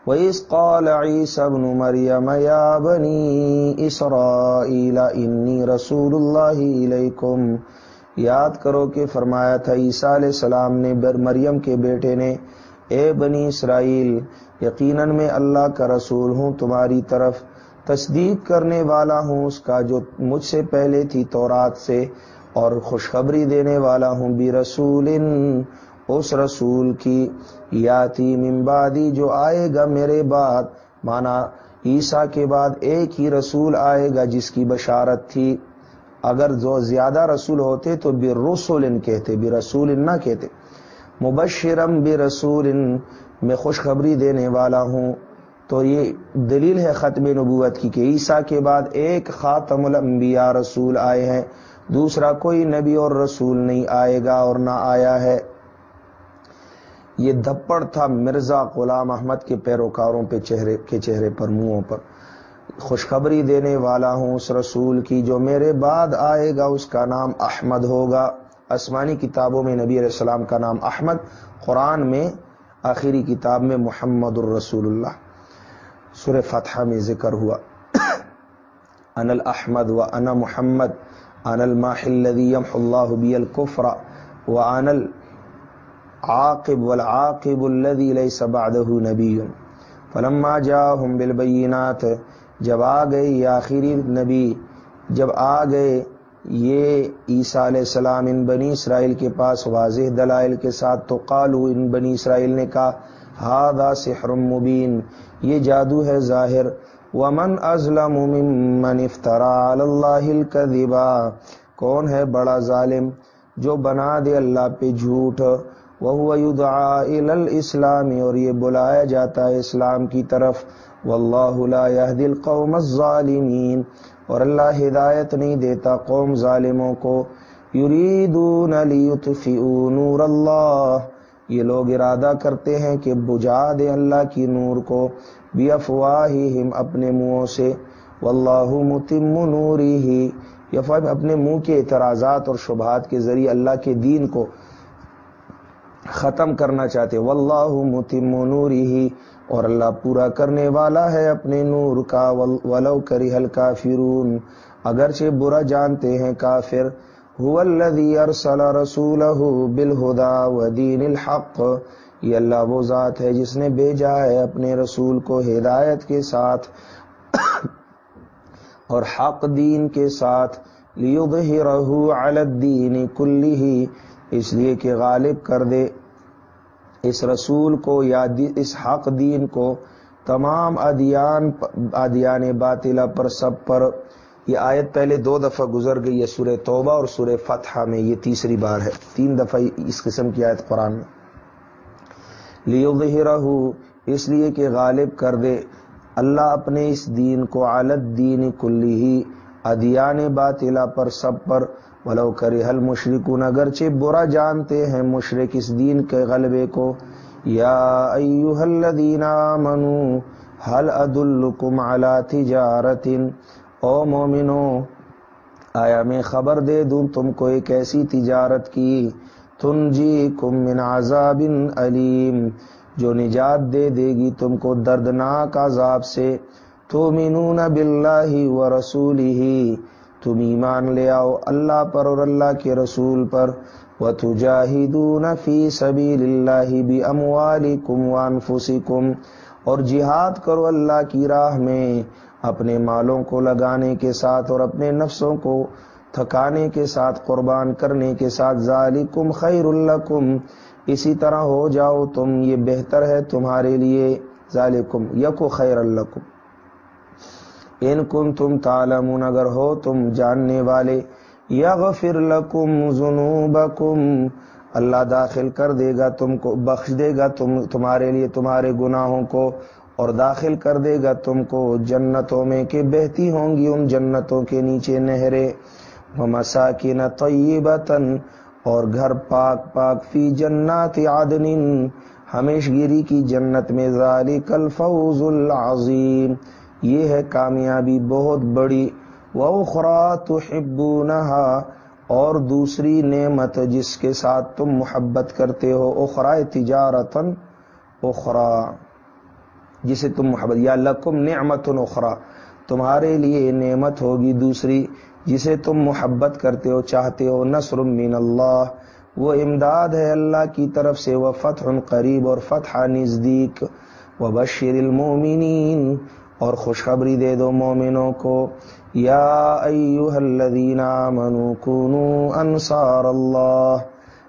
وَإِذْ قَالَ عِيسَى ابْنُ مَرْيَمَ يَا بَنِي إِسْرَائِيلَ إِنِّي رَسُولُ اللَّهِ إِلَيْكُمْ۔ یاد کرو کہ فرمایا تھا، عیسیٰ علیہ السلام نے مریم کے بیٹے نے، اے بنی اسرائیل، یقیناً میں اللہ کا رسول ہوں، تمہاری طرف تصدیق کرنے والا ہوں، اس کا جو مجھ سے پہلے تھی تورات سے، اور خوشخبری دینے والا ہوں بھی رسول، اس رسول کی یاتی ممبادی جو آئے گا میرے بعد، مانا عیسیٰ کے بعد ایک ہی رسول آئے گا جس کی بشارت تھی۔ اگر جو زیادہ رسول ہوتے تو بے رسول کہتے بھی رسول نہ کہتے۔ مبشرم بھی رسول میں خوشخبری دینے والا ہوں۔ تو یہ دلیل ہے ختم نبوت کی کہ عیسیٰ کے بعد ایک خاتم الانبیاء رسول آئے ہیں۔ دوسرا کوئی نبی اور رسول نہیں آئے گا اور نہ آیا ہے۔ یہ دھپڑ تھا مرزا غلام احمد کے پیروکاروں پہ چہرے کے چہرے پر، منہوں پر۔ خوشخبری دینے والا ہوں اس رسول کی جو میرے بعد آئے گا، اس کا نام احمد ہوگا۔ آسمانی کتابوں میں نبی علیہ السلام کا نام احمد، قرآن میں، آخری کتاب میں محمد الرسول اللہ سورہ فتحہ میں ذکر ہوا۔ ان الاحمد و انا محمد ان الماح الذي يمحو الله بي الكفر وان العاقب والعاقب الذي ليس بعده نبي فلما جاءهم بالبينات جب آ گئے یہ آخری نبی، جب آ گئے یہ عیسیٰ علیہ السلام ان بنی اسرائیل کے پاس واضح دلائل کے ساتھ تو قالو ان بنی اسرائیل نے کہا ہادا سحر مبین، یہ جادو ہے ظاہر۔ ومن ازلم ممن افترا اللہ الكذبا کون ہے بڑا ظالم جو بنا دے اللہ پہ جھوٹ؟ وہ یدعا الى الاسلام اور یہ بلایا جاتا ہے اسلام کی طرف۔ واللہ لا يهدي القوم الظالمین، اور اللہ ہدایت نہیں دیتا قوم ظالموں کو۔ یریدون لیطفئوا نور اللہ، یہ لوگ ارادہ کرتے ہیں کہ بجا دے اللہ کی نور کو بھی افواہہم اپنے منہوں سے۔ واللہ متم نوری ہی اپنے منہ کے اعتراضات اور شبہات کے ذریعے اللہ کے دین کو ختم کرنا چاہتے۔ واللہ متم نوری ہی اور اللہ پورا کرنے والا ہے اپنے نور کا ولو کری ہلکا فرون اگرچہ برا جانتے ہیں کافر، هو الذي ارسل رسوله بالهدى ودين الحق۔ یہ اللہ وہ ذات ہے جس نے بھیجا ہے اپنے رسول کو ہدایت کے ساتھ اور حق دین کے ساتھ۔ لیظہرہ علی الدین کلہ۔ اس لیے کہ غالب کر دے۔ اس رسول کو یا اس حق دین کو تمام ادیان ادیان باطلہ پر سب پر یہ آیت پہلے دو دفعہ گزر گئی ہے سورہ توبہ اور سورہ فتح میں، یہ تیسری بار ہے۔ تین دفعہ اس قسم کی آیت قرآن میں۔ لیظہرہ اس لیے کہ غالب کر دے۔ اللہ اپنے اس دین کو عالت دین کلی ہی، ادیان باطلا پر سب پر ولو کرے حل مشرقن اگرچہ برا جانتے ہیں مشرق اس دین کے غلبے کو۔ یا ایوہ الذین آمنوا حل ادلکم علی تجارت او مومنو، آیا میں خبر دے دوں تم کو ایک ایسی تجارت کی؟ تن جی کم من عذاب علیم، جو نجات دے دے گی تم کو دردناک عذاب سے۔ تو مینون بلّہ و رسول ہی تم ایمان لے آؤ اللہ پر اور اللہ کے رسول پر۔ و تجاہدون فی سبیل اللہ بھی اموالی کم اور جہاد کرو اللہ کی راہ میں اپنے مالوں کو لگانے کے ساتھ اور اپنے نفسوں کو تھکانے کے ساتھ، قربان کرنے کے ساتھ۔ ذالکم خیر الکم اسی طرح ہو جاؤ، تم یہ بہتر ہے تمہارے لیے۔ ذالکم یکو خیر الکم ان کن تم تالمون اگر ہو تم جاننے والے، یغفر لکم ذنوبکم، اللہ داخل کر دے گا تم کو، بخش دے گا تم، تمہارے لیے تمہارے گناہوں کو، اور داخل کر دے گا تم کو جنتوں میں کہ بہتی ہوں گی ان جنتوں کے نیچے نہرے مساکین طیبتن اور گھر پاک پاک فی جنات عدن ہمیش گیری کی جنت میں ذالک الفوز العظیم یہ ہے کامیابی بہت بڑی۔ وَأُخْرَى تُحِبُّونَهَا، اور دوسری نعمت جس کے ساتھ تم محبت کرتے ہو، اخرا تجارتن اخرا۔ جسے تم محبت، یا لکم نعمت اخرا۔ تمہارے لیے نعمت ہوگی دوسری، جسے تم محبت کرتے ہو، چاہتے ہو، نصر من اللہ۔ وہ امداد ہے اللہ کی طرف سے، وہ فتح قریب اور فتح نزدیک۔ وہ بشیر المومنین اور خوشخبری دے دو مومنوں کو۔ یا ایوہ الذین آمنوا کونوا انصار اللہ۔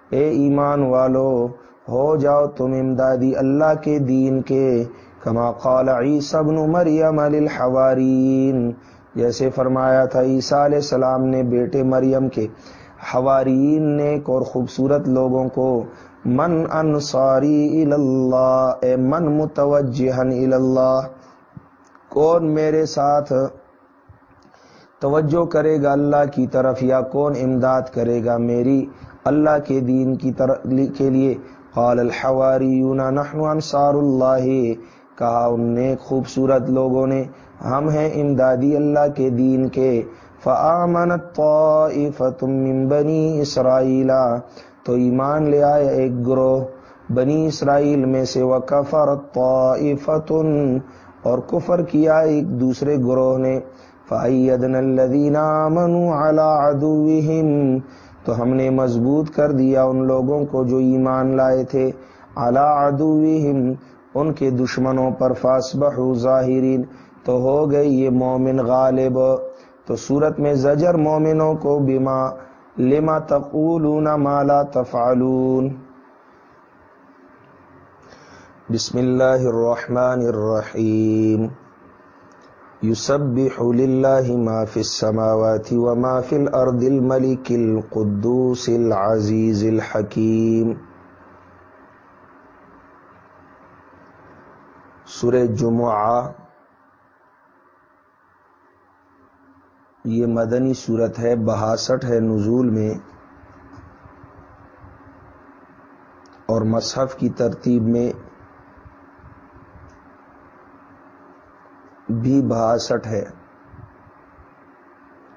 اے ایمان والو، ہو جاؤ تم امدادی اللہ کے دین کے، کما قال عیسی ابن مریم للحوارین جیسے فرمایا تھا، عیسیٰ علیہ السلام نے بیٹے مریم کے حوارین نے اور خوبصورت لوگوں کو، من انصاری اللہ، اے من متوجہن اللہ۔ کون میرے ساتھ توجہ کرے گا اللہ کی طرف یا کون امداد کرے گا میری اللہ کے دین کی طرف کے لیے؟ قال الحواریون، نحن انصار اللہ، کہا ان نے خوبصورت لوگوں نے، ہم ہیں امدادی اللہ کے دین کے۔ فآمنت طائفت من بنی اسرائیل، تو ایمان لے آئے ایک گروہ بنی اسرائیل میں سے۔ وکفر طائفت اور کفر کیا ایک دوسرے گروہ نے۔ فَأَيَّدْنَا الَّذِينَ آمَنُوا عَلَىٰ عَدُوِّهِمْ۔ تو ہم نے مضبوط کر دیا ان لوگوں کو جو ایمان لائے تھے۔ عَلَىٰ عَدُوِّهِمْ۔ ان کے دشمنوں پر فَاسْبَحُوا ظَاہِرِينَ۔ تو ہو گئی یہ مومن غالب۔ تو صورت میں زجر مومنوں کو بما لما تقولون ما لا تفعلون۔ بسم اللہ الرحمن الرحیم. یسبح للہ ما فی السماوات وما فی الارض الملک القدوس العزیز الحکیم. سورہ جمعہ. یہ مدنی صورت ہے، بہاسٹھ ہے نزول میں، اور مصحف کی ترتیب میں بھی بہاسٹھ ہے۔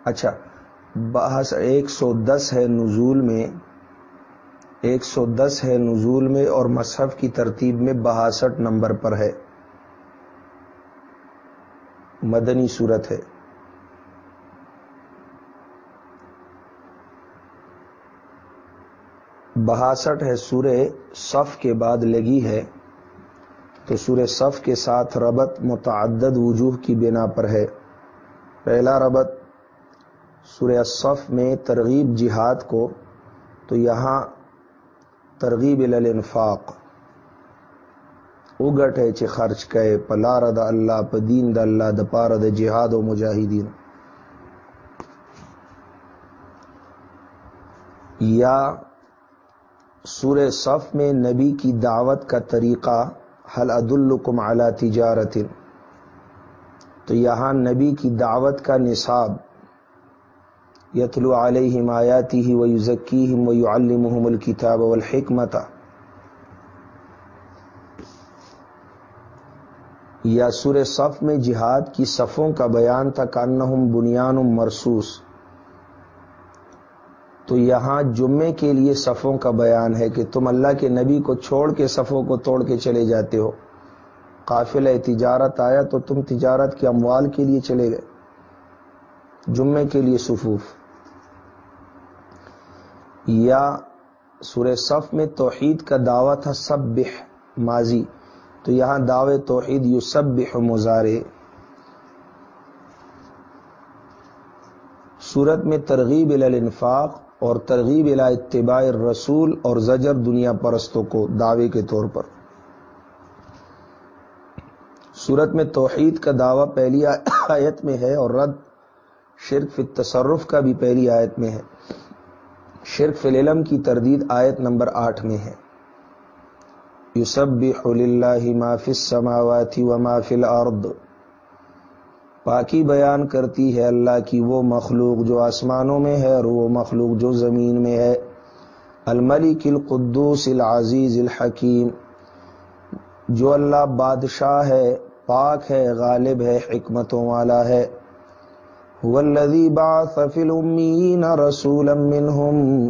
اچھا ایک سو دس ہے نزول میں، ایک سو دس ہے نزول میں اور مصحف کی ترتیب میں بہاسٹھ نمبر پر ہے۔ مدنی صورت ہے۔ بہاسٹھ ہے سورہ صف کے بعد لگی ہے۔ تو سورہ صف کے ساتھ ربط متعدد وجوہ کی بنا پر ہے۔ پہلا ربط، سورہ صف میں ترغیب جہاد کو، تو یہاں ترغیب الانفاق اگٹ ہے چھ خرچ کئے، پلار دا اللہ، پا دین دا اللہ، دا پار جہاد و مجاہدین۔ یا سورہ صف میں نبی کی دعوت کا طریقہ حل عدالکم اعلی تجارت تو یہاں نبی کی دعوت کا نصاب یتلو علیہم آیاتی ہی و یوزکیم و یعلمہم الکتاب والحکمت. یا سور صف میں جہاد کی صفوں کا بیان تھا کانہم بنیان مرسوس تو یہاں جمعے کے لیے صفوں کا بیان ہے کہ تم اللہ کے نبی کو چھوڑ کے صفوں کو توڑ کے چلے جاتے ہو۔ قافل تجارت آیا تو تم تجارت کے اموال کے لیے چلے گئے۔ جمعے کے لیے صفوف۔ یا سورہ صف میں توحید کا دعویٰ تھا سب ماضی۔ تو یہاں دعوے توحید یو سب مزارے سورت میں ترغیب الانفاق۔ اور ترغیب الا اتباع رسول اور زجر دنیا پرستوں کو دعوے کے طور پر۔ صورت میں توحید کا دعویٰ پہلی آیت میں ہے اور رد شرک فی تصرف کا بھی پہلی آیت میں ہے۔ شرک فی العلم کی تردید آیت نمبر آٹھ میں ہے۔ یوسب اللہ ما فی السماوات و ما فی الارض۔ پاکی بیان کرتی ہے اللہ کی وہ مخلوق جو آسمانوں میں ہے اور وہ مخلوق جو زمین میں ہے۔ الملک القدوس العزیز الحکیم۔ جو اللہ بادشاہ ہے، پاک ہے، غالب ہے، حکمتوں والا ہے۔ والذی بعث فی الامین رسولا منہم۔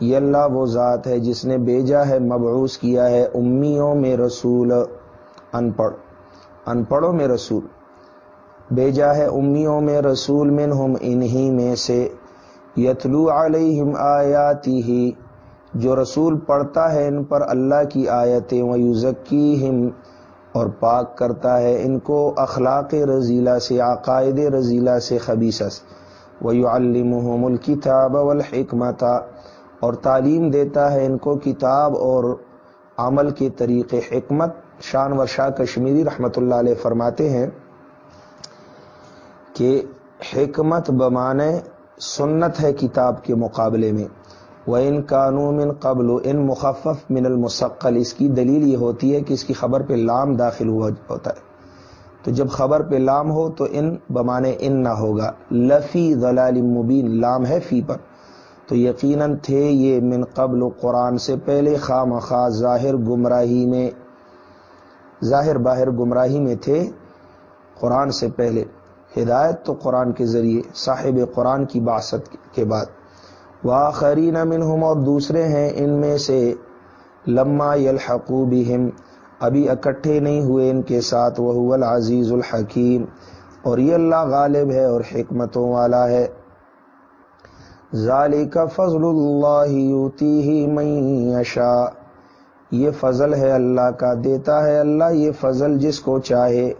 یہ اللہ وہ ذات ہے جس نے بھیجا ہے، مبعوث کیا ہے، امیوں میں رسول ان پڑھ ان پڑھوں میں رسول۔ بھیجا ہے امیوں میں، رسول منہم، انہی میں سے۔ یتلو علیہم آیاتی ہی جو رسول پڑھتا ہے ان پر اللہ کی آیتیں و یوزکیہم اور پاک کرتا ہے ان کو اخلاق رضیلہ سے، عقائد رضیلہ سے خبیصہ سے وَيُعَلِّمُهُمُ الْكِتَابَ وَالْحِكْمَةَ اور تعلیم دیتا ہے ان کو کتاب اور عمل کے طریقے۔ حکمت، شان و شاہ کشمیری رحمت اللہ علیہ فرماتے ہیں کہ حکمت بمانے سنت ہے کتاب کے مقابلے میں۔ وہ ان قانون قبل، ان مخفف من المسقل، اس کی دلیل یہ ہوتی ہے کہ اس کی خبر پہ لام داخل ہوا ہوتا ہے۔ تو جب خبر پہ لام ہو تو ان بمانے ان نہ ہوگا۔ لفی ضلال مبین، لام ہے فی پر۔ تو یقیناً تھے یہ من قبل قرآن سے پہلے خواہ ظاہر گمراہی میں، ظاہر باہر گمراہی میں تھے قرآن سے پہلے۔ ہدایت تو قرآن کے ذریعے، صاحب قرآن کی باست کے بعد۔ واخرین منہم اور دوسرے ہیں، ان میں سے لما یلحقو بہم، ابھی اکٹھے نہیں ہوئے ان کے ساتھ وہ العزیز الحکیم۔ اور یہ اللہ غالب ہے اور حکمتوں والا ہے۔ ذالک فضل اللہ یوتیہ من یشاء۔ یہ فضل ہے اللہ کا، دیتا ہے اللہ یہ فضل جس کو چاہے۔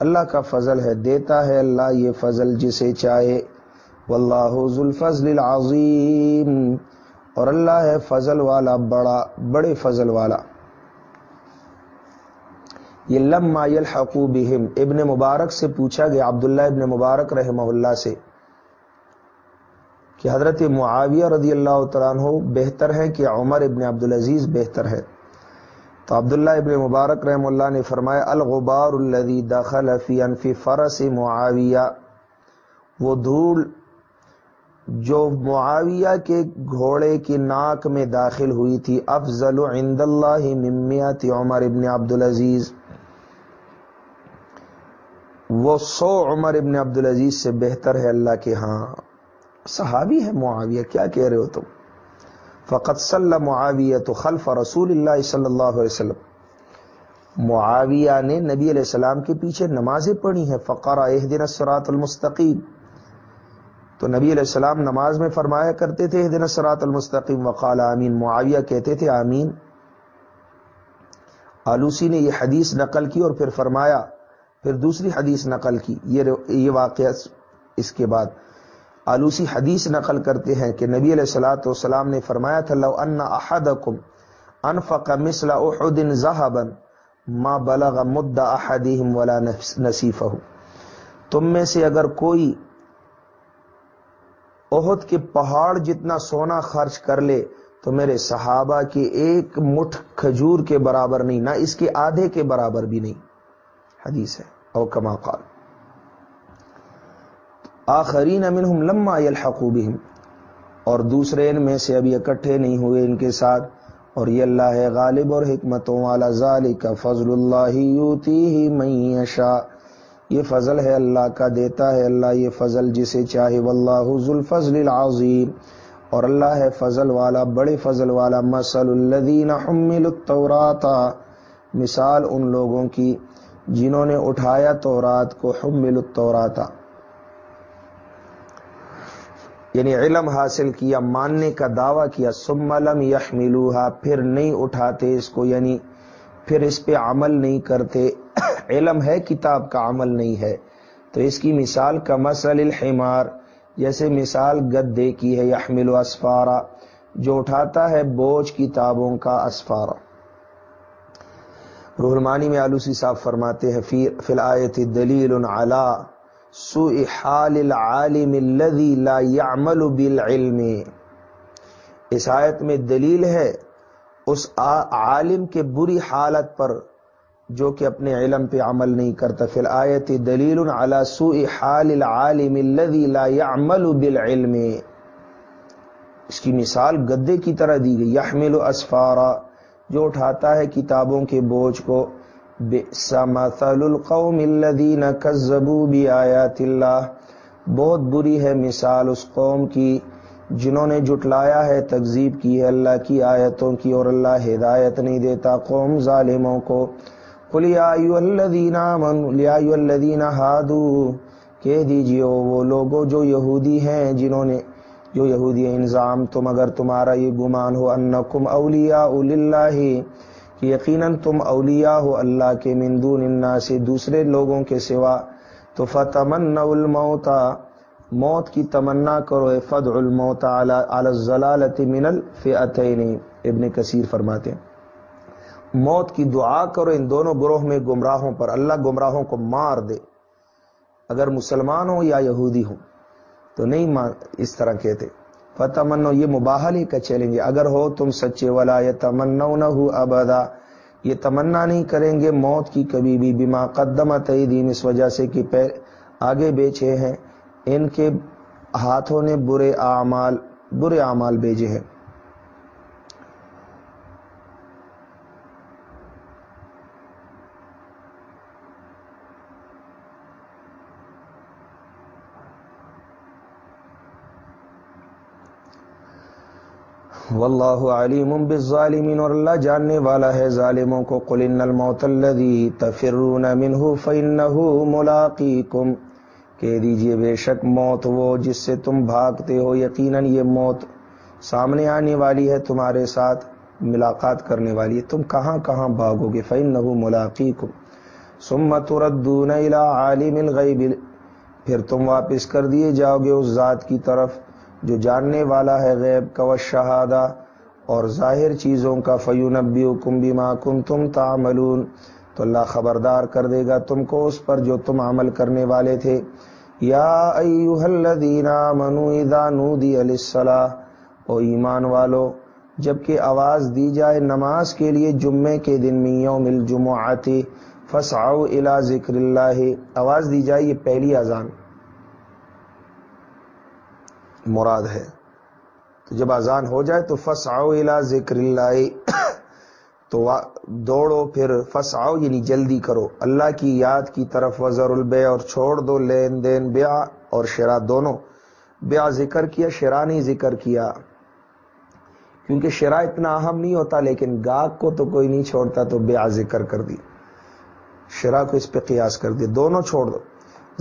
اللہ کا فضل ہے، دیتا ہے اللہ یہ فضل جسے چاہے۔ واللہ ذو الفضل العظیم۔ اور اللہ ہے فضل والا، بڑا، بڑے فضل والا۔ یہ لما یلحقو بہم۔ ابن مبارک سے پوچھا گیا، عبداللہ ابن مبارک رحمہ اللہ سے، کہ حضرت معاویہ رضی اللہ تعالیٰ عنہ بہتر ہے کہ عمر ابن عبدالعزیز بہتر ہے۔ تو عبداللہ ابن مبارک رحم اللہ نے فرمایا، الغبار الذي دخل في انف فرس معاویہ۔ وہ دھول جو معاویہ کے گھوڑے کی ناک میں داخل ہوئی تھی، افضل عند اللہ ممیات عمر ابن عبد العزیز وہ سو عمر ابن عبد العزیز سے بہتر ہے اللہ کے ہاں۔ صحابی ہے معاویہ، کیا کہہ رہے ہو تم؟ فقط صلی معاویہ تو خلف رسول اللہ صلی اللہ علیہ وسلم۔ معاویہ نے نبی علیہ السلام کے پیچھے نمازیں پڑھی ہیں، فقرا دن سرات المستقیم۔ تو نبی علیہ السلام نماز میں فرمایا کرتے تھے دن سرات المستقیم، وقال آمین۔ معاویہ کہتے تھے، آمین۔ آلوسی نے یہ حدیث نقل کی اور پھر فرمایا، پھر دوسری حدیث نقل کی یہ واقعہ اس کے بعد۔ آلوسی حدیث نقل کرتے ہیں کہ نبی علیہ السلاۃ والسلام نے فرمایا تھا، لو ان احدکم انفق مثل احد ذهبا ما بلغ مد احدهم ولا نصیفه تم میں سے اگر کوئی احد کے پہاڑ جتنا سونا خرچ کر لے، تو میرے صحابہ کی ایک مٹھ کھجور کے برابر نہیں، نہ اس کے آدھے کے برابر بھی نہیں۔ حدیث ہے، او کما قال۔ آخرین منہم لما یلحقو بہم۔ اور دوسرے ان میں سے ابھی اکٹھے نہیں ہوئے ان کے ساتھ۔ اور یہ اللہ ہے غالب اور حکمتوں والا۔ ذالک فضل اللہ یوتیہ من یشاء۔ یہ فضل ہے اللہ کا، دیتا ہے اللہ یہ فضل جسے چاہے۔ واللہ ذو الفضل العظیم۔ اور اللہ ہے فضل والا، بڑے فضل والا۔ مسل الذین حملوا التوراۃ مثال ان لوگوں کی جنہوں نے اٹھایا تورات کو حمل التوراتا یعنی علم حاصل کیا، ماننے کا دعویٰ کیا سم لم یحملوہا پھر نہیں اٹھاتے اس کو یعنی پھر اس پہ عمل نہیں کرتے۔ علم ہے، کتاب کا عمل نہیں ہے۔ تو اس کی مثال کا مسل الحمار، جیسے مثال گدے کی ہے یحمل اسفارا، جو اٹھاتا ہے بوجھ کتابوں کا اسفارا۔ روح میں آلوسی صاحب فرماتے ہیں، فی الآیت دلیل علی سوء حال العالم الذي لا يعمل بالعلم. اس آیت میں دلیل ہے اس عالم کے بری حالت پر جو کہ اپنے علم پہ عمل نہیں کرتا. فی الآیت دلیل علی سوء حال العالم الذي لا يعمل بالعلم. اس کی مثال گدے کی طرح دی گئی. یحمل اسفارا، جو اٹھاتا ہے کتابوں کے بوجھ کو مثل القوم الذين كذبوا بآيات اللہ بہت بری ہے مثال اس قوم کی جنہوں نے جٹلایا ہے، تکذیب کی ہے اللہ کی آیتوں کی اور اللہ ہدایت نہیں دیتا قوم ظالموں کو۔ الذین آمنوا الذین هادوا کہہ دیجیے وہ لوگوں جو یہودی ہیں جنہوں نے جو یہودی انظام تم، اگر تمہارا یہ گمان ہو، انکم اولیاء اللہ کہ یقیناً تم اولیاء ہو اللہ کے مندون انا سے دوسرے لوگوں کے سوا۔ تو فتمن الموت، موت کی تمنا کرو فد الموت الزلالت من الفئتین ابن کثیر فرماتے ہیں، موت کی دعا کرو ان دونوں گروہ میں گمراہوں پر، اللہ گمراہوں کو مار دے۔ اگر مسلمان ہو یا یہودی ہوں، تو نہیں اس طرح کہتے۔ فتمنو یہ مباحلی کا چیلنج اگر ہو تم سچے والا یہ تمنا نہ ہو ابدا۔ یہ تمنا نہیں کریں گے موت کی کبھی بھی۔ بیما قدم تعیدین اس وجہ سے کہ آگے بیچے ہیں۔ ان کے ہاتھوں نے برے اعمال برے اعمال بھیجے ہیں۔ واللہ علیم بالظالمین اور اللہ جاننے والا ہے ظالموں کو، قل ان الموت الذی تفرون منه فانه ملاقیکم۔ کہہ دیجیے بے شک موت وہ جس سے تم بھاگتے ہو، یقیناً یہ موت سامنے آنے والی ہے تمہارے ساتھ، ملاقات کرنے والی ہے۔ تم کہاں کہاں بھاگو گے؟ فانه ملاقیکم۔ ثم تردون الى عالم الغیب۔ پھر تم واپس کر دیے جاؤ گے اس ذات کی طرف۔ جو جاننے والا ہے غیب کا و شہادہ اور ظاہر چیزوں کا فیونبی کم بھی کم تم تعملون۔ تو اللہ خبردار کر دے گا تم کو اس پر جو تم عمل کرنے والے تھے۔ یا ایوہ الذین آمنوا اذا نودی او ایمان والو، جبکہ آواز دی جائے نماز کے لیے جمعے کے دن میوں مل جمعاتی فسعو الى ذکر اللہ۔ آواز دی جائے یہ پہلی اذان۔ مراد ہے۔ تو جب اذان ہو جائے تو فس آؤ الا ذکر اللہ، تو دوڑو، پھر فس آؤ یعنی جلدی کرو۔ اللہ کی یاد کی طرف وزر البے اور چھوڑ دو، لین دین بیا اور شرا دونوں۔ بیا ذکر کیا شرا نہیں ذکر کیا۔ کیونکہ شرا اتنا اہم نہیں ہوتا، لیکن گاہک کو تو کوئی نہیں چھوڑتا، تو بیا ذکر کر دی۔ شرا کو اس پہ قیاس کر دی۔ دونوں چھوڑ دو۔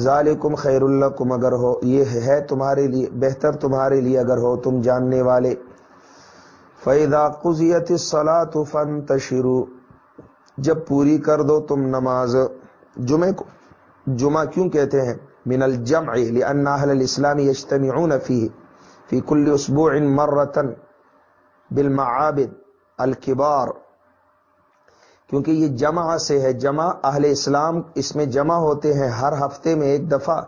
ذالکم خیر اللہ اگر ہو یہ ہے تمہارے لیے بہتر تمہارے لیے اگر ہو تم جاننے والے۔ فیدا قزیت سلاۃ فن تشرو جب پوری کر دو تم نماز۔ جمعے کو جمعہ کیوں کہتے ہیں؟ من الجمع لان اهل الاسلام يجتمعون فيه في كل اسبوع مره بالمعابد الكبار کیونکہ یہ جمع سے ہے، جمع اہل اسلام اس میں جمع ہوتے ہیں ہر ہفتے میں ایک دفعہ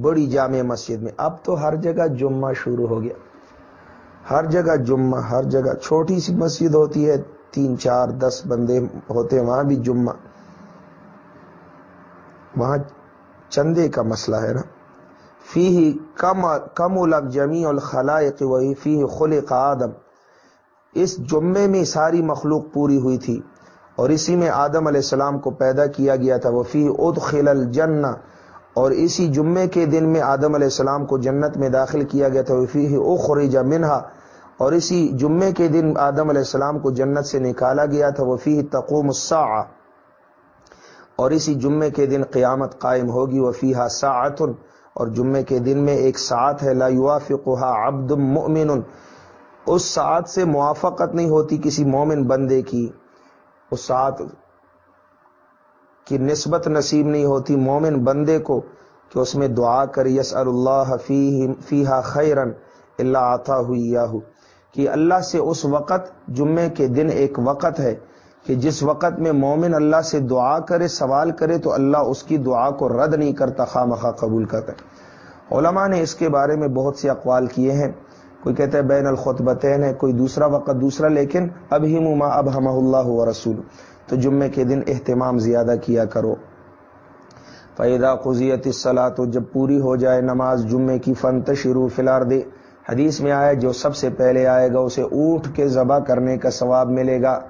بڑی جامع مسجد میں۔ اب تو ہر جگہ جمعہ شروع ہو گیا۔ ہر جگہ جمعہ، ہر جگہ چھوٹی سی مسجد ہوتی ہے، تین، چار، دس بندے ہوتے ہیں، وہاں بھی جمعہ۔ وہاں چندے کا مسئلہ ہے نا۔ فی کم کم الگ جمی الخلائق وہی فی خلق آدم۔ اس جمعے میں ساری مخلوق پوری ہوئی تھی۔ اور اسی میں آدم علیہ السلام کو پیدا کیا گیا تھا، وفی اد خل اور اسی جمعے کے دن میں آدم علیہ السلام کو جنت میں داخل کیا گیا تھا وفی او خریجا منہا، اور اسی جمعے کے دن آدم علیہ السلام کو جنت سے نکالا گیا تھا وفی تقوم الساعہ، اور اسی جمعے کے دن قیامت قائم ہوگی وفی ہا اور جمعے کے دن میں ایک ساتھ ہے، لا یوافقها عبد مؤمن، اس ساتھ سے موافقت نہیں ہوتی کسی مومن بندے کی۔ اس ساتھ کی نسبت نصیب نہیں ہوتی مومن بندے کو کہ اس میں دعا کر یس اللہ فیحا خیرن اللہ آتا ہوئی یا کہ اللہ سے اس وقت جمعے کے دن ایک وقت ہے کہ جس وقت میں مومن اللہ سے دعا کرے، سوال کرے تو اللہ اس کی دعا کو رد نہیں کرتا، خواہ مخواہ قبول کرتا علماء نے اس کے بارے میں بہت سے اقوال کیے ہیں۔ کوئی کہتا ہے بین الخطبتین ہے، کوئی دوسرا وقت، دوسرا، لیکن اب ہی مما اب ہم اللہ و رسول۔ تو جمعے کے دن اہتمام زیادہ کیا کرو۔ فیدا قزیت الصلاح تو جب پوری ہو جائے نماز جمعے کی فن تشرو فلار دے حدیث میں آئے جو سب سے پہلے آئے گا، اسے اونٹ کے ذبح کرنے کا ثواب ملے گا۔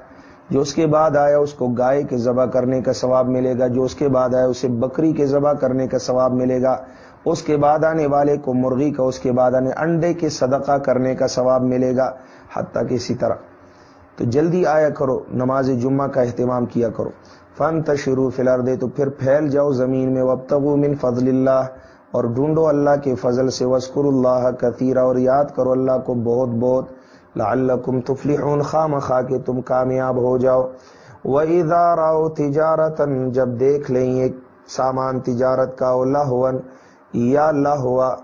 جو اس کے بعد آیا، اس کو گائے کے ذبح کرنے کا ثواب ملے گا۔ جو اس کے بعد آیا، اسے بکری کے ذبح کرنے کا ثواب ملے گا۔ اس کے بعد آنے والے کو مرغی کا، اس کے بعد آنے انڈے کے صدقہ کرنے کا ثواب ملے گا، حتیٰ کہ اسی طرح۔ تو جلدی آیا کرو، نماز جمعہ کا اہتمام کیا کرو۔ فن تشرو فلر دے تو پھر پھیل جاؤ زمین میں۔ وبتغو من فضل اللہ، اور ڈھونڈو اللہ کے فضل سے۔ وسکر اللہ کثیرہ اور یاد کرو اللہ کو بہت بہت۔ لعلکم تفلحون خام خا کے تم کامیاب ہو جاؤ۔ وَإِذَا رَأَوْ تِجَارَةً، جب دیکھ لیں ایک سامان تجارت کا اللہ یا اللہ ہوا۔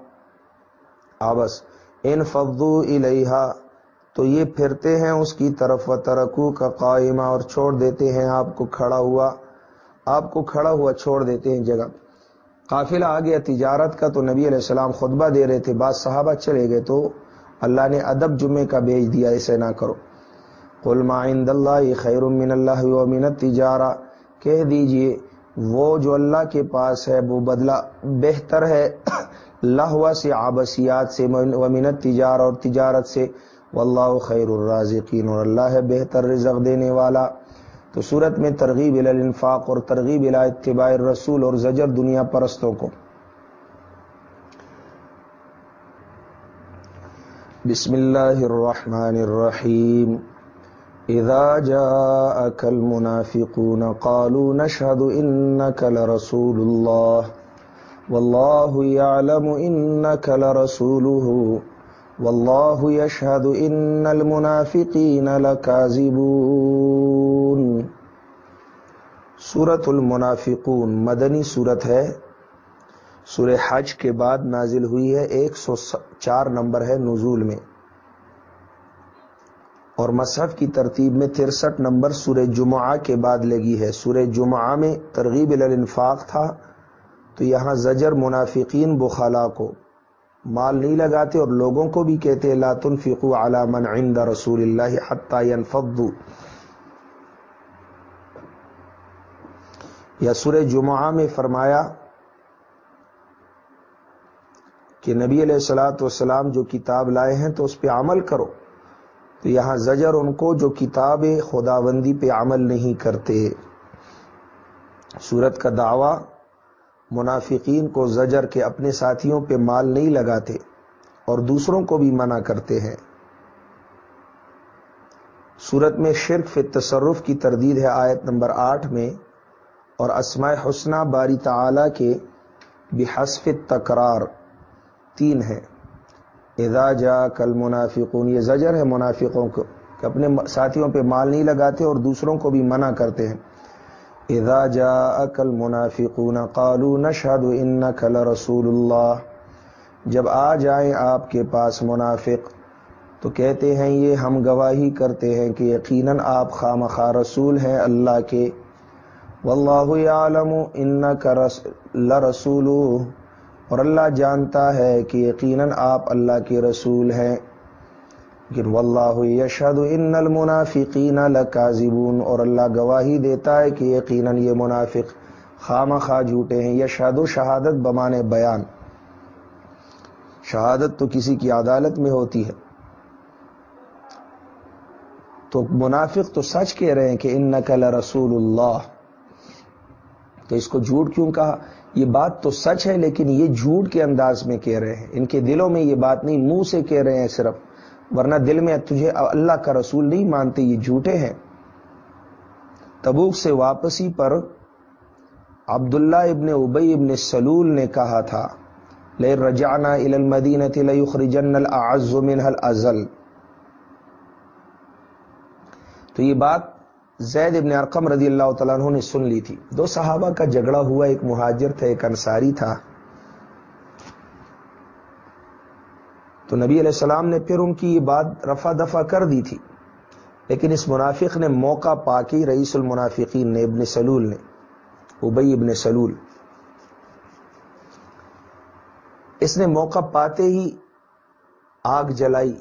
آبس ان فضو الحا تو یہ پھرتے ہیں اس کی طرف و ترکو کا قائمہ اور چھوڑ دیتے ہیں آپ کو کھڑا ہوا۔ آپ کو کھڑا ہوا چھوڑ دیتے ہیں جگہ۔ قافلہ آ گیا تجارت کا تو نبی علیہ السلام خطبہ دے رہے تھے، بعض صحابہ چلے گئے تو اللہ نے ادب جمعے کا بیچ دیا اسے نہ کرو۔ قل ما عند اللہ خیر من اللہ و من تجارہ کہہ دیجیے وہ جو اللہ کے پاس ہے، وہ بدلہ بہتر ہے۔ لہوا سے آبسیات سے ومنت تجار اور تجارت سے۔ واللہ خیر الرازقین، اور اللہ ہے بہتر رزق دینے والا۔ تو صورت میں ترغیب الانفاق اور ترغیب الى اتباع الرسول اور زجر دنیا پرستوں کو۔ بسم اللہ الرحمن الرحیم۔ اذا جاءك المنافقون قالوا نشهد انك لرسول الله والله يعلم انك لرسوله والله يشهد ان المنافقين لكاذبون سورة المنافقون، مدنی سورت ہے۔ سورہ حج کے بعد نازل ہوئی ہے، ایک سو چار نمبر ہے نزول میں۔ اور مصحف کی ترتیب میں ترسٹھ نمبر سورہ جمعہ کے بعد لگی ہے۔ سورہ جمعہ میں ترغیب الانفاق تھا، تو یہاں زجر منافقین بخلا کو مال نہیں لگاتے اور لوگوں کو بھی کہتے، لا تنفقوا علی من عند رسول اللہ حتی ينفضوا۔ یا سورہ جمعہ میں فرمایا کہ نبی علیہ السلاۃ والسلام جو کتاب لائے ہیں تو اس پہ عمل کرو۔ تو یہاں زجر ان کو جو کتاب خداوندی پہ عمل نہیں کرتے۔ سورت کا دعویٰ، منافقین کو زجر کے اپنے ساتھیوں پہ مال نہیں لگاتے اور دوسروں کو بھی منع کرتے ہیں۔ سورت میں شرک فی تصرف کی تردید ہے آیت نمبر آٹھ میں، اور اسماء حسنہ باری تعالی کے بحسف تکرار تین ہے اذا جا کل منافقون یہ زجر ہے منافقوں کو کہ اپنے ساتھیوں پہ مال نہیں لگاتے اور دوسروں کو بھی منع کرتے ہیں۔ اذا جا کل منافقون قالو نشہد انک لرسول اللہ۔ جب آ جائیں آپ کے پاس منافق، تو کہتے ہیں یہ ہم گواہی کرتے ہیں کہ یقیناً آپ خام خواہ رسول ہیں اللہ کے۔ واللہ یعلم انک لرسول اور اللہ جانتا ہے کہ یقیناً آپ اللہ کے رسول ہیں۔ لیکن واللہ یشہد ان المنافقین لکاذبون، اور اللہ گواہی دیتا ہے کہ یقیناً یہ منافق خام خواہ جھوٹے ہیں، یشہد و شہادت بمانے بیان۔ شہادت تو کسی کی عدالت میں ہوتی ہے۔ تو منافق تو سچ کہہ رہے ہیں کہ ان نقل رسول اللہ۔ تو اس کو جھوٹ کیوں کہا؟ یہ بات تو سچ ہے، لیکن یہ جھوٹ کے انداز میں کہہ رہے ہیں۔ ان کے دلوں میں یہ بات نہیں، منہ سے کہہ رہے ہیں صرف۔ ورنہ دل میں تجھے اللہ کا رسول نہیں مانتے، یہ جھوٹے ہیں۔ تبوک سے واپسی پر عبداللہ ابن ابئی ابن سلول نے کہا تھا لے رجانا المدین ازل تو یہ بات زید ابن ارقم رضی اللہ تعالیٰ عنہ نے سن لی تھی۔ دو صحابہ کا جھگڑا ہوا، ایک مہاجر تھا ایک انصاری تھا۔ تو نبی علیہ السلام نے پھر ان کی یہ بات رفع دفع کر دی تھی۔ لیکن اس منافق نے موقع پا کے رئیس المنافقین نے، ابن سلول نے ابئی ابن سلول۔ اس نے موقع پاتے ہی آگ جلائی۔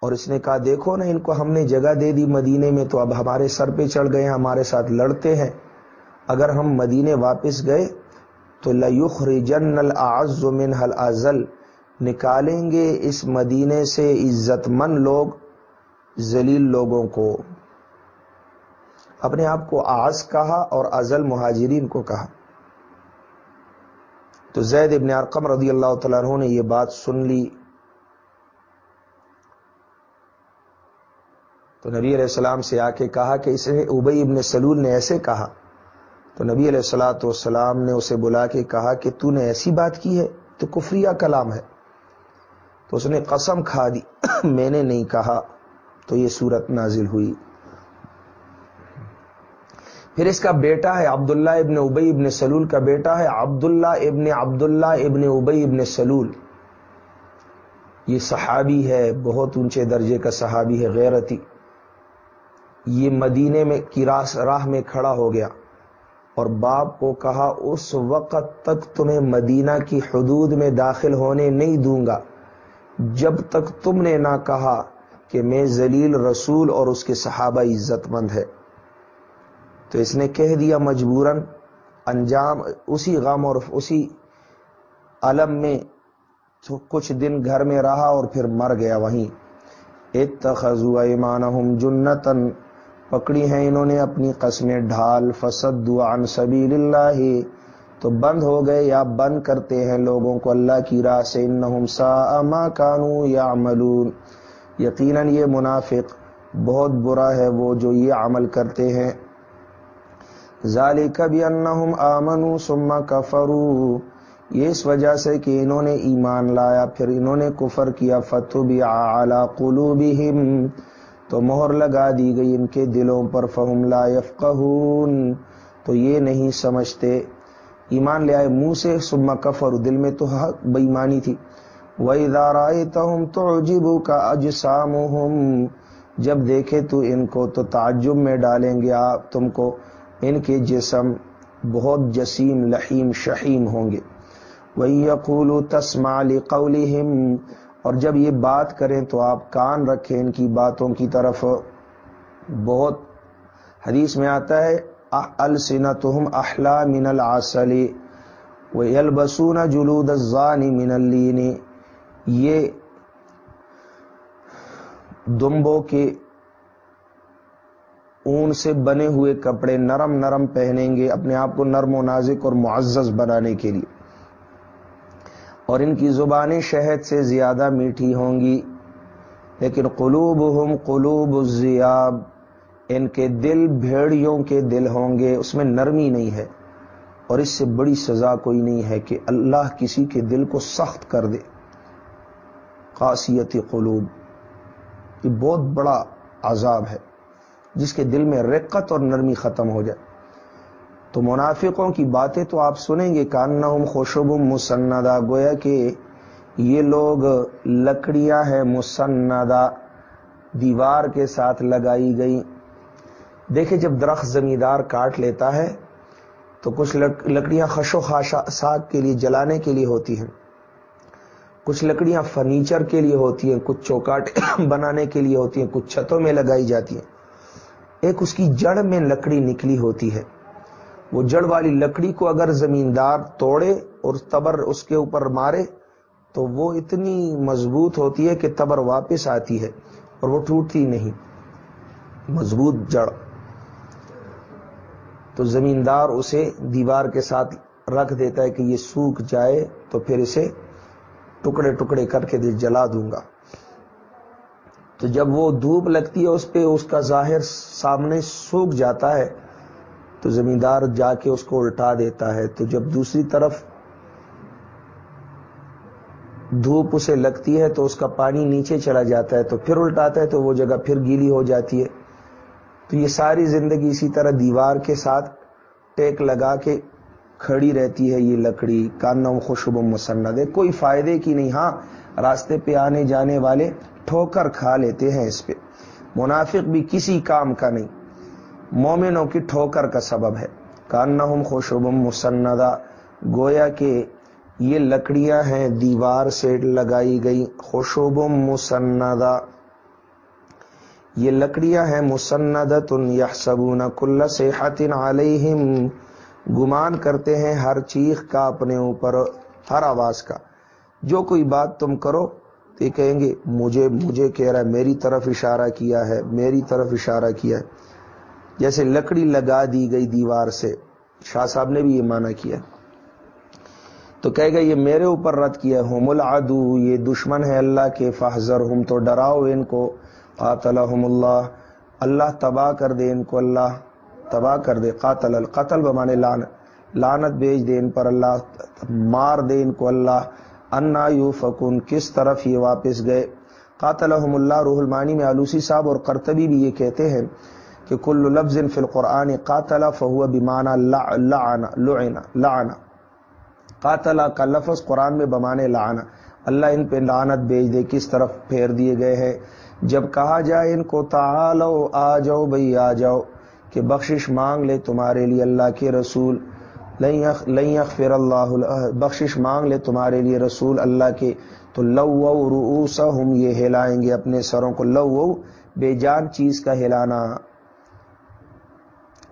اور اس نے کہا، دیکھو نا، ان کو ہم نے جگہ دے دی مدینے میں، تو اب ہمارے سر پہ چڑھ گئے ہمارے ساتھ لڑتے ہیں۔ اگر ہم مدینے واپس گئے، تو لیخ رجن من حل ازل نکالیں گے اس مدینے سے عزت مند لوگ، ذلیل لوگوں کو۔ اپنے آپ کو آز کہا اور ازل مہاجرین کو کہا۔ تو زید ابن ارقم رضی اللہ تعالیٰ عنہ نے یہ بات سن لی۔ تو نبی علیہ السلام سے آ کے کہا کہ اسے ابئی ابن سلول نے ایسے کہا۔ تو نبی علیہ السلاۃ والسلام نے اسے بلا کے کہا کہ تو نے ایسی بات کی ہے، تو کفریہ کلام ہے۔ تو اس نے قسم کھا دی۔ میں نے نہیں کہا۔ تو یہ صورت نازل ہوئی۔ پھر اس کا بیٹا ہے عبداللہ ابن ابئی ابن سلول کا بیٹا ہے عبداللہ ابن عبداللہ ابن ابئی ابن سلول۔ یہ صحابی ہے، بہت اونچے درجے کا صحابی ہے، غیرتی۔ یہ مدینے میں کی راہ میں کھڑا ہو گیا اور باپ کو کہا، اس وقت تک تمہیں مدینہ کی حدود میں داخل ہونے نہیں دوں گا۔ جب تک تم نے نہ کہا کہ میں ذلیل رسول اور اس کے صحابہ عزت مند ہے۔ تو اس نے کہہ دیا مجبوراً، انجام اسی غم اور اسی علم میں کچھ دن گھر میں رہا اور پھر مر گیا۔ وہیں اتخذوا ایمانہم جنتن پکڑی ہیں انہوں نے اپنی قسمیں ڈھال، فسد عن سبیل اللہ تو بند ہو گئے یا بند کرتے ہیں لوگوں کو اللہ کی راہ سے۔ انہم سا ما کانو یا یقیناً یہ منافق بہت برا ہے وہ جو یہ عمل کرتے ہیں۔ ذالک بھی انہم آمنو ثم کفرو یہ اس وجہ سے کہ انہوں نے ایمان لایا، پھر انہوں نے کفر کیا۔ فتح بھی اعلی قلوبہم تو مہر لگا دی گئی ان کے دلوں پر، فہم لا یفقہون۔ تو یہ نہیں سمجھتے۔ ایمان لے آئے منہ سے سما کفر دل میں تو بےمانی تھی۔ وہ ادارہ تم تو عجیبو کا اجسام جب دیکھے تو ان کو تو تعجب میں ڈالیں گے آپ، تم کو ان کے جسم بہت جسیم، لحیم شہیم ہوں گے۔ وہی یقول تسما قولہم اور جب یہ بات کریں تو آپ کان رکھیں ان کی باتوں کی طرف۔ بہت حدیث میں آتا ہے السنتہم احلا من العسل وہ یلبسون جلود الزانی من الین یہ دمبوں کے اون سے بنے ہوئے کپڑے نرم نرم پہنیں گے اپنے آپ کو نرم و نازک اور معزز بنانے کے لیے۔ اور ان کی زبانیں شہد سے زیادہ میٹھی ہوں گی۔ لیکن قلوب ہم قلوب الزیاب ان کے دل بھیڑیوں کے دل ہوں گے، اس میں نرمی نہیں ہے۔ اور اس سے بڑی سزا کوئی نہیں ہے کہ اللہ کسی کے دل کو سخت کر دے۔ خاصیت قلوب، یہ بہت بڑا عذاب ہے، جس کے دل میں رقت اور نرمی ختم ہو جائے۔ تو منافقوں کی باتیں تو آپ سنیں گے کاننا خوشب مسندہ، گویا کہ یہ لوگ لکڑیاں ہیں مسندہ، دیوار کے ساتھ لگائی گئی دیکھیں جب درخت زمیندار کاٹ لیتا ہے تو کچھ لکڑیاں خشو خاشا ساگ کے لیے جلانے کے لیے ہوتی ہیں، کچھ لکڑیاں فرنیچر کے لیے ہوتی ہیں، کچھ چوکاٹ بنانے کے لیے ہوتی ہیں، کچھ چھتوں میں لگائی جاتی ہیں۔ ایک اس کی جڑ میں لکڑی نکلی ہوتی ہے۔ وہ جڑ والی لکڑی کو اگر زمیندار توڑے اور تبر اس کے اوپر مارے تو وہ اتنی مضبوط ہوتی ہے کہ تبر واپس آتی ہے اور وہ ٹوٹتی نہیں۔ مضبوط جڑ۔ تو زمیندار اسے دیوار کے ساتھ رکھ دیتا ہے کہ یہ سوکھ جائے تو پھر اسے ٹکڑے ٹکڑے کر کے جلا دوں گا۔ تو جب وہ دھوپ لگتی ہے اس پہ اس کا ظاہر سامنے سوکھ جاتا ہے تو زمیندار جا کے اس کو الٹا دیتا ہے تو جب دوسری طرف دھوپ اسے لگتی ہے تو اس کا پانی نیچے چلا جاتا ہے تو پھر الٹاتا ہے تو وہ جگہ پھر گیلی ہو جاتی ہے تو یہ ساری زندگی اسی طرح دیوار کے ساتھ ٹیک لگا کے کھڑی رہتی ہے یہ لکڑی کانم خوشب مسند ہے کوئی فائدے کی نہیں ہاں راستے پہ آنے جانے والے ٹھوکر کھا لیتے ہیں اس پہ منافق بھی کسی کام کا نہیں مومنوں کی ٹھوکر کا سبب ہے۔ کان خوشبم مسندہ۔ گویا کہ یہ لکڑیاں ہیں، دیوار سے لگائی گئی۔ خوشبم مسندہ۔ یہ لکڑیاں ہیں مسند تن سبون کل سے علیہم۔ گمان کرتے ہیں ہر چیخ کا اپنے اوپر، ہر آواز کا۔ جو کوئی بات تم کرو، تو یہ کہیں گے، مجھے مجھے کہہ رہا ہے، میری طرف اشارہ کیا ہے، میری طرف اشارہ کیا ہے۔ جیسے لکڑی لگا دی گئی دیوار سے۔ شاہ صاحب نے بھی یہ مانا کیا۔ تو کہے گا، یہ میرے اوپر رد کیا ہم العدو، یہ دشمن ہے اللہ کے فحضر ہم تو ڈراؤ ان کو۔ قاتل اللہ اللہ تباہ کر دے ان کو، اللہ تباہ کر دے۔ قاتل، القتل بمانے لانت لانت بیچ دے ان پر، اللہ مار دے ان کو، اللہ انا یو فکن کس طرف یہ واپس گئے؟ قاتل اللہ، روح المانی میں آلوسی صاحب اور کرتبی بھی یہ کہتے ہیں۔ کہ کل لفظ فی القرآن قاتل فہو بیمانہ لعنا قاتل کا لفظ قرآن میں بمانے لعنا اللہ ان پہ لعنت بھیج دے، کس طرف پھیر دیے گئے ہیں؟ جب کہا جائے ان کو، تعالو، آ جاؤ بھائی، آ جاؤ، کہ بخشش مانگ لے تمہارے لیے اللہ کے رسول. لئی فر اللہ بخشش مانگ لے تمہارے لیے رسول اللہ کے. تو لو روسہم یہ ہلائیں گے اپنے سروں کو. لو بے جان چیز کا ہلانا.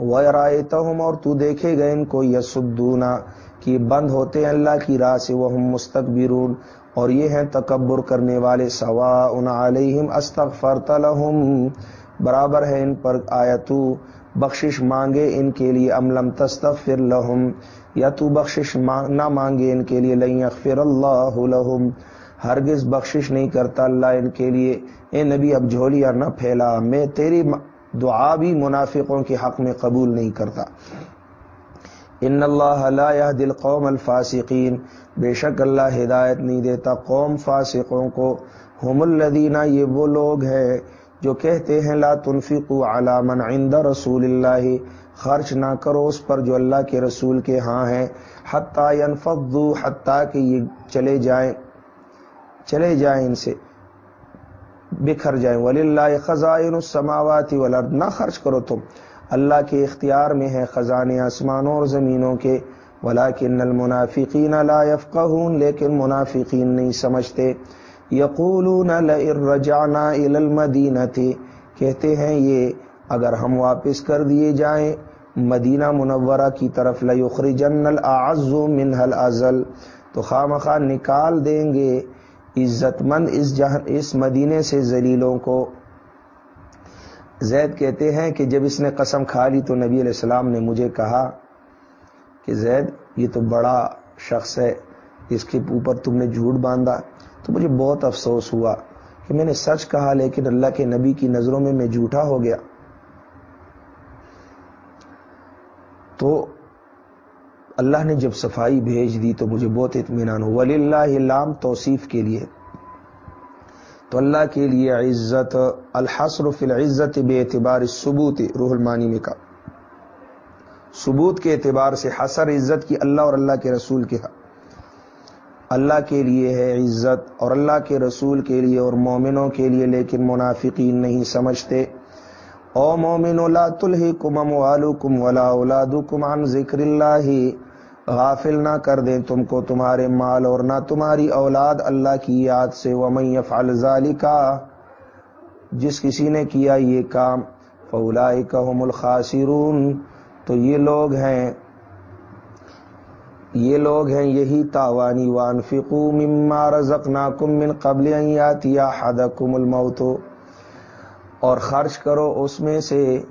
وَيَرَائِتَهُمْ اور تو دیکھے گئے ان کو یسدونا کہ بند ہوتے ہیں اللہ کی راہ سے وہ مستقبرون اور یہ ہیں تکبر کرنے والے سوا ان علیہم استغفرت لهم۔ برابر ہے ان پر آیا تو بخشش مانگے ان کے لیے املم تستغفر لهم۔ یا تو بخشش نہ مانگے ان کے لیے، لن یغفر اللہ لهم۔ ہرگز بخشش نہیں کرتا اللہ ان کے لیے۔ اے نبی، اب جھولیاں نہ پھیلا۔ میں تیری دعا بھی منافقوں کے حق میں قبول نہیں کرتا۔ ان اللہ لا دل قوم الفاسقین، بے شک اللہ ہدایت نہیں دیتا قوم فاسقوں کو۔ ہم الدینہ یہ وہ لوگ ہیں جو کہتے ہیں، لا تنفقوا علی من عند رسول اللہ۔ خرچ نہ کرو اس پر جو اللہ کے رسول کے ہاں ہیں۔ حتیٰ ينفضوا حتیٰ کہ یہ چلے جائیں چلے جائیں ان سے۔ بکھر جائیں۔ ولی اللہ خزائن السماوات والارض نہ خرچ کرو تم۔ اللہ کے اختیار میں ہے خزانے آسمانوں اور زمینوں کے۔ ولیکن المنافقین لا يفقهون۔ لیکن منافقین نہیں سمجھتے۔ یقولون لئن رجعنا الى المدینہ کہتے ہیں یہ، اگر ہم واپس کر دیے جائیں، مدینہ منورہ کی طرف لخری جن العز من حل ازل تو خواہ نکال دیں گے۔ عزت مند اس جہن، اس مدینے سے زلیلوں کو۔ زید کہتے ہیں کہ جب اس نے قسم کھا لی تو نبی علیہ السلام نے مجھے کہا کہ زید، یہ تو بڑا شخص ہے، اس کے اوپر تم نے جھوٹ باندھا۔ تو مجھے بہت افسوس ہوا کہ میں نے سچ کہا لیکن اللہ کے نبی کی نظروں میں میں جھوٹا ہو گیا۔ تو اللہ نے جب صفائی بھیج دی تو مجھے بہت اطمینان ہو ولی اللہ لام توصیف کے لیے۔ تو اللہ کے لیے عزت الحسر فی العزت بے اعتبار ثبوت روح المانی میں کا۔ ثبوت کے اعتبار سے حسر عزت کی اللہ اور اللہ کے رسول کے ہاں۔ اللہ کے لیے ہے عزت اور اللہ کے رسول کے لیے اور مومنوں کے لیے، لیکن منافقین نہیں سمجھتے۔ او مومن لا تلہکم اموالکم ولا اولادکم عن ذکر اللہ غافل نہ کر دیں تم کو تمہارے مال اور نہ تمہاری اولاد۔ اللہ کی یاد سے ومن يفعل ذلك جس کسی نے کیا یہ کام فاولئک هم الخاسرون۔ تو یہ لوگ ہیں، یہ لوگ ہیں یہی تاوانی۔ وانفقوا مما رزقناکم من قبل ان یاتی احدکم الموت۔ اور خرچ کرو اس میں سے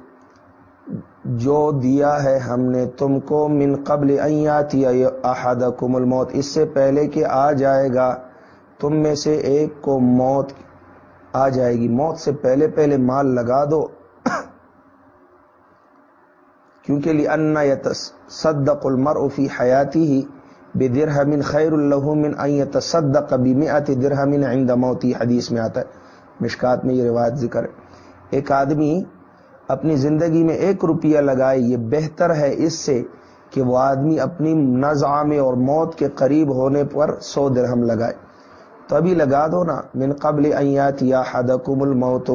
جو دیا ہے ہم نے تم کو من قبل ایاتی احدکم الموت، اس سے پہلے کہ آ جائے گا، تم میں سے ایک کو موت آ جائے گی۔ موت سے پہلے پہلے مال لگا دو۔ کیونکہ لی ان صدق المر فی حیاتی ہی بے درہمن خیر اللہ من ان يتصدق بمئت درہمن عند موتی حدیث میں آتا ہے۔ مشکات میں یہ روایت ذکر ہے۔ ایک آدمی اپنی زندگی میں ایک روپیہ لگائے، یہ بہتر ہے اس سے کہ وہ آدمی اپنی نظام اور موت کے قریب ہونے پر سو درہم لگائے۔ تو ابھی لگا دو نا، من قبل ایات یا حدکم الموت،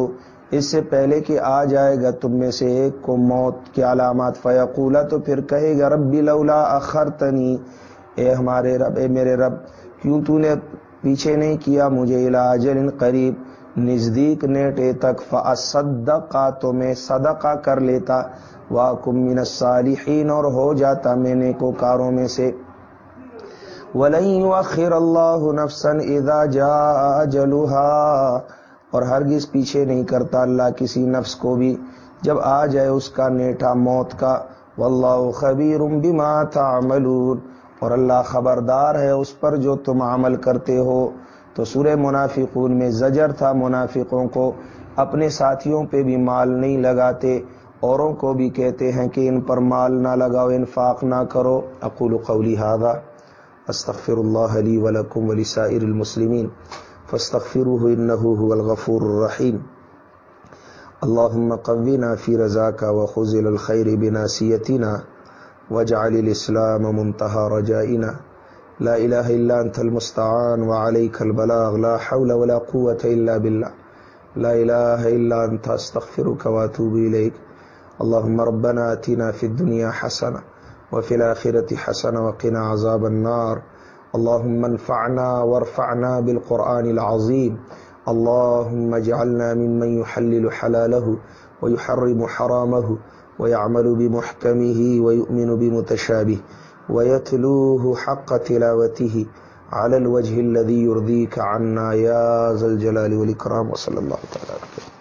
اس سے پہلے کہ آ جائے گا تم میں سے ایک کو موت کے علامات۔ فیقولا تو پھر کہے گا، ربی لولا اخرتنی، اے ہمارے رب، اے میرے رب، کیوں تو نے پیچھے نہیں کیا مجھے الاجل قریب؟ نزدیک نیٹے تک فصدقا تو میں صدقہ کر لیتا۔ واکم من الصالحین اور ہو جاتا میں نے کو کاروں میں سے۔ وَلَن يُؤَخِّرَ اللَّهُ نَفْسًا اِذَا جَاءَ أَجَلُهَا۔ اور ہرگز پیچھے نہیں کرتا اللہ کسی نفس کو بھی۔ جب آ جائے اس کا نیٹا موت کا۔ واللہ خبیر بما تعملون۔ اور اللہ خبردار ہے اس پر جو تم عمل کرتے ہو۔ تو سورہ منافقون میں زجر تھا منافقوں کو، اپنے ساتھیوں پہ بھی مال نہیں لگاتے، اوروں کو بھی کہتے ہیں کہ ان پر مال نہ لگاؤ، انفاق نہ کرو۔ اقول قولی هذا، استغفر الله لي ولكم ولسائر المسلمين فاستغفروه انه هو الغفور الرحيم اللهم قونا في رضاك وخذل الخير بناسيتنا واجعل الاسلام منتهى رجائنا۔ لا الہ الا انت المستعان وعليك البلاغ. لا حول ولا قوة الا بالله. لا الہ الا انت استغفرك واتوب اليك اللهم ربنا اتنا في الدنيا حسنة وفي الآخرة حسنة وقنا عذاب النار. اللهم انفعنا وارفعنا بالقرآن العظيم. اللهم اجعلنا ممن يحلل حلاله ويحرم حرامه ويعمل بمحكمه ويؤمن بمتشابه. ويتلوه حق تلاوته على الوجه الذي يرضيك عنا يا ذا الجلال والإكرام وصلى الله تعالى عليه